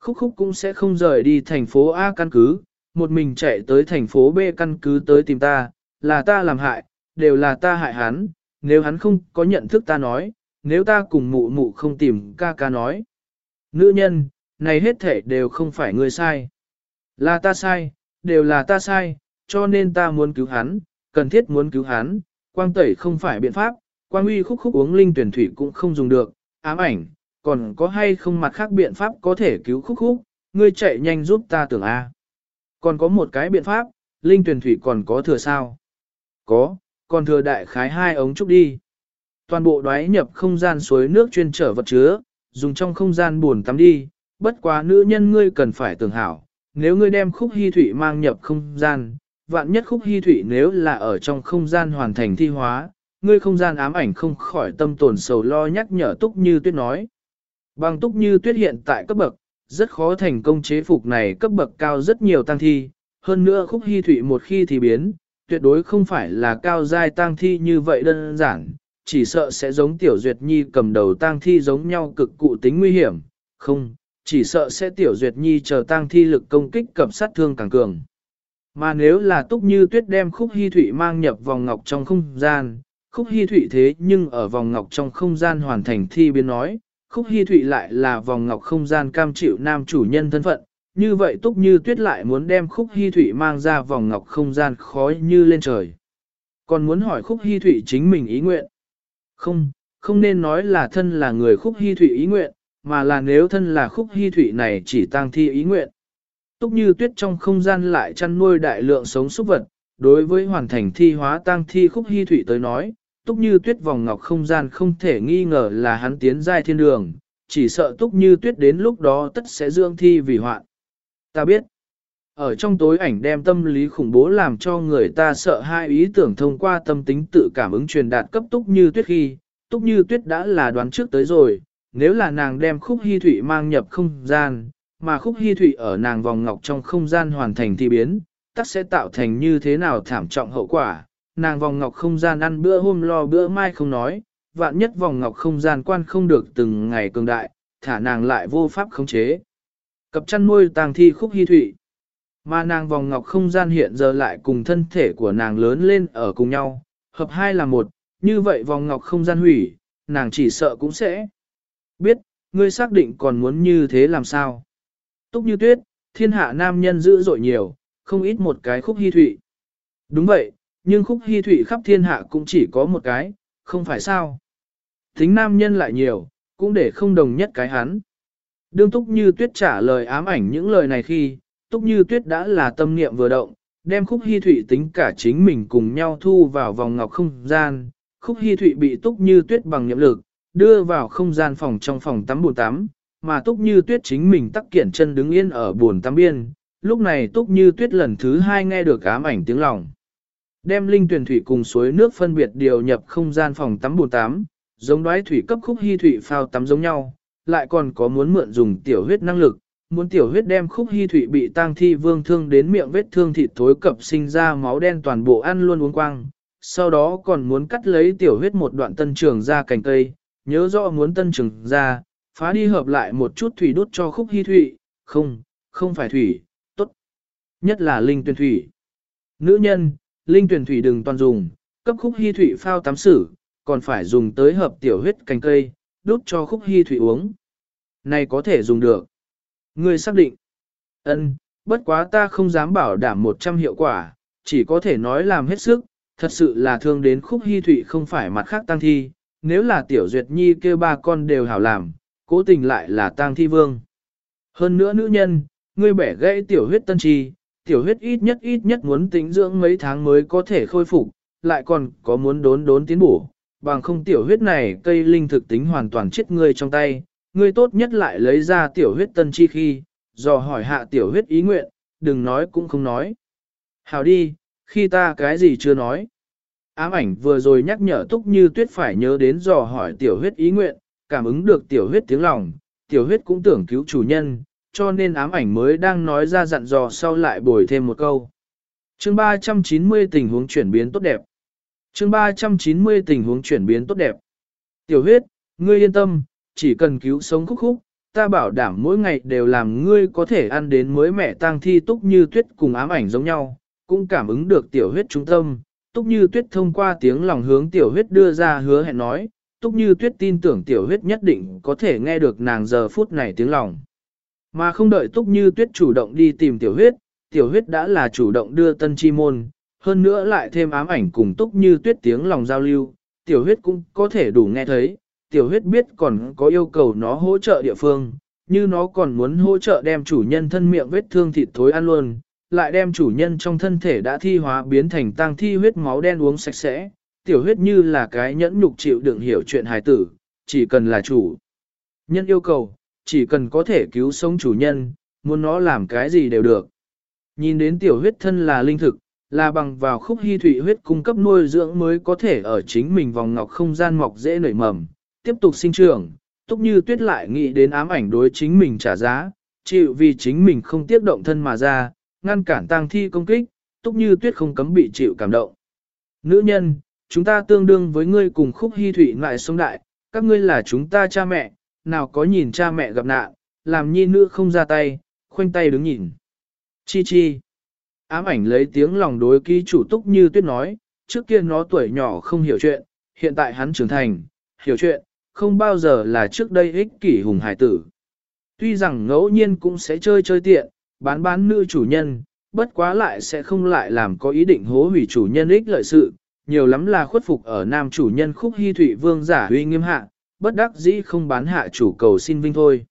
Khúc khúc cũng sẽ không rời đi thành phố A căn cứ, một mình chạy tới thành phố B căn cứ tới tìm ta, là ta làm hại, đều là ta hại hắn, nếu hắn không có nhận thức ta nói, nếu ta cùng mụ mụ không tìm ca ca nói. Nữ nhân, này hết thể đều không phải ngươi sai. Là ta sai, đều là ta sai, cho nên ta muốn cứu hắn, cần thiết muốn cứu hắn, quang tẩy không phải biện pháp, quang uy khúc khúc uống linh tuyển thủy cũng không dùng được, ám ảnh, còn có hay không mặt khác biện pháp có thể cứu khúc khúc, ngươi chạy nhanh giúp ta tưởng A. Còn có một cái biện pháp, linh tuyển thủy còn có thừa sao? Có, còn thừa đại khái hai ống trúc đi. Toàn bộ đoái nhập không gian suối nước chuyên trở vật chứa, dùng trong không gian buồn tắm đi, bất quá nữ nhân ngươi cần phải tưởng hảo, nếu ngươi đem khúc hy thủy mang nhập không gian, vạn nhất khúc hy thủy nếu là ở trong không gian hoàn thành thi hóa, ngươi không gian ám ảnh không khỏi tâm tồn sầu lo nhắc nhở túc như tuyết nói. Bằng túc như tuyết hiện tại cấp bậc, rất khó thành công chế phục này cấp bậc cao rất nhiều tăng thi, hơn nữa khúc hy thủy một khi thì biến, tuyệt đối không phải là cao giai tăng thi như vậy đơn giản, chỉ sợ sẽ giống tiểu duyệt nhi cầm đầu tăng thi giống nhau cực cụ tính nguy hiểm, không, chỉ sợ sẽ tiểu duyệt nhi chờ tăng thi lực công kích cầm sát thương càng cường. Mà nếu là túc như tuyết đem khúc hy thủy mang nhập vòng ngọc trong không gian, khúc hy thủy thế nhưng ở vòng ngọc trong không gian hoàn thành thi biến nói, khúc hy thủy lại là vòng ngọc không gian cam chịu nam chủ nhân thân phận, như vậy túc như tuyết lại muốn đem khúc hy thủy mang ra vòng ngọc không gian khó như lên trời. Còn muốn hỏi khúc hy thủy chính mình ý nguyện. Không, không nên nói là thân là người khúc hy thủy ý nguyện, mà là nếu thân là khúc hy thủy này chỉ tăng thi ý nguyện. Túc như tuyết trong không gian lại chăn nuôi đại lượng sống súc vật, đối với hoàn thành thi hóa tang thi khúc hy thủy tới nói, túc như tuyết vòng ngọc không gian không thể nghi ngờ là hắn tiến giai thiên đường, chỉ sợ túc như tuyết đến lúc đó tất sẽ dương thi vì hoạn. Ta biết, ở trong tối ảnh đem tâm lý khủng bố làm cho người ta sợ hai ý tưởng thông qua tâm tính tự cảm ứng truyền đạt cấp túc như tuyết khi, túc như tuyết đã là đoán trước tới rồi, nếu là nàng đem khúc hy thủy mang nhập không gian, mà khúc hy thủy ở nàng vòng ngọc trong không gian hoàn thành thi biến, tắc sẽ tạo thành như thế nào thảm trọng hậu quả, nàng vòng ngọc không gian ăn bữa hôm lo bữa mai không nói, vạn nhất vòng ngọc không gian quan không được từng ngày cường đại, thả nàng lại vô pháp khống chế. Cập chăn nuôi tàng thi khúc hy thủy. Mà nàng vòng ngọc không gian hiện giờ lại cùng thân thể của nàng lớn lên ở cùng nhau, hợp hai là một, như vậy vòng ngọc không gian hủy, nàng chỉ sợ cũng sẽ. Biết, ngươi xác định còn muốn như thế làm sao? Túc như tuyết, thiên hạ nam nhân dữ dội nhiều, không ít một cái khúc hy thụy. Đúng vậy, nhưng khúc hy thụy khắp thiên hạ cũng chỉ có một cái, không phải sao? Tính nam nhân lại nhiều, cũng để không đồng nhất cái hắn. Đương Túc Như Tuyết trả lời ám ảnh những lời này khi, Túc Như Tuyết đã là tâm niệm vừa động, đem khúc hy thụy tính cả chính mình cùng nhau thu vào vòng ngọc không gian. Khúc hy thụy bị Túc Như Tuyết bằng niệm lực, đưa vào không gian phòng trong phòng tắm bồn tắm, mà Túc Như Tuyết chính mình tắc kiển chân đứng yên ở bồn tắm biên. Lúc này Túc Như Tuyết lần thứ hai nghe được ám ảnh tiếng lòng. Đem linh tuyển thủy cùng suối nước phân biệt điều nhập không gian phòng tắm bồn tắm, giống đoái thủy cấp khúc hy thủy phao tắm giống nhau, lại còn có muốn mượn dùng tiểu huyết năng lực, muốn tiểu huyết đem khúc hy thủy bị tang thi vương thương đến miệng vết thương thịt thối cập sinh ra máu đen toàn bộ ăn luôn uống quang, sau đó còn muốn cắt lấy tiểu huyết một đoạn tân trường ra cành cây, nhớ rõ muốn tân trường ra, phá đi hợp lại một chút thủy đốt cho khúc hy thủy, không, không phải thủy, tốt, nhất là linh tuyển thủy. Nữ nhân, linh tuyển thủy đừng toàn dùng, cấp khúc hy thủy phao tắm sử, còn phải dùng tới hợp tiểu huyết cành cây, đốt cho khúc hy thủy uống. Này có thể dùng được. Ngươi xác định. Ân, bất quá ta không dám bảo đảm 100 hiệu quả, chỉ có thể nói làm hết sức, thật sự là thương đến khúc hy thủy không phải mặt khác tăng thi, nếu là tiểu duyệt nhi kêu ba con đều hảo làm, cố tình lại là tang thi vương. Hơn nữa nữ nhân, ngươi bẻ gãy tiểu huyết tân trì, tiểu huyết ít nhất ít nhất muốn tính dưỡng mấy tháng mới có thể khôi phục, lại còn có muốn đốn đốn tiến bổ, bằng không tiểu huyết này cây linh thực tính hoàn toàn chết ngươi trong tay, ngươi tốt nhất lại lấy ra tiểu huyết tân chi khi, dò hỏi hạ tiểu huyết ý nguyện, đừng nói cũng không nói. Hào đi, khi ta cái gì chưa nói. Ám ảnh vừa rồi nhắc nhở túc như tuyết phải nhớ đến dò hỏi tiểu huyết ý nguyện, cảm ứng được tiểu huyết tiếng lòng, tiểu huyết cũng tưởng cứu chủ nhân, cho nên ám ảnh mới đang nói ra dặn dò sau lại bồi thêm một câu. chương 390 tình huống chuyển biến tốt đẹp chương 390 tình huống chuyển biến tốt đẹp. Tiểu huyết, ngươi yên tâm, chỉ cần cứu sống khúc khúc, ta bảo đảm mỗi ngày đều làm ngươi có thể ăn đến mới mẹ tang thi túc như tuyết cùng ám ảnh giống nhau, cũng cảm ứng được tiểu huyết trung tâm. Túc như tuyết thông qua tiếng lòng hướng tiểu huyết đưa ra hứa hẹn nói, túc như tuyết tin tưởng tiểu huyết nhất định có thể nghe được nàng giờ phút này tiếng lòng. Mà không đợi túc như tuyết chủ động đi tìm tiểu huyết, tiểu huyết đã là chủ động đưa tân chi môn, hơn nữa lại thêm ám ảnh cùng túc như tuyết tiếng lòng giao lưu, tiểu huyết cũng có thể đủ nghe thấy, tiểu huyết biết còn có yêu cầu nó hỗ trợ địa phương, như nó còn muốn hỗ trợ đem chủ nhân thân miệng vết thương thịt thối ăn luôn, lại đem chủ nhân trong thân thể đã thi hóa biến thành tang thi huyết máu đen uống sạch sẽ, tiểu huyết như là cái nhẫn nhục chịu đựng hiểu chuyện hài tử, chỉ cần là chủ. Nhân yêu cầu, chỉ cần có thể cứu sống chủ nhân, muốn nó làm cái gì đều được. Nhìn đến tiểu huyết thân là linh thực, là bằng vào khúc hy thủy huyết cung cấp nuôi dưỡng mới có thể ở chính mình vòng ngọc không gian mọc dễ nảy mầm, tiếp tục sinh trưởng, túc như tuyết lại nghĩ đến ám ảnh đối chính mình trả giá, chịu vì chính mình không tiếc động thân mà ra, ngăn cản tang thi công kích, túc như tuyết không cấm bị chịu cảm động. Nữ nhân, chúng ta tương đương với ngươi cùng khúc hy thủy lại sống đại, các ngươi là chúng ta cha mẹ, nào có nhìn cha mẹ gặp nạn, làm nhi nữ không ra tay, khoanh tay đứng nhìn. Chi chi. Ám ảnh lấy tiếng lòng đối ký chủ túc như tuyết nói, trước kia nó tuổi nhỏ không hiểu chuyện, hiện tại hắn trưởng thành, hiểu chuyện, không bao giờ là trước đây ích kỷ hùng hải tử. Tuy rằng ngẫu nhiên cũng sẽ chơi chơi tiện, bán bán nữ chủ nhân, bất quá lại sẽ không lại làm có ý định hố hủy chủ nhân ích lợi sự, nhiều lắm là khuất phục ở nam chủ nhân khúc hy thụy vương giả huy nghiêm hạ, bất đắc dĩ không bán hạ chủ cầu xin vinh thôi.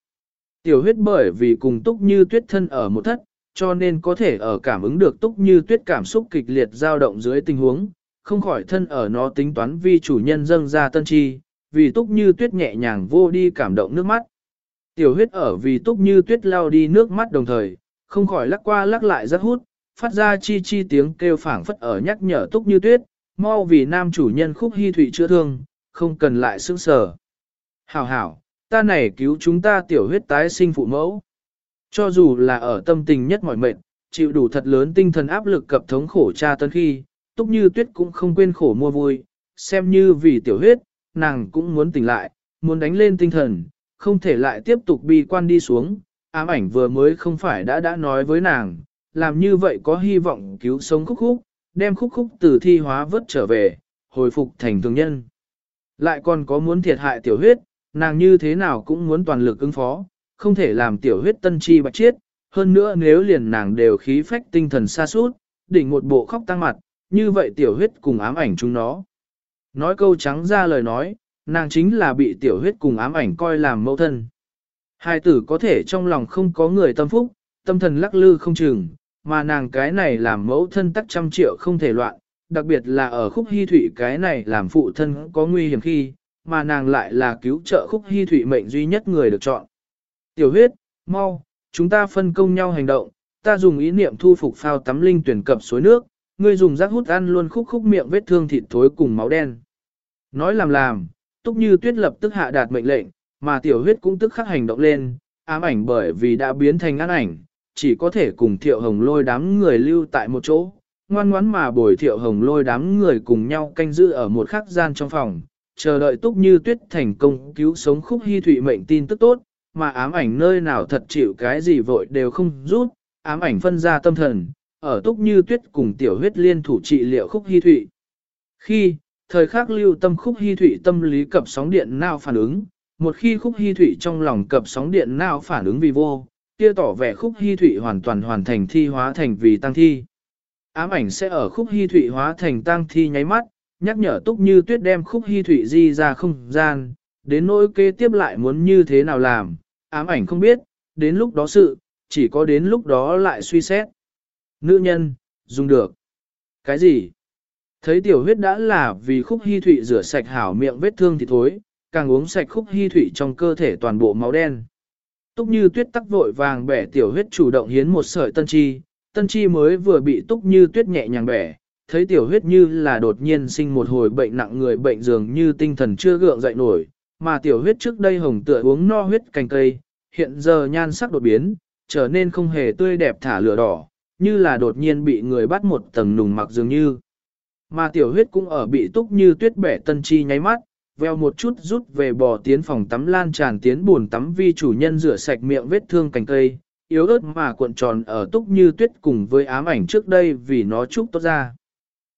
Tiểu huyết bởi vì cùng túc như tuyết thân ở một thất, cho nên có thể ở cảm ứng được túc như tuyết cảm xúc kịch liệt dao động dưới tình huống, không khỏi thân ở nó tính toán vì chủ nhân dâng ra tân chi, vì túc như tuyết nhẹ nhàng vô đi cảm động nước mắt. Tiểu huyết ở vì túc như tuyết lao đi nước mắt đồng thời, không khỏi lắc qua lắc lại rất hút, phát ra chi chi tiếng kêu phảng phất ở nhắc nhở túc như tuyết, mau vì nam chủ nhân khúc hy thủy chữa thương, không cần lại sững sờ. Hảo hảo, ta này cứu chúng ta tiểu huyết tái sinh phụ mẫu. Cho dù là ở tâm tình nhất mỏi mệt, chịu đủ thật lớn tinh thần áp lực cập thống khổ cha tân khi, túc như tuyết cũng không quên khổ mua vui, xem như vì tiểu huyết, nàng cũng muốn tỉnh lại, muốn đánh lên tinh thần, không thể lại tiếp tục bi quan đi xuống, ám ảnh vừa mới không phải đã đã nói với nàng, làm như vậy có hy vọng cứu sống khúc khúc, đem khúc khúc từ thi hóa vớt trở về, hồi phục thành thường nhân. Lại còn có muốn thiệt hại tiểu huyết, nàng như thế nào cũng muốn toàn lực ứng phó, không thể làm tiểu huyết tân chi bạch chiết, hơn nữa nếu liền nàng đều khí phách tinh thần xa suốt, đỉnh một bộ khóc tăng mặt, như vậy tiểu huyết cùng ám ảnh chúng nó. Nói câu trắng ra lời nói, nàng chính là bị tiểu huyết cùng ám ảnh coi làm mẫu thân. Hai tử có thể trong lòng không có người tâm phúc, tâm thần lắc lư không chừng, mà nàng cái này làm mẫu thân tắc trăm triệu không thể loạn, đặc biệt là ở khúc hy thủy cái này làm phụ thân có nguy hiểm khi, mà nàng lại là cứu trợ khúc hy thủy mệnh duy nhất người được chọn. Tiểu huyết, mau, chúng ta phân công nhau hành động, ta dùng ý niệm thu phục phao tắm linh tuyển cập suối nước, ngươi dùng rác hút ăn luôn khúc khúc miệng vết thương thịt thối cùng máu đen. Nói làm làm, túc như tuyết lập tức hạ đạt mệnh lệnh, mà tiểu huyết cũng tức khắc hành động lên, ám ảnh bởi vì đã biến thành ác ảnh, chỉ có thể cùng thiệu hồng lôi đám người lưu tại một chỗ, ngoan ngoãn mà bồi thiệu hồng lôi đám người cùng nhau canh giữ ở một khắc gian trong phòng, chờ đợi túc như tuyết thành công cứu sống khúc hy thụy mệnh tin tức tốt, mà ám ảnh nơi nào thật chịu cái gì vội đều không rút, ám ảnh phân ra tâm thần, ở túc như tuyết cùng tiểu huyết liên thủ trị liệu khúc hy thụy. Khi, thời khắc lưu tâm khúc hy thụy tâm lý cập sóng điện nào phản ứng, một khi khúc hy thụy trong lòng cập sóng điện nào phản ứng vì vô, kia tỏ vẻ khúc hy thụy hoàn toàn hoàn thành thi hóa thành vì tăng thi. Ám ảnh sẽ ở khúc hy thụy hóa thành tăng thi nháy mắt, nhắc nhở túc như tuyết đem khúc hy thụy di ra không gian, đến nỗi kế tiếp lại muốn như thế nào làm, ám ảnh không biết, đến lúc đó sự, chỉ có đến lúc đó lại suy xét. Nữ nhân, dùng được. Cái gì? Thấy tiểu huyết đã là vì khúc hy thụy rửa sạch hảo miệng vết thương thì thối, càng uống sạch khúc hy thụy trong cơ thể toàn bộ máu đen. Túc như tuyết tắc vội vàng bẻ tiểu huyết chủ động hiến một sợi tân chi, tân chi mới vừa bị túc như tuyết nhẹ nhàng bẻ, thấy tiểu huyết như là đột nhiên sinh một hồi bệnh nặng người bệnh dường như tinh thần chưa gượng dậy nổi, mà tiểu huyết trước đây hồng tựa uống no huyết cành cây, hiện giờ nhan sắc đột biến, trở nên không hề tươi đẹp thả lửa đỏ, như là đột nhiên bị người bắt một tầng nùng mặc dường như. Mà tiểu huyết cũng ở bị túc như tuyết bẻ tân chi nháy mắt, veo một chút rút về bò tiến phòng tắm lan tràn tiến buồn tắm vi chủ nhân rửa sạch miệng vết thương cành cây, yếu ớt mà cuộn tròn ở túc như tuyết cùng với ám ảnh trước đây vì nó chúc tốt ra.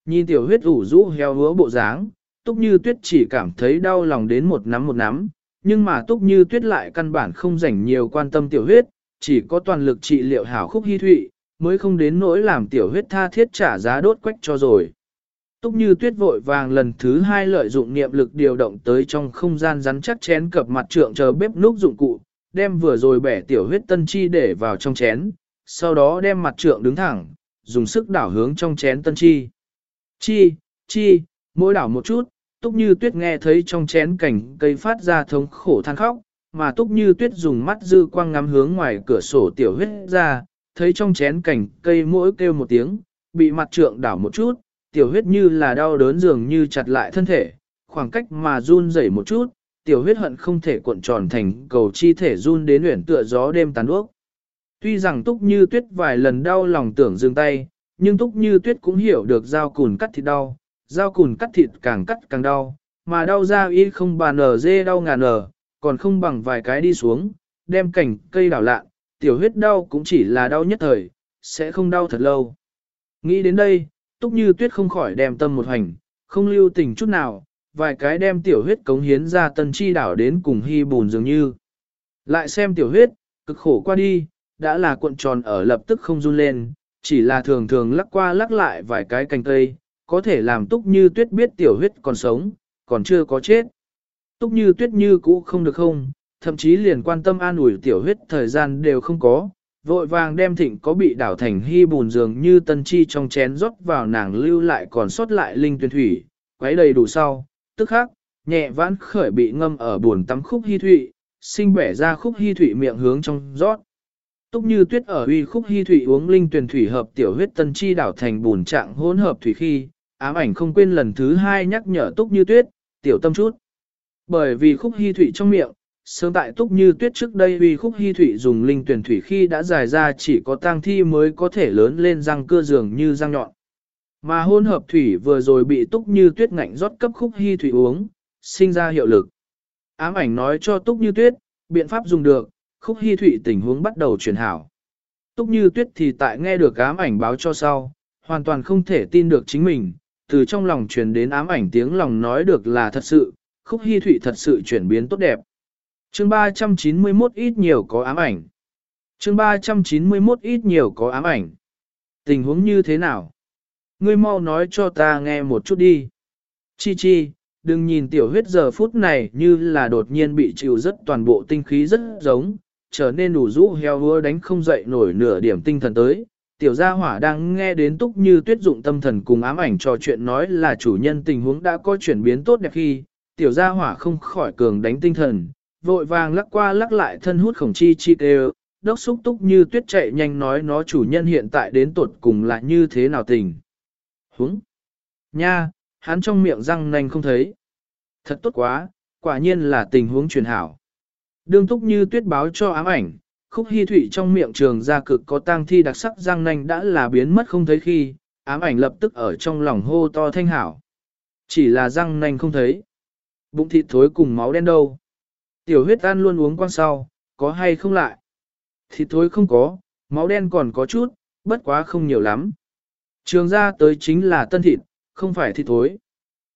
Nhìn tiểu huyết ủ rũ heo hứa bộ dáng, túc như tuyết chỉ cảm thấy đau lòng đến một nắm một nắm, nhưng mà túc như tuyết lại căn bản không dành nhiều quan tâm tiểu huyết, chỉ có toàn lực trị liệu hảo khúc hy thụy, mới không đến nỗi làm tiểu huyết tha thiết trả giá đốt quách cho rồi. Túc như tuyết vội vàng lần thứ hai lợi dụng niệm lực điều động tới trong không gian rắn chắc chén cập mặt trượng chờ bếp núc dụng cụ, đem vừa rồi bẻ tiểu huyết tân chi để vào trong chén, sau đó đem mặt trượng đứng thẳng, dùng sức đảo hướng trong chén tân chi. Chi, chi, mỗi đảo một chút, túc như tuyết nghe thấy trong chén cảnh cây phát ra thống khổ than khóc, mà túc như tuyết dùng mắt dư quang ngắm hướng ngoài cửa sổ tiểu huyết ra, thấy trong chén cảnh cây mỗi kêu một tiếng, bị mặt trượng đảo một chút, tiểu huyết như là đau đớn dường như chặt lại thân thể, khoảng cách mà run rẩy một chút, tiểu huyết hận không thể cuộn tròn thành cầu chi thể run đến uyển tựa gió đêm tàn ốc. Tuy rằng túc như tuyết vài lần đau lòng tưởng dừng tay, nhưng túc như tuyết cũng hiểu được dao cùn cắt thịt đau, dao cùn cắt thịt càng cắt càng đau, mà đau ra y không bàn nở dê đau ngàn nở, còn không bằng vài cái đi xuống, đem cảnh cây đảo lạ, tiểu huyết đau cũng chỉ là đau nhất thời, sẽ không đau thật lâu. Nghĩ đến đây, túc như tuyết không khỏi đem tâm một hành, không lưu tình chút nào, vài cái đem tiểu huyết cống hiến ra tân chi đảo đến cùng hy bùn dường như. Lại xem tiểu huyết, cực khổ qua đi, đã là cuộn tròn ở lập tức không run lên, chỉ là thường thường lắc qua lắc lại vài cái cành cây, có thể làm túc như tuyết biết tiểu huyết còn sống, còn chưa có chết. Túc như tuyết như cũ không được không, thậm chí liền quan tâm an ủi tiểu huyết thời gian đều không có, Vội vàng đem thịnh có bị đảo thành hy bùn dường như tân chi trong chén rót vào nàng lưu lại còn sót lại linh tuyển thủy, quấy đầy đủ sau, tức khắc, nhẹ vãn khởi bị ngâm ở buồn tắm khúc hy thụy, sinh bẻ ra khúc hy thụy miệng hướng trong rót. Túc như tuyết ở uy khúc hy thụy uống linh tuyển thủy hợp tiểu huyết tân chi đảo thành bùn trạng hỗn hợp thủy khi, ám ảnh không quên lần thứ hai nhắc nhở túc như tuyết, tiểu tâm chút. Bởi vì khúc hy thụy trong miệng, sớm tại túc như tuyết trước đây uy khúc hy thủy dùng linh tuyển thủy khi đã dài ra chỉ có tang thi mới có thể lớn lên răng cưa dường như răng nhọn. Mà hôn hợp thủy vừa rồi bị túc như tuyết ngạnh rót cấp khúc hy thủy uống, sinh ra hiệu lực. Ám ảnh nói cho túc như tuyết, biện pháp dùng được, khúc hy thủy tình huống bắt đầu chuyển hảo. Túc như tuyết thì tại nghe được ám ảnh báo cho sau, hoàn toàn không thể tin được chính mình, từ trong lòng truyền đến ám ảnh tiếng lòng nói được là thật sự, khúc hy thủy thật sự chuyển biến tốt đẹp. Chương 391 ít nhiều có ám ảnh. Chương 391 ít nhiều có ám ảnh. Tình huống như thế nào? Ngươi mau nói cho ta nghe một chút đi. Chi chi, đừng nhìn tiểu huyết giờ phút này như là đột nhiên bị chịu rất toàn bộ tinh khí rất giống, trở nên đủ rũ heo hứa đánh không dậy nổi nửa điểm tinh thần tới. Tiểu gia hỏa đang nghe đến túc như tuyết dụng tâm thần cùng ám ảnh trò chuyện nói là chủ nhân tình huống đã có chuyển biến tốt đẹp khi, tiểu gia hỏa không khỏi cường đánh tinh thần, vội vàng lắc qua lắc lại thân hút khổng chi chi đều, đốc xúc túc như tuyết chạy nhanh nói nó chủ nhân hiện tại đến tuột cùng là như thế nào tình. Húng! Nha, hắn trong miệng răng nanh không thấy. Thật tốt quá, quả nhiên là tình huống truyền hảo. Đương túc như tuyết báo cho ám ảnh, khúc hy thủy trong miệng trường ra cực có tang thi đặc sắc răng nanh đã là biến mất không thấy khi, ám ảnh lập tức ở trong lòng hô to thanh hảo. Chỉ là răng nanh không thấy. Bụng thịt thối cùng máu đen đâu. Tiểu huyết ăn luôn uống quang sau, có hay không lại? Thịt thối không có, máu đen còn có chút, bất quá không nhiều lắm. Trường ra tới chính là tân thịt, không phải thịt thối.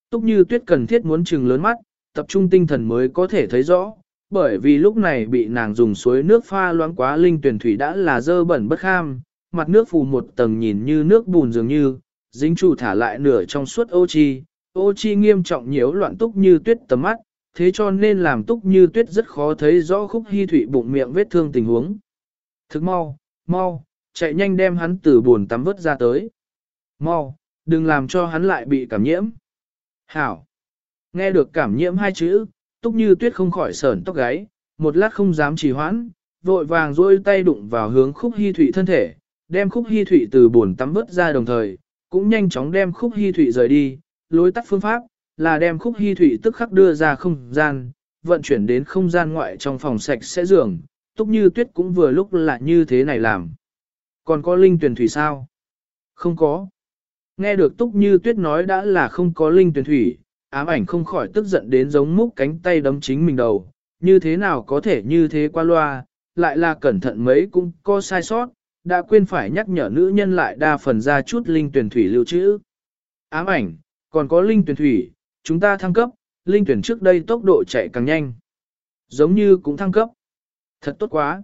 Túc như tuyết cần thiết muốn trừng lớn mắt, tập trung tinh thần mới có thể thấy rõ, bởi vì lúc này bị nàng dùng suối nước pha loãng quá linh tuyển thủy đã là dơ bẩn bất kham, mặt nước phù một tầng nhìn như nước bùn dường như, dính chủ thả lại nửa trong suốt ô chi, ô chi nghiêm trọng nhiễu loạn túc như tuyết tầm mắt, thế cho nên làm túc như tuyết rất khó thấy rõ khúc hy thụy bụng miệng vết thương tình huống. Thức mau, mau, chạy nhanh đem hắn từ buồn tắm vớt ra tới. Mau, đừng làm cho hắn lại bị cảm nhiễm. Hảo. Nghe được cảm nhiễm hai chữ, túc như tuyết không khỏi sờn tóc gáy, một lát không dám trì hoãn, vội vàng duỗi tay đụng vào hướng khúc hy thụy thân thể, đem khúc hy thụy từ buồn tắm vớt ra đồng thời, cũng nhanh chóng đem khúc hy thụy rời đi, lối tắt phương pháp, là đem khúc hy thủy tức khắc đưa ra không gian, vận chuyển đến không gian ngoại trong phòng sạch sẽ giường, túc như tuyết cũng vừa lúc là như thế này làm. Còn có linh tuyển thủy sao? Không có. Nghe được túc như tuyết nói đã là không có linh tuyển thủy, ám ảnh không khỏi tức giận đến giống múc cánh tay đấm chính mình đầu, như thế nào có thể như thế qua loa, lại là cẩn thận mấy cũng có sai sót, đã quên phải nhắc nhở nữ nhân lại đa phần ra chút linh tuyển thủy lưu trữ. Ám ảnh, còn có linh tuyển thủy, chúng ta thăng cấp, linh tuyển trước đây tốc độ chạy càng nhanh. Giống như cũng thăng cấp. Thật tốt quá.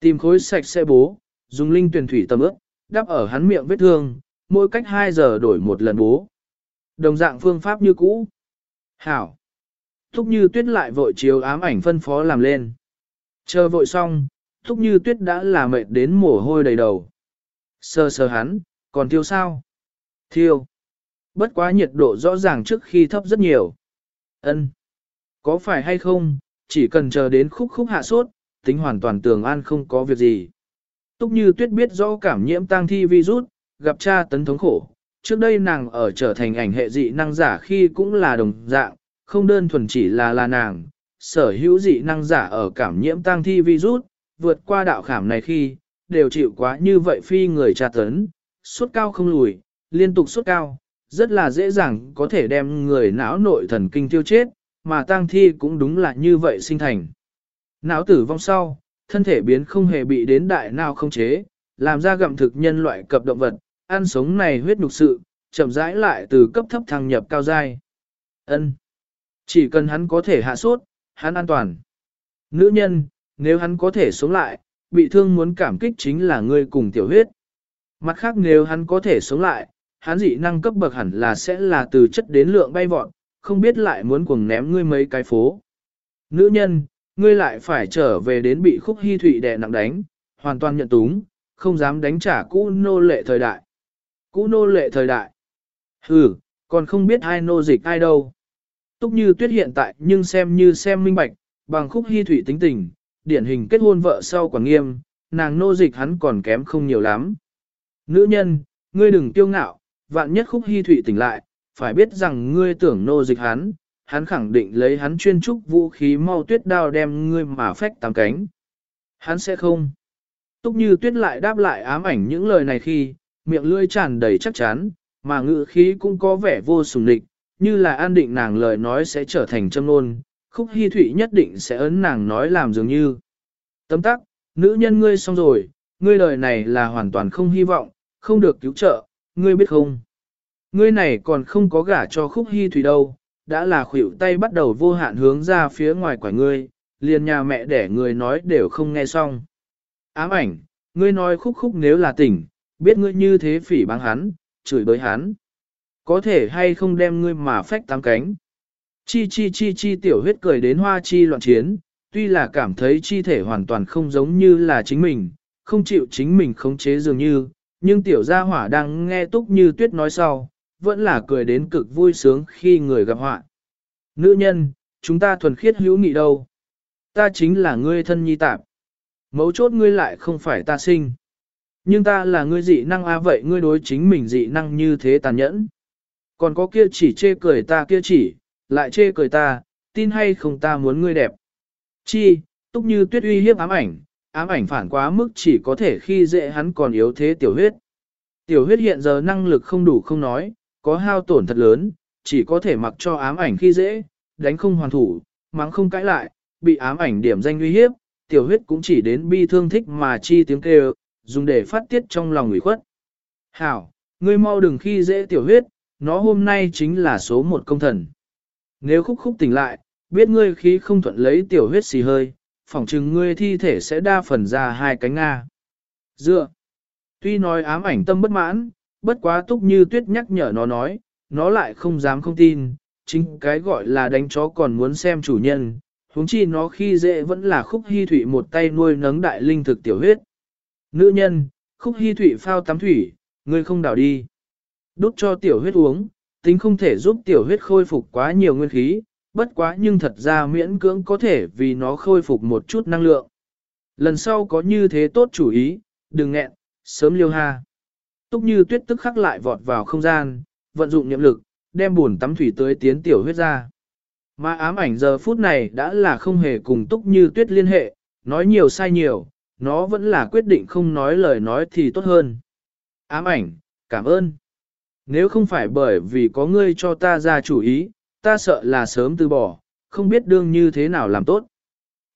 Tìm khối sạch sẽ bố, dùng linh tuyển thủy tầm ướp, đắp ở hắn miệng vết thương, mỗi cách 2 giờ đổi một lần bố. Đồng dạng phương pháp như cũ. Hảo. Thúc như tuyết lại vội chiếu ám ảnh phân phó làm lên. Chờ vội xong, thúc như tuyết đã là mệt đến mồ hôi đầy đầu. Sơ sơ hắn, còn thiêu sao? Thiêu. Bất quá nhiệt độ rõ ràng trước khi thấp rất nhiều. Ân, Có phải hay không, chỉ cần chờ đến khúc khúc hạ sốt, tính hoàn toàn tường an không có việc gì. Túc như tuyết biết rõ cảm nhiễm tang thi virus, gặp cha tấn thống khổ. Trước đây nàng ở trở thành ảnh hệ dị năng giả khi cũng là đồng dạng, không đơn thuần chỉ là là nàng, sở hữu dị năng giả ở cảm nhiễm tang thi virus, vượt qua đạo khảm này khi, đều chịu quá như vậy phi người tra tấn, suốt cao không lùi, liên tục suốt cao, rất là dễ dàng có thể đem người não nội thần kinh tiêu chết, mà tang thi cũng đúng là như vậy sinh thành. Não tử vong sau, thân thể biến không hề bị đến đại nào không chế, làm ra gặm thực nhân loại cập động vật, ăn sống này huyết nhục sự, chậm rãi lại từ cấp thấp thăng nhập cao giai. Ân, Chỉ cần hắn có thể hạ sốt, hắn an toàn. Nữ nhân, nếu hắn có thể sống lại, bị thương muốn cảm kích chính là ngươi cùng tiểu huyết. Mặt khác nếu hắn có thể sống lại, hắn dị năng cấp bậc hẳn là sẽ là từ chất đến lượng bay vọt, không biết lại muốn cuồng ném ngươi mấy cái phố. Nữ nhân, ngươi lại phải trở về đến bị khúc hy thụy đè nặng đánh, hoàn toàn nhận túng, không dám đánh trả cũ nô lệ thời đại. Cũ nô lệ thời đại. Ừ, còn không biết ai nô dịch ai đâu. Túc như tuyết hiện tại nhưng xem như xem minh bạch, bằng khúc hy thủy tính tình, điển hình kết hôn vợ sau quả nghiêm, nàng nô dịch hắn còn kém không nhiều lắm. Nữ nhân, ngươi đừng tiêu ngạo, vạn nhất khúc hy Thụy tỉnh lại, phải biết rằng ngươi tưởng nô dịch hắn, hắn khẳng định lấy hắn chuyên trúc vũ khí mau tuyết đao đem ngươi mà phách tám cánh. Hắn sẽ không. Túc như tuyết lại đáp lại ám ảnh những lời này khi, miệng lưỡi tràn đầy chắc chắn, mà ngữ khí cũng có vẻ vô sùng địch, như là an định nàng lời nói sẽ trở thành châm nôn, khúc hy thụy nhất định sẽ ấn nàng nói làm dường như. Tấm tắc, nữ nhân ngươi xong rồi, ngươi lời này là hoàn toàn không hy vọng, không được cứu trợ, ngươi biết không? Ngươi này còn không có gả cho khúc hy thủy đâu, đã là khuỷu tay bắt đầu vô hạn hướng ra phía ngoài quả ngươi, liền nhà mẹ để người nói đều không nghe xong. Ám ảnh, ngươi nói khúc khúc nếu là tỉnh, biết ngươi như thế phỉ báng hắn, chửi bới hắn. Có thể hay không đem ngươi mà phách tám cánh. Chi chi chi chi tiểu huyết cười đến hoa chi loạn chiến, tuy là cảm thấy chi thể hoàn toàn không giống như là chính mình, không chịu chính mình khống chế dường như, nhưng tiểu gia hỏa đang nghe túc như tuyết nói sau, vẫn là cười đến cực vui sướng khi người gặp họa. Nữ nhân, chúng ta thuần khiết hữu nghị đâu. Ta chính là ngươi thân nhi tạp. Mấu chốt ngươi lại không phải ta sinh. Nhưng ta là ngươi dị năng a vậy ngươi đối chính mình dị năng như thế tàn nhẫn. Còn có kia chỉ chê cười ta kia chỉ, lại chê cười ta, tin hay không ta muốn ngươi đẹp. Chi, túc như tuyết uy hiếp ám ảnh, ám ảnh phản quá mức chỉ có thể khi dễ hắn còn yếu thế tiểu huyết. Tiểu huyết hiện giờ năng lực không đủ không nói, có hao tổn thật lớn, chỉ có thể mặc cho ám ảnh khi dễ, đánh không hoàn thủ, mắng không cãi lại, bị ám ảnh điểm danh uy hiếp, tiểu huyết cũng chỉ đến bi thương thích mà chi tiếng kêu, dùng để phát tiết trong lòng ủy khuất. Hảo, ngươi mau đừng khi dễ tiểu huyết, nó hôm nay chính là số một công thần. Nếu khúc khúc tỉnh lại, biết ngươi khí không thuận lấy tiểu huyết xì hơi, phỏng chừng ngươi thi thể sẽ đa phần ra hai cánh Nga. Dựa. Tuy nói ám ảnh tâm bất mãn, bất quá túc như tuyết nhắc nhở nó nói, nó lại không dám không tin, chính cái gọi là đánh chó còn muốn xem chủ nhân, huống chi nó khi dễ vẫn là khúc hy thủy một tay nuôi nấng đại linh thực tiểu huyết. Nữ nhân, khúc hy thủy phao tắm thủy, ngươi không đảo đi. Đút cho tiểu huyết uống, tính không thể giúp tiểu huyết khôi phục quá nhiều nguyên khí, bất quá nhưng thật ra miễn cưỡng có thể vì nó khôi phục một chút năng lượng. Lần sau có như thế tốt chủ ý, đừng nghẹn, sớm liêu ha. Túc như tuyết tức khắc lại vọt vào không gian, vận dụng niệm lực, đem buồn tắm thủy tới tiến tiểu huyết ra. Mà ám ảnh giờ phút này đã là không hề cùng túc như tuyết liên hệ, nói nhiều sai nhiều, nó vẫn là quyết định không nói lời nói thì tốt hơn. Ám ảnh, cảm ơn. Nếu không phải bởi vì có ngươi cho ta ra chủ ý, ta sợ là sớm từ bỏ, không biết đương như thế nào làm tốt.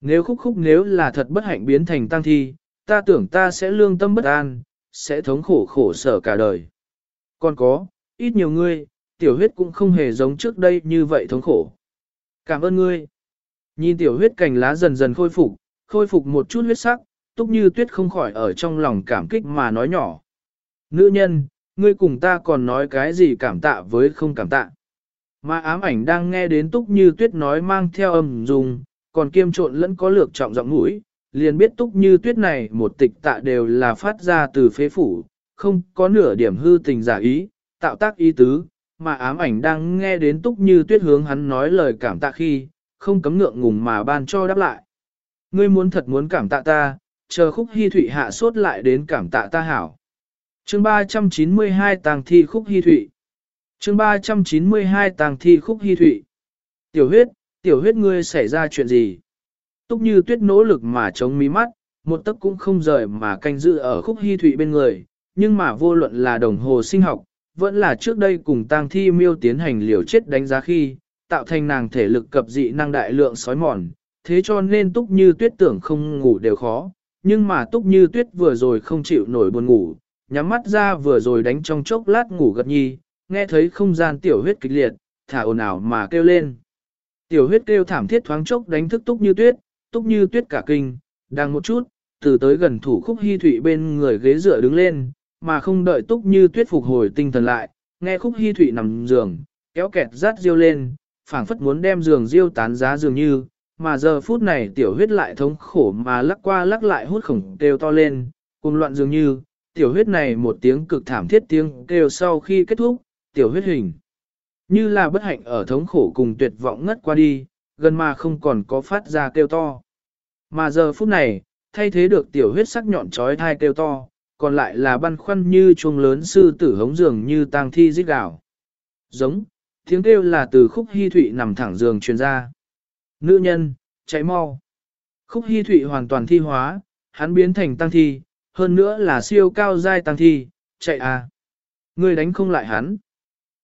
Nếu khúc khúc nếu là thật bất hạnh biến thành tăng thi, ta tưởng ta sẽ lương tâm bất an, sẽ thống khổ khổ sở cả đời. Còn có, ít nhiều ngươi, tiểu huyết cũng không hề giống trước đây như vậy thống khổ. Cảm ơn ngươi. Nhìn tiểu huyết cành lá dần dần khôi phục, khôi phục một chút huyết sắc, túc như tuyết không khỏi ở trong lòng cảm kích mà nói nhỏ. Nữ nhân, ngươi cùng ta còn nói cái gì cảm tạ với không cảm tạ. Mà ám ảnh đang nghe đến túc như tuyết nói mang theo âm dùng, còn kiêm trộn lẫn có lược trọng giọng mũi, liền biết túc như tuyết này một tịch tạ đều là phát ra từ phế phủ, không có nửa điểm hư tình giả ý, tạo tác ý tứ, mà ám ảnh đang nghe đến túc như tuyết hướng hắn nói lời cảm tạ khi, không cấm ngượng ngùng mà ban cho đáp lại. Ngươi muốn thật muốn cảm tạ ta, chờ khúc hy thụy hạ sốt lại đến cảm tạ ta hảo. chương 392 tàng thi khúc hy thụy chương 392 tàng thi khúc hy thụy. Tiểu huyết, tiểu huyết ngươi xảy ra chuyện gì? Túc như tuyết nỗ lực mà chống mí mắt, một tấc cũng không rời mà canh giữ ở khúc hy thụy bên người, nhưng mà vô luận là đồng hồ sinh học, vẫn là trước đây cùng tang thi miêu tiến hành liều chết đánh giá khi, tạo thành nàng thể lực cập dị năng đại lượng sói mòn, thế cho nên túc như tuyết tưởng không ngủ đều khó, nhưng mà túc như tuyết vừa rồi không chịu nổi buồn ngủ, nhắm mắt ra vừa rồi đánh trong chốc lát ngủ gật nhi, nghe thấy không gian tiểu huyết kịch liệt, thả ồn ào mà kêu lên. Tiểu huyết kêu thảm thiết thoáng chốc đánh thức túc như tuyết, túc như tuyết cả kinh, đang một chút, từ tới gần thủ khúc hy thụy bên người ghế dựa đứng lên, mà không đợi túc như tuyết phục hồi tinh thần lại, nghe khúc hy thụy nằm giường, kéo kẹt rát riêu lên, phảng phất muốn đem giường riêu tán giá dường như, mà giờ phút này tiểu huyết lại thống khổ mà lắc qua lắc lại hút khổng kêu to lên, cùng loạn dường như, tiểu huyết này một tiếng cực thảm thiết tiếng kêu sau khi kết thúc, tiểu huyết hình. Như là bất hạnh ở thống khổ cùng tuyệt vọng ngất qua đi, gần mà không còn có phát ra kêu to. Mà giờ phút này, thay thế được tiểu huyết sắc nhọn trói thai kêu to, còn lại là băn khoăn như chuông lớn sư tử hống giường như tang thi giết gạo. Giống, tiếng kêu là từ khúc hy thụy nằm thẳng giường truyền ra. Nữ nhân, chạy mau. Khúc hy thụy hoàn toàn thi hóa, hắn biến thành tăng thi, hơn nữa là siêu cao giai tăng thi, chạy à. Người đánh không lại hắn.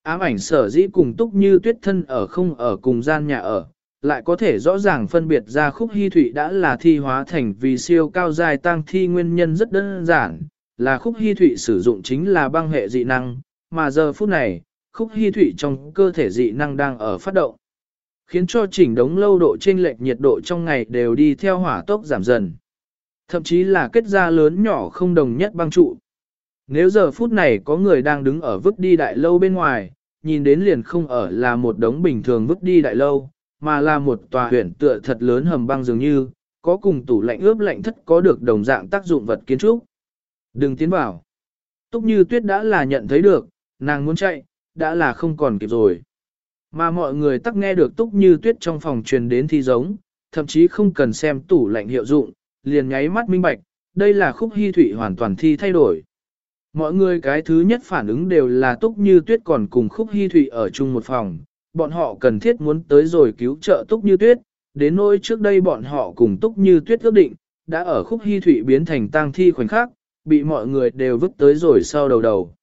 Ám ảnh sở dĩ cùng túc như tuyết thân ở không ở cùng gian nhà ở, lại có thể rõ ràng phân biệt ra khúc hy thụy đã là thi hóa thành vì siêu cao dài tăng thi nguyên nhân rất đơn giản, là khúc hy thụy sử dụng chính là băng hệ dị năng, mà giờ phút này, khúc hy thụy trong cơ thể dị năng đang ở phát động, khiến cho chỉnh đống lâu độ chênh lệch nhiệt độ trong ngày đều đi theo hỏa tốc giảm dần. Thậm chí là kết ra lớn nhỏ không đồng nhất băng trụ. Nếu giờ phút này có người đang đứng ở vứt đi đại lâu bên ngoài, nhìn đến liền không ở là một đống bình thường vứt đi đại lâu, mà là một tòa huyện tựa thật lớn hầm băng dường như, có cùng tủ lạnh ướp lạnh thất có được đồng dạng tác dụng vật kiến trúc. Đừng tiến vào. Túc như tuyết đã là nhận thấy được, nàng muốn chạy, đã là không còn kịp rồi. Mà mọi người tắc nghe được túc như tuyết trong phòng truyền đến thi giống, thậm chí không cần xem tủ lạnh hiệu dụng, liền nháy mắt minh bạch, đây là khúc hy thủy hoàn toàn thi thay đổi. Mọi người cái thứ nhất phản ứng đều là túc như tuyết còn cùng khúc hy thụy ở chung một phòng, bọn họ cần thiết muốn tới rồi cứu trợ túc như tuyết, đến nỗi trước đây bọn họ cùng túc như tuyết ước định, đã ở khúc hy thụy biến thành tang thi khoảnh khắc, bị mọi người đều vứt tới rồi sau đầu đầu.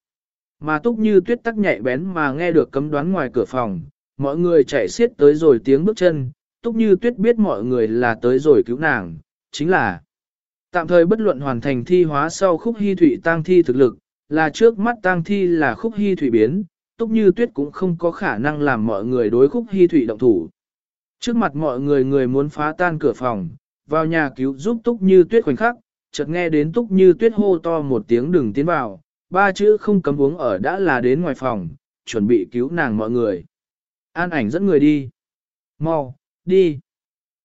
Mà túc như tuyết tắc nhạy bén mà nghe được cấm đoán ngoài cửa phòng, mọi người chạy xiết tới rồi tiếng bước chân, túc như tuyết biết mọi người là tới rồi cứu nàng, chính là tạm thời bất luận hoàn thành thi hóa sau khúc hy thụy tang thi thực lực, là trước mắt tang thi là khúc hy thủy biến, túc như tuyết cũng không có khả năng làm mọi người đối khúc hy thủy động thủ. Trước mặt mọi người người muốn phá tan cửa phòng, vào nhà cứu giúp túc như tuyết khoảnh khắc, chợt nghe đến túc như tuyết hô to một tiếng đừng tiến vào, ba chữ không cấm uống ở đã là đến ngoài phòng, chuẩn bị cứu nàng mọi người. An ảnh dẫn người đi. Mau, đi.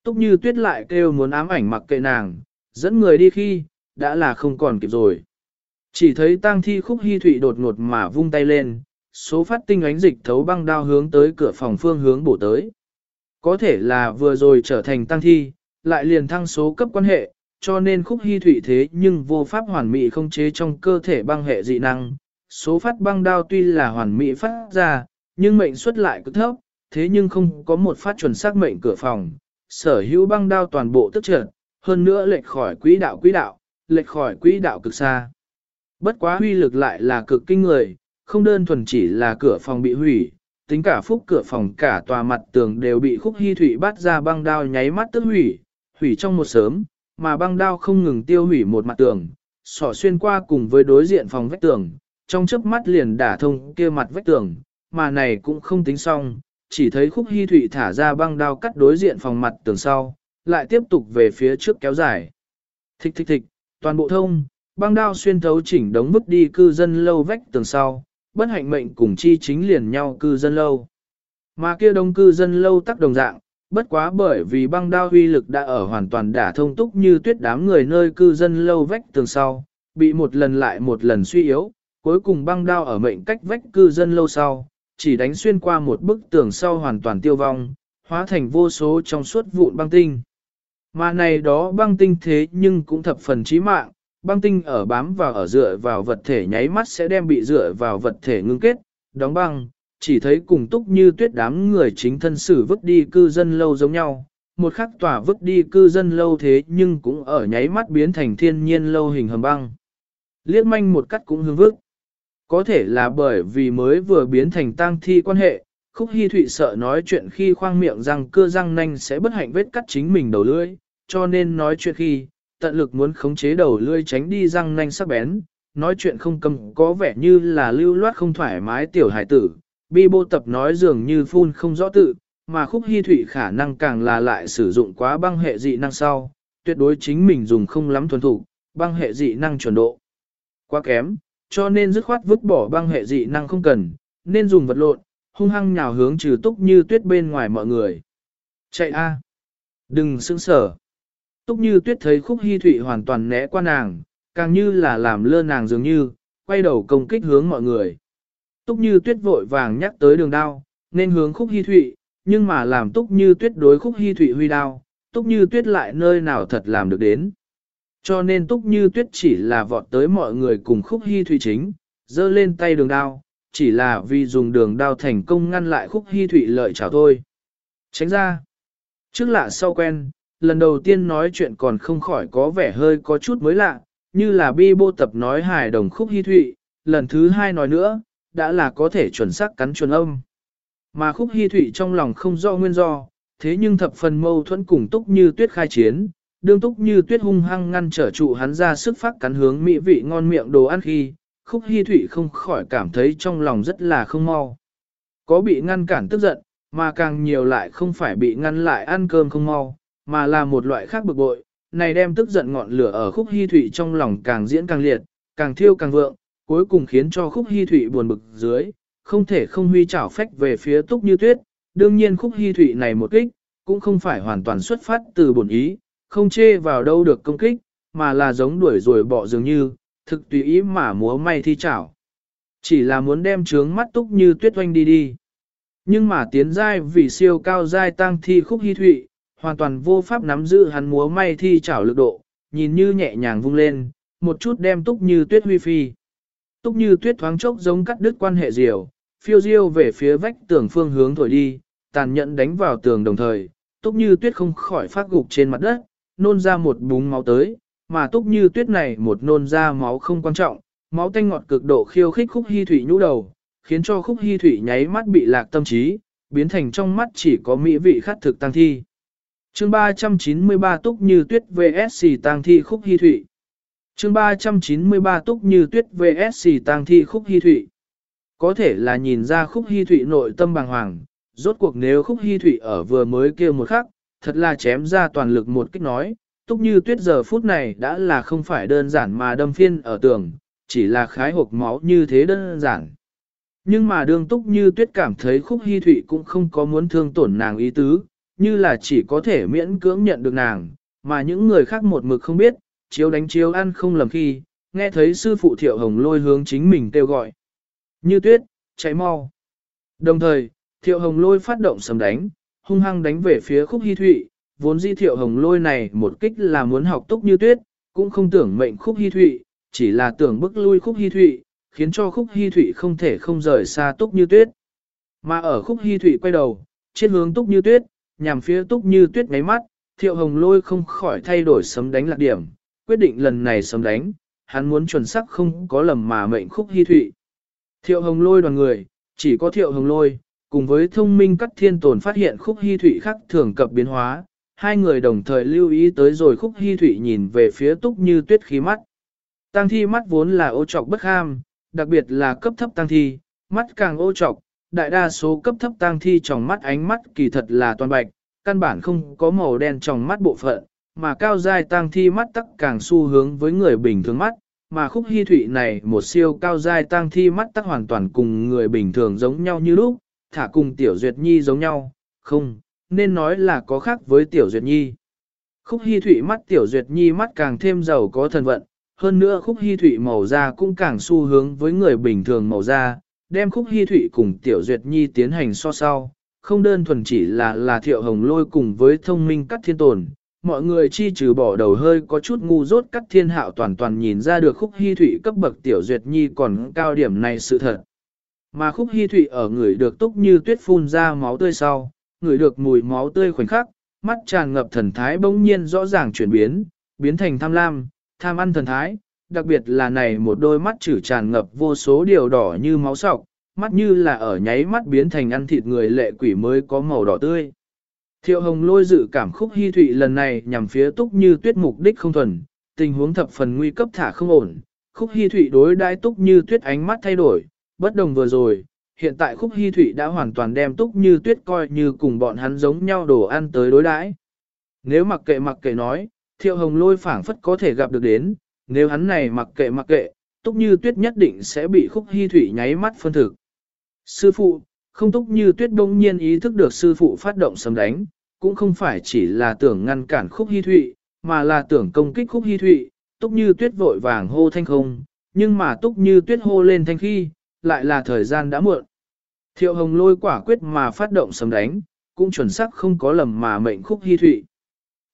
Túc như tuyết lại kêu muốn ám ảnh mặc kệ nàng, dẫn người đi khi, đã là không còn kịp rồi. Chỉ thấy tang thi khúc hy thụy đột ngột mà vung tay lên, số phát tinh ánh dịch thấu băng đao hướng tới cửa phòng phương hướng bổ tới. Có thể là vừa rồi trở thành tăng thi, lại liền thăng số cấp quan hệ, cho nên khúc hy thủy thế nhưng vô pháp hoàn mỹ không chế trong cơ thể băng hệ dị năng. Số phát băng đao tuy là hoàn mỹ phát ra, nhưng mệnh suất lại cực thấp, thế nhưng không có một phát chuẩn xác mệnh cửa phòng. Sở hữu băng đao toàn bộ tức trượt, hơn nữa lệch khỏi quỹ đạo quỹ đạo, lệch khỏi quỹ đạo cực xa. Bất quá huy lực lại là cực kinh người, không đơn thuần chỉ là cửa phòng bị hủy, tính cả phúc cửa phòng cả tòa mặt tường đều bị khúc hy thủy bắt ra băng đao nháy mắt tức hủy, hủy trong một sớm, mà băng đao không ngừng tiêu hủy một mặt tường, sỏ xuyên qua cùng với đối diện phòng vách tường, trong chớp mắt liền đả thông kia mặt vách tường, mà này cũng không tính xong, chỉ thấy khúc hy thủy thả ra băng đao cắt đối diện phòng mặt tường sau, lại tiếp tục về phía trước kéo dài. Thích thích thích, toàn bộ thông, băng đao xuyên thấu chỉnh đống vứt đi cư dân lâu vách tường sau, bất hạnh mệnh cùng chi chính liền nhau cư dân lâu. Mà kia đông cư dân lâu tắc đồng dạng, bất quá bởi vì băng đao huy lực đã ở hoàn toàn đả thông túc như tuyết đám người nơi cư dân lâu vách tường sau, bị một lần lại một lần suy yếu, cuối cùng băng đao ở mệnh cách vách cư dân lâu sau, chỉ đánh xuyên qua một bức tường sau hoàn toàn tiêu vong, hóa thành vô số trong suốt vụn băng tinh. Mà này đó băng tinh thế nhưng cũng thập phần chí mạng, băng tinh ở bám vào ở dựa vào vật thể nháy mắt sẽ đem bị dựa vào vật thể ngưng kết, đóng băng, chỉ thấy cùng túc như tuyết đám người chính thân xử vứt đi cư dân lâu giống nhau. Một khắc tỏa vứt đi cư dân lâu thế nhưng cũng ở nháy mắt biến thành thiên nhiên lâu hình hầm băng. Liếc manh một cắt cũng hương vứt. Có thể là bởi vì mới vừa biến thành tang thi quan hệ, khúc hy thụy sợ nói chuyện khi khoang miệng răng cưa răng nanh sẽ bất hạnh vết cắt chính mình đầu lưỡi, cho nên nói chuyện khi, tận lực muốn khống chế đầu lươi tránh đi răng nanh sắc bén, nói chuyện không cầm có vẻ như là lưu loát không thoải mái tiểu hải tử, bi bô tập nói dường như phun không rõ tự, mà khúc hy thủy khả năng càng là lại sử dụng quá băng hệ dị năng sau, tuyệt đối chính mình dùng không lắm thuần thủ, băng hệ dị năng chuẩn độ. Quá kém, cho nên dứt khoát vứt bỏ băng hệ dị năng không cần, nên dùng vật lộn, hung hăng nhào hướng trừ túc như tuyết bên ngoài mọi người. Chạy a Đừng sững sở. Túc như tuyết thấy khúc hy thụy hoàn toàn né qua nàng, càng như là làm lơ nàng dường như, quay đầu công kích hướng mọi người. Túc như tuyết vội vàng nhắc tới đường đao, nên hướng khúc hy thụy, nhưng mà làm túc như tuyết đối khúc hy thụy huy đao, túc như tuyết lại nơi nào thật làm được đến. Cho nên túc như tuyết chỉ là vọt tới mọi người cùng khúc hy thụy chính, giơ lên tay đường đao, chỉ là vì dùng đường đao thành công ngăn lại khúc hy thụy lợi chào thôi. Tránh ra. Trước lạ sau quen, lần đầu tiên nói chuyện còn không khỏi có vẻ hơi có chút mới lạ, như là bi bô tập nói hài đồng khúc hy thụy, lần thứ hai nói nữa, đã là có thể chuẩn xác cắn chuẩn âm. Mà khúc hy thụy trong lòng không rõ nguyên do, thế nhưng thập phần mâu thuẫn cùng túc như tuyết khai chiến, đương túc như tuyết hung hăng ngăn trở trụ hắn ra sức phát cắn hướng mỹ vị ngon miệng đồ ăn khi, khúc hy thụy không khỏi cảm thấy trong lòng rất là không mau. Có bị ngăn cản tức giận, mà càng nhiều lại không phải bị ngăn lại ăn cơm không mau, mà là một loại khác bực bội, này đem tức giận ngọn lửa ở khúc hy thụy trong lòng càng diễn càng liệt, càng thiêu càng vượng, cuối cùng khiến cho khúc hy thụy buồn bực dưới, không thể không huy chảo phách về phía túc như tuyết, đương nhiên khúc hy thụy này một kích, cũng không phải hoàn toàn xuất phát từ bổn ý, không chê vào đâu được công kích, mà là giống đuổi rồi bỏ dường như, thực tùy ý mà múa may thi chảo. Chỉ là muốn đem trướng mắt túc như tuyết oanh đi đi. Nhưng mà tiến giai vì siêu cao giai tăng thi khúc hy thụy, hoàn toàn vô pháp nắm giữ hắn múa may thi chảo lực độ, nhìn như nhẹ nhàng vung lên, một chút đem túc như tuyết huy phi. Túc như tuyết thoáng chốc giống cắt đứt quan hệ diều, phiêu diêu về phía vách tường phương hướng thổi đi, tàn nhẫn đánh vào tường đồng thời, túc như tuyết không khỏi phát gục trên mặt đất, nôn ra một búng máu tới, mà túc như tuyết này một nôn ra máu không quan trọng, máu tanh ngọt cực độ khiêu khích khúc hy thủy nhũ đầu, khiến cho khúc hy thủy nháy mắt bị lạc tâm trí, biến thành trong mắt chỉ có mỹ vị khát thực tăng thi chương 393 túc như tuyết VSC Tang thi khúc hy thụy. chương 393 túc như tuyết VSC Tang thi khúc hy thụy. Có thể là nhìn ra khúc hy thụy nội tâm bàng hoàng, rốt cuộc nếu khúc hy thụy ở vừa mới kêu một khắc, thật là chém ra toàn lực một kích nói, túc như tuyết giờ phút này đã là không phải đơn giản mà đâm phiên ở tường, chỉ là khái hộp máu như thế đơn giản. Nhưng mà đương túc như tuyết cảm thấy khúc hy thụy cũng không có muốn thương tổn nàng ý tứ, như là chỉ có thể miễn cưỡng nhận được nàng, mà những người khác một mực không biết, chiếu đánh chiếu ăn không lầm khi, nghe thấy sư phụ thiệu hồng lôi hướng chính mình kêu gọi. Như tuyết, chạy mau. Đồng thời, thiệu hồng lôi phát động sầm đánh, hung hăng đánh về phía khúc hy thụy, vốn di thiệu hồng lôi này một kích là muốn học túc như tuyết, cũng không tưởng mệnh khúc hy thụy, chỉ là tưởng bức lui khúc hy thụy, khiến cho khúc hy thụy không thể không rời xa túc như tuyết. Mà ở khúc hy thụy quay đầu, trên hướng túc như tuyết, nhằm phía túc như tuyết ngáy mắt, thiệu hồng lôi không khỏi thay đổi sấm đánh lạc điểm, quyết định lần này sấm đánh, hắn muốn chuẩn xác không có lầm mà mệnh khúc hy thụy. Thiệu hồng lôi đoàn người, chỉ có thiệu hồng lôi, cùng với thông minh cắt thiên tồn phát hiện khúc hy thụy khắc thường cập biến hóa, hai người đồng thời lưu ý tới rồi khúc hy thụy nhìn về phía túc như tuyết khí mắt. Tăng thi mắt vốn là ô trọc bất ham, đặc biệt là cấp thấp tăng thi, mắt càng ô trọc, đại đa số cấp thấp tăng thi trong mắt ánh mắt kỳ thật là toàn bạch, căn bản không có màu đen trong mắt bộ phận, mà cao giai tăng thi mắt tắc càng xu hướng với người bình thường mắt, mà khúc hy thụy này một siêu cao giai tăng thi mắt tắc hoàn toàn cùng người bình thường giống nhau như lúc, thả cùng tiểu duyệt nhi giống nhau, không, nên nói là có khác với tiểu duyệt nhi. Khúc hy thụy mắt tiểu duyệt nhi mắt càng thêm giàu có thần vận, hơn nữa khúc hy thụy màu da cũng càng xu hướng với người bình thường màu da, đem khúc hy thụy cùng tiểu duyệt nhi tiến hành so sau, không đơn thuần chỉ là là thiệu hồng lôi cùng với thông minh cắt thiên tồn. Mọi người chi trừ bỏ đầu hơi có chút ngu dốt cắt thiên hạo toàn toàn nhìn ra được khúc hy thụy cấp bậc tiểu duyệt nhi còn cao điểm này sự thật. Mà khúc hy thụy ở người được túc như tuyết phun ra máu tươi sau, người được mùi máu tươi khoảnh khắc, mắt tràn ngập thần thái bỗng nhiên rõ ràng chuyển biến, biến thành tham lam, tham ăn thần thái, đặc biệt là này một đôi mắt chữ tràn ngập vô số điều đỏ như máu sọc, mắt như là ở nháy mắt biến thành ăn thịt người lệ quỷ mới có màu đỏ tươi. Thiệu hồng lôi dự cảm khúc hy thụy lần này nhằm phía túc như tuyết mục đích không thuần, tình huống thập phần nguy cấp thả không ổn, khúc hy thụy đối đãi túc như tuyết ánh mắt thay đổi, bất đồng vừa rồi, hiện tại khúc hy thụy đã hoàn toàn đem túc như tuyết coi như cùng bọn hắn giống nhau đồ ăn tới đối đãi. Nếu mặc kệ mặc kệ nói, thiệu hồng lôi phảng phất có thể gặp được đến, nếu hắn này mặc kệ mặc kệ, túc như tuyết nhất định sẽ bị khúc hy thủy nháy mắt phân thực. Sư phụ, không túc như tuyết đông nhiên ý thức được sư phụ phát động sấm đánh, cũng không phải chỉ là tưởng ngăn cản khúc hy thụy, mà là tưởng công kích khúc hy thụy, túc như tuyết vội vàng hô thanh không, nhưng mà túc như tuyết hô lên thanh khi, lại là thời gian đã muộn. Thiệu hồng lôi quả quyết mà phát động sấm đánh, cũng chuẩn xác không có lầm mà mệnh khúc hy thụy.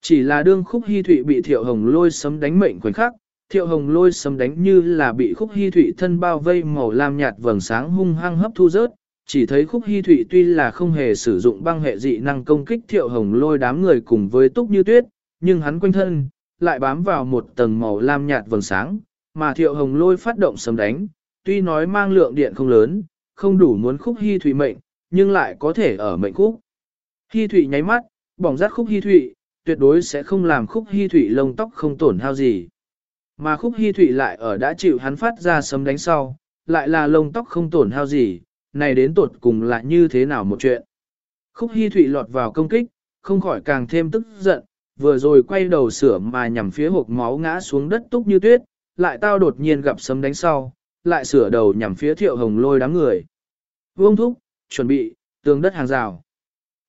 Chỉ là đương khúc hy thụy bị thiệu hồng lôi sấm đánh mệnh khoảnh khắc, thiệu hồng lôi sấm đánh như là bị khúc hy thụy thân bao vây màu lam nhạt vầng sáng hung hăng hấp thu rớt, chỉ thấy khúc hy thụy tuy là không hề sử dụng băng hệ dị năng công kích thiệu hồng lôi đám người cùng với túc như tuyết, nhưng hắn quanh thân, lại bám vào một tầng màu lam nhạt vầng sáng, mà thiệu hồng lôi phát động sấm đánh, tuy nói mang lượng điện không lớn, không đủ muốn khúc hy thụy mệnh, nhưng lại có thể ở mệnh khúc. Hy thụy nháy mắt, bỏng rát khúc hy thụy, tuyệt đối sẽ không làm khúc hy thụy lông tóc không tổn hao gì. Mà khúc hy thụy lại ở đã chịu hắn phát ra sấm đánh sau, lại là lông tóc không tổn hao gì, này đến tột cùng lại như thế nào một chuyện. Khúc hy thụy lọt vào công kích, không khỏi càng thêm tức giận, vừa rồi quay đầu sửa mà nhằm phía hộp máu ngã xuống đất túc như tuyết, lại tao đột nhiên gặp sấm đánh sau, lại sửa đầu nhằm phía thiệu hồng lôi đám người. Vương thúc, chuẩn bị, tường đất hàng rào.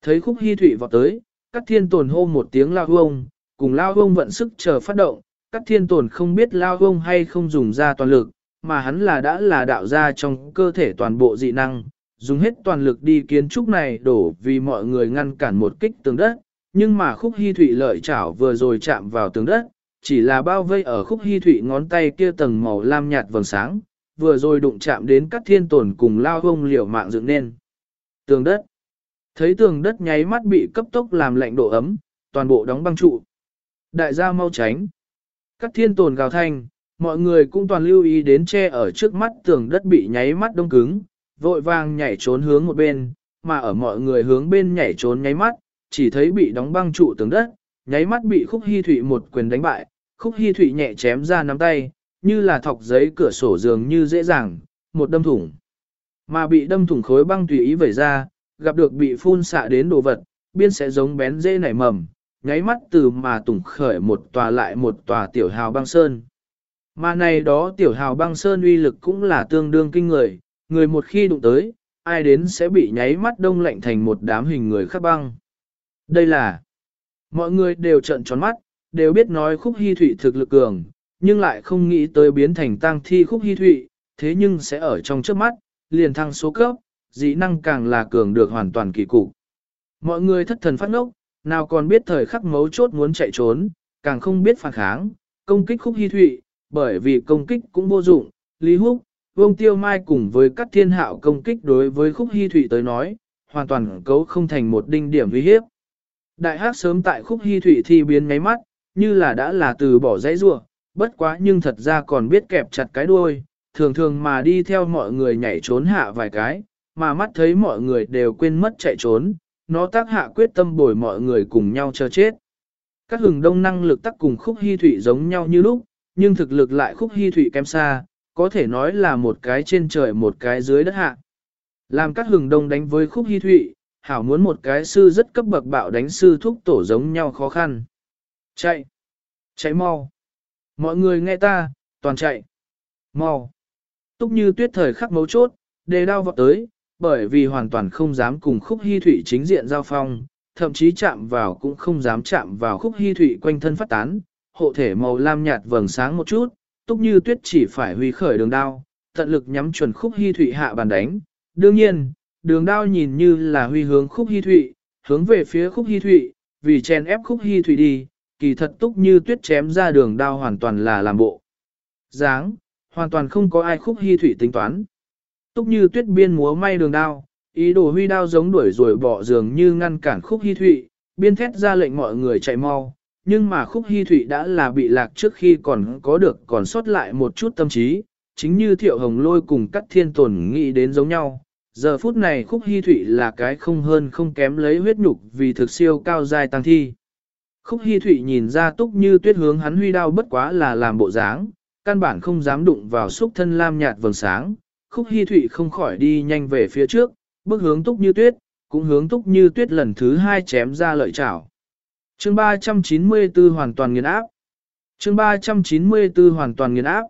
Thấy khúc hy thủy vọt tới, các thiên tồn hô một tiếng lao hông, cùng lao hông vận sức chờ phát động, các thiên tồn không biết lao ông hay không dùng ra toàn lực, mà hắn là đã là đạo ra trong cơ thể toàn bộ dị năng, dùng hết toàn lực đi kiến trúc này đổ vì mọi người ngăn cản một kích tường đất, nhưng mà khúc hy thụy lợi chảo vừa rồi chạm vào tường đất, chỉ là bao vây ở khúc hy thụy ngón tay kia tầng màu lam nhạt vầng sáng, vừa rồi đụng chạm đến các thiên tồn cùng lao ông liều mạng dựng nên. Tường đất. Thấy tường đất nháy mắt bị cấp tốc làm lạnh độ ấm, toàn bộ đóng băng trụ. Đại gia mau tránh. Các thiên tồn gào thanh, mọi người cũng toàn lưu ý đến che ở trước mắt tường đất bị nháy mắt đông cứng, vội vàng nhảy trốn hướng một bên, mà ở mọi người hướng bên nhảy trốn nháy mắt, chỉ thấy bị đóng băng trụ tường đất, nháy mắt bị khúc hy thủy một quyền đánh bại, khúc hy thủy nhẹ chém ra nắm tay, như là thọc giấy cửa sổ dường như dễ dàng, một đâm thủng. Mà bị đâm thủng khối băng tùy ý vẩy ra, gặp được bị phun xạ đến đồ vật, biên sẽ giống bén dễ nảy mầm, nháy mắt từ mà tùng khởi một tòa lại một tòa tiểu hào băng sơn. Mà này đó tiểu hào băng sơn uy lực cũng là tương đương kinh người, người một khi đụng tới, ai đến sẽ bị nháy mắt đông lạnh thành một đám hình người khắc băng. Đây là, mọi người đều trợn tròn mắt, đều biết nói khúc hy thủy thực lực cường, nhưng lại không nghĩ tới biến thành tang thi khúc hy thụy, thế nhưng sẽ ở trong trước mắt, liền thăng số cấp, dĩ năng càng là cường được hoàn toàn kỳ cục. Mọi người thất thần phát ngốc, nào còn biết thời khắc mấu chốt muốn chạy trốn, càng không biết phản kháng, công kích khúc hy thụy, bởi vì công kích cũng vô dụng, Lý Húc, Vương Tiêu Mai cùng với các thiên hạo công kích đối với khúc hy thụy tới nói, hoàn toàn cấu không thành một đinh điểm uy hiếp. Đại hát sớm tại khúc hy thụy thi biến ngáy mắt, như là đã là từ bỏ dãy rua, bất quá nhưng thật ra còn biết kẹp chặt cái đuôi, thường thường mà đi theo mọi người nhảy trốn hạ vài cái, mà mắt thấy mọi người đều quên mất chạy trốn, nó tác hạ quyết tâm bồi mọi người cùng nhau chờ chết. Các hừng đông năng lực tác cùng khúc hy thủy giống nhau như lúc, nhưng thực lực lại khúc hy thủy kém xa, có thể nói là một cái trên trời một cái dưới đất hạ. Làm các hừng đông đánh với khúc hy thủy, hảo muốn một cái sư rất cấp bậc bạo đánh sư thúc tổ giống nhau khó khăn. Chạy! Chạy mau! Mọi người nghe ta, toàn chạy. Mau. Túc như tuyết thời khắc mấu chốt, đề đao vọt tới, bởi vì hoàn toàn không dám cùng khúc hy thủy chính diện giao phong, thậm chí chạm vào cũng không dám chạm vào khúc hy thủy quanh thân phát tán, hộ thể màu lam nhạt vầng sáng một chút, túc như tuyết chỉ phải huy khởi đường đao, tận lực nhắm chuẩn khúc hy thủy hạ bàn đánh. Đương nhiên, đường đao nhìn như là huy hướng khúc hy thủy, hướng về phía khúc hy thủy, vì chen ép khúc hy thủy đi, kỳ thật túc như tuyết chém ra đường đao hoàn toàn là làm bộ. Dáng, hoàn toàn không có ai khúc hy thủy tính toán. Túc như tuyết biên múa may đường đao, ý đồ huy đao giống đuổi rồi bỏ giường như ngăn cản khúc hy thụy biên thét ra lệnh mọi người chạy mau. Nhưng mà khúc hy thụy đã là bị lạc trước khi còn có được còn sót lại một chút tâm trí, chính như thiệu hồng lôi cùng các thiên tồn nghĩ đến giống nhau. Giờ phút này khúc hy thụy là cái không hơn không kém lấy huyết nhục vì thực siêu cao dài tăng thi. Khúc Hi Thụy nhìn ra túc như tuyết hướng hắn huy đao bất quá là làm bộ dáng, căn bản không dám đụng vào xúc thân lam nhạt vầng sáng. Khúc hy Thụy không khỏi đi nhanh về phía trước, bước hướng túc như tuyết, cũng hướng túc như tuyết lần thứ hai chém ra lợi chảo. Chương 394 hoàn toàn nghiền áp. Chương 394 hoàn toàn nghiền áp.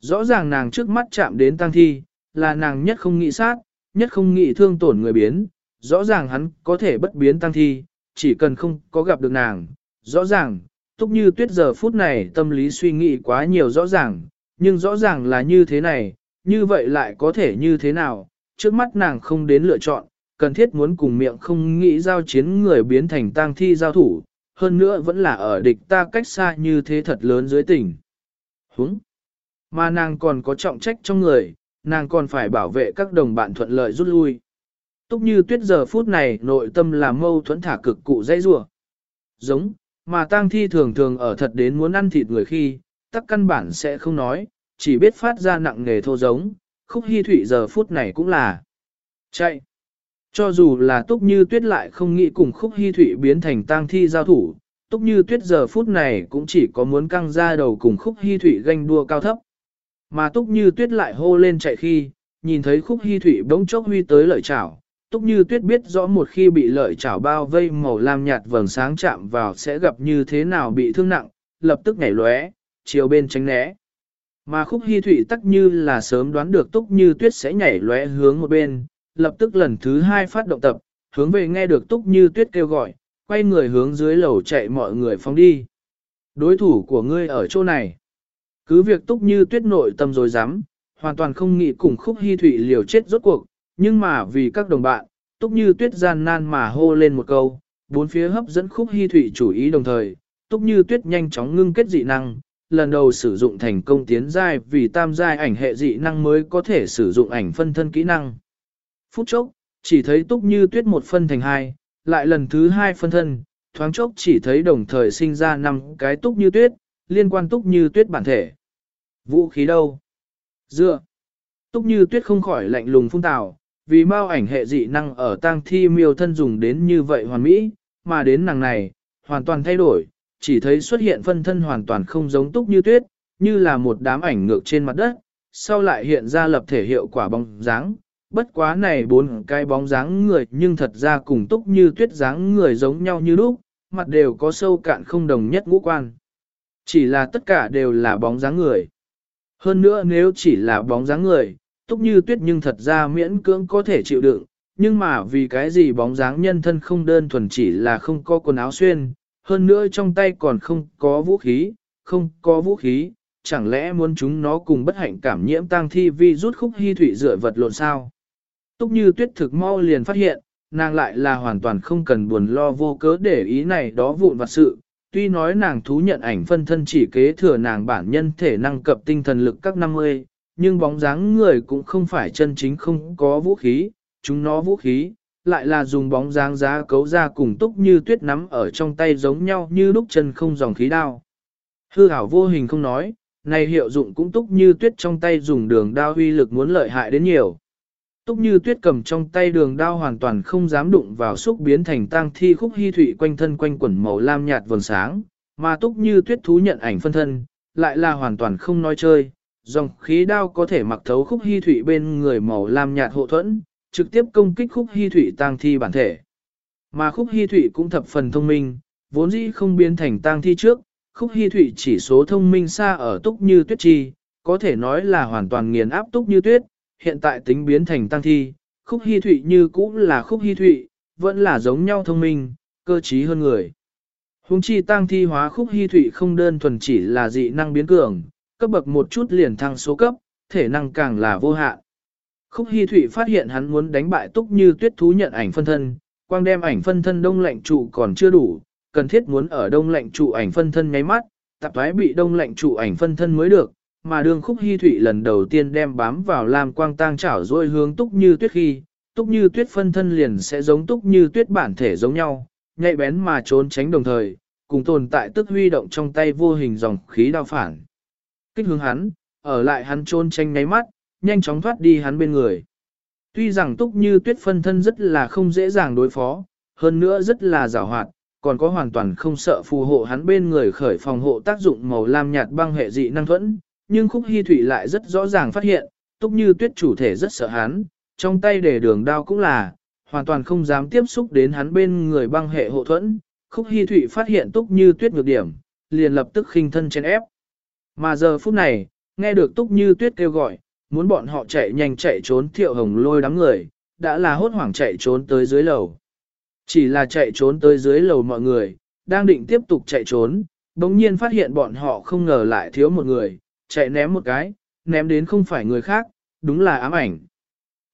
Rõ ràng nàng trước mắt chạm đến tăng thi, là nàng nhất không nghĩ sát, nhất không nghĩ thương tổn người biến, rõ ràng hắn có thể bất biến tăng thi, chỉ cần không có gặp được nàng, rõ ràng, túc như tuyết giờ phút này tâm lý suy nghĩ quá nhiều rõ ràng, nhưng rõ ràng là như thế này, như vậy lại có thể như thế nào, trước mắt nàng không đến lựa chọn, cần thiết muốn cùng miệng không nghĩ giao chiến người biến thành tang thi giao thủ, hơn nữa vẫn là ở địch ta cách xa như thế thật lớn dưới tình. Húng! Mà nàng còn có trọng trách trong người, nàng còn phải bảo vệ các đồng bạn thuận lợi rút lui. Túc như tuyết giờ phút này nội tâm là mâu thuẫn thả cực cụ dây rủa Giống, mà tang thi thường thường ở thật đến muốn ăn thịt người khi, tắc căn bản sẽ không nói, chỉ biết phát ra nặng nghề thô giống, khúc hy thủy giờ phút này cũng là chạy. Cho dù là túc như tuyết lại không nghĩ cùng khúc hy thủy biến thành tang thi giao thủ, túc như tuyết giờ phút này cũng chỉ có muốn căng ra đầu cùng khúc hy thủy ganh đua cao thấp. Mà túc như tuyết lại hô lên chạy khi, nhìn thấy khúc hy thủy bỗng chốc huy tới lợi chảo. Túc như tuyết biết rõ một khi bị lợi chảo bao vây màu lam nhạt vầng sáng chạm vào sẽ gặp như thế nào bị thương nặng, lập tức nhảy lóe, chiều bên tránh né. Mà khúc hy Thụy tắc như là sớm đoán được túc như tuyết sẽ nhảy lóe hướng một bên, lập tức lần thứ hai phát động tập, hướng về nghe được túc như tuyết kêu gọi, quay người hướng dưới lầu chạy mọi người phóng đi. Đối thủ của ngươi ở chỗ này. Cứ việc túc như tuyết nội tâm rồi dám, hoàn toàn không nghĩ cùng khúc hy Thụy liều chết rốt cuộc, nhưng mà vì các đồng bạn, túc như tuyết gian nan mà hô lên một câu, bốn phía hấp dẫn khúc hy Thụy chủ ý đồng thời, túc như tuyết nhanh chóng ngưng kết dị năng, lần đầu sử dụng thành công tiến giai vì tam giai ảnh hệ dị năng mới có thể sử dụng ảnh phân thân kỹ năng. Phút chốc, chỉ thấy túc như tuyết một phân thành hai, lại lần thứ hai phân thân, thoáng chốc chỉ thấy đồng thời sinh ra năm cái túc như tuyết, liên quan túc như tuyết bản thể. Vũ khí đâu? Dựa. Túc như tuyết không khỏi lạnh lùng phun tào, vì mao ảnh hệ dị năng ở tang thi miêu thân dùng đến như vậy hoàn mỹ, mà đến nàng này, hoàn toàn thay đổi, chỉ thấy xuất hiện phân thân hoàn toàn không giống túc như tuyết, như là một đám ảnh ngược trên mặt đất, sau lại hiện ra lập thể hiệu quả bóng dáng. Bất quá này bốn cái bóng dáng người nhưng thật ra cùng túc như tuyết dáng người giống nhau như lúc, mặt đều có sâu cạn không đồng nhất ngũ quan. Chỉ là tất cả đều là bóng dáng người. Hơn nữa nếu chỉ là bóng dáng người, túc như tuyết nhưng thật ra miễn cưỡng có thể chịu đựng, nhưng mà vì cái gì bóng dáng nhân thân không đơn thuần chỉ là không có quần áo xuyên, hơn nữa trong tay còn không có vũ khí, không có vũ khí, chẳng lẽ muốn chúng nó cùng bất hạnh cảm nhiễm tang thi vi rút khúc hy thủy rửa vật lộn sao? Túc như tuyết thực mau liền phát hiện, nàng lại là hoàn toàn không cần buồn lo vô cớ để ý này đó vụn vặt sự. Tuy nói nàng thú nhận ảnh phân thân chỉ kế thừa nàng bản nhân thể năng cập tinh thần lực các 50, nhưng bóng dáng người cũng không phải chân chính không có vũ khí, chúng nó vũ khí, lại là dùng bóng dáng giá cấu ra cùng túc như tuyết nắm ở trong tay giống nhau như lúc chân không dòng khí đao. Hư hảo vô hình không nói, này hiệu dụng cũng túc như tuyết trong tay dùng đường đao huy lực muốn lợi hại đến nhiều. Túc như tuyết cầm trong tay đường đao hoàn toàn không dám đụng vào xúc biến thành tang thi khúc hy thủy quanh thân quanh quẩn màu lam nhạt vầng sáng, mà túc như tuyết thú nhận ảnh phân thân, lại là hoàn toàn không nói chơi. Dòng khí đao có thể mặc thấu khúc hy thủy bên người màu lam nhạt hộ thuẫn, trực tiếp công kích khúc hy thủy tang thi bản thể. Mà khúc hy thủy cũng thập phần thông minh, vốn dĩ không biến thành tang thi trước, khúc hy thủy chỉ số thông minh xa ở túc như tuyết chi, có thể nói là hoàn toàn nghiền áp túc như tuyết, hiện tại tính biến thành tang thi, khúc hy thủy như cũ là khúc hy thủy, vẫn là giống nhau thông minh, cơ trí hơn người. Hùng chi tang thi hóa khúc hy thủy không đơn thuần chỉ là dị năng biến cường, cấp bậc một chút liền thăng số cấp, thể năng càng là vô hạn. Khúc Hi Thụy phát hiện hắn muốn đánh bại túc như tuyết thú nhận ảnh phân thân, quang đem ảnh phân thân đông lạnh trụ còn chưa đủ, cần thiết muốn ở đông lạnh trụ ảnh phân thân nháy mắt, tạp thoái bị đông lạnh trụ ảnh phân thân mới được, mà đường khúc Hi Thụy lần đầu tiên đem bám vào làm quang tang chảo rồi hướng túc như tuyết khi, túc như tuyết phân thân liền sẽ giống túc như tuyết bản thể giống nhau, nhạy bén mà trốn tránh đồng thời, cùng tồn tại tức huy động trong tay vô hình dòng khí đao phản. Kích hướng hắn, ở lại hắn trốn tránh nháy mắt, nhanh chóng thoát đi hắn bên người. Tuy rằng túc như tuyết phân thân rất là không dễ dàng đối phó, hơn nữa rất là giảo hoạt, còn có hoàn toàn không sợ phù hộ hắn bên người khởi phòng hộ tác dụng màu lam nhạt băng hệ dị năng thuẫn, nhưng khúc hy thủy lại rất rõ ràng phát hiện, túc như tuyết chủ thể rất sợ hắn, trong tay để đường đao cũng là, hoàn toàn không dám tiếp xúc đến hắn bên người băng hệ hộ thuẫn, khúc hy thủy phát hiện túc như tuyết ngược điểm, liền lập tức khinh thân chen ép. Mà giờ phút này, nghe được túc như tuyết kêu gọi, muốn bọn họ chạy nhanh chạy trốn thiệu hồng lôi đám người, đã là hốt hoảng chạy trốn tới dưới lầu. Chỉ là chạy trốn tới dưới lầu mọi người, đang định tiếp tục chạy trốn, bỗng nhiên phát hiện bọn họ không ngờ lại thiếu một người, chạy ném một cái, ném đến không phải người khác, đúng là ám ảnh.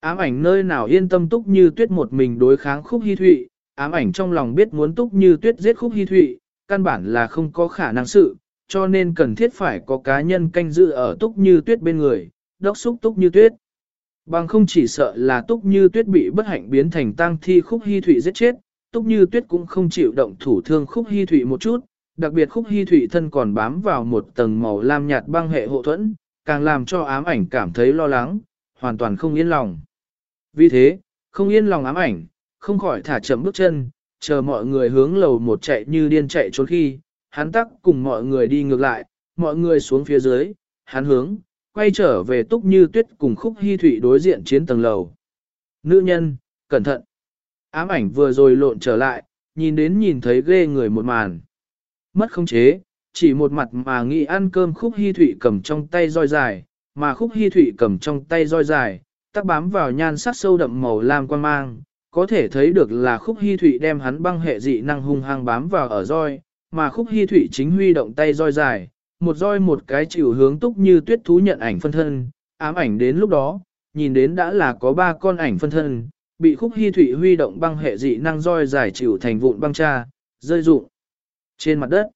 Ám ảnh nơi nào yên tâm túc như tuyết một mình đối kháng khúc hy thụy, ám ảnh trong lòng biết muốn túc như tuyết giết khúc hy thụy, căn bản là không có khả năng sự, cho nên cần thiết phải có cá nhân canh giữ ở túc như tuyết bên người, đốc xúc túc như tuyết. Bằng không chỉ sợ là túc như tuyết bị bất hạnh biến thành tang thi khúc hy thụy giết chết, túc như tuyết cũng không chịu động thủ thương khúc hy thụy một chút, đặc biệt khúc hy thụy thân còn bám vào một tầng màu lam nhạt băng hệ hộ thuẫn, càng làm cho ám ảnh cảm thấy lo lắng, hoàn toàn không yên lòng. Vì thế, không yên lòng ám ảnh, không khỏi thả chậm bước chân, chờ mọi người hướng lầu một chạy như điên chạy trốn khi, hắn tắc cùng mọi người đi ngược lại, mọi người xuống phía dưới, hắn hướng, quay trở về túc như tuyết cùng khúc hy thủy đối diện chiến tầng lầu. Nữ nhân, cẩn thận. Ám ảnh vừa rồi lộn trở lại, nhìn đến nhìn thấy ghê người một màn. Mất không chế, chỉ một mặt mà nghĩ ăn cơm khúc hy thủy cầm trong tay roi dài, mà khúc hy thủy cầm trong tay roi dài, tắc bám vào nhan sắc sâu đậm màu lam quan mang, có thể thấy được là khúc hy thủy đem hắn băng hệ dị năng hung hăng bám vào ở roi, mà khúc hy thủy chính huy động tay roi dài, một roi một cái chịu hướng túc như tuyết thú nhận ảnh phân thân, ám ảnh đến lúc đó, nhìn đến đã là có ba con ảnh phân thân, bị khúc hy thủy huy động băng hệ dị năng roi giải chịu thành vụn băng cha, rơi rụng trên mặt đất.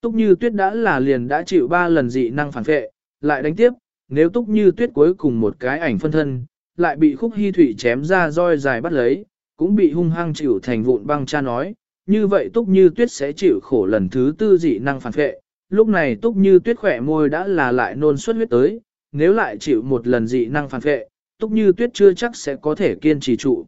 Túc như tuyết đã là liền đã chịu ba lần dị năng phản vệ, lại đánh tiếp, nếu túc như tuyết cuối cùng một cái ảnh phân thân, lại bị khúc hy thủy chém ra roi dài bắt lấy, cũng bị hung hăng chịu thành vụn băng cha nói, như vậy túc như tuyết sẽ chịu khổ lần thứ tư dị năng phản vệ. Lúc này túc như tuyết khỏe môi đã là lại nôn xuất huyết tới, nếu lại chịu một lần dị năng phản vệ, túc như tuyết chưa chắc sẽ có thể kiên trì trụ.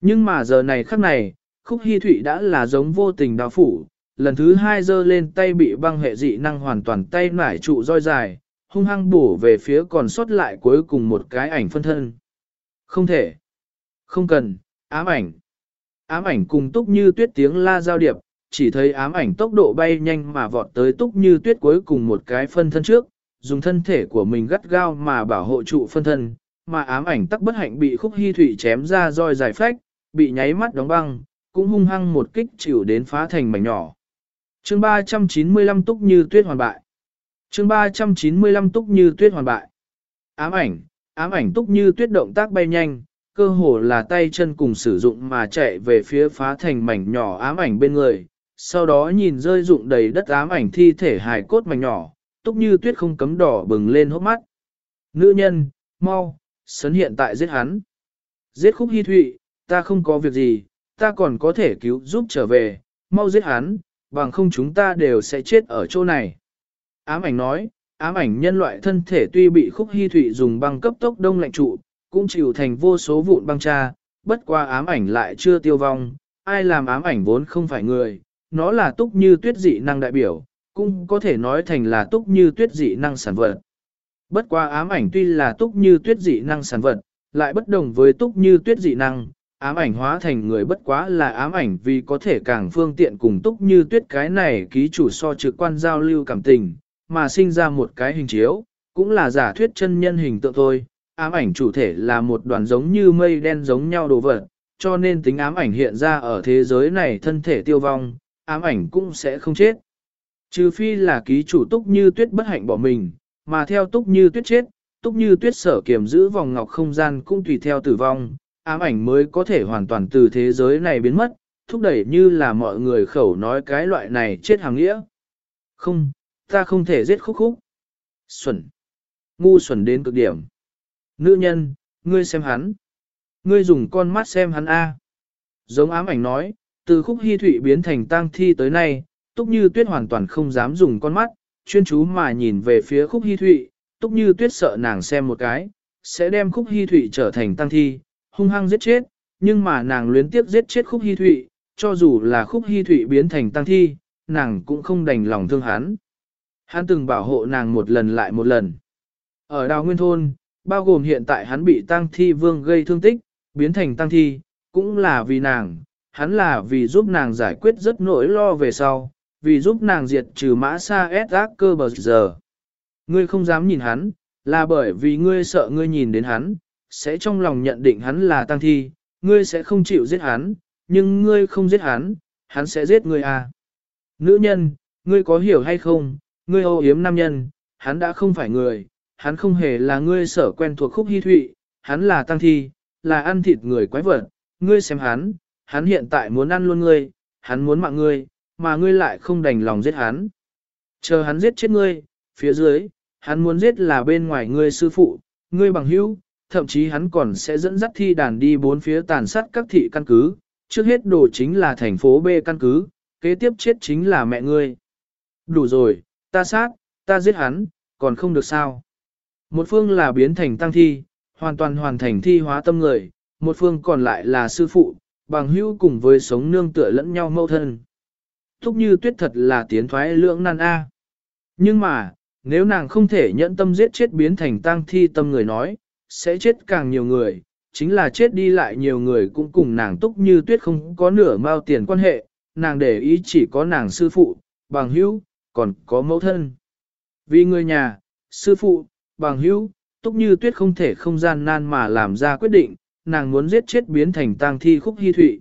Nhưng mà giờ này khắc này, khúc hy thủy đã là giống vô tình đào phủ, lần thứ hai giơ lên tay bị băng hệ dị năng hoàn toàn tay nải trụ roi dài, hung hăng bổ về phía còn sót lại cuối cùng một cái ảnh phân thân. Không thể. Không cần, ám ảnh. Ám ảnh cùng túc như tuyết tiếng la giao điệp, chỉ thấy ám ảnh tốc độ bay nhanh mà vọt tới túc như tuyết cuối cùng một cái phân thân trước, dùng thân thể của mình gắt gao mà bảo hộ trụ phân thân, mà ám ảnh tắc bất hạnh bị khúc hy thủy chém ra roi dài phách, bị nháy mắt đóng băng, cũng hung hăng một kích chịu đến phá thành mảnh nhỏ. Chương 395 túc như tuyết hoàn bại. Chương 395 túc như tuyết hoàn bại. Ám ảnh, ám ảnh túc như tuyết động tác bay nhanh, cơ hồ là tay chân cùng sử dụng mà chạy về phía phá thành mảnh nhỏ ám ảnh bên người, sau đó nhìn rơi rụng đầy đất ám ảnh thi thể hài cốt mảnh nhỏ, túc như tuyết không cấm đỏ bừng lên hốc mắt. Nữ nhân, mau, sấn hiện tại giết hắn. Giết khúc hy thụy, ta không có việc gì, ta còn có thể cứu giúp trở về, mau giết hắn, bằng không chúng ta đều sẽ chết ở chỗ này. Ám ảnh nói, ám ảnh nhân loại thân thể tuy bị khúc hy thụy dùng băng cấp tốc đông lạnh trụ, cũng chịu thành vô số vụn băng cha, bất qua ám ảnh lại chưa tiêu vong, ai làm ám ảnh vốn không phải người, nó là túc như tuyết dị năng đại biểu, cũng có thể nói thành là túc như tuyết dị năng sản vật. Bất quá ám ảnh tuy là túc như tuyết dị năng sản vật, lại bất đồng với túc như tuyết dị năng, ám ảnh hóa thành người bất quá là ám ảnh vì có thể càng phương tiện cùng túc như tuyết cái này ký chủ so trực quan giao lưu cảm tình, mà sinh ra một cái hình chiếu, cũng là giả thuyết chân nhân hình tượng thôi. Ám ảnh chủ thể là một đoàn giống như mây đen giống nhau đồ vật, cho nên tính ám ảnh hiện ra ở thế giới này thân thể tiêu vong, ám ảnh cũng sẽ không chết. Trừ phi là ký chủ túc như tuyết bất hạnh bỏ mình, mà theo túc như tuyết chết, túc như tuyết sở kiểm giữ vòng ngọc không gian cũng tùy theo tử vong, ám ảnh mới có thể hoàn toàn từ thế giới này biến mất, thúc đẩy như là mọi người khẩu nói cái loại này chết hàng nghĩa. Không, ta không thể giết khúc khúc. Xuẩn. Ngu xuẩn đến cực điểm. Nữ nhân, ngươi xem hắn. Ngươi dùng con mắt xem hắn A. Giống ám ảnh nói, từ khúc hy thụy biến thành tang thi tới nay, túc như tuyết hoàn toàn không dám dùng con mắt, chuyên chú mà nhìn về phía khúc hy thụy, túc như tuyết sợ nàng xem một cái, sẽ đem khúc hy thụy trở thành tang thi, hung hăng giết chết, nhưng mà nàng luyến tiếp giết chết khúc hy thụy, cho dù là khúc hy thụy biến thành tang thi, nàng cũng không đành lòng thương hắn. Hắn từng bảo hộ nàng một lần lại một lần. Ở đào nguyên thôn, bao gồm hiện tại hắn bị tang thi vương gây thương tích, biến thành tang thi, cũng là vì nàng, hắn là vì giúp nàng giải quyết rất nỗi lo về sau, vì giúp nàng diệt trừ mã xa S ác cơ bờ giờ. Ngươi không dám nhìn hắn, là bởi vì ngươi sợ ngươi nhìn đến hắn, sẽ trong lòng nhận định hắn là tăng thi, ngươi sẽ không chịu giết hắn, nhưng ngươi không giết hắn, hắn sẽ giết ngươi à. Nữ nhân, ngươi có hiểu hay không, ngươi ô yếm nam nhân, hắn đã không phải người, hắn không hề là ngươi sở quen thuộc khúc hy thụy, hắn là tăng thi, là ăn thịt người quái vật, ngươi xem hắn, hắn hiện tại muốn ăn luôn ngươi, hắn muốn mạng ngươi, mà ngươi lại không đành lòng giết hắn. Chờ hắn giết chết ngươi, phía dưới, hắn muốn giết là bên ngoài ngươi sư phụ, ngươi bằng hữu, thậm chí hắn còn sẽ dẫn dắt thi đàn đi bốn phía tàn sát các thị căn cứ, trước hết đồ chính là thành phố B căn cứ, kế tiếp chết chính là mẹ ngươi. Đủ rồi, ta sát, ta giết hắn, còn không được sao. Một phương là biến thành tăng thi, hoàn toàn hoàn thành thi hóa tâm người, một phương còn lại là sư phụ, bằng hữu cùng với sống nương tựa lẫn nhau mâu thân. Thúc như tuyết thật là tiến thoái lưỡng nan A. Nhưng mà, nếu nàng không thể nhẫn tâm giết chết biến thành tang thi tâm người nói, sẽ chết càng nhiều người, chính là chết đi lại nhiều người cũng cùng nàng túc như tuyết không có nửa mao tiền quan hệ, nàng để ý chỉ có nàng sư phụ, bằng hữu, còn có mẫu thân. Vì người nhà, sư phụ, bằng hữu, túc như tuyết không thể không gian nan mà làm ra quyết định, nàng muốn giết chết biến thành tang thi khúc hy thụy.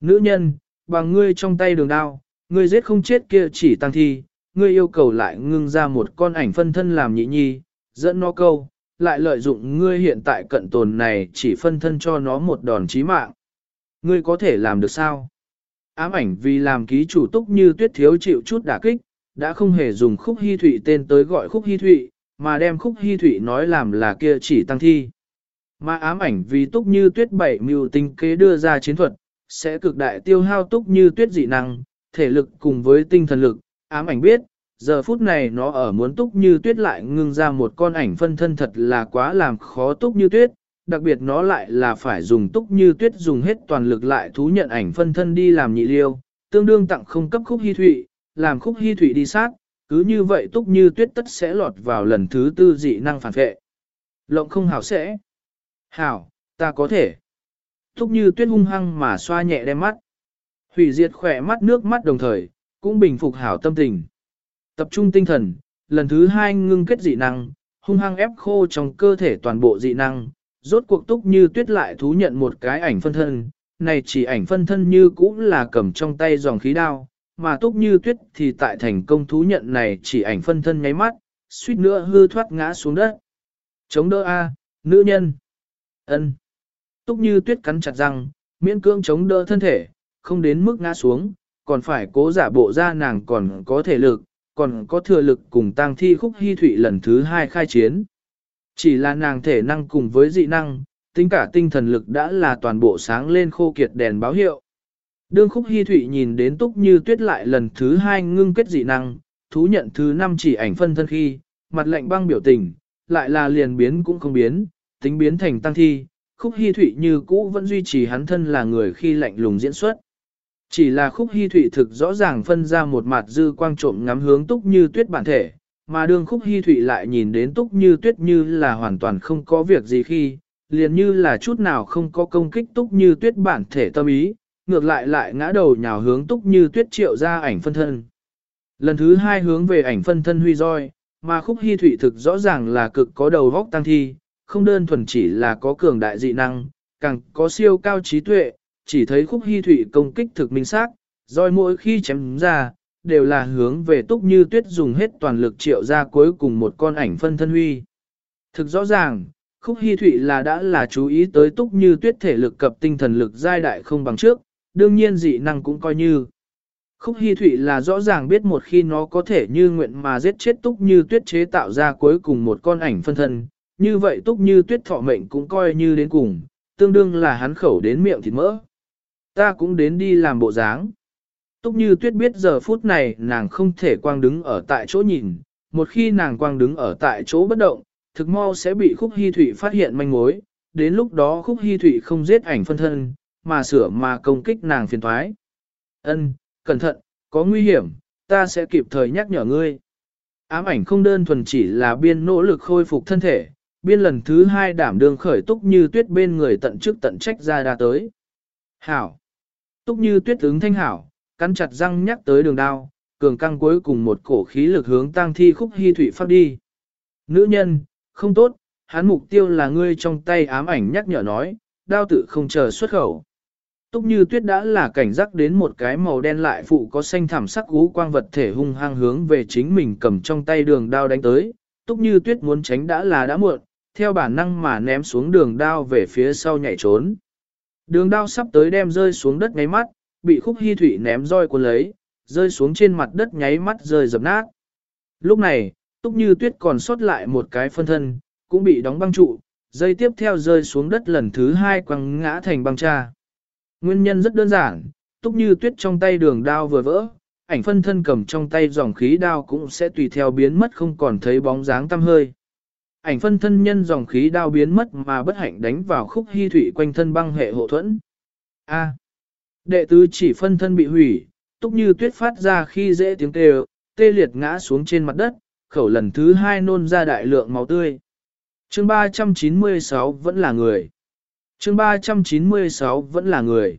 Nữ nhân, bằng ngươi trong tay đường đao, ngươi giết không chết kia chỉ tang thi, ngươi yêu cầu lại ngưng ra một con ảnh phân thân làm nhị nhi, dẫn nó câu, lại lợi dụng ngươi hiện tại cận tồn này chỉ phân thân cho nó một đòn chí mạng. Ngươi có thể làm được sao? Ám ảnh vì làm ký chủ túc như tuyết thiếu chịu chút đả kích, đã không hề dùng khúc hy thụy tên tới gọi khúc hy thụy, mà đem khúc hy thụy nói làm là kia chỉ tăng thi. Mà ám ảnh vì túc như tuyết bảy mưu tinh kế đưa ra chiến thuật, sẽ cực đại tiêu hao túc như tuyết dị năng, thể lực cùng với tinh thần lực, ám ảnh biết, giờ phút này nó ở muốn túc như tuyết lại ngưng ra một con ảnh phân thân thật là quá làm khó túc như tuyết, đặc biệt nó lại là phải dùng túc như tuyết dùng hết toàn lực lại thú nhận ảnh phân thân đi làm nhị liêu, tương đương tặng không cấp khúc hy thụy, làm khúc hy thụy đi sát, cứ như vậy túc như tuyết tất sẽ lọt vào lần thứ tư dị năng phản vệ. Lộng không hảo sẽ. Hảo, ta có thể. Túc như tuyết hung hăng mà xoa nhẹ đem mắt. Hủy diệt khỏe mắt nước mắt đồng thời, cũng bình phục hảo tâm tình. Tập trung tinh thần, lần thứ hai ngưng kết dị năng, hung hăng ép khô trong cơ thể toàn bộ dị năng, rốt cuộc túc như tuyết lại thú nhận một cái ảnh phân thân, này chỉ ảnh phân thân như cũng là cầm trong tay dòng khí đao, mà túc như tuyết thì tại thành công thú nhận này chỉ ảnh phân thân nháy mắt, suýt nữa hư thoát ngã xuống đất. Chống đỡ A, nữ nhân ân Túc như tuyết cắn chặt răng, miễn cưỡng chống đỡ thân thể, không đến mức ngã xuống, còn phải cố giả bộ ra nàng còn có thể lực, còn có thừa lực cùng tang thi khúc hy thụy lần thứ hai khai chiến. Chỉ là nàng thể năng cùng với dị năng, tính cả tinh thần lực đã là toàn bộ sáng lên khô kiệt đèn báo hiệu. Đương khúc hy thụy nhìn đến túc như tuyết lại lần thứ hai ngưng kết dị năng, thú nhận thứ năm chỉ ảnh phân thân khi, mặt lạnh băng biểu tình, lại là liền biến cũng không biến, tính biến thành tăng thi, khúc hy thụy như cũ vẫn duy trì hắn thân là người khi lạnh lùng diễn xuất. Chỉ là khúc hy thụy thực rõ ràng phân ra một mặt dư quang trộm ngắm hướng túc như tuyết bản thể, mà đương khúc hy thụy lại nhìn đến túc như tuyết như là hoàn toàn không có việc gì khi, liền như là chút nào không có công kích túc như tuyết bản thể tâm ý, ngược lại lại ngã đầu nhào hướng túc như tuyết triệu ra ảnh phân thân. Lần thứ hai hướng về ảnh phân thân huy roi, mà khúc hy thụy thực rõ ràng là cực có đầu vóc tăng thi, không đơn thuần chỉ là có cường đại dị năng, càng có siêu cao trí tuệ, chỉ thấy khúc hy thụy công kích thực minh xác, roi mỗi khi chém ra, đều là hướng về túc như tuyết dùng hết toàn lực triệu ra cuối cùng một con ảnh phân thân huy. Thực rõ ràng, khúc hy thụy là đã là chú ý tới túc như tuyết thể lực cập tinh thần lực giai đại không bằng trước, đương nhiên dị năng cũng coi như. Khúc hy thụy là rõ ràng biết một khi nó có thể như nguyện mà giết chết túc như tuyết chế tạo ra cuối cùng một con ảnh phân thân, như vậy túc như tuyết thọ mệnh cũng coi như đến cùng, tương đương là hắn khẩu đến miệng thịt mỡ. Ta cũng đến đi làm bộ dáng. Túc như tuyết biết giờ phút này nàng không thể quang đứng ở tại chỗ nhìn, một khi nàng quang đứng ở tại chỗ bất động, thực mau sẽ bị khúc hy thủy phát hiện manh mối, đến lúc đó khúc hy thủy không giết ảnh phân thân, mà sửa mà công kích nàng phiền thoái. Ân, cẩn thận, có nguy hiểm, ta sẽ kịp thời nhắc nhở ngươi. Ám ảnh không đơn thuần chỉ là biên nỗ lực khôi phục thân thể, biên lần thứ hai đảm đương khởi túc như tuyết bên người tận trước tận trách ra đa tới. Hảo. Túc như tuyết ứng thanh hảo, cắn chặt răng nhắc tới đường đao, cường căng cuối cùng một cổ khí lực hướng tang thi khúc hy thủy phát đi. Nữ nhân, không tốt, hắn mục tiêu là ngươi trong tay ám ảnh nhắc nhở nói, đao tự không chờ xuất khẩu. Túc như tuyết đã là cảnh giác đến một cái màu đen lại phụ có xanh thảm sắc gú quang vật thể hung hăng hướng về chính mình cầm trong tay đường đao đánh tới. Túc như tuyết muốn tránh đã là đã muộn, theo bản năng mà ném xuống đường đao về phía sau nhảy trốn. Đường đao sắp tới đem rơi xuống đất ngáy mắt, bị khúc hy thủy ném roi cuốn lấy, rơi xuống trên mặt đất nháy mắt rơi dập nát. Lúc này, túc như tuyết còn sót lại một cái phân thân, cũng bị đóng băng trụ, dây tiếp theo rơi xuống đất lần thứ hai quăng ngã thành băng cha. Nguyên nhân rất đơn giản, túc như tuyết trong tay đường đao vừa vỡ, ảnh phân thân cầm trong tay dòng khí đao cũng sẽ tùy theo biến mất không còn thấy bóng dáng tăm hơi. Ảnh phân thân nhân dòng khí đao biến mất mà bất hạnh đánh vào khúc hy thủy quanh thân băng hệ hộ thuẫn. A. đệ tứ chỉ phân thân bị hủy, túc như tuyết phát ra khi dễ tiếng kêu, tê liệt ngã xuống trên mặt đất, khẩu lần thứ hai nôn ra đại lượng máu tươi. Chương 396 vẫn là người. Chương 396 vẫn là người.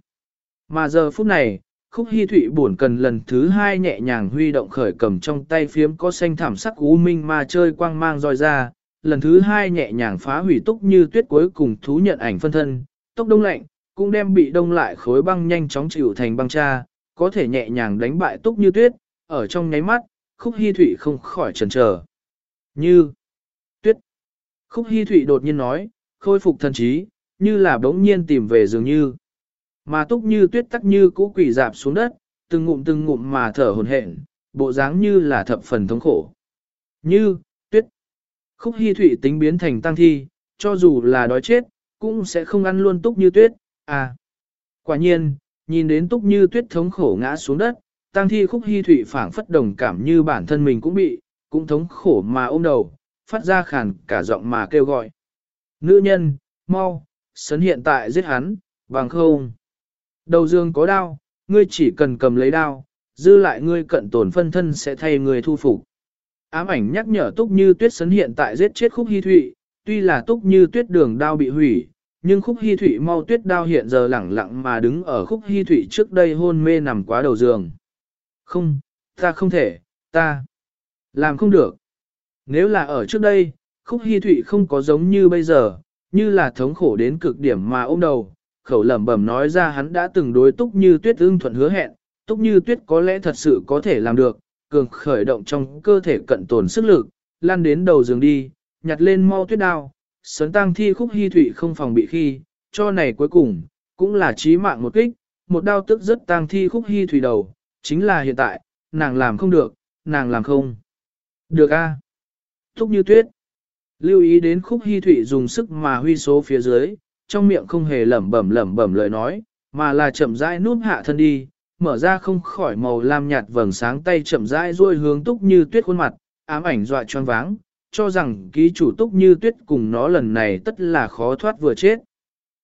Mà giờ phút này, khúc hy thụy buồn cần lần thứ hai nhẹ nhàng huy động khởi cầm trong tay phiếm có xanh thảm sắc u minh mà chơi quang mang roi ra, lần thứ hai nhẹ nhàng phá hủy túc như tuyết cuối cùng thú nhận ảnh phân thân, tốc đông lạnh, cũng đem bị đông lại khối băng nhanh chóng chịu thành băng cha, có thể nhẹ nhàng đánh bại túc như tuyết, ở trong nháy mắt, khúc hy thụy không khỏi chần chờ. Như, tuyết, khúc hy thụy đột nhiên nói, khôi phục thần trí, như là bỗng nhiên tìm về dường như. Mà túc như tuyết tắc như cũ quỷ dạp xuống đất, từng ngụm từng ngụm mà thở hồn hển, bộ dáng như là thập phần thống khổ. Như, khúc hy thụy tính biến thành tăng thi, cho dù là đói chết, cũng sẽ không ăn luôn túc như tuyết, à. Quả nhiên, nhìn đến túc như tuyết thống khổ ngã xuống đất, tăng thi khúc hy thụy phảng phất đồng cảm như bản thân mình cũng bị, cũng thống khổ mà ôm đầu, phát ra khàn cả giọng mà kêu gọi. Nữ nhân, mau, sấn hiện tại giết hắn, bằng không. Đầu dương có đao, ngươi chỉ cần cầm lấy đao, dư lại ngươi cận tổn phân thân sẽ thay người thu phục. Ám ảnh nhắc nhở túc như tuyết sấn hiện tại giết chết khúc hy thụy, tuy là túc như tuyết đường đao bị hủy, nhưng khúc hy thụy mau tuyết đao hiện giờ lẳng lặng mà đứng ở khúc hy thụy trước đây hôn mê nằm quá đầu giường. Không, ta không thể, ta làm không được. Nếu là ở trước đây, khúc hy thụy không có giống như bây giờ, như là thống khổ đến cực điểm mà ôm đầu, khẩu lẩm bẩm nói ra hắn đã từng đối túc như tuyết ưng thuận hứa hẹn, túc như tuyết có lẽ thật sự có thể làm được, cường khởi động trong cơ thể cận tồn sức lực, lan đến đầu giường đi, nhặt lên mau tuyết đao, sấn tăng thi khúc hy thủy không phòng bị khi, cho này cuối cùng, cũng là chí mạng một kích, một đao tức rất tăng thi khúc hy thủy đầu, chính là hiện tại, nàng làm không được, nàng làm không. Được a à? Thúc như tuyết. Lưu ý đến khúc hy thủy dùng sức mà huy số phía dưới, trong miệng không hề lẩm bẩm lẩm bẩm lời nói, mà là chậm rãi nuốt hạ thân đi, mở ra không khỏi màu lam nhạt vầng sáng tay chậm rãi ruôi hướng túc như tuyết khuôn mặt, ám ảnh dọa choáng váng, cho rằng ký chủ túc như tuyết cùng nó lần này tất là khó thoát vừa chết.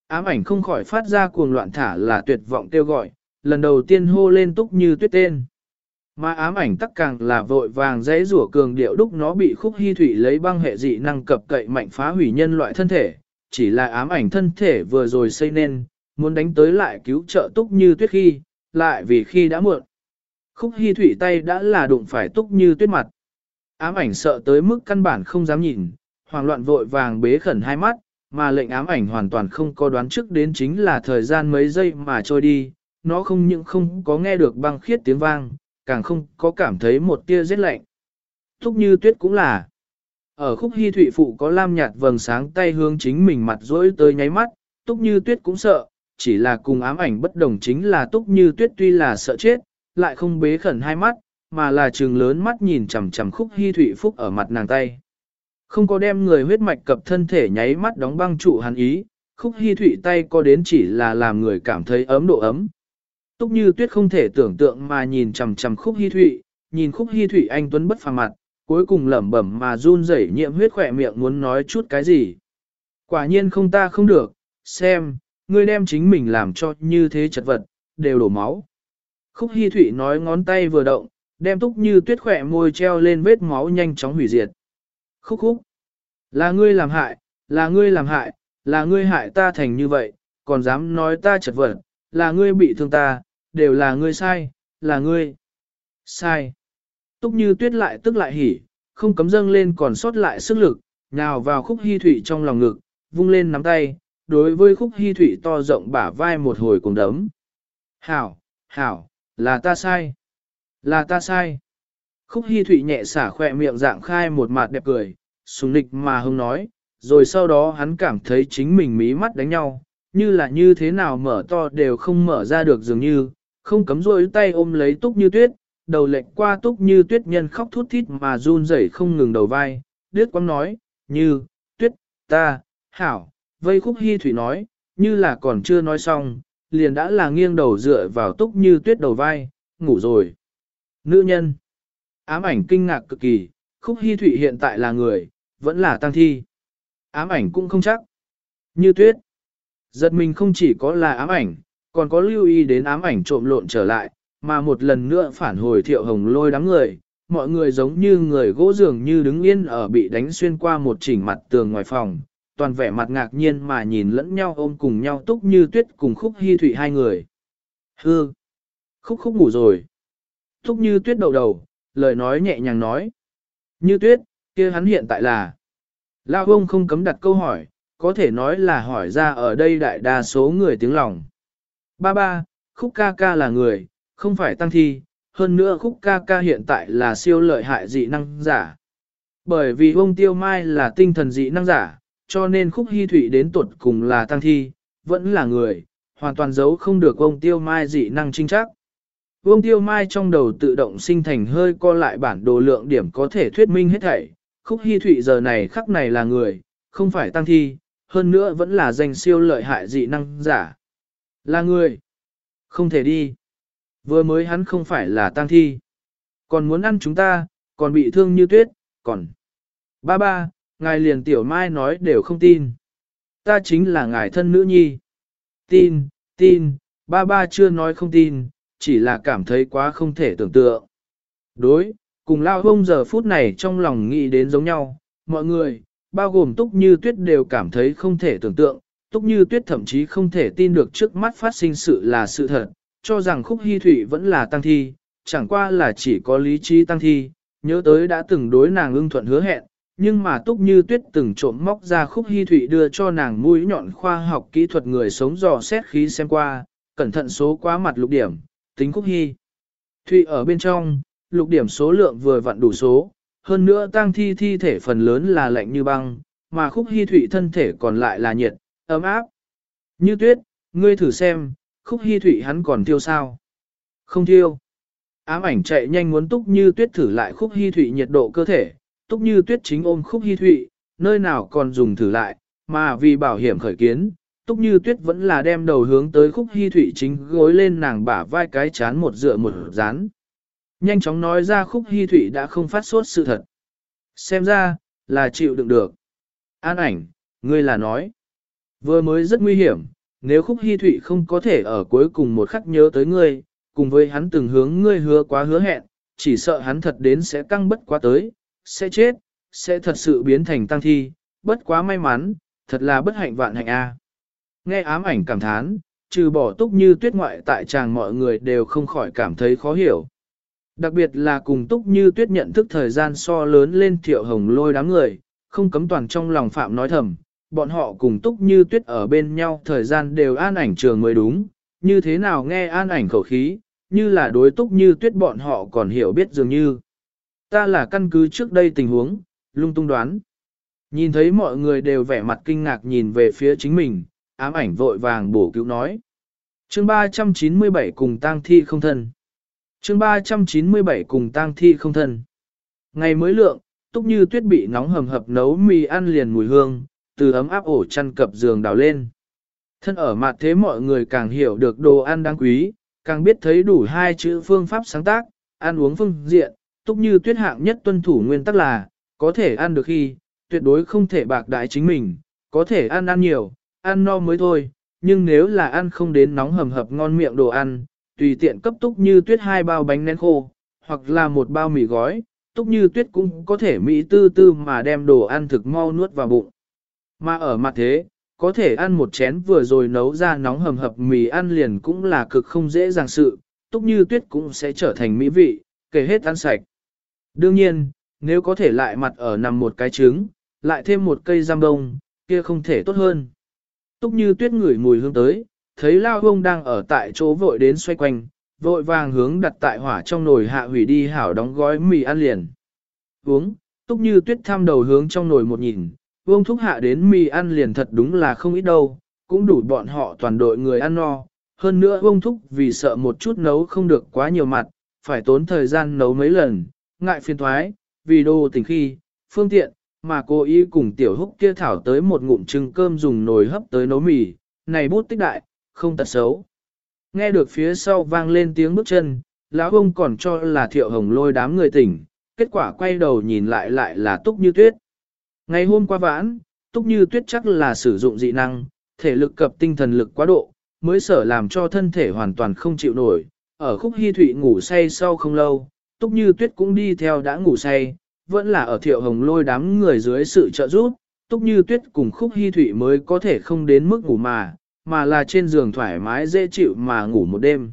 Ám ảnh không khỏi phát ra cuồng loạn thả là tuyệt vọng kêu gọi, lần đầu tiên hô lên túc như tuyết tên. Mà ám ảnh tắc càng là vội vàng dãy rủa cường điệu đúc nó bị khúc hy thủy lấy băng hệ dị năng cập cậy mạnh phá hủy nhân loại thân thể, chỉ là ám ảnh thân thể vừa rồi xây nên, muốn đánh tới lại cứu trợ túc như tuyết khi, lại vì khi đã muộn. Khúc hy thủy tay đã là đụng phải túc như tuyết mặt. Ám ảnh sợ tới mức căn bản không dám nhìn, hoàng loạn vội vàng bế khẩn hai mắt, mà lệnh ám ảnh hoàn toàn không có đoán trước đến chính là thời gian mấy giây mà trôi đi, nó không những không có nghe được băng khiết tiếng vang, càng không có cảm thấy một tia rét lạnh. Thúc như tuyết cũng là. Ở khúc hy thụy phụ có lam nhạt vầng sáng tay hướng chính mình mặt rỗi tới nháy mắt, túc như tuyết cũng sợ, chỉ là cùng ám ảnh bất đồng chính là túc như tuyết tuy là sợ chết, lại không bế khẩn hai mắt, mà là trường lớn mắt nhìn chằm chằm khúc hy thụy phúc ở mặt nàng tay. Không có đem người huyết mạch cập thân thể nháy mắt đóng băng trụ hắn ý, khúc hy thụy tay có đến chỉ là làm người cảm thấy ấm độ ấm. Túc như tuyết không thể tưởng tượng mà nhìn chằm chằm khúc hy thụy, nhìn khúc hy thụy anh tuấn bất phàm mặt, cuối cùng lẩm bẩm mà run rẩy nhiễm huyết khỏe miệng muốn nói chút cái gì. Quả nhiên không ta không được, xem, ngươi đem chính mình làm cho như thế chật vật, đều đổ máu. Khúc Hi thụy nói ngón tay vừa động, đem túc như tuyết khỏe môi treo lên vết máu nhanh chóng hủy diệt. Khúc khúc, là ngươi làm hại, là ngươi làm hại, là ngươi hại ta thành như vậy, còn dám nói ta chật vật, là ngươi bị thương ta, đều là ngươi sai, là ngươi. Sai. Túc như tuyết lại tức lại hỉ, không cấm dâng lên còn sót lại sức lực, nhào vào khúc hy thủy trong lòng ngực, vung lên nắm tay, đối với khúc hy Thụy to rộng bả vai một hồi cùng đấm, Hảo, hảo, là ta sai. Là ta sai. Khúc Hi Thụy nhẹ xả khỏe miệng dạng khai một mặt đẹp cười, sùng nịch mà hông nói, rồi sau đó hắn cảm thấy chính mình mí mắt đánh nhau, như là như thế nào mở to đều không mở ra được dường như, không cấm rôi tay ôm lấy túc như tuyết, đầu lệnh qua túc như tuyết nhân khóc thút thít mà run rẩy không ngừng đầu vai, điếc quăng nói, như, tuyết, ta, hảo, vây khúc hy thủy nói, như là còn chưa nói xong, liền đã là nghiêng đầu dựa vào túc như tuyết đầu vai, ngủ rồi. Nữ nhân, ám ảnh kinh ngạc cực kỳ, khúc hy thủy hiện tại là người, vẫn là tăng thi. Ám ảnh cũng không chắc. Như tuyết, giật mình không chỉ có là ám ảnh, còn có lưu ý đến ám ảnh trộm lộn trở lại, mà một lần nữa phản hồi thiệu hồng lôi đám người, mọi người giống như người gỗ dường như đứng yên ở bị đánh xuyên qua một chỉnh mặt tường ngoài phòng, toàn vẻ mặt ngạc nhiên mà nhìn lẫn nhau ôm cùng nhau túc như tuyết cùng khúc hy thụy hai người. Hư! Khúc khúc ngủ rồi. Túc như tuyết đầu đầu, lời nói nhẹ nhàng nói. Như tuyết, kia hắn hiện tại là. Lao ông không cấm đặt câu hỏi, có thể nói là hỏi ra ở đây đại đa số người tiếng lòng. Ba ba, khúc ca ca là người, không phải tăng thi, hơn nữa khúc ca ca hiện tại là siêu lợi hại dị năng giả. Bởi vì ông tiêu mai là tinh thần dị năng giả, cho nên khúc hy thủy đến tuột cùng là tăng thi, vẫn là người, hoàn toàn giấu không được ông tiêu mai dị năng trinh chắc. Vương tiêu mai trong đầu tự động sinh thành hơi co lại bản đồ lượng điểm có thể thuyết minh hết thảy. Khúc hy thụy giờ này khắc này là người, không phải tăng thi, hơn nữa vẫn là danh siêu lợi hại dị năng giả. Là người. Không thể đi. Vừa mới hắn không phải là tang thi. Còn muốn ăn chúng ta, còn bị thương như tuyết, còn. Ba ba, ngài liền tiểu mai nói đều không tin. Ta chính là ngài thân nữ nhi. Tin, tin, ba ba chưa nói không tin, chỉ là cảm thấy quá không thể tưởng tượng. Đối, cùng lao hông giờ phút này trong lòng nghĩ đến giống nhau, mọi người, bao gồm túc như tuyết đều cảm thấy không thể tưởng tượng, túc như tuyết thậm chí không thể tin được trước mắt phát sinh sự là sự thật, cho rằng khúc hy thủy vẫn là tăng thi, chẳng qua là chỉ có lý trí tăng thi, nhớ tới đã từng đối nàng ưng thuận hứa hẹn, nhưng mà túc như tuyết từng trộm móc ra khúc hy thủy đưa cho nàng mũi nhọn khoa học kỹ thuật người sống dò xét khí xem qua, cẩn thận số quá mặt lục điểm, tính khúc hy. Thụy ở bên trong, lục điểm số lượng vừa vặn đủ số, hơn nữa tang thi thi thể phần lớn là lạnh như băng, mà khúc hy thụy thân thể còn lại là nhiệt, ấm áp. Như tuyết, ngươi thử xem, khúc hy thụy hắn còn thiêu sao? Không thiêu. Ám ảnh chạy nhanh muốn túc như tuyết thử lại khúc hy thụy nhiệt độ cơ thể, túc như tuyết chính ôm khúc hy thụy, nơi nào còn dùng thử lại, mà vì bảo hiểm khởi kiến, túc như tuyết vẫn là đem đầu hướng tới khúc hy thụy chính gối lên nàng bả vai cái chán một dựa một dán. Nhanh chóng nói ra khúc hy thụy đã không phát sốt sự thật. Xem ra, là chịu đựng được. An ảnh, ngươi là nói. Vừa mới rất nguy hiểm, nếu khúc hy thụy không có thể ở cuối cùng một khắc nhớ tới ngươi, cùng với hắn từng hướng ngươi hứa quá hứa hẹn, chỉ sợ hắn thật đến sẽ căng bất quá tới, sẽ chết, sẽ thật sự biến thành tăng thi, bất quá may mắn, thật là bất hạnh vạn hạnh a. Nghe ám ảnh cảm thán, trừ bỏ túc như tuyết ngoại tại chàng mọi người đều không khỏi cảm thấy khó hiểu. Đặc biệt là cùng túc như tuyết nhận thức thời gian so lớn lên thiệu hồng lôi đám người, không cấm toàn trong lòng phạm nói thầm, bọn họ cùng túc như tuyết ở bên nhau thời gian đều an ảnh trường mới đúng, như thế nào nghe an ảnh khẩu khí, như là đối túc như tuyết bọn họ còn hiểu biết dường như. Ta là căn cứ trước đây tình huống, lung tung đoán. Nhìn thấy mọi người đều vẻ mặt kinh ngạc nhìn về phía chính mình, ám ảnh vội vàng bổ cứu nói. chương 397 cùng tang thi không thân. chương 397 cùng tang thi không thân. Ngày mới lượng, túc như tuyết bị nóng hầm hập nấu mì ăn liền mùi hương, từ ấm áp ổ chăn cập giường đào lên. Thân ở mặt thế mọi người càng hiểu được đồ ăn đáng quý, càng biết thấy đủ hai chữ phương pháp sáng tác, ăn uống phương diện, túc như tuyết hạng nhất tuân thủ nguyên tắc là, có thể ăn được khi, tuyệt đối không thể bạc đại chính mình, có thể ăn ăn nhiều, ăn no mới thôi, nhưng nếu là ăn không đến nóng hầm hập ngon miệng đồ ăn, tùy tiện cấp túc như tuyết hai bao bánh nén khô, hoặc là một bao mì gói, túc như tuyết cũng có thể mỹ tư tư mà đem đồ ăn thực mau nuốt vào bụng. Mà ở mặt thế, có thể ăn một chén vừa rồi nấu ra nóng hầm hập mì ăn liền cũng là cực không dễ dàng sự, túc như tuyết cũng sẽ trở thành mỹ vị, kể hết ăn sạch. Đương nhiên, nếu có thể lại mặt ở nằm một cái trứng, lại thêm một cây giam đông, kia không thể tốt hơn. Túc như tuyết ngửi mùi hương tới, thấy lao hông đang ở tại chỗ vội đến xoay quanh, vội vàng hướng đặt tại hỏa trong nồi hạ hủy đi hảo đóng gói mì ăn liền. Uống, túc như tuyết tham đầu hướng trong nồi một nhìn, vương thúc hạ đến mì ăn liền thật đúng là không ít đâu, cũng đủ bọn họ toàn đội người ăn no. Hơn nữa vương thúc vì sợ một chút nấu không được quá nhiều mặt, phải tốn thời gian nấu mấy lần, ngại phiền thoái, vì đồ tình khi, phương tiện, mà cô ý cùng tiểu húc kia thảo tới một ngụm trưng cơm dùng nồi hấp tới nấu mì, này bút tích đại, không tật xấu. Nghe được phía sau vang lên tiếng bước chân, lão ông còn cho là thiệu hồng lôi đám người tỉnh, kết quả quay đầu nhìn lại lại là túc như tuyết. Ngày hôm qua vãn, túc như tuyết chắc là sử dụng dị năng, thể lực cập tinh thần lực quá độ, mới sở làm cho thân thể hoàn toàn không chịu nổi. Ở khúc hy thụy ngủ say sau không lâu, túc như tuyết cũng đi theo đã ngủ say, vẫn là ở thiệu hồng lôi đám người dưới sự trợ giúp, túc như tuyết cùng khúc hy thụy mới có thể không đến mức ngủ mà, mà là trên giường thoải mái dễ chịu mà ngủ một đêm.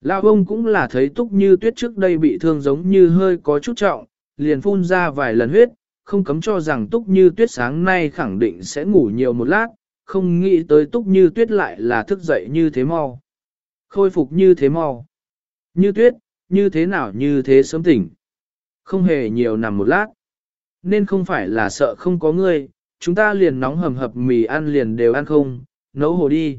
Lão ông cũng là thấy túc như tuyết trước đây bị thương giống như hơi có chút trọng, liền phun ra vài lần huyết, không cấm cho rằng túc như tuyết sáng nay khẳng định sẽ ngủ nhiều một lát, không nghĩ tới túc như tuyết lại là thức dậy như thế mau. Khôi phục như thế mau. Như tuyết, như thế nào như thế sớm tỉnh. Không hề nhiều nằm một lát. Nên không phải là sợ không có ngươi, chúng ta liền nóng hầm hập mì ăn liền đều ăn không, nấu hồ đi.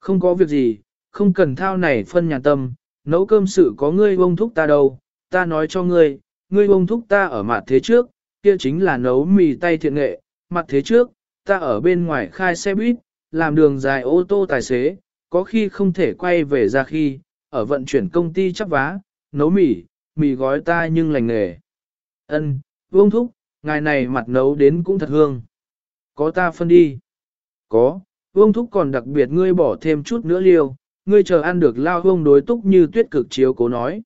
Không có việc gì, không cần thao này phân nhà tâm, nấu cơm sự có ngươi bông thúc ta đâu, ta nói cho ngươi, ngươi bông thúc ta ở mặt thế trước, kia chính là nấu mì tay thiện nghệ, mặt thế trước, ta ở bên ngoài khai xe buýt, làm đường dài ô tô tài xế, có khi không thể quay về ra khi, ở vận chuyển công ty chắp vá, nấu mì, mì gói ta nhưng lành nghề. Ân, vương thúc, ngài này mặt nấu đến cũng thật hương. Có ta phân đi. Có, vương thúc còn đặc biệt ngươi bỏ thêm chút nữa liêu, ngươi chờ ăn được lao vương đối túc như tuyết cực chiếu cố nói.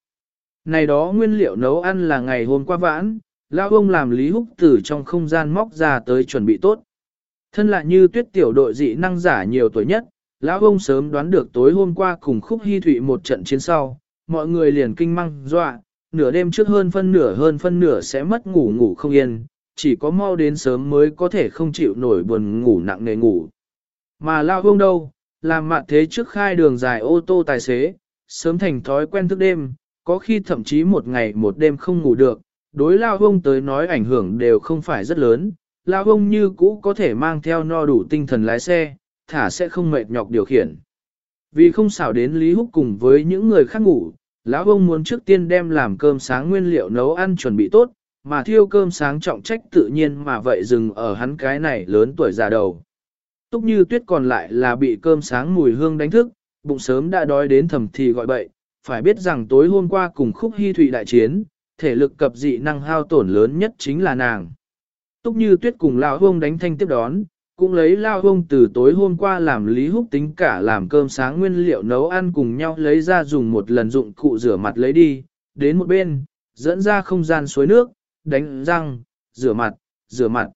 Này đó nguyên liệu nấu ăn là ngày hôm qua vãn, lao vương làm lý húc tử trong không gian móc ra tới chuẩn bị tốt. Thân lại như tuyết tiểu đội dị năng giả nhiều tuổi nhất, lão ông sớm đoán được tối hôm qua cùng khúc hy thụy một trận chiến sau, mọi người liền kinh măng dọa, nửa đêm trước hơn phân nửa hơn phân nửa sẽ mất ngủ ngủ không yên, chỉ có mau đến sớm mới có thể không chịu nổi buồn ngủ nặng nề ngủ. Mà lao hông đâu, làm mặt thế trước khai đường dài ô tô tài xế, sớm thành thói quen thức đêm, có khi thậm chí một ngày một đêm không ngủ được, đối lao hông tới nói ảnh hưởng đều không phải rất lớn, lao hông như cũ có thể mang theo no đủ tinh thần lái xe, thả sẽ không mệt nhọc điều khiển. Vì không xảo đến Lý Húc cùng với những người khác ngủ, lão ông muốn trước tiên đem làm cơm sáng nguyên liệu nấu ăn chuẩn bị tốt, mà thiêu cơm sáng trọng trách tự nhiên mà vậy dừng ở hắn cái này lớn tuổi già đầu. Túc như tuyết còn lại là bị cơm sáng mùi hương đánh thức, bụng sớm đã đói đến thầm thì gọi bậy, phải biết rằng tối hôm qua cùng khúc hy thụy đại chiến, thể lực cập dị năng hao tổn lớn nhất chính là nàng. Túc như tuyết cùng lão ông đánh thanh tiếp đón, cũng lấy lao hông từ tối hôm qua làm Lý Húc tính cả làm cơm sáng nguyên liệu nấu ăn cùng nhau lấy ra dùng một lần dụng cụ rửa mặt lấy đi, đến một bên, dẫn ra không gian suối nước, đánh răng, rửa mặt, rửa mặt.